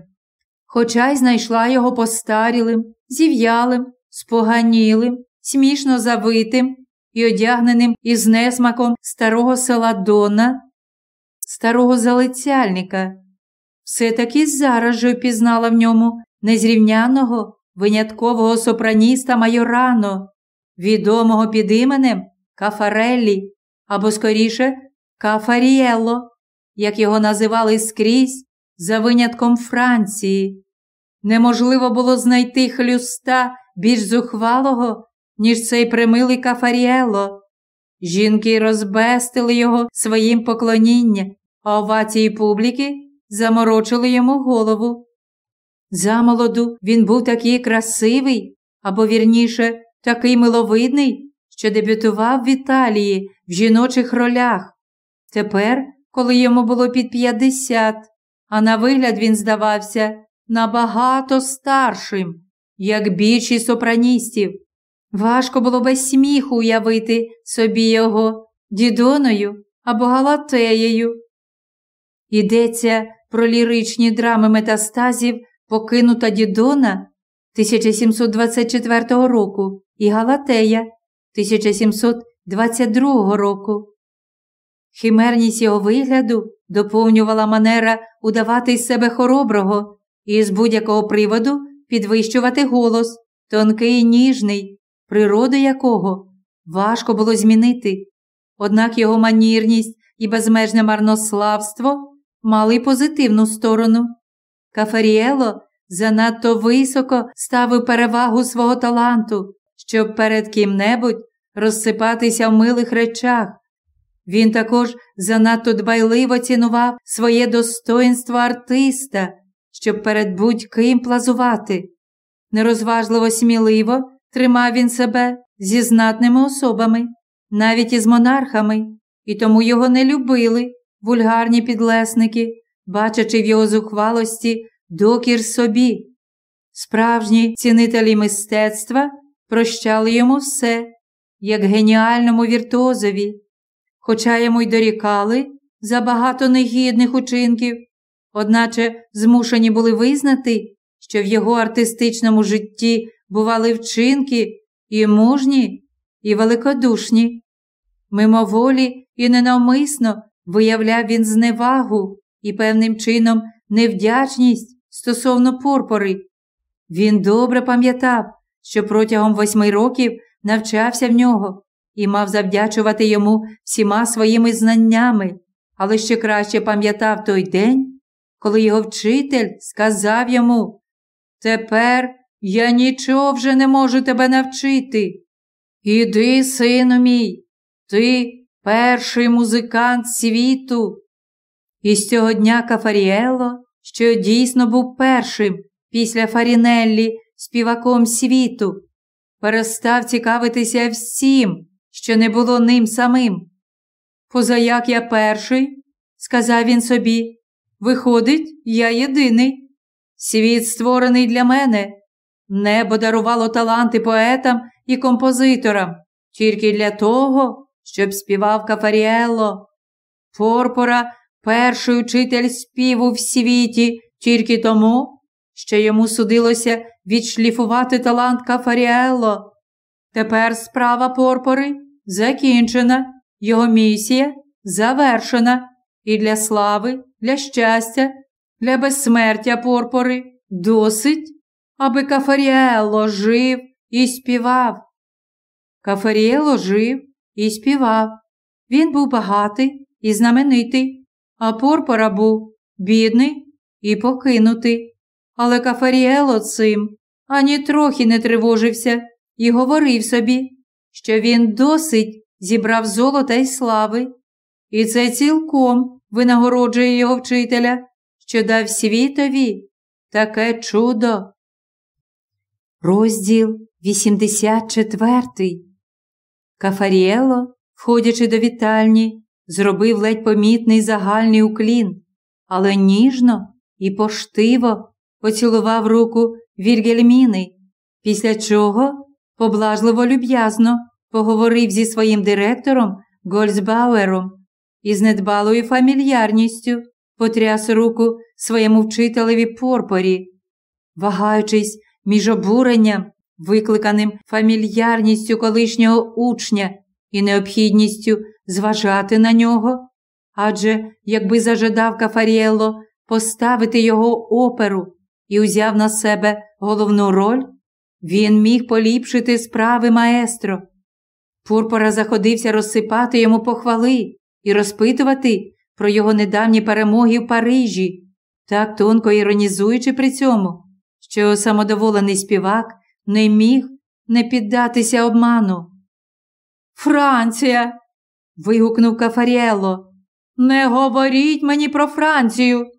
хоча й знайшла його постарілим, зів'ялим, споганілим, смішно завитим і одягненим із несмаком старого села Дона, старого залицяльника. Все таки зараз же впізнала в ньому незрівняного виняткового сопраніста Майорано, відомого під іменем Кафареллі, або скоріше Кафаріелло, як його називали скрізь за винятком Франції. Неможливо було знайти хлюста більш зухвалого, ніж цей примилий Кафаріелло. Жінки розбестили його своїм поклонінням, а овації публіки заморочили йому голову. Замолоду він був такий красивий, або вірніше, такий миловидний, що дебютував в Італії в жіночих ролях. Тепер, коли йому було під п'ятдесят, а на вигляд він здавався набагато старшим, як більшість сопраністів. Важко було без сміху уявити собі його дідоною або галатеєю. Йдеться про ліричні драми метастазів Покинута Дідона 1724 року і Галатея 1722 року. Химерність його вигляду доповнювала манера удавати із себе хороброго і з будь-якого приводу підвищувати голос, тонкий і ніжний, природу якого важко було змінити. Однак його манірність і безмежне марнославство мали й позитивну сторону. Кафаріело занадто високо ставив перевагу свого таланту, щоб перед ким-небудь розсипатися в милих речах. Він також занадто дбайливо цінував своє достоинство артиста, щоб перед будь-ким плазувати. Нерозважливо сміливо тримав він себе зі знатними особами, навіть із монархами, і тому його не любили вульгарні підлесники, бачачи в його зухвалості докір собі. Справжні цінителі мистецтва прощали йому все, як геніальному віртуозові, хоча йому й дорікали за багато негідних учинків, одначе змушені були визнати, що в його артистичному житті бували вчинки і мужні, і великодушні. Мимоволі і ненавмисно виявляв він зневагу і певним чином невдячність стосовно порпори. Він добре пам'ятав, що протягом восьми років навчався в нього і мав завдячувати йому всіма своїми знаннями, але ще краще пам'ятав той день, коли його вчитель сказав йому Тепер я нічого вже не можу тебе навчити. Іди, сину мій, ти перший музикант світу. І з цього дня Кафаріело, що дійсно був першим після Фарінеллі співаком світу, перестав цікавитися всім, що не було ним самим. Позаяк я перший, сказав він собі, виходить, я єдиний. Світ створений для мене. Небо дарувало таланти поетам і композиторам тільки для того, щоб співав Кафаріелло. Порпора перший учитель співу в світі тільки тому, що йому судилося відшліфувати талант Кафаріелло. Тепер справа Порпори закінчена, його місія завершена і для слави, для щастя, для безсмертя Порпори досить, аби Кафаріелло жив і співав. Кафаріело жив і співав. Він був багатий і знаменитий, а Порпора був бідний і покинутий. Але Кафаріело цим ані трохи не тривожився і говорив собі, що він досить зібрав золота й слави, і це цілком винагороджує його вчителя, що дав світові таке чудо. Розділ 84 Кафаріело, входячи до вітальні, зробив ледь помітний загальний уклін, але ніжно і поштиво поцілував руку Вільгельміни, після чого поблажливо люб'язно поговорив зі своїм директором Гольцбауером і з недбалою фамільярністю потряс руку своєму вчителеві порпорі, вагаючись між обуренням, викликаним фамільярністю колишнього учня і необхідністю зважати на нього. Адже якби зажадав Кафаріелло поставити його оперу і узяв на себе головну роль, він міг поліпшити справи маестро. Пурпора заходився розсипати йому похвали і розпитувати про його недавні перемоги в Парижі, так тонко іронізуючи при цьому, що самодоволений співак не міг не піддатися обману. Франція. вигукнув Кафаріелло. Не говоріть мені про Францію.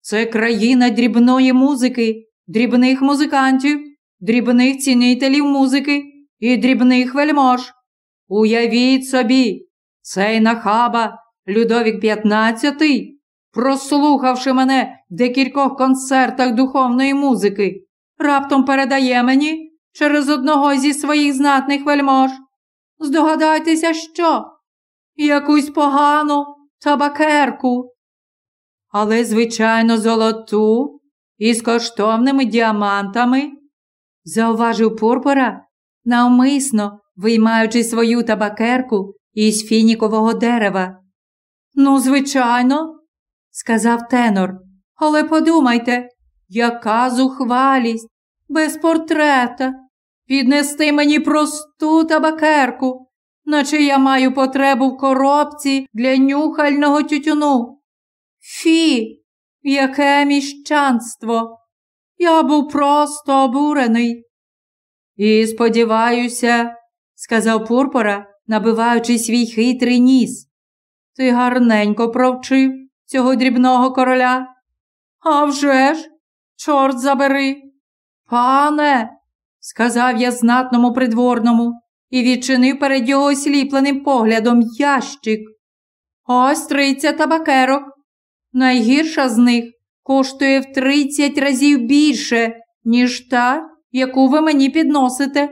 Це країна дрібної музики, дрібних музикантів, дрібних цінителів музики і дрібних вельмож. Уявіть собі, цей нахаба Людовік XV, прослухавши мене в декількох концертах духовної музики, раптом передає мені через одного зі своїх знатних вельмож. Здогадайтеся, що? Якусь погану табакерку. Але, звичайно, золоту із коштовними діамантами, зауважив Пурпора, навмисно виймаючи свою табакерку із фінікового дерева. Ну, звичайно, сказав тенор, але подумайте, яка зухвалість, без портрета, піднести мені просту табакерку, наче я маю потребу в коробці для нюхального тютюну. Фі, яке міщанство! Я був просто обурений. І сподіваюся, сказав Пурпора, набиваючи свій хитрий ніс. Ти гарненько провчив цього дрібного короля. «А вже ж, чорт забери. Пане, сказав я знатному придворному і відчинив перед його осліпленим поглядом ящик. Ось тридцять табакерок. Найгірша з них коштує в тридцять разів більше, ніж та, яку ви мені підносите.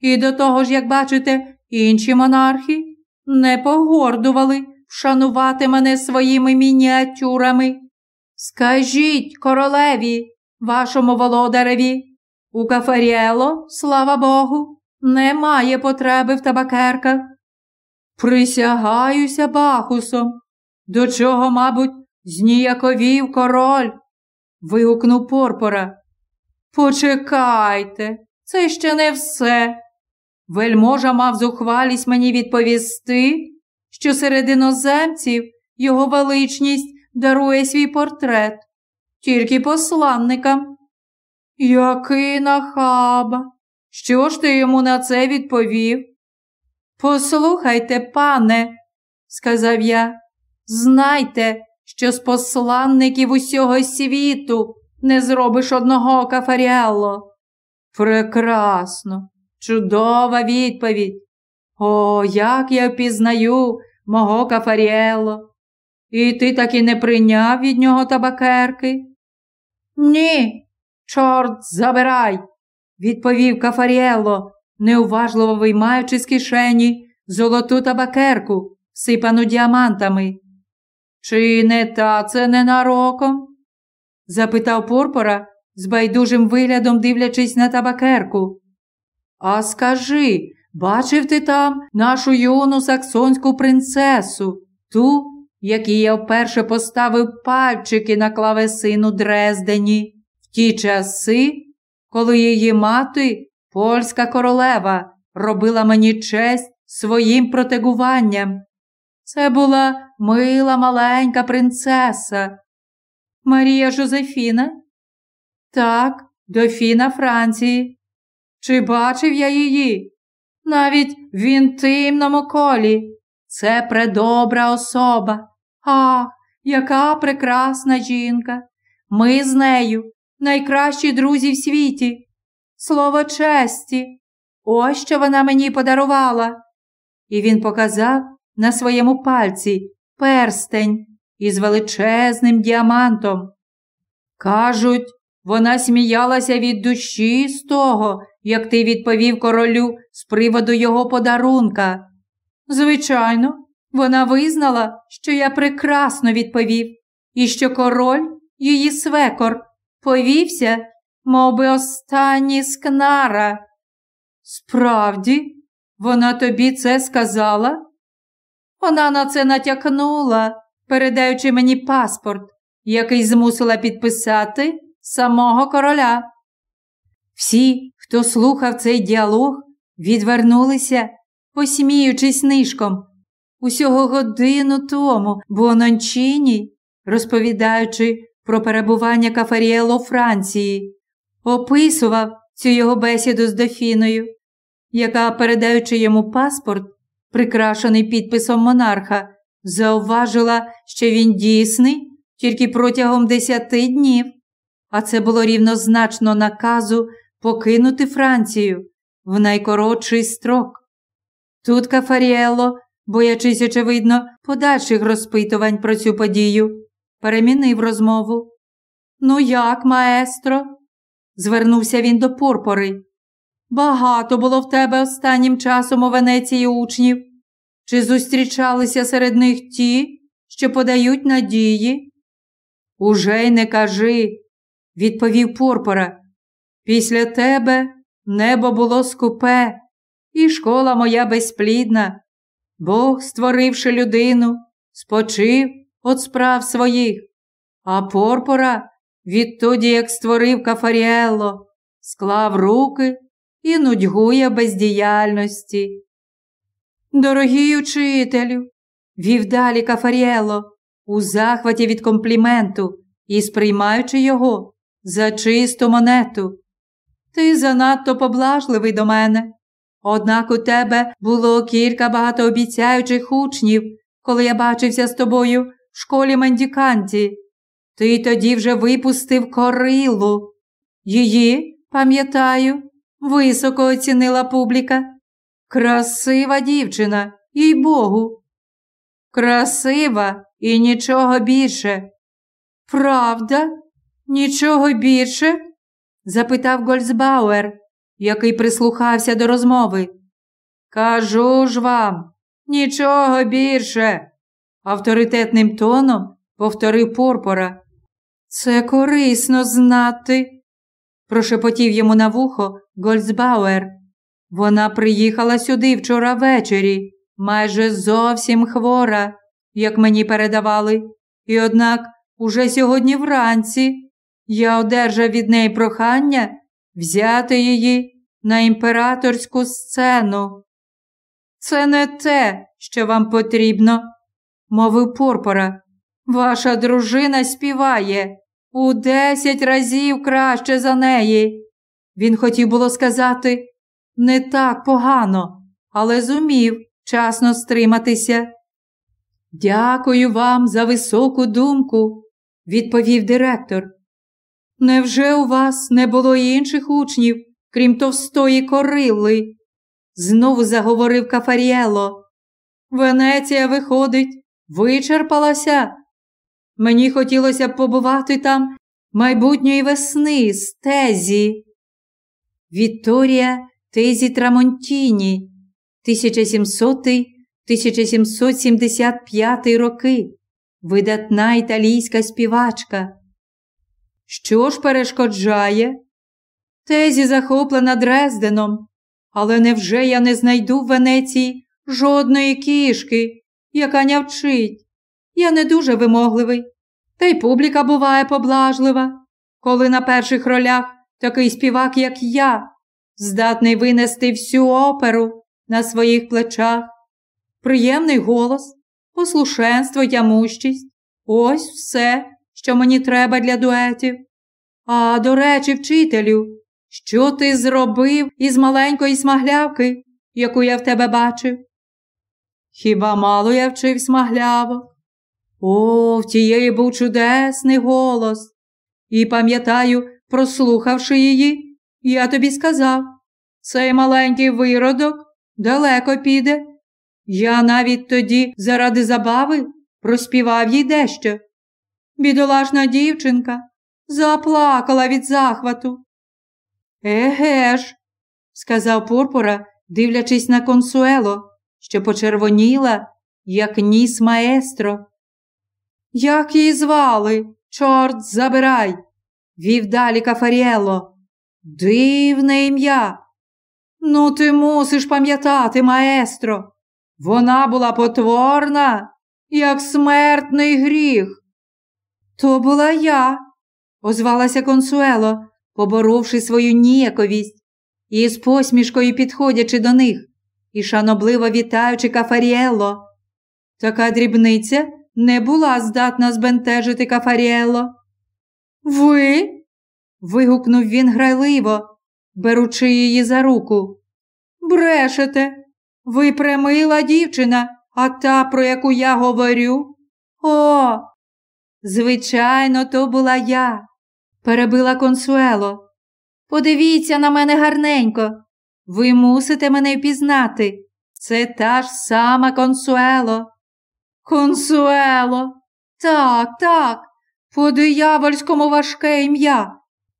І до того ж, як бачите, інші монархи не погордували вшанувати мене своїми мініатюрами. Скажіть королеві, вашому володареві, у Кафаріело, слава Богу, немає потреби в табакерках. Присягаюся Бахусом, до чого, мабуть, зніяковів король. вигукнув Порпора. Почекайте, це ще не все. Вельможа мав зухвалість мені відповісти, що серед іноземців його величність дарує свій портрет, тільки посланникам. Який нахаба. Що ж ти йому на це відповів? Послухайте, пане, сказав я, знайте, що з посланників усього світу не зробиш одного кафаріелло. Прекрасно, чудова відповідь. О, як я впізнаю мого кафаріелло. І ти таки не прийняв від нього табакерки? Ні, чорт забирай, відповів Кафаріелло, неуважливо виймаючи з кишені золоту табакерку, сипану діамантами. Чи не та це ненароком? запитав Порпора, з байдужим виглядом дивлячись на табакерку. А скажи, бачив ти там нашу юну саксонську принцесу, ту, якій я вперше поставив пальчики на клавесину Дрездені, в ті часи, коли її мати, польська королева, робила мені честь своїм протегуванням. Це була мила маленька принцеса. Марія Жозефіна? Так, дофіна Франції. Чи бачив я її? Навіть в інтимному колі. Це предобра особа. Ах, яка прекрасна жінка. Ми з нею найкращі друзі в світі. Слово честі. Ось що вона мені подарувала. І він показав на своєму пальці перстень із величезним діамантом. Кажуть, вона сміялася від душі з того, як ти відповів королю з приводу його подарунка. Звичайно, вона визнала, що я прекрасно відповів, і що король, її свекор, повівся, мов би останній скнара. Справді, вона тобі це сказала? Вона на це натякнула, передаючи мені паспорт, який змусила підписати самого короля. Всі, хто слухав цей діалог, відвернулися, посміючись нишком. Усього годину тому Буонончині, розповідаючи про перебування Кафаріело у Франції, описував цю його бесіду з дофіною, яка, передаючи йому паспорт, прикрашений підписом монарха, зауважила, що він дійсний тільки протягом десяти днів, а це було рівнозначно наказу покинути Францію в найкоротший строк. Тут Кафаріело, боячись, очевидно, подальших розпитувань про цю подію, перемінив розмову. Ну, як, маестро? звернувся він до Порпори. Багато було в тебе останнім часом у Венеції учнів. Чи зустрічалися серед них ті, що подають надії? Уже й не кажи, відповів Порпора. Після тебе небо було скупе, і школа моя безплідна. Бог, створивши людину, спочив от справ своїх, а Порпора, відтоді, як створив Кафаріелло, склав руки і нудьгує бездіяльності. Дорогий учителю, вів далі Кафаріело, у захваті від компліменту і сприймаючи його за чисту монету. Ти занадто поблажливий до мене. Однак у тебе було кілька багатообіцяючих учнів, коли я бачився з тобою в школі мендіканті. Ти тоді вже випустив корилу. Її, пам'ятаю, високо оцінила публіка. Красива дівчина, їй Богу. Красива і нічого більше. Правда, нічого більше? Запитав Гольцбауер, який прислухався до розмови. Кажу ж вам, нічого більше, авторитетним тоном повторив Порпора. Це корисно знати, прошепотів йому на вухо Гольцбауер. Вона приїхала сюди вчора ввечері, майже зовсім хвора, як мені передавали. І однак уже сьогодні вранці я одержав від неї прохання взяти її на імператорську сцену. Це не те, що вам потрібно, мовив Порпора. Ваша дружина співає, у десять разів краще за неї. Він хотів було сказати не так погано, але зумів часно стриматися. Дякую вам за високу думку, відповів директор. Невже у вас не було інших учнів, крім товстої корилли? Знову заговорив Кафаріело. Венеція, виходить, вичерпалася. Мені хотілося б побувати там майбутньої весни з Тезі. Вітторія Тезі Трамонтіні, 1700-1775 роки, видатна італійська співачка. Що ж перешкоджає? Тезі захоплена Дрезденом, але невже я не знайду в Венеції жодної кішки, яка нявчить? Я не дуже вимогливий, та й публіка буває поблажлива, коли на перших ролях такий співак, як я, здатний винести всю оперу на своїх плечах, приємний голос, послушенство, тямущість ось все, що мені треба для дуетів. А, до речі, вчителю, що ти зробив із маленької смаглявки, яку я в тебе бачив? Хіба мало я вчив смаглявок? О, в тієї був чудесний голос. І пам'ятаю, прослухавши її, я тобі сказав цей маленький виродок далеко піде. Я навіть тоді, заради забави, проспівав їй дещо. Бідолашна дівчинка заплакала від захвату. Еге ж, сказав Пурпура, дивлячись на консуело, що почервоніла, як ніс маестро. Як її звали? Чорт забирай, вів далі Кафаріело. Дивне ім'я. Ну, ти мусиш пам'ятати, маестро. Вона була потворна, як смертний гріх. То була я, озвалася консуело, поборовши свою ніяковість і з посмішкою підходячи до них і шанобливо вітаючи Кафаріело. Така дрібниця не була здатна збентежити Кафаріело. Ви? вигукнув він грайливо, беручи її за руку. Брешете, ви примила дівчина, а та, про яку я говорю? О, звичайно, то була я, перебила консуело. Подивіться на мене гарненько. Ви мусите мене впізнати. Це та ж сама консуело. Консуело. Так, так, по диявольському важке ім'я.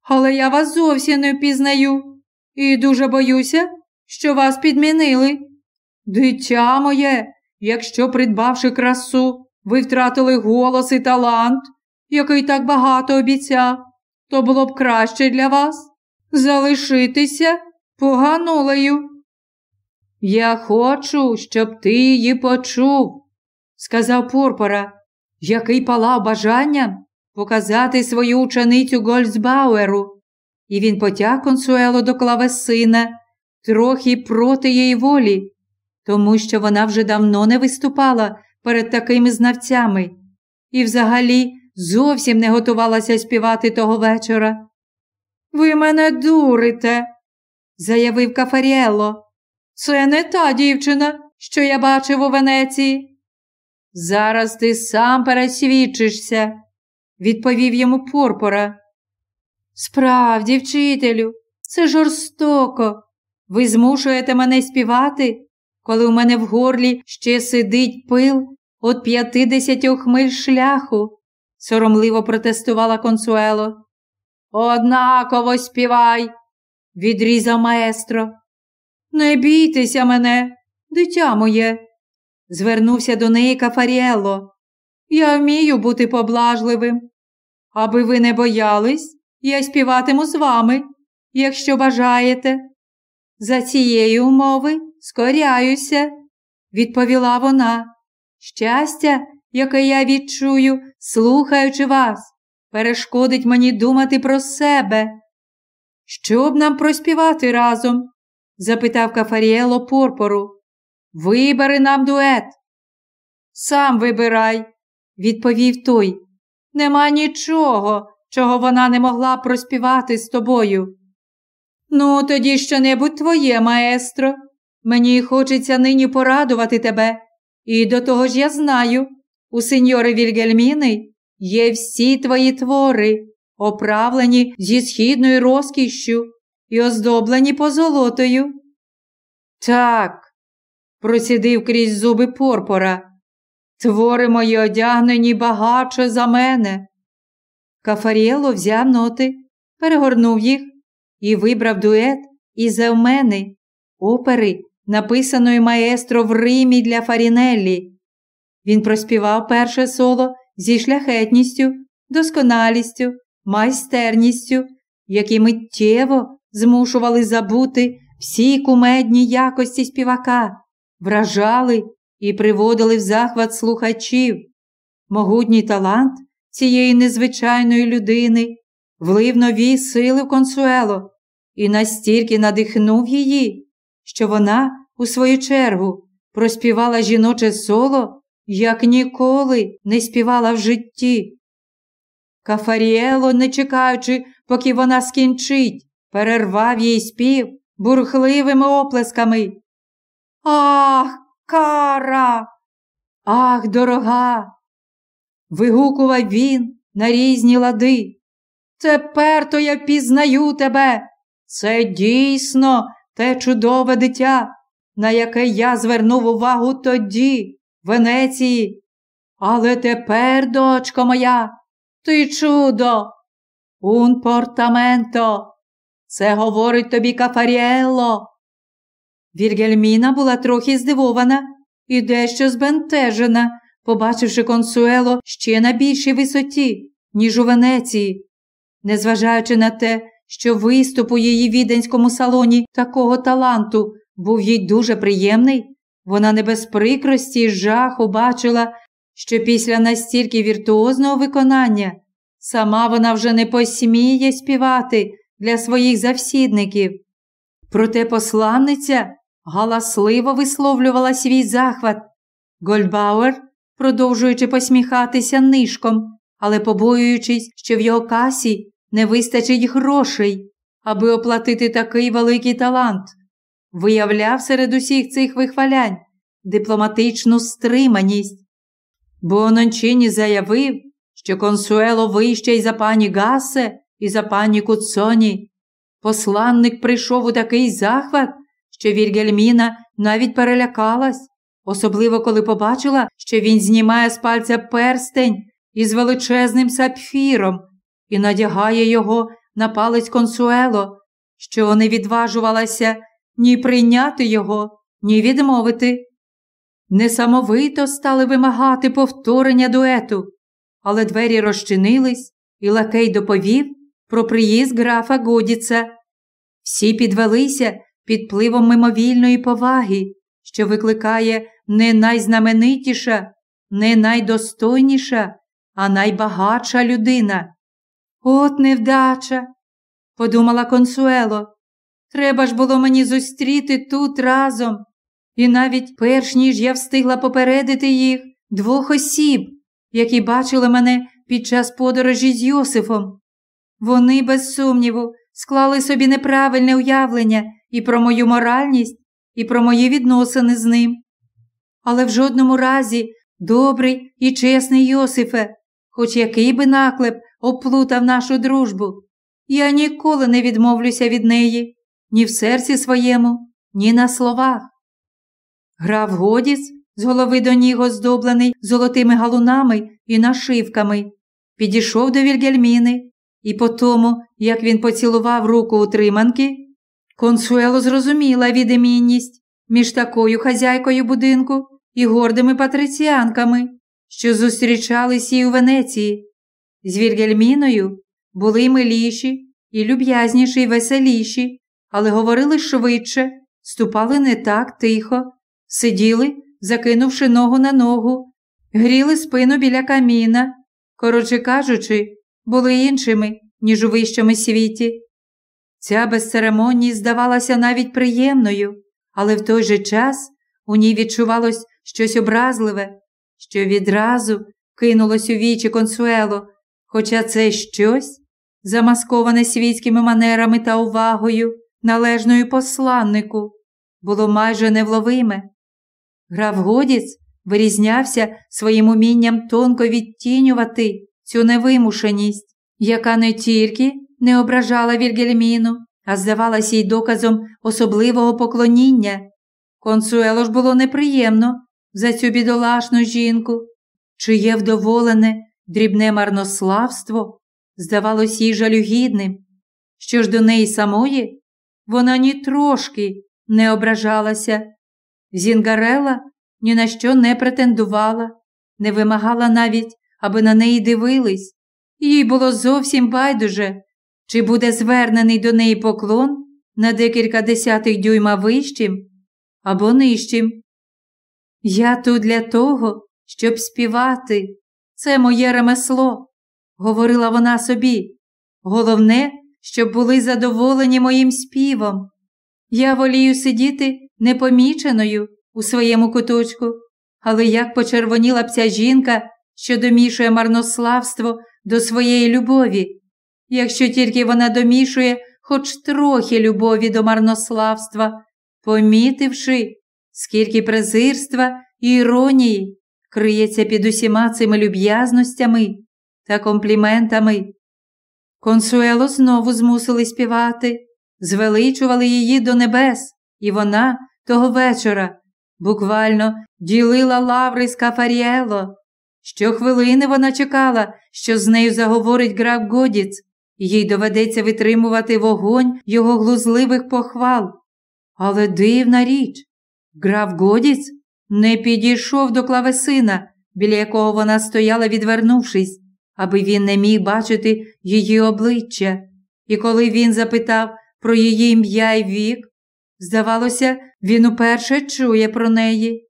Але я вас зовсім не впізнаю і дуже боюся, що вас підмінили. Дитя моє, якщо, придбавши красу, ви втратили голос і талант, який так багато обіцяв, то було б краще для вас залишитися поганулею. Я хочу, щоб ти її почув, сказав Пурпора, який палав бажанням показати свою ученицю Гольцбауеру. І він потяг консуело до клавесина, трохи проти її волі, тому що вона вже давно не виступала перед такими знавцями і взагалі зовсім не готувалася співати того вечора. Ви мене дурите, заявив Кафаріело. Це не та дівчина, що я бачив у Венеції. Зараз ти сам пересвідчишся, відповів йому Порпора. Справді, вчителю, це жорстоко. Ви змушуєте мене співати, коли у мене в горлі ще сидить пил от п'ятидесятьох миль шляху, соромливо протестувала консуело. Однаково співай, відрізав маестро. Не бійтеся мене, дитя моє, звернувся до неї Кафаріелло. Я вмію бути поблажливим. Аби ви не боялись, я співатиму з вами, якщо бажаєте. За цієї умови скоряюся, відповіла вона. Щастя, яке я відчую, слухаючи вас, перешкодить мені думати про себе. Що б нам проспівати разом? запитав Кафаріело Порпору. Вибери нам дует. Сам вибирай, відповів той. Нема нічого, чого вона не могла проспівати з тобою. Ну, тоді що небудь твоє, маестро. Мені хочеться нині порадувати тебе. І до того ж я знаю, у сеньори Вільгельміни є всі твої твори, оправлені зі східною розкішшю і оздоблені позолотою. Так, процідив крізь зуби Порпора. Твори мої одягнені багатше за мене. Кафаріело взяв ноти, перегорнув їх і вибрав дует із Евмени, опери, написаної маестро в Римі для Фарінеллі. Він проспівав перше соло зі шляхетністю, досконалістю, майстерністю, які миттєво змушували забути всі кумедні якості співака, вражали і приводили в захват слухачів. Могутній талант цієї незвичайної людини влив нові сили в консуело і настільки надихнув її, що вона, у свою чергу, проспівала жіноче соло, як ніколи не співала в житті. Кафаріело, не чекаючи, поки вона скінчить, перервав їй спів бурхливими оплесками. Ах, кара! Ах, дорога! Вигукував він на різні лади. Тепер то я пізнаю тебе. Це дійсно те чудове дитя, на яке я звернув увагу тоді, в Венеції. Але тепер, дочко моя, ти чудо, un portamento. Це говорить тобі Кафаріелло. Вільгельміна була трохи здивована і дещо збентежена, побачивши консуело ще на більшій висоті, ніж у Венеції. Незважаючи на те, що виступ у її віденському салоні такого таланту був їй дуже приємний, вона не без прикрості і жаху бачила, що після настільки віртуозного виконання сама вона вже не посміє співати для своїх завсідників. Проте посланниця галасливо висловлювала свій захват. Гольбауер, продовжуючи посміхатися нишком, але побоюючись, що в його касі не вистачить грошей, аби оплатити такий великий талант, виявляв серед усіх цих вихвалянь дипломатичну стриманість. Бонончині заявив, що консуело вище й за пані Гасе і за пані Куцоні. Посланник прийшов у такий захват, що Вільгельміна навіть перелякалась, особливо коли побачила, що він знімає з пальця перстень із величезним сапфіром і надягає його на палець консуело, що не відважувалася ні прийняти його, ні відмовити. Несамовито стали вимагати повторення дуету, але двері розчинились, і лакей доповів про приїзд графа Годіца. Всі підвелися під пливом мимовільної поваги, що викликає не найзнаменитіша, не найдостойніша, а найбагатша людина. От невдача, подумала консуело. Треба ж було мені зустріти тут разом. І навіть перш ніж я встигла попередити їх двох осіб, які бачили мене під час подорожі з Йосифом. Вони, без сумніву, склали собі неправильне уявлення і про мою моральність, і про мої відносини з ним. Але в жодному разі добрий і чесний Йосифе, хоч який би наклеп оплутав нашу дружбу, я ніколи не відмовлюся від неї, ні в серці своєму, ні на словах. Грав Годіс, з голови до ніг оздоблений золотими галунами і нашивками, підійшов до Вільгельміни, і по тому, як він поцілував руку утриманки, консуело зрозуміла відемінність між такою хазяйкою будинку і гордими патриціанками, що зустрічались їй у Венеції. З Вільгельміною були миліші і люб'язніші й веселіші, але говорили швидше, ступали не так тихо, сиділи, закинувши ногу на ногу, гріли спину біля каміна, коротше кажучи, були іншими, ніж у вищому світі. Ця безцеремонність здавалася навіть приємною, але в той же час у ній відчувалось щось образливе, що відразу кинулось у вічі консуело, хоча це щось замасковане світськими манерами та увагою, належною посланнику, було майже невловиме. Граф Годіц вирізнявся своїм умінням тонко відтінювати цю невимушеність, яка не тільки не ображала Вільгельміну, а здавалася й доказом особливого поклоніння. Консуело ж було неприємно за цю бідолашну жінку, чиє вдоволене дрібне марнославство здавалось їй жалюгідним. Що ж до неї самої, вона ні трошки не ображалася. Зінгарела ні на що не претендувала, не вимагала навіть, аби на неї дивились. Їй було зовсім байдуже, чи буде звернений до неї поклон на декілька десятих дюйма вищим або нижчим. Я тут для того, щоб співати. Це моє ремесло, говорила вона собі. Головне, щоб були задоволені моїм співом. Я волію сидіти непоміченою у своєму куточку, але як почервоніла б ця жінка, що домішує марнославство до своєї любові, якщо тільки вона домішує хоч трохи любові до марнославства, помітивши, скільки презирства і іронії криється під усіма цими люб'язностями та компліментами. Консуело знову змусили співати, звеличували її до небес, і вона того вечора буквально ділила лаври з Кафаріело. Щохвилини вона чекала, що з нею заговорить граф Годіц, і їй доведеться витримувати вогонь його глузливих похвал. Але дивна річ, граф Годіц не підійшов до клавесина, біля якого вона стояла, відвернувшись, аби він не міг бачити її обличчя. І коли він запитав про її ім'я й вік, здавалося, він уперше чує про неї.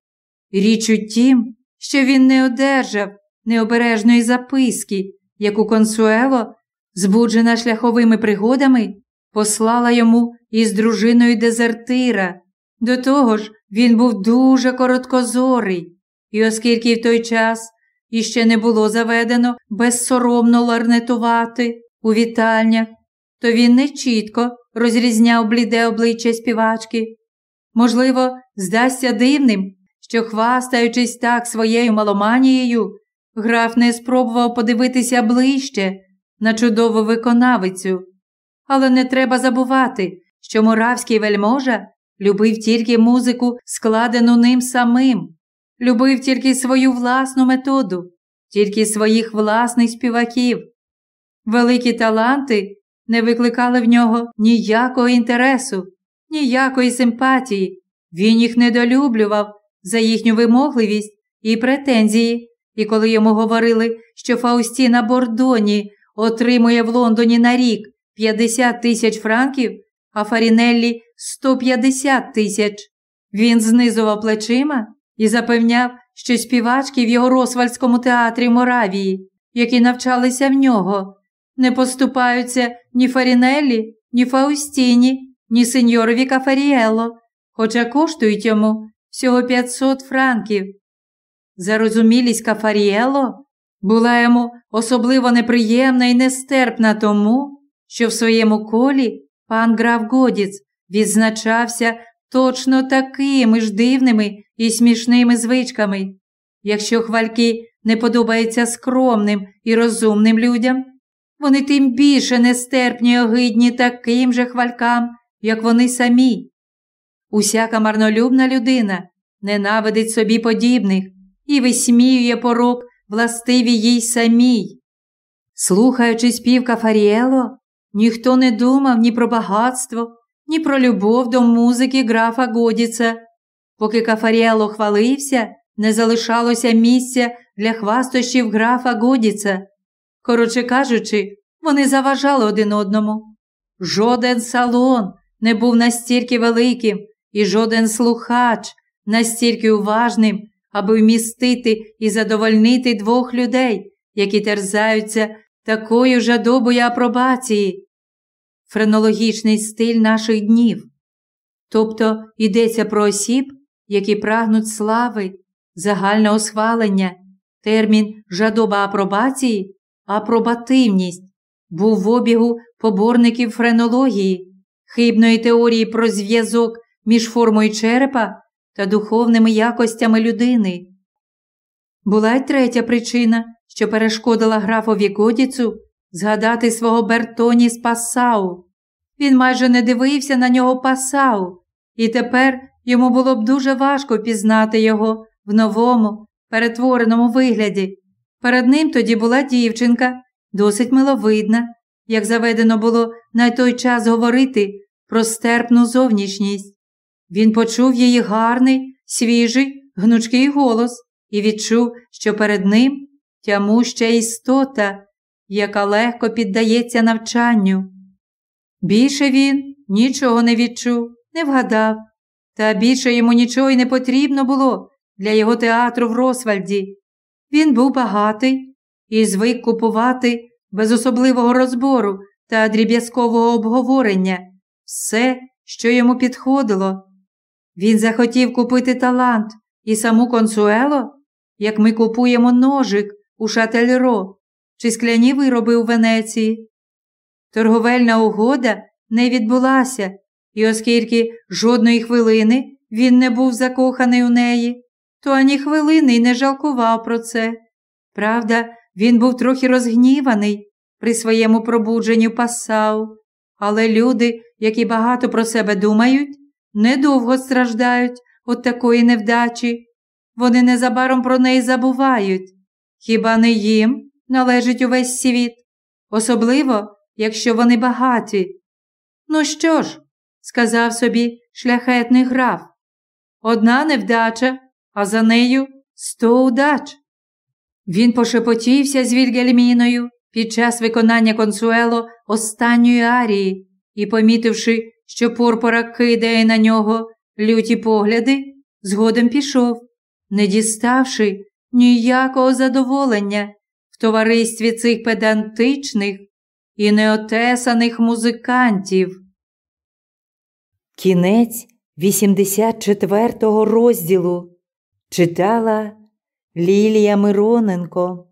Річ у тім, що він не одержав необережної записки, яку консуело, збуджена шляховими пригодами, послала йому із дружиною дезертира. До того ж, він був дуже короткозорий, і оскільки в той час іще не було заведено безсоромно ларнетувати у вітальнях, то він не чітко розрізняв бліде обличчя співачки. Можливо, здасться дивним, що, хвастаючись так своєю маломанією, граф не спробував подивитися ближче на чудову виконавицю. Але не треба забувати, що моравський вельможа любив тільки музику, складену ним самим, любив тільки свою власну методу, тільки своїх власних співаків. Великі таланти не викликали в нього ніякого інтересу, ніякої симпатії. Він їх недолюблював за їхню вимогливість і претензії. І коли йому говорили, що Фаустіна Бордоні отримує в Лондоні на рік 50 тисяч франків, а Фарінеллі 150 тисяч. Він знизував плечима і запевняв, що співачки в його Росвальському театрі Моравії, які навчалися в нього, не поступаються ні Фарінеллі, ні Фаустіні, ні сеньорові Кафаріело, хоча коштують йому всього 500 франків. Зарозумілість Кафаріело була йому особливо неприємна і нестерпна тому, що в своєму колі пан граф Годіц відзначався точно такими ж дивними і смішними звичками. Якщо хвальки не подобаються скромним і розумним людям, вони тим більше нестерпні й огидні таким же хвалькам, як вони самі. Усяка марнолюбна людина ненавидить собі подібних і висміює порок властиві їй самій. Слухаючи спів Кафаріело, ніхто не думав ні про багатство, ні про любов до музики графа Годіца. Поки Кафаріело хвалився, не залишалося місця для хвастощів графа Годіца. Коротше кажучи, вони заважали один одному. Жоден салон не був настільки великим, і жоден слухач настільки уважним, аби вмістити і задовольнити двох людей, які терзаються такою жадобою апробації, френологічний стиль наших днів. Тобто йдеться про осіб, які прагнуть слави, загального схвалення, термін жадоба апробації, апробативність, був в обігу поборників френології, хибної теорії про зв'язок між формою черепа та духовними якостями людини. Була й третя причина, що перешкодила графові Кодіцу згадати свого Бертоні з Пасау. Він майже не дивився на нього Пасау, і тепер йому було б дуже важко пізнати його в новому, перетвореному вигляді. Перед ним тоді була дівчинка, досить миловидна, як заведено було на той час говорити про стерпну зовнішність. Він почув її гарний, свіжий, гнучкий голос і відчув, що перед ним тямуща істота, яка легко піддається навчанню. Більше він нічого не відчув, не вгадав, та більше йому нічого й не потрібно було для його театру в Росвальді. Він був багатий і звик купувати без особливого розбору та дріб'язкового обговорення все, що йому підходило. Він захотів купити талант і саму консуело, як ми купуємо ножик у Шательро чи скляні вироби у Венеції. Торговельна угода не відбулася, і оскільки жодної хвилини він не був закоханий у неї, то ані хвилини й не жалкував про це. Правда, він був трохи розгніваний при своєму пробудженню пасау, але люди, які багато про себе думають, недовго страждають від такої невдачі. Вони незабаром про неї забувають. Хіба не їм належить увесь світ, особливо, якщо вони багаті. Ну що ж, сказав собі шляхетний граф, одна невдача, а за нею сто удач. Він пошепотівся з Вільгельміною під час виконання консуело останньої арії і, помітивши, що Порпора кидає на нього люті погляди, згодом пішов, не діставши ніякого задоволення товаристві цих педантичних і неотесаних музикантів. Кінець 84 розділу читала Лілія Мироненко